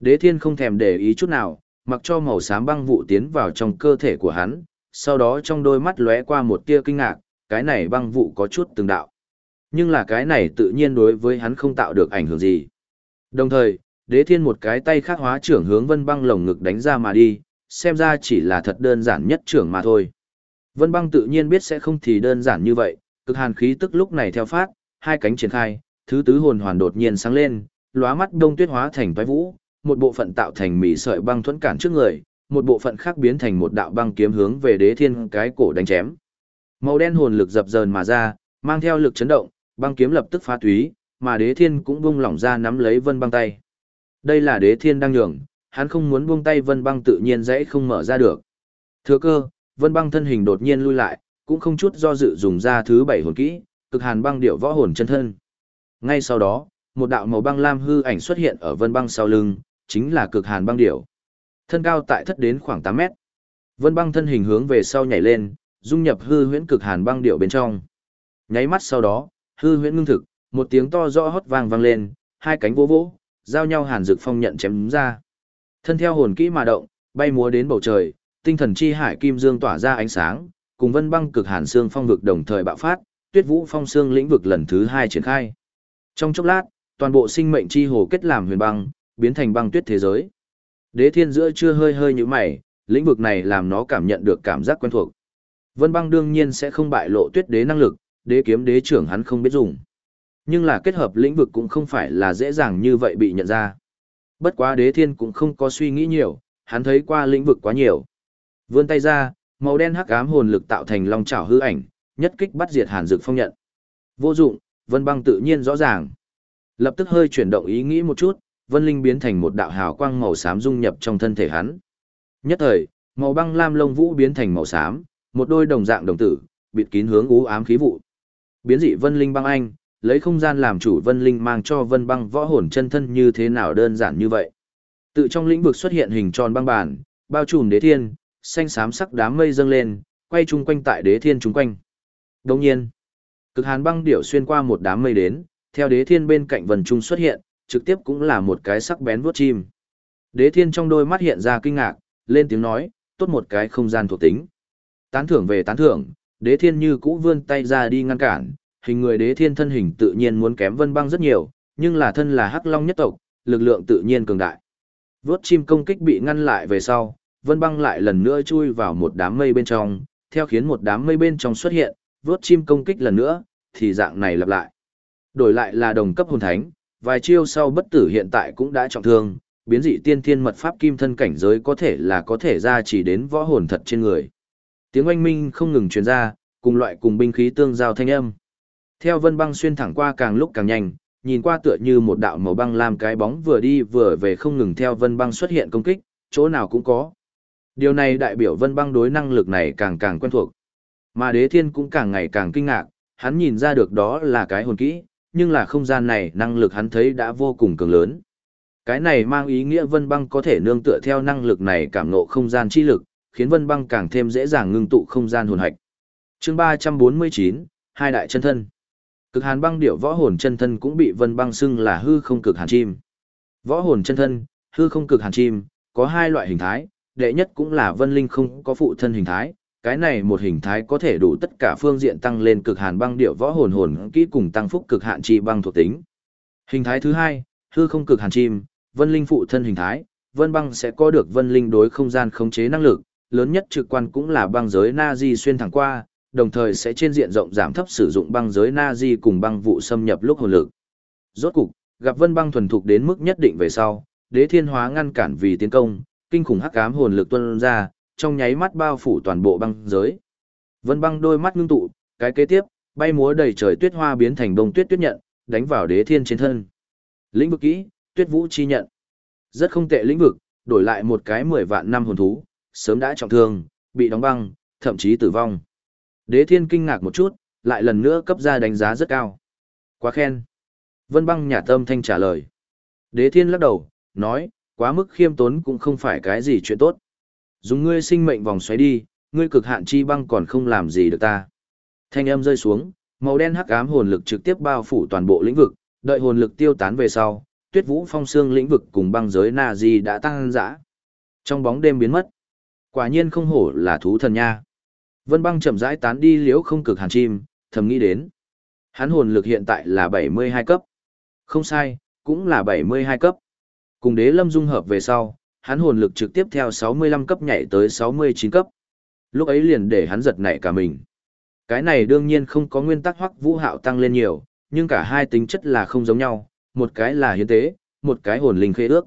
Đế thiên không thèm để ý chút nào, mặc cho màu xám băng vụ tiến vào trong cơ thể của hắn, sau đó trong đôi mắt lóe qua một tia kinh ngạc, cái này băng vụ có chút từng đạo. Nhưng là cái này tự nhiên đối với hắn không tạo được ảnh hưởng gì. Đồng thời, đế thiên một cái tay khác hóa trưởng hướng vân băng lồng ngực đánh ra mà đi, xem ra chỉ là thật đơn giản nhất trưởng mà thôi. Vân băng tự nhiên biết sẽ không thì đơn giản như vậy, cực hàn khí tức lúc này theo phát, hai cánh triển khai, thứ tứ hồn hoàn đột nhiên sáng lên, lóa mắt đông tuyết hóa thành toái vũ, một bộ phận tạo thành mỉ sợi băng thuẫn cản trước người, một bộ phận khác biến thành một đạo băng kiếm hướng về đế thiên cái cổ đánh chém. Màu đen hồn lực dập dờn mà ra, mang theo lực chấn động, băng kiếm lập tức phá túy, mà đế thiên cũng buông lỏng ra nắm lấy vân băng tay. Đây là đế thiên đang nhường, hắn không muốn buông tay vân băng tự nhiên dễ không mở ra được. Thừa cơ, vân băng thân hình đột nhiên lui lại, cũng không chút do dự dùng ra thứ bảy hồn kỹ, cực hàn băng điệu võ hồn chân thân. Ngay sau đó, một đạo màu băng lam hư ảnh xuất hiện ở vân băng sau lưng, chính là cực hàn băng điệu. Thân cao tại thất đến khoảng 8 mét. Vân băng thân hình hướng về sau nhảy lên, dung nhập hư huyễn cực hàn băng điệu bên trong. Nháy mắt sau đó, hư huyễn ngưng thực, một tiếng to rõ hót vang vang lên, hai cánh vỗ vỗ, giao nhau hàn dược phong nhận chém ra. Thân theo hồn kỹ mà động, bay múa đến bầu trời, tinh thần chi hải kim dương tỏa ra ánh sáng, cùng vân băng cực hàn xương phong vực đồng thời bạo phát, tuyết vũ phong xương lĩnh vực lần thứ hai triển khai. Trong chốc lát, toàn bộ sinh mệnh chi hồ kết làm huyền băng, biến thành băng tuyết thế giới. Đế thiên giữa chưa hơi hơi như mày, lĩnh vực này làm nó cảm nhận được cảm giác quen thuộc. Vân băng đương nhiên sẽ không bại lộ tuyết đế năng lực, đế kiếm đế trưởng hắn không biết dùng. Nhưng là kết hợp lĩnh vực cũng không phải là dễ dàng như vậy bị nhận ra. Bất quá đế thiên cũng không có suy nghĩ nhiều, hắn thấy qua lĩnh vực quá nhiều. Vươn tay ra, màu đen hắc ám hồn lực tạo thành long chảo hư ảnh, nhất kích bắt diệt Hàn Dực Phong nhận. Vô dụng, Vân Băng tự nhiên rõ ràng. Lập tức hơi chuyển động ý nghĩ một chút, Vân Linh biến thành một đạo hào quang màu xám dung nhập trong thân thể hắn. Nhất thời, màu băng lam lông vũ biến thành màu xám, một đôi đồng dạng đồng tử, bịt kín hướng u ám khí vụ. Biến dị vân linh băng anh, lấy không gian làm chủ vân linh mang cho vân băng võ hồn chân thân như thế nào đơn giản như vậy. Tự trong lĩnh vực xuất hiện hình tròn băng bản, bao trùm đế thiên, xanh xám sắc đám mây dâng lên, quay chung quanh tại đế thiên chung quanh. Đồng nhiên, cực hàn băng điểu xuyên qua một đám mây đến, theo đế thiên bên cạnh vần trung xuất hiện, trực tiếp cũng là một cái sắc bén vuốt chim. Đế thiên trong đôi mắt hiện ra kinh ngạc, lên tiếng nói, tốt một cái không gian thuộc tính. Tán thưởng về tán thưởng, đế thiên như cũ vươn tay ra đi ngăn cản, hình người đế thiên thân hình tự nhiên muốn kém vân băng rất nhiều, nhưng là thân là hắc long nhất tộc, lực lượng tự nhiên cường đại. vuốt chim công kích bị ngăn lại về sau, vân băng lại lần nữa chui vào một đám mây bên trong, theo khiến một đám mây bên trong xuất hiện, vớt chim công kích lần nữa, thì dạng này lặp lại. Đổi lại là đồng cấp hồn thánh, vài chiêu sau bất tử hiện tại cũng đã trọng thương, biến dị tiên thiên mật pháp kim thân cảnh giới có thể là có thể ra chỉ đến võ hồn thật trên người. Tiếng oanh minh không ngừng truyền ra, cùng loại cùng binh khí tương giao thanh âm. Theo vân băng xuyên thẳng qua càng lúc càng nhanh, nhìn qua tựa như một đạo màu băng làm cái bóng vừa đi vừa về không ngừng theo vân băng xuất hiện công kích, chỗ nào cũng có. Điều này đại biểu vân băng đối năng lực này càng càng quen thuộc. Mà đế thiên cũng càng ngày càng kinh ngạc, hắn nhìn ra được đó là cái hồn kỹ, nhưng là không gian này năng lực hắn thấy đã vô cùng cường lớn. Cái này mang ý nghĩa vân băng có thể nương tựa theo năng lực này cảm ngộ không gian chi lực, khiến vân băng càng thêm dễ dàng ngưng tụ không gian hồn hạch. chương 349, hai đại chân thân. Cực hàn băng điệu võ hồn chân thân cũng bị vân băng xưng là hư không cực hàn chim. Võ hồn chân thân, hư không cực hàn chim, có hai loại hình thái, đệ nhất cũng là vân linh không có phụ thân hình thái. Cái này một hình thái có thể đủ tất cả phương diện tăng lên cực hàn băng điệu võ hồn hồn kỹ cùng tăng phúc cực hạn chi băng thuộc tính. Hình thái thứ hai, hư không cực hàn chim, vân linh phụ thân hình thái, vân băng sẽ có được vân linh đối không gian khống chế năng lực, lớn nhất trực quan cũng là băng giới na di xuyên thẳng qua, đồng thời sẽ trên diện rộng giảm thấp sử dụng băng giới na di cùng băng vụ xâm nhập lúc hồn lực. Rốt cục, gặp vân băng thuần thục đến mức nhất định về sau, đế thiên hóa ngăn cản vì tiến công, kinh khủng hắc ám hồn lực tuôn ra, trong nháy mắt bao phủ toàn bộ băng giới. Vân băng đôi mắt ngưng tụ, cái kế tiếp, bay múa đầy trời tuyết hoa biến thành đông tuyết tuyết nhận, đánh vào đế thiên trên thân. Lĩnh vực kỹ, tuyết vũ chi nhận. Rất không tệ lĩnh vực, đổi lại một cái mười vạn năm hồn thú, sớm đã trọng thương, bị đóng băng, thậm chí tử vong. Đế thiên kinh ngạc một chút, lại lần nữa cấp ra đánh giá rất cao. Quá khen. Vân băng nhà tâm thanh trả lời. Đế thiên lắc đầu, nói, quá mức khiêm tốn cũng không phải cái gì chuyện tốt. Dùng ngươi sinh mệnh vòng xoáy đi, ngươi cực hạn chi băng còn không làm gì được ta. Thanh âm rơi xuống, màu đen hắc ám hồn lực trực tiếp bao phủ toàn bộ lĩnh vực, đợi hồn lực tiêu tán về sau, tuyết vũ phong xương lĩnh vực cùng băng giới na di đã tăng dã. Trong bóng đêm biến mất. Quả nhiên không hổ là thú thần nha. Vân băng chậm rãi tán đi liễu không cực hàn chim, thầm nghĩ đến. Hắn hồn lực hiện tại là 72 cấp. Không sai, cũng là 72 cấp. Cùng đế lâm dung hợp về sau, hắn hồn lực trực tiếp theo 65 cấp nhảy tới 69 cấp. Lúc ấy liền để hắn giật nảy cả mình. Cái này đương nhiên không có nguyên tắc hoắc vũ hạo tăng lên nhiều, nhưng cả hai tính chất là không giống nhau, một cái là hiến tế, một cái hồn linh khế ước.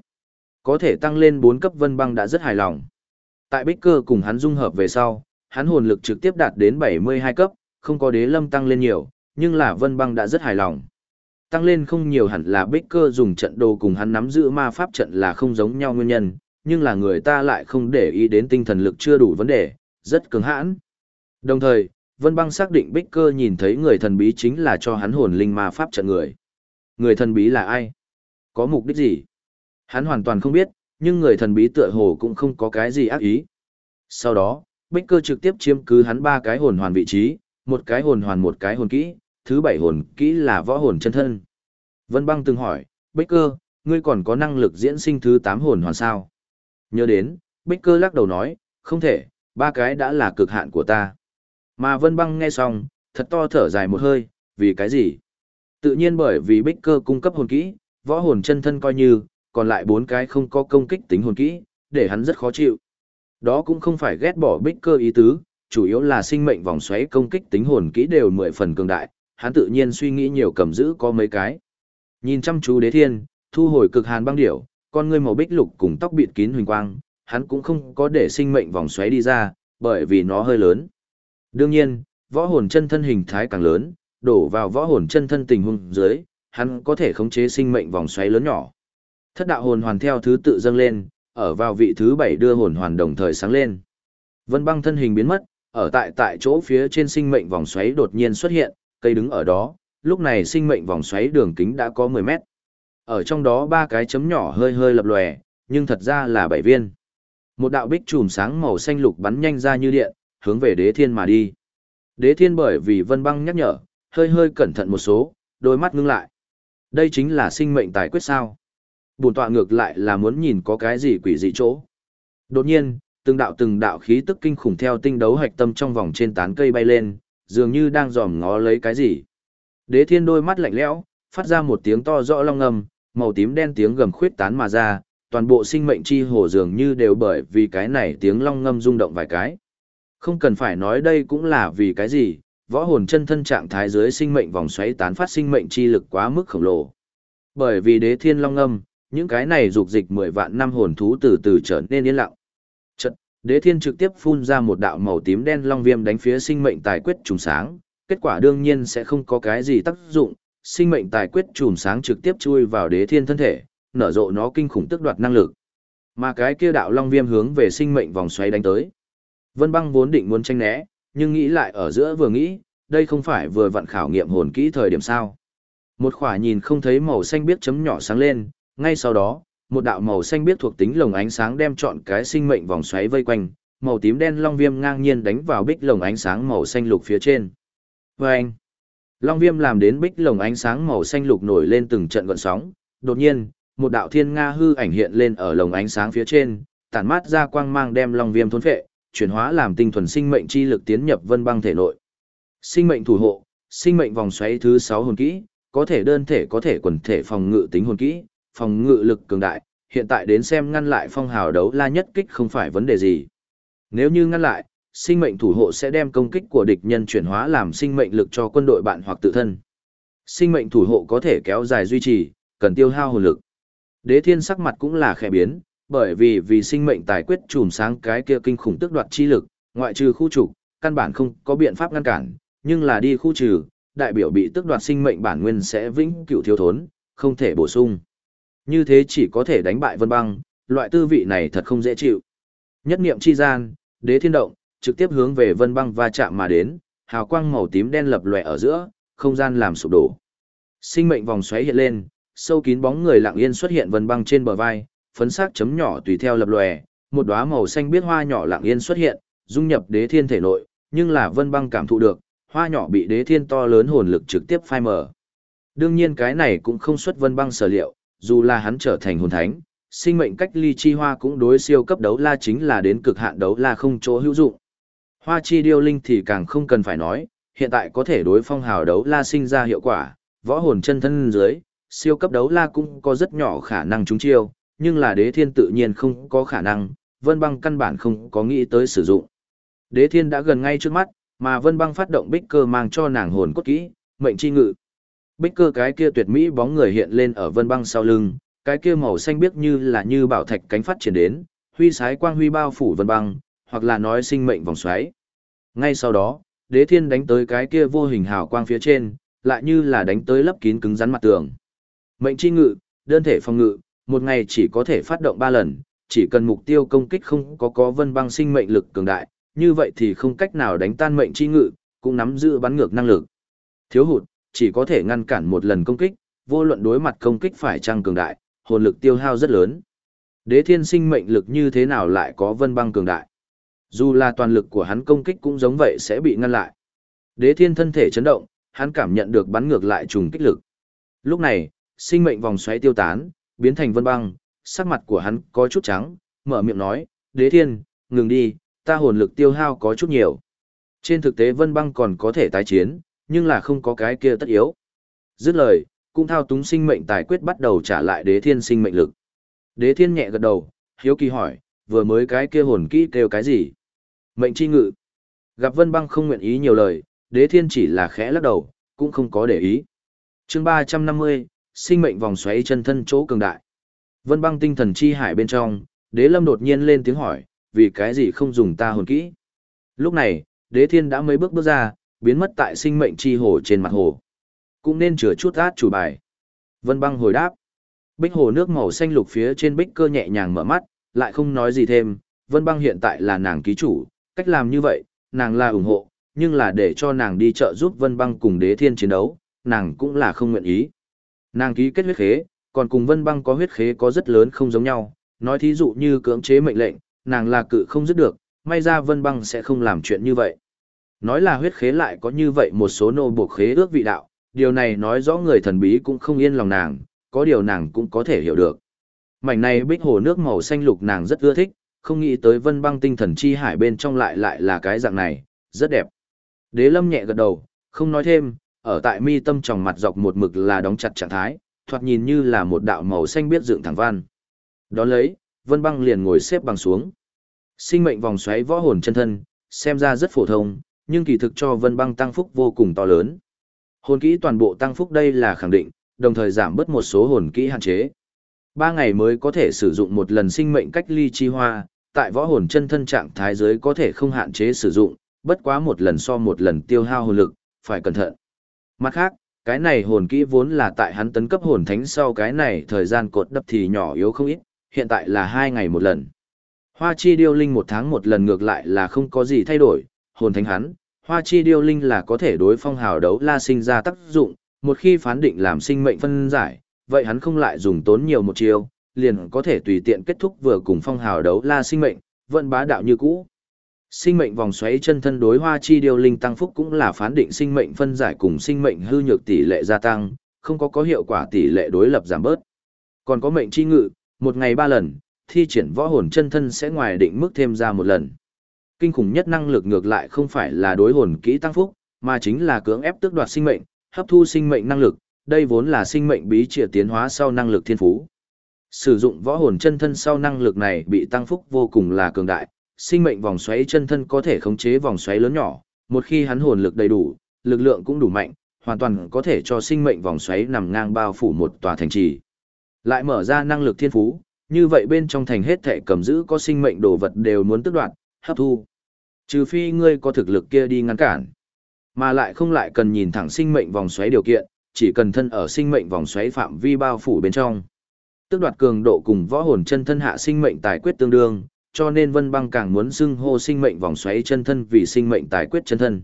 Có thể tăng lên 4 cấp vân băng đã rất hài lòng. Tại bích cơ cùng hắn dung hợp về sau, hắn hồn lực trực tiếp đạt đến 72 cấp, không có đế lâm tăng lên nhiều, nhưng là vân băng đã rất hài lòng. Tăng lên không nhiều hẳn là bích cơ dùng trận đồ cùng hắn nắm giữ ma pháp trận là không giống nhau nguyên nhân, nhưng là người ta lại không để ý đến tinh thần lực chưa đủ vấn đề, rất cứng hãn. Đồng thời, Vân Băng xác định Bích Cơ nhìn thấy người thần bí chính là cho hắn hồn linh ma pháp trận người. Người thần bí là ai? Có mục đích gì? Hắn hoàn toàn không biết, nhưng người thần bí tựa hồ cũng không có cái gì ác ý. Sau đó, Bích Cơ trực tiếp chiếm cứ hắn ba cái hồn hoàn vị trí, một cái hồn hoàn một cái hồn kỹ, thứ bảy hồn kỹ là võ hồn chân thân. Vân Băng từng hỏi, Bích Cơ, ngươi còn có năng lực diễn sinh thứ tám hồn hoàn sao? Nhớ đến, Bích Cơ lắc đầu nói, không thể, ba cái đã là cực hạn của ta. Mà Vân Băng nghe xong, thật to thở dài một hơi, vì cái gì? Tự nhiên bởi vì Bích Cơ cung cấp hồn kỹ, võ hồn chân thân coi như, còn lại bốn cái không có công kích tính hồn kỹ, để hắn rất khó chịu. Đó cũng không phải ghét bỏ Bích Cơ ý tứ, chủ yếu là sinh mệnh vòng xoáy công kích tính hồn kỹ đều mười phần cường đại, hắn tự nhiên suy nghĩ nhiều cầm giữ có mấy cái. Nhìn chăm chú Đế Thiên, thu hồi cực hàn băng điểu, con ngươi màu bích lục cùng tóc bịt kín huỳnh quang, hắn cũng không có để sinh mệnh vòng xoáy đi ra, bởi vì nó hơi lớn. Đương nhiên, võ hồn chân thân hình thái càng lớn, đổ vào võ hồn chân thân tình huống dưới, hắn có thể khống chế sinh mệnh vòng xoáy lớn nhỏ. Thất đạo hồn hoàn theo thứ tự dâng lên, ở vào vị thứ bảy đưa hồn hoàn đồng thời sáng lên. Vân băng thân hình biến mất, ở tại tại chỗ phía trên sinh mệnh vòng xoáy đột nhiên xuất hiện, cây đứng ở đó, lúc này sinh mệnh vòng xoáy đường kính đã có 10 mét. Ở trong đó ba cái chấm nhỏ hơi hơi lập lòe, nhưng thật ra là bảy viên. Một đạo bích chùm sáng màu xanh lục bắn nhanh ra như điện, hướng về đế thiên mà đi. Đế thiên bởi vì vân băng nhắc nhở, hơi hơi cẩn thận một số, đôi mắt ngưng lại. Đây chính là sinh mệnh tài quyết sao. Bùn tọa ngược lại là muốn nhìn có cái gì quỷ dị chỗ. Đột nhiên, từng đạo từng đạo khí tức kinh khủng theo tinh đấu hạch tâm trong vòng trên tán cây bay lên, dường như đang dòm ngó lấy cái gì. Đế thiên đôi mắt lạnh lẽo, phát ra một tiếng to rõ long ngầm, màu tím đen tiếng gầm khuyết tán mà ra, toàn bộ sinh mệnh chi hồ dường như đều bởi vì cái này tiếng long ngâm rung động vài cái. Không cần phải nói đây cũng là vì cái gì, võ hồn chân thân trạng thái dưới sinh mệnh vòng xoáy tán phát sinh mệnh chi lực quá mức khổng lồ. Bởi vì đế thiên long ngâm, những cái này dục dịch mười vạn năm hồn thú từ từ trở nên yên lặng. Đế thiên trực tiếp phun ra một đạo màu tím đen long viêm đánh phía sinh mệnh tài quyết trùng sáng, kết quả đương nhiên sẽ không có cái gì tác dụng, sinh mệnh tài quyết trùm sáng trực tiếp chui vào đế thiên thân thể, nở rộ nó kinh khủng tức đoạt năng lực. Mà cái kia đạo long viêm hướng về sinh mệnh vòng xoáy đánh tới. Vân Băng vốn định muốn tranh né, nhưng nghĩ lại ở giữa vừa nghĩ, đây không phải vừa vặn khảo nghiệm hồn kỹ thời điểm sao? Một khỏa nhìn không thấy màu xanh biếc chấm nhỏ sáng lên, ngay sau đó, một đạo màu xanh biết thuộc tính lồng ánh sáng đem chọn cái sinh mệnh vòng xoáy vây quanh, màu tím đen long viêm ngang nhiên đánh vào bích lồng ánh sáng màu xanh lục phía trên. Và anh, long viêm làm đến bích lồng ánh sáng màu xanh lục nổi lên từng trận gọn sóng, đột nhiên, một đạo thiên nga hư ảnh hiện lên ở lồng ánh sáng phía trên, tản mát ra quang mang đem long viêm thôn phệ, chuyển hóa làm tinh thuần sinh mệnh chi lực tiến nhập vân băng thể nội. Sinh mệnh thủ hộ, sinh mệnh vòng xoáy thứ sáu hồn kỹ, có thể đơn thể có thể quần thể phòng ngự tính hồn kỹ, phòng ngự lực cường đại, hiện tại đến xem ngăn lại phong hào đấu la nhất kích không phải vấn đề gì. Nếu như ngăn lại, sinh mệnh thủ hộ sẽ đem công kích của địch nhân chuyển hóa làm sinh mệnh lực cho quân đội bạn hoặc tự thân. Sinh mệnh thủ hộ có thể kéo dài duy trì, cần tiêu hao hồn lực. Đế thiên sắc mặt cũng là khẽ biến, bởi vì vì sinh mệnh tài quyết trùm sáng cái kia kinh khủng tức đoạt chi lực, ngoại trừ khu trục, căn bản không có biện pháp ngăn cản, nhưng là đi khu trừ, đại biểu bị tức đoạt sinh mệnh bản nguyên sẽ vĩnh cửu thiếu thốn, không thể bổ sung. Như thế chỉ có thể đánh bại Vân Băng, loại tư vị này thật không dễ chịu. Nhất niệm chi gian, đế thiên động, trực tiếp hướng về Vân Băng va chạm mà đến, hào quang màu tím đen lập lòe ở giữa, không gian làm sụp đổ. Sinh mệnh vòng xoáy hiện lên, sâu kín bóng người lặng yên xuất hiện Vân Băng trên bờ vai, phấn sắc chấm nhỏ tùy theo lập lòe, một đóa màu xanh biết hoa nhỏ lặng yên xuất hiện, dung nhập đế thiên thể nội, nhưng là Vân Băng cảm thụ được, hoa nhỏ bị đế thiên to lớn hồn lực trực tiếp phai mờ. Đương nhiên cái này cũng không xuất Vân Băng sở liệu, dù là hắn trở thành hồn thánh, sinh mệnh cách ly chi hoa cũng đối siêu cấp đấu la chính là đến cực hạn đấu la không chỗ hữu dụng. Hoa chi điêu linh thì càng không cần phải nói, hiện tại có thể đối phong hào đấu la sinh ra hiệu quả, võ hồn chân thân dưới, siêu cấp đấu la cũng có rất nhỏ khả năng trúng chiêu, nhưng là đế thiên tự nhiên không có khả năng, vân băng căn bản không có nghĩ tới sử dụng. Đế thiên đã gần ngay trước mắt, mà vân băng phát động bích cơ mang cho nàng hồn cốt kỹ, mệnh chi ngự. Bích cơ cái kia tuyệt mỹ bóng người hiện lên ở vân băng sau lưng, cái kia màu xanh biếc như là như bảo thạch cánh phát triển đến, huy sái quang huy bao phủ vân băng, hoặc là nói sinh mệnh vòng xoáy. Ngay sau đó, đế thiên đánh tới cái kia vô hình hào quang phía trên, lại như là đánh tới lấp kín cứng rắn mặt tường. Mệnh chi ngự, đơn thể phòng ngự, một ngày chỉ có thể phát động 3 lần, chỉ cần mục tiêu công kích không có có vân băng sinh mệnh lực cường đại, như vậy thì không cách nào đánh tan mệnh chi ngự, cũng nắm giữ bắn ngược năng lực. Thiếu hụt, chỉ có thể ngăn cản một lần công kích, vô luận đối mặt công kích phải trăng cường đại, hồn lực tiêu hao rất lớn. Đế thiên sinh mệnh lực như thế nào lại có vân băng cường đại? Dù là toàn lực của hắn công kích cũng giống vậy sẽ bị ngăn lại. Đế thiên thân thể chấn động, hắn cảm nhận được bắn ngược lại trùng kích lực. Lúc này, sinh mệnh vòng xoáy tiêu tán, biến thành vân băng, sắc mặt của hắn có chút trắng, mở miệng nói, đế thiên, ngừng đi, ta hồn lực tiêu hao có chút nhiều. Trên thực tế vân băng còn có thể tái chiến, nhưng là không có cái kia tất yếu. Dứt lời, cũng thao túng sinh mệnh tài quyết bắt đầu trả lại đế thiên sinh mệnh lực. Đế thiên nhẹ gật đầu, hiếu kỳ hỏi, vừa mới cái kia hồn kỹ kêu cái gì? Mệnh chi ngự. Gặp vân băng không nguyện ý nhiều lời, đế thiên chỉ là khẽ lắc đầu, cũng không có để ý. chương 350, sinh mệnh vòng xoáy chân thân chỗ cường đại. Vân băng tinh thần chi hải bên trong, đế lâm đột nhiên lên tiếng hỏi, vì cái gì không dùng ta hồn kỹ? Lúc này, đế thiên đã mấy bước bước ra, biến mất tại sinh mệnh chi hồ trên mặt hồ. Cũng nên chừa chút át chủ bài. Vân băng hồi đáp. Bích hồ nước màu xanh lục phía trên bích cơ nhẹ nhàng mở mắt, lại không nói gì thêm, Vân Băng hiện tại là nàng ký chủ, cách làm như vậy, nàng là ủng hộ, nhưng là để cho nàng đi trợ giúp Vân Băng cùng đế thiên chiến đấu, nàng cũng là không nguyện ý. Nàng ký kết huyết khế, còn cùng Vân Băng có huyết khế có rất lớn không giống nhau, nói thí dụ như cưỡng chế mệnh lệnh, nàng là cự không dứt được, may ra Vân Băng sẽ không làm chuyện như vậy. Nói là huyết khế lại có như vậy một số nô buộc khế ước vị đạo, điều này nói rõ người thần bí cũng không yên lòng nàng, có điều nàng cũng có thể hiểu được. Mảnh này bích hồ nước màu xanh lục nàng rất ưa thích, không nghĩ tới vân băng tinh thần chi hải bên trong lại lại là cái dạng này, rất đẹp. Đế lâm nhẹ gật đầu, không nói thêm, ở tại mi tâm tròng mặt dọc một mực là đóng chặt trạng thái, thoạt nhìn như là một đạo màu xanh biết dựng thẳng văn. Đó lấy, vân băng liền ngồi xếp bằng xuống. Sinh mệnh vòng xoáy võ hồn chân thân, xem ra rất phổ thông, nhưng kỳ thực cho vân băng tăng phúc vô cùng to lớn. Hồn kỹ toàn bộ tăng phúc đây là khẳng định, đồng thời giảm bớt một số hồn kỹ hạn chế. Ba ngày mới có thể sử dụng một lần sinh mệnh cách ly chi hoa, tại võ hồn chân thân trạng thái giới có thể không hạn chế sử dụng, bất quá một lần so một lần tiêu hao hồn lực, phải cẩn thận. Mặt khác, cái này hồn kỹ vốn là tại hắn tấn cấp hồn thánh sau cái này thời gian cột đập thì nhỏ yếu không ít, hiện tại là hai ngày một lần. Hoa chi điêu linh một tháng một lần ngược lại là không có gì thay đổi, hồn thánh hắn, hoa chi điêu linh là có thể đối phong hào đấu la sinh ra tác dụng, một khi phán định làm sinh mệnh phân giải, vậy hắn không lại dùng tốn nhiều một chiêu, liền có thể tùy tiện kết thúc vừa cùng phong hào đấu la sinh mệnh, vẫn bá đạo như cũ. Sinh mệnh vòng xoáy chân thân đối hoa chi điêu linh tăng phúc cũng là phán định sinh mệnh phân giải cùng sinh mệnh hư nhược tỷ lệ gia tăng, không có có hiệu quả tỷ lệ đối lập giảm bớt. Còn có mệnh chi ngự, một ngày ba lần, thi triển võ hồn chân thân sẽ ngoài định mức thêm ra một lần. Kinh khủng nhất năng lực ngược lại không phải là đối hồn kỹ tăng phúc, mà chính là cưỡng ép tước đoạt sinh mệnh, hấp thu sinh mệnh năng lực, đây vốn là sinh mệnh bí trịa tiến hóa sau năng lực thiên phú. Sử dụng võ hồn chân thân sau năng lực này bị tăng phúc vô cùng là cường đại, sinh mệnh vòng xoáy chân thân có thể khống chế vòng xoáy lớn nhỏ, một khi hắn hồn lực đầy đủ, lực lượng cũng đủ mạnh, hoàn toàn có thể cho sinh mệnh vòng xoáy nằm ngang bao phủ một tòa thành trì. Lại mở ra năng lực thiên phú, như vậy bên trong thành hết thể cầm giữ có sinh mệnh đồ vật đều muốn tước đoạt, hấp thu. Trừ phi ngươi có thực lực kia đi ngăn cản, mà lại không lại cần nhìn thẳng sinh mệnh vòng xoáy điều kiện, chỉ cần thân ở sinh mệnh vòng xoáy phạm vi bao phủ bên trong. Tức đoạt cường độ cùng võ hồn chân thân hạ sinh mệnh tài quyết tương đương, cho nên Vân Băng càng muốn xưng hô sinh mệnh vòng xoáy chân thân vì sinh mệnh tài quyết chân thân.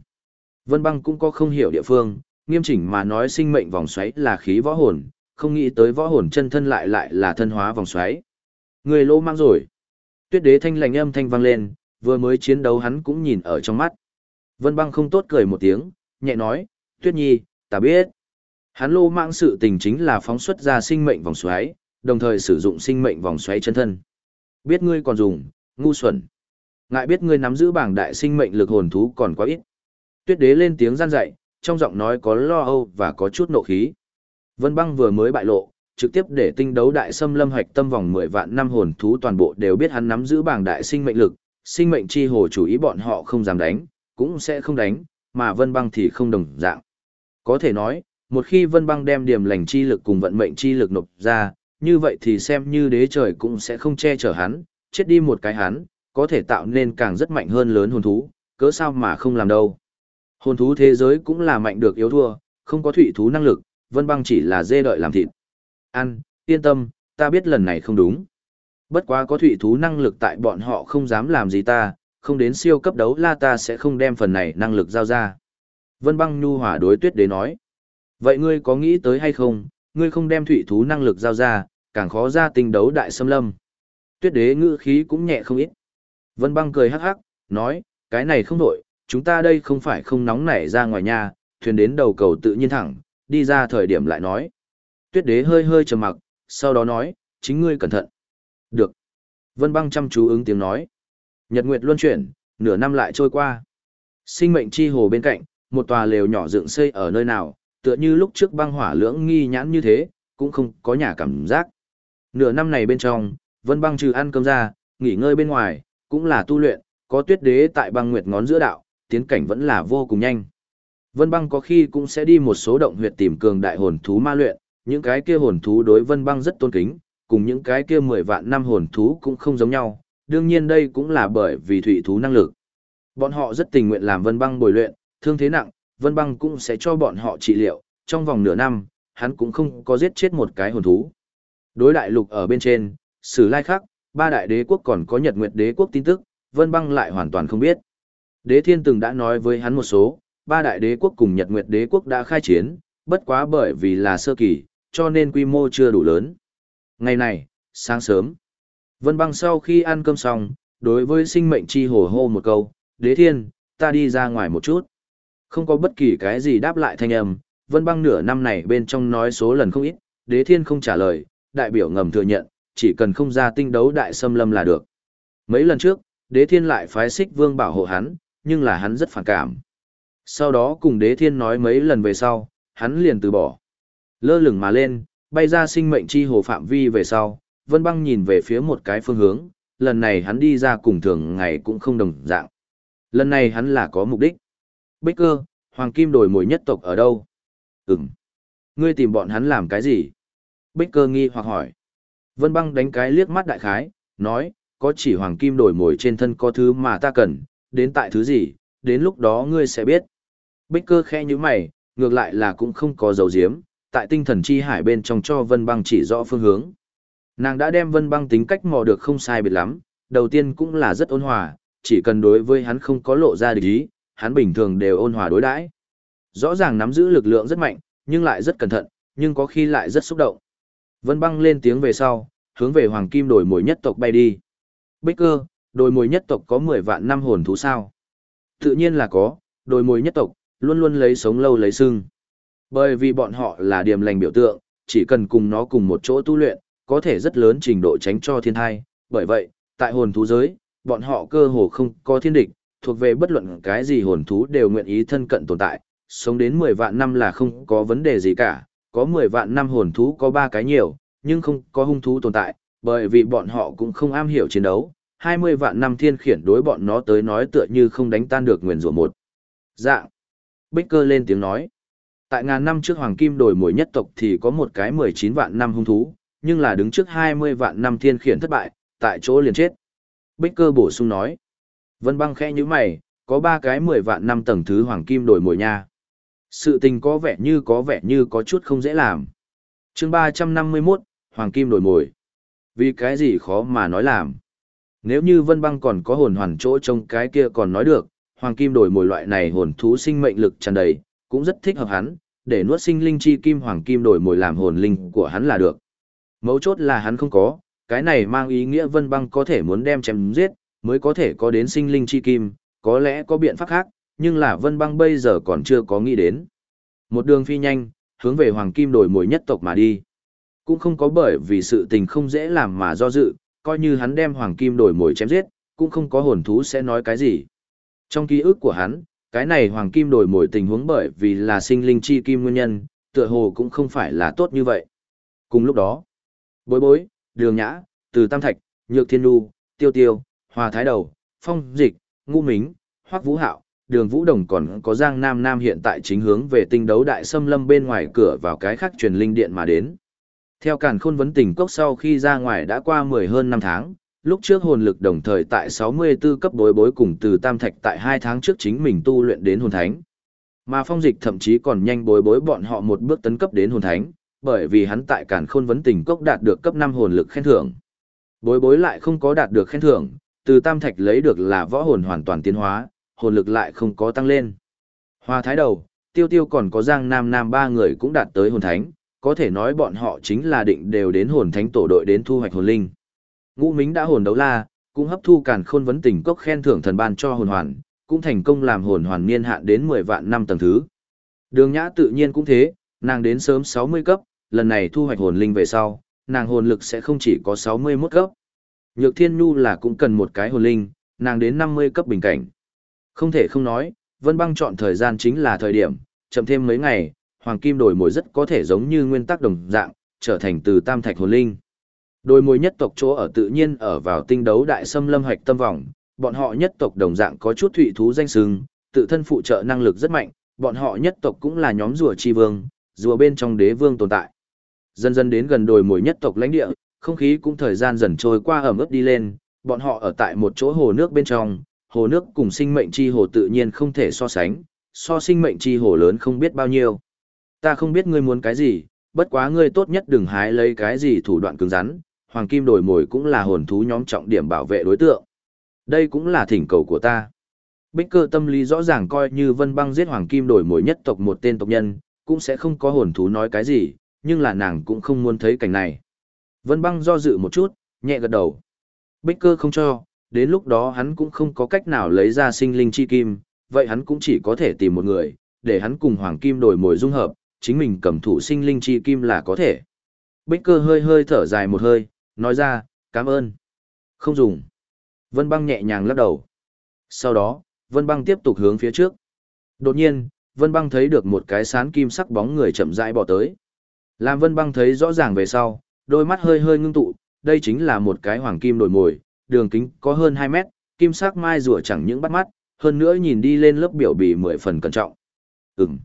Vân Băng cũng có không hiểu địa phương, nghiêm chỉnh mà nói sinh mệnh vòng xoáy là khí võ hồn, không nghĩ tới võ hồn chân thân lại lại là thân hóa vòng xoáy. Người lỗ mang rồi. Tuyết đế thanh lành âm thanh vang lên, vừa mới chiến đấu hắn cũng nhìn ở trong mắt. Vân băng không tốt cười một tiếng, nhẹ nói, Tuyết nhi, ta biết. Hắn lô mạng sự tình chính là phóng xuất ra sinh mệnh vòng xoáy, đồng thời sử dụng sinh mệnh vòng xoáy chân thân. Biết ngươi còn dùng, ngu xuẩn. Ngại biết ngươi nắm giữ bảng đại sinh mệnh lực hồn thú còn quá ít. Tuyết đế lên tiếng gian dạy, trong giọng nói có lo âu và có chút nộ khí. Vân băng vừa mới bại lộ, trực tiếp để tinh đấu đại xâm lâm hoạch tâm vòng 10 vạn năm hồn thú toàn bộ đều biết hắn nắm giữ bảng đại sinh mệnh lực, sinh mệnh chi hồ chủ ý bọn họ không dám đánh, cũng sẽ không đánh, mà vân băng thì không đồng dạng. Có thể nói, một khi vân băng đem điểm lành chi lực cùng vận mệnh chi lực nộp ra, như vậy thì xem như đế trời cũng sẽ không che chở hắn, chết đi một cái hắn, có thể tạo nên càng rất mạnh hơn lớn hồn thú, cớ sao mà không làm đâu. Hồn thú thế giới cũng là mạnh được yếu thua, không có thủy thú năng lực, vân băng chỉ là dê đợi làm thịt. Ăn, yên tâm, ta biết lần này không đúng. Bất quá có thủy thú năng lực tại bọn họ không dám làm gì ta, không đến siêu cấp đấu la ta sẽ không đem phần này năng lực giao ra. Vân băng nhu hỏa đối tuyết đế nói. Vậy ngươi có nghĩ tới hay không, ngươi không đem thủy thú năng lực giao ra, càng khó ra tinh đấu đại xâm lâm. Tuyết đế ngữ khí cũng nhẹ không ít. Vân băng cười hắc hắc, nói, cái này không đổi, chúng ta đây không phải không nóng nảy ra ngoài nhà, thuyền đến đầu cầu tự nhiên thẳng, đi ra thời điểm lại nói. Tuyết đế hơi hơi trầm mặc, sau đó nói, chính ngươi cẩn thận. Được. Vân băng chăm chú ứng tiếng nói. Nhật Nguyệt luân chuyển, nửa năm lại trôi qua. Sinh mệnh chi hồ bên cạnh, một tòa lều nhỏ dựng xây ở nơi nào, tựa như lúc trước băng hỏa lưỡng nghi nhãn như thế, cũng không có nhà cảm giác. Nửa năm này bên trong, Vân băng trừ ăn cơm ra, nghỉ ngơi bên ngoài, cũng là tu luyện, có tuyết đế tại băng nguyệt ngón giữa đạo, tiến cảnh vẫn là vô cùng nhanh. Vân băng có khi cũng sẽ đi một số động huyệt tìm cường đại hồn thú ma luyện, những cái kia hồn thú đối vân băng rất tôn kính, cùng những cái kia mười vạn năm hồn thú cũng không giống nhau, đương nhiên đây cũng là bởi vì thủy thú năng lực. Bọn họ rất tình nguyện làm vân băng bồi luyện, thương thế nặng, vân băng cũng sẽ cho bọn họ trị liệu, trong vòng nửa năm, hắn cũng không có giết chết một cái hồn thú. Đối đại lục ở bên trên, sử lai khắc, ba đại đế quốc còn có Nhật Nguyệt đế quốc tin tức, Vân Băng lại hoàn toàn không biết. Đế Thiên từng đã nói với hắn một số, ba đại đế quốc cùng Nhật Nguyệt đế quốc đã khai chiến, bất quá bởi vì là sơ kỳ, cho nên quy mô chưa đủ lớn. Ngày này, sáng sớm, Vân Băng sau khi ăn cơm xong, đối với sinh mệnh chi hồ hô một câu, Đế Thiên, ta đi ra ngoài một chút. Không có bất kỳ cái gì đáp lại thanh âm, Vân Băng nửa năm này bên trong nói số lần không ít, Đế Thiên không trả lời, đại biểu ngầm thừa nhận, chỉ cần không ra tinh đấu đại xâm lâm là được. Mấy lần trước, Đế Thiên lại phái xích vương bảo hộ hắn, nhưng là hắn rất phản cảm. Sau đó cùng Đế Thiên nói mấy lần về sau, hắn liền từ bỏ. Lơ lửng mà lên, bay ra sinh mệnh chi hồ phạm vi về sau, Vân Băng nhìn về phía một cái phương hướng, lần này hắn đi ra cùng thường ngày cũng không đồng dạng. Lần này hắn là có mục đích. Bích cơ, Hoàng Kim đổi mồi nhất tộc ở đâu? Ừm. Ngươi tìm bọn hắn làm cái gì? Bích cơ nghi hoặc hỏi. Vân băng đánh cái liếc mắt đại khái, nói, có chỉ Hoàng Kim đổi mồi trên thân có thứ mà ta cần, đến tại thứ gì, đến lúc đó ngươi sẽ biết. Bích cơ khe như mày, ngược lại là cũng không có dấu diếm, tại tinh thần chi hải bên trong cho Vân băng chỉ rõ phương hướng. Nàng đã đem Vân băng tính cách mò được không sai biệt lắm, đầu tiên cũng là rất ôn hòa, chỉ cần đối với hắn không có lộ ra địch ý, hắn bình thường đều ôn hòa đối đãi. Rõ ràng nắm giữ lực lượng rất mạnh, nhưng lại rất cẩn thận, nhưng có khi lại rất xúc động. Vân băng lên tiếng về sau, hướng về Hoàng Kim đổi mồi nhất tộc bay đi. Bích cơ, đồi mồi nhất tộc có 10 vạn năm hồn thú sao? Tự nhiên là có, đồi mồi nhất tộc, luôn luôn lấy sống lâu lấy sưng. Bởi vì bọn họ là điểm lành biểu tượng, chỉ cần cùng nó cùng một chỗ tu luyện, có thể rất lớn trình độ tránh cho thiên thai. Bởi vậy, tại hồn thú giới, bọn họ cơ hồ không có thiên địch, thuộc về bất luận cái gì hồn thú đều nguyện ý thân cận tồn tại, sống đến 10 vạn năm là không có vấn đề gì cả, có 10 vạn năm hồn thú có 3 cái nhiều, nhưng không có hung thú tồn tại, bởi vì bọn họ cũng không am hiểu chiến đấu, 20 vạn năm thiên khiển đối bọn nó tới nói tựa như không đánh tan được nguyền rủa một. Dạng. Bích cơ lên tiếng nói. Tại ngàn năm trước Hoàng Kim đổi mỗi nhất tộc thì có một cái 19 vạn năm hung thú, nhưng là đứng trước 20 vạn năm thiên khiển thất bại, tại chỗ liền chết. Bích cơ bổ sung nói. Vân băng khẽ như mày, có ba cái 10 vạn năm tầng thứ Hoàng Kim đổi mỗi nha. Sự tình có vẻ như có vẻ như có chút không dễ làm. chương 351, Hoàng Kim đổi mồi. Vì cái gì khó mà nói làm. Nếu như Vân Băng còn có hồn hoàn chỗ trong cái kia còn nói được, Hoàng Kim đổi mồi loại này hồn thú sinh mệnh lực tràn đầy, cũng rất thích hợp hắn, để nuốt sinh linh chi kim Hoàng Kim đổi mồi làm hồn linh của hắn là được. Mấu chốt là hắn không có, cái này mang ý nghĩa Vân Băng có thể muốn đem chém giết, mới có thể có đến sinh linh chi kim, có lẽ có biện pháp khác, nhưng là Vân Băng bây giờ còn chưa có nghĩ đến. Một đường phi nhanh, hướng về Hoàng Kim đổi mồi nhất tộc mà đi. Cũng không có bởi vì sự tình không dễ làm mà do dự, coi như hắn đem hoàng kim đổi mồi chém giết, cũng không có hồn thú sẽ nói cái gì. Trong ký ức của hắn, cái này hoàng kim đổi mồi tình huống bởi vì là sinh linh chi kim nguyên nhân, tựa hồ cũng không phải là tốt như vậy. Cùng lúc đó, bối bối, đường nhã, từ tam thạch, nhược thiên đu, tiêu tiêu, hòa thái đầu, phong dịch, ngu mính, hoắc vũ hạo, đường vũ đồng còn có giang nam nam hiện tại chính hướng về tinh đấu đại xâm lâm bên ngoài cửa vào cái khác truyền linh điện mà đến. Theo càn khôn vấn tình cốc sau khi ra ngoài đã qua 10 hơn năm tháng, lúc trước hồn lực đồng thời tại 64 cấp bối bối cùng từ tam thạch tại 2 tháng trước chính mình tu luyện đến hồn thánh. Mà phong dịch thậm chí còn nhanh bối bối bọn họ một bước tấn cấp đến hồn thánh, bởi vì hắn tại càn khôn vấn tình cốc đạt được cấp 5 hồn lực khen thưởng. Bối bối lại không có đạt được khen thưởng, từ tam thạch lấy được là võ hồn hoàn toàn tiến hóa, hồn lực lại không có tăng lên. Hoa thái đầu, tiêu tiêu còn có giang nam nam ba người cũng đạt tới hồn thánh, có thể nói bọn họ chính là định đều đến hồn thánh tổ đội đến thu hoạch hồn linh. Ngũ Mính đã hồn đấu la, cũng hấp thu càn khôn vấn tình cốc khen thưởng thần ban cho hồn hoàn, cũng thành công làm hồn hoàn niên hạn đến 10 vạn năm tầng thứ. Đường Nhã tự nhiên cũng thế, nàng đến sớm 60 cấp, lần này thu hoạch hồn linh về sau, nàng hồn lực sẽ không chỉ có 61 cấp. Nhược Thiên Nhu là cũng cần một cái hồn linh, nàng đến 50 cấp bình cảnh. Không thể không nói, Vân Băng chọn thời gian chính là thời điểm, chậm thêm mấy ngày, hoàng kim đổi mồi rất có thể giống như nguyên tắc đồng dạng, trở thành từ tam thạch hồn linh đôi môi nhất tộc chỗ ở tự nhiên ở vào tinh đấu đại xâm lâm hoạch tâm vòng, bọn họ nhất tộc đồng dạng có chút thụy thú danh sừng, tự thân phụ trợ năng lực rất mạnh, bọn họ nhất tộc cũng là nhóm rùa chi vương, rùa bên trong đế vương tồn tại. Dần dần đến gần đồi mồi nhất tộc lãnh địa, không khí cũng thời gian dần trôi qua ẩm ướt đi lên, bọn họ ở tại một chỗ hồ nước bên trong, hồ nước cùng sinh mệnh chi hồ tự nhiên không thể so sánh, so sinh mệnh chi hồ lớn không biết bao nhiêu. Ta không biết ngươi muốn cái gì, bất quá ngươi tốt nhất đừng hái lấy cái gì thủ đoạn cứng rắn, hoàng kim đổi mồi cũng là hồn thú nhóm trọng điểm bảo vệ đối tượng. Đây cũng là thỉnh cầu của ta. Bích cơ tâm lý rõ ràng coi như vân băng giết hoàng kim đổi mồi nhất tộc một tên tộc nhân, cũng sẽ không có hồn thú nói cái gì, nhưng là nàng cũng không muốn thấy cảnh này. Vân băng do dự một chút, nhẹ gật đầu. Bích cơ không cho, đến lúc đó hắn cũng không có cách nào lấy ra sinh linh chi kim, vậy hắn cũng chỉ có thể tìm một người, để hắn cùng hoàng kim đổi mồi dung hợp, chính mình cầm thủ sinh linh chi kim là có thể. Bích cơ hơi hơi thở dài một hơi, nói ra, cảm ơn. Không dùng. Vân băng nhẹ nhàng lắc đầu. Sau đó, Vân băng tiếp tục hướng phía trước. Đột nhiên, Vân băng thấy được một cái sán kim sắc bóng người chậm rãi bỏ tới. Làm Vân băng thấy rõ ràng về sau, đôi mắt hơi hơi ngưng tụ, đây chính là một cái hoàng kim đổi mồi, đường kính có hơn 2 mét, kim sắc mai rùa chẳng những bắt mắt, hơn nữa nhìn đi lên lớp biểu bì mười phần cẩn trọng. Ừm.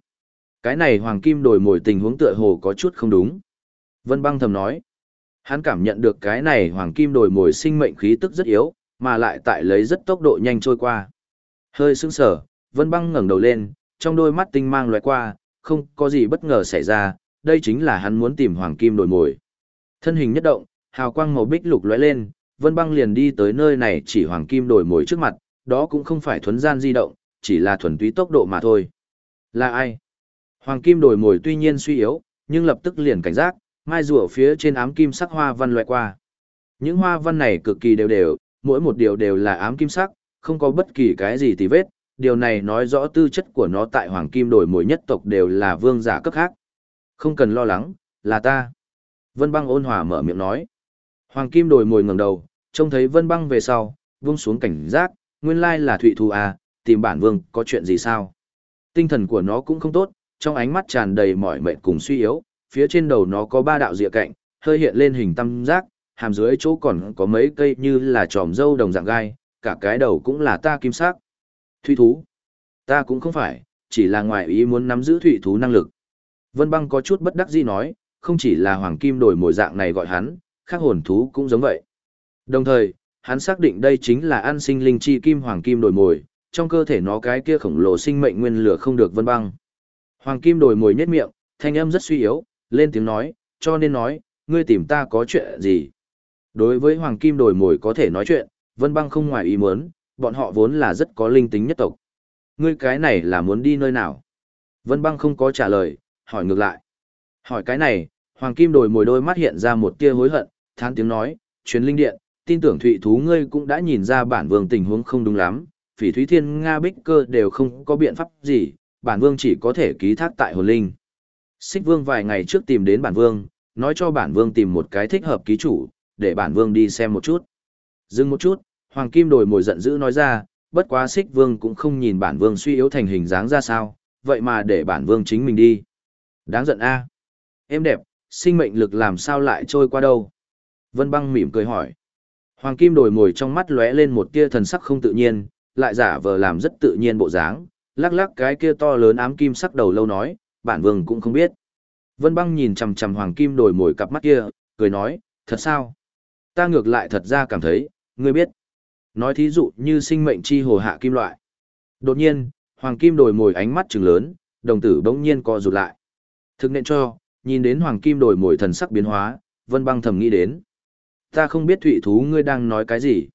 Cái này hoàng kim đổi mồi tình huống tựa hồ có chút không đúng. Vân băng thầm nói. Hắn cảm nhận được cái này hoàng kim đổi mồi sinh mệnh khí tức rất yếu, mà lại tại lấy rất tốc độ nhanh trôi qua. Hơi sững sờ, Vân băng ngẩng đầu lên, trong đôi mắt tinh mang lóe qua, không có gì bất ngờ xảy ra, đây chính là hắn muốn tìm hoàng kim đổi mồi. Thân hình nhất động, hào quang màu bích lục lóe lên, Vân băng liền đi tới nơi này chỉ hoàng kim đổi mồi trước mặt, đó cũng không phải thuần gian di động, chỉ là thuần túy tốc độ mà thôi. Là ai? Hoàng kim đổi mồi tuy nhiên suy yếu, nhưng lập tức liền cảnh giác, mai rùa phía trên ám kim sắc hoa văn loại qua. Những hoa văn này cực kỳ đều đều, mỗi một điều đều là ám kim sắc, không có bất kỳ cái gì tì vết, điều này nói rõ tư chất của nó tại hoàng kim đổi mỗi nhất tộc đều là vương giả cấp khác. Không cần lo lắng, là ta. Vân băng ôn hòa mở miệng nói. Hoàng kim đổi mồi ngẩng đầu, trông thấy vân băng về sau, vung xuống cảnh giác, nguyên lai là thụy thu à, tìm bản vương, có chuyện gì sao? Tinh thần của nó cũng không tốt, trong ánh mắt tràn đầy mỏi mệt cùng suy yếu, phía trên đầu nó có ba đạo rìa cạnh, hơi hiện lên hình tam giác, hàm dưới chỗ còn có mấy cây như là tròm dâu đồng dạng gai, cả cái đầu cũng là ta kim sắc. Thủy thú. Ta cũng không phải, chỉ là ngoài ý muốn nắm giữ thủy thú năng lực. Vân băng có chút bất đắc dĩ nói, không chỉ là hoàng kim đổi mồi dạng này gọi hắn, khác hồn thú cũng giống vậy. Đồng thời, hắn xác định đây chính là an sinh linh chi kim hoàng kim đổi mồi, trong cơ thể nó cái kia khổng lồ sinh mệnh nguyên lửa không được vân băng. Hoàng kim đổi mồi nhếch miệng, thanh âm rất suy yếu, lên tiếng nói, cho nên nói, ngươi tìm ta có chuyện gì? Đối với hoàng kim đổi mồi có thể nói chuyện, vân băng không ngoài ý muốn, bọn họ vốn là rất có linh tính nhất tộc. Ngươi cái này là muốn đi nơi nào? Vân băng không có trả lời, hỏi ngược lại. Hỏi cái này, hoàng kim đổi mồi đôi mắt hiện ra một tia hối hận, thán tiếng nói, chuyến linh điện, tin tưởng thụy thú ngươi cũng đã nhìn ra bản vương tình huống không đúng lắm, phỉ thúy thiên Nga bích cơ đều không có biện pháp gì, bản vương chỉ có thể ký thác tại hồn linh. Xích vương vài ngày trước tìm đến bản vương, nói cho bản vương tìm một cái thích hợp ký chủ, để bản vương đi xem một chút. Dừng một chút, Hoàng Kim đổi mồi giận dữ nói ra, bất quá xích vương cũng không nhìn bản vương suy yếu thành hình dáng ra sao, vậy mà để bản vương chính mình đi. Đáng giận a. À. Em đẹp, sinh mệnh lực làm sao lại trôi qua đâu? Vân băng mỉm cười hỏi. Hoàng Kim đổi mồi trong mắt lóe lên một tia thần sắc không tự nhiên, lại giả vờ làm rất tự nhiên bộ dáng, lắc lắc cái kia to lớn ám kim sắc đầu lâu nói, bản vương cũng không biết. Vân băng nhìn chằm chằm hoàng kim đổi mồi cặp mắt kia, cười nói, thật sao? Ta ngược lại thật ra cảm thấy, ngươi biết. Nói thí dụ như sinh mệnh chi hồ hạ kim loại. Đột nhiên, hoàng kim đổi mồi ánh mắt trừng lớn, đồng tử bỗng nhiên co rụt lại. Thực nên cho, nhìn đến hoàng kim đổi mồi thần sắc biến hóa, vân băng thầm nghĩ đến. Ta không biết thụy thú ngươi đang nói cái gì.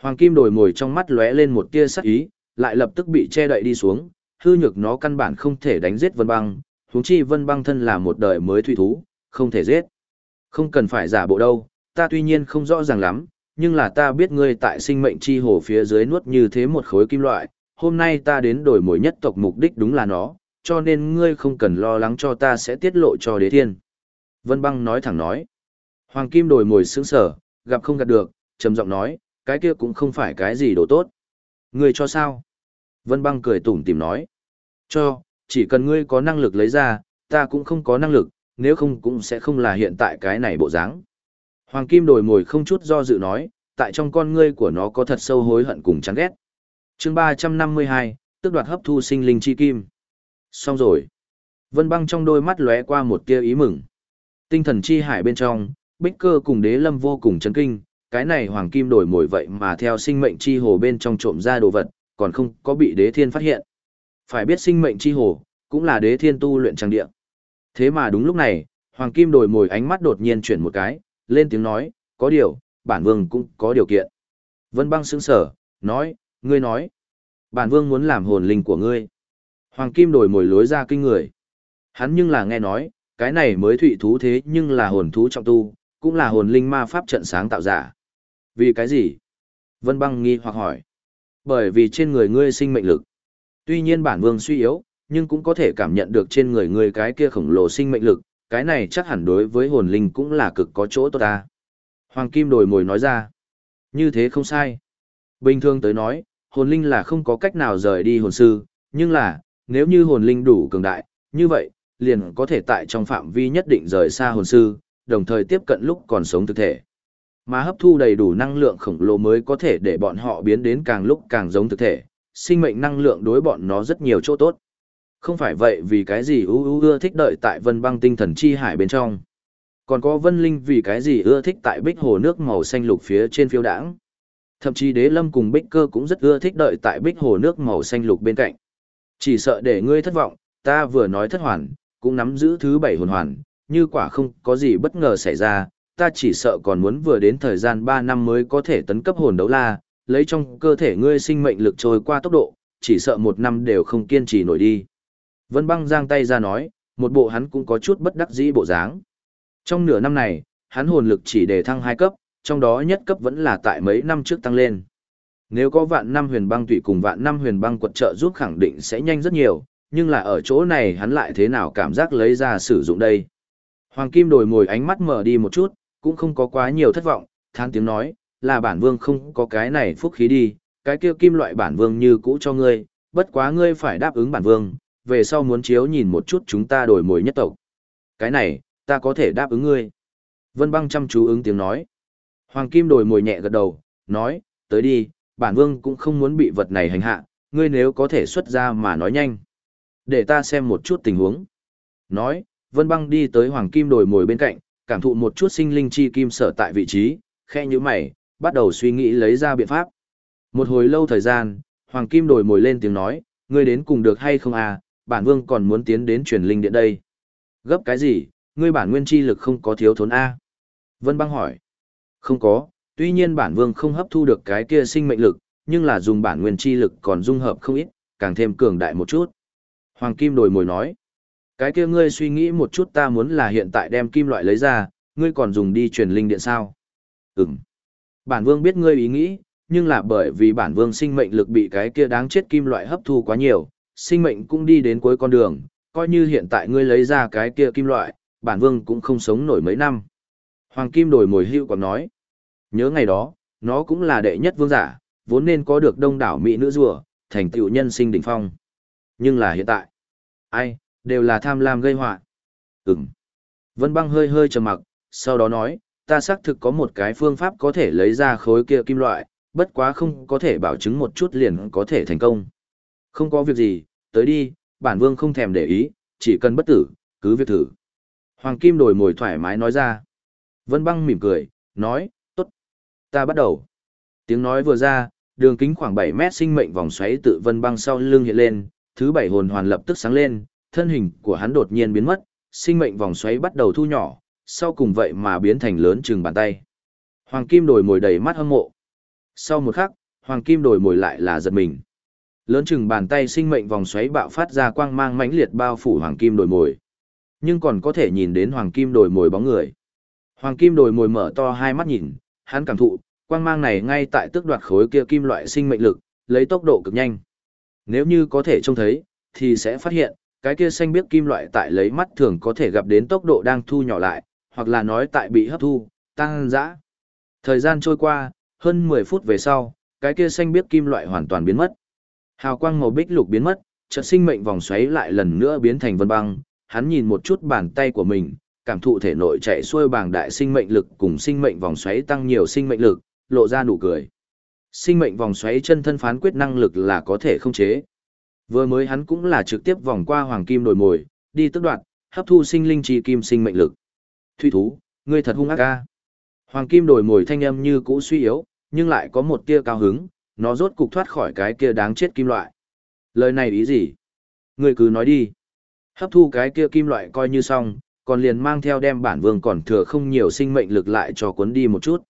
Hoàng kim đổi mồi trong mắt lóe lên một tia sắc ý, lại lập tức bị che đậy đi xuống, hư nhược nó căn bản không thể đánh giết Vân Băng, huống chi Vân Băng thân là một đời mới thủy thú, không thể giết. Không cần phải giả bộ đâu, ta tuy nhiên không rõ ràng lắm, nhưng là ta biết ngươi tại sinh mệnh chi hồ phía dưới nuốt như thế một khối kim loại, hôm nay ta đến đổi mồi nhất tộc mục đích đúng là nó, cho nên ngươi không cần lo lắng cho ta sẽ tiết lộ cho đế thiên. Vân Băng nói thẳng nói. Hoàng Kim đổi mồi sững sở, gặp không gặp được, trầm giọng nói, cái kia cũng không phải cái gì đồ tốt. Ngươi cho sao? Vân băng cười tủm tìm nói. Cho, chỉ cần ngươi có năng lực lấy ra, ta cũng không có năng lực, nếu không cũng sẽ không là hiện tại cái này bộ dáng. Hoàng Kim đổi mồi không chút do dự nói, tại trong con ngươi của nó có thật sâu hối hận cùng chán ghét. chương 352, tức đoạt hấp thu sinh linh chi kim. Xong rồi. Vân băng trong đôi mắt lóe qua một tia ý mừng. Tinh thần chi hải bên trong, Bích Cơ cùng Đế Lâm vô cùng chấn kinh, cái này hoàng kim đổi mồi vậy mà theo sinh mệnh chi hồ bên trong trộm ra đồ vật, còn không có bị đế thiên phát hiện. Phải biết sinh mệnh chi hồ, cũng là đế thiên tu luyện trang địa. Thế mà đúng lúc này, hoàng kim đổi mồi ánh mắt đột nhiên chuyển một cái, lên tiếng nói, Có điều, bản vương cũng có điều kiện. Vân băng sững sở, nói, ngươi nói. Bản vương muốn làm hồn linh của ngươi. Hoàng kim đổi mồi lối ra kinh người. Hắn nhưng là nghe nói, cái này mới thụy thú thế nhưng là hồn thú trọng tu, cũng là hồn linh ma pháp trận sáng tạo giả. Vì cái gì? Vân băng nghi hoặc hỏi. Bởi vì trên người ngươi sinh mệnh lực. Tuy nhiên bản vương suy yếu, nhưng cũng có thể cảm nhận được trên người ngươi cái kia khổng lồ sinh mệnh lực, cái này chắc hẳn đối với hồn linh cũng là cực có chỗ tốt ta. Hoàng Kim đổi mồi nói ra. Như thế không sai. Bình thường tới nói, hồn linh là không có cách nào rời đi hồn sư, nhưng là, nếu như hồn linh đủ cường đại, như vậy, liền có thể tại trong phạm vi nhất định rời xa hồn sư, đồng thời tiếp cận lúc còn sống thực thể. Mà hấp thu đầy đủ năng lượng khổng lồ mới có thể để bọn họ biến đến càng lúc càng giống thực thể, sinh mệnh năng lượng đối bọn nó rất nhiều chỗ tốt. Không phải vậy vì cái gì ưu ưu ưa thích đợi tại vân băng tinh thần chi hải bên trong. Còn có vân linh vì cái gì ưa thích tại bích hồ nước màu xanh lục phía trên phiêu đảng. Thậm chí đế lâm cùng bích cơ cũng rất ưa thích đợi tại bích hồ nước màu xanh lục bên cạnh. Chỉ sợ để ngươi thất vọng, ta vừa nói thất hoàn, cũng nắm giữ thứ bảy hồn hoàn, như quả không có gì bất ngờ xảy ra, ta chỉ sợ còn muốn vừa đến thời gian 3 năm mới có thể tấn cấp hồn đấu la, lấy trong cơ thể ngươi sinh mệnh lực trôi qua tốc độ, chỉ sợ một năm đều không kiên trì nổi đi. Vân băng giang tay ra nói, một bộ hắn cũng có chút bất đắc dĩ bộ dáng. Trong nửa năm này, hắn hồn lực chỉ đề thăng hai cấp, trong đó nhất cấp vẫn là tại mấy năm trước tăng lên. Nếu có vạn năm huyền băng tụy cùng vạn năm huyền băng quật trợ giúp khẳng định sẽ nhanh rất nhiều, nhưng là ở chỗ này hắn lại thế nào cảm giác lấy ra sử dụng đây. Hoàng Kim đổi ngồi ánh mắt mở đi một chút, cũng không có quá nhiều thất vọng, than tiếng nói, là bản vương không có cái này phúc khí đi, cái kia kim loại bản vương như cũ cho ngươi, bất quá ngươi phải đáp ứng bản vương, về sau muốn chiếu nhìn một chút chúng ta đổi mối nhất tộc. Cái này, ta có thể đáp ứng ngươi. Vân băng chăm chú ứng tiếng nói. Hoàng Kim đổi mồi nhẹ gật đầu, nói, tới đi, bản vương cũng không muốn bị vật này hành hạ, ngươi nếu có thể xuất ra mà nói nhanh. Để ta xem một chút tình huống. Nói, Vân băng đi tới Hoàng Kim đổi mồi bên cạnh, cảm thụ một chút sinh linh chi kim sở tại vị trí, khe như mày, bắt đầu suy nghĩ lấy ra biện pháp. Một hồi lâu thời gian, Hoàng Kim đổi mồi lên tiếng nói, ngươi đến cùng được hay không à, bản vương còn muốn tiến đến truyền linh điện đây. Gấp cái gì, ngươi bản nguyên chi lực không có thiếu thốn A. Vân băng hỏi. Không có, tuy nhiên bản vương không hấp thu được cái kia sinh mệnh lực, nhưng là dùng bản nguyên chi lực còn dung hợp không ít, càng thêm cường đại một chút. Hoàng Kim đổi mồi nói. Cái kia ngươi suy nghĩ một chút ta muốn là hiện tại đem kim loại lấy ra, ngươi còn dùng đi truyền linh điện sao? Ừm. Bản vương biết ngươi ý nghĩ, nhưng là bởi vì bản vương sinh mệnh lực bị cái kia đáng chết kim loại hấp thu quá nhiều, sinh mệnh cũng đi đến cuối con đường, coi như hiện tại ngươi lấy ra cái kia kim loại, bản vương cũng không sống nổi mấy năm. Hoàng Kim đổi mồi hưu còn nói, nhớ ngày đó, nó cũng là đệ nhất vương giả, vốn nên có được đông đảo mỹ nữ rùa, thành tựu nhân sinh đỉnh phong. Nhưng là hiện tại, ai, đều là tham lam gây họa. Ừm. Vân băng hơi hơi trầm mặc, sau đó nói, ta xác thực có một cái phương pháp có thể lấy ra khối kia kim loại, bất quá không có thể bảo chứng một chút liền có thể thành công. Không có việc gì, tới đi, bản vương không thèm để ý, chỉ cần bất tử, cứ việc thử. Hoàng Kim đổi mồi thoải mái nói ra. Vân băng mỉm cười, nói, tốt. Ta bắt đầu. Tiếng nói vừa ra, đường kính khoảng 7 mét sinh mệnh vòng xoáy tự vân băng sau lưng hiện lên, thứ bảy hồn hoàn lập tức sáng lên, thân hình của hắn đột nhiên biến mất, sinh mệnh vòng xoáy bắt đầu thu nhỏ, sau cùng vậy mà biến thành lớn chừng bàn tay. Hoàng Kim đổi mồi đầy mắt hâm mộ. Sau một khắc, Hoàng Kim đổi mồi lại là giật mình. Lớn chừng bàn tay sinh mệnh vòng xoáy bạo phát ra quang mang mãnh liệt bao phủ Hoàng Kim đổi mồi. Nhưng còn có thể nhìn đến Hoàng Kim đổi mồi bóng người. Hoàng Kim đổi mồi mở to hai mắt nhìn, hắn cảm thụ, quang mang này ngay tại tước đoạt khối kia kim loại sinh mệnh lực, lấy tốc độ cực nhanh. Nếu như có thể trông thấy, thì sẽ phát hiện, cái kia xanh biếc kim loại tại lấy mắt thường có thể gặp đến tốc độ đang thu nhỏ lại, hoặc là nói tại bị hấp thu, tăng dã. Thời gian trôi qua, hơn 10 phút về sau, cái kia xanh biếc kim loại hoàn toàn biến mất. Hào quang màu bích lục biến mất, chợt sinh mệnh vòng xoáy lại lần nữa biến thành vân băng, hắn nhìn một chút bàn tay của mình, cảm thụ thể nội chạy xuôi bàng đại sinh mệnh lực cùng sinh mệnh vòng xoáy tăng nhiều sinh mệnh lực, lộ ra nụ cười. Sinh mệnh vòng xoáy chân thân phán quyết năng lực là có thể không chế. Vừa mới hắn cũng là trực tiếp vòng qua hoàng kim đổi mồi, đi tức đoạn, hấp thu sinh linh chi kim sinh mệnh lực. Thủy thú, ngươi thật hung ác ca. Hoàng kim đổi mồi thanh âm như cũ suy yếu, nhưng lại có một tia cao hứng, nó rốt cục thoát khỏi cái kia đáng chết kim loại. Lời này ý gì? Ngươi cứ nói đi. Hấp thu cái kia kim loại coi như xong, còn liền mang theo đem bản vương còn thừa không nhiều sinh mệnh lực lại cho cuốn đi một chút.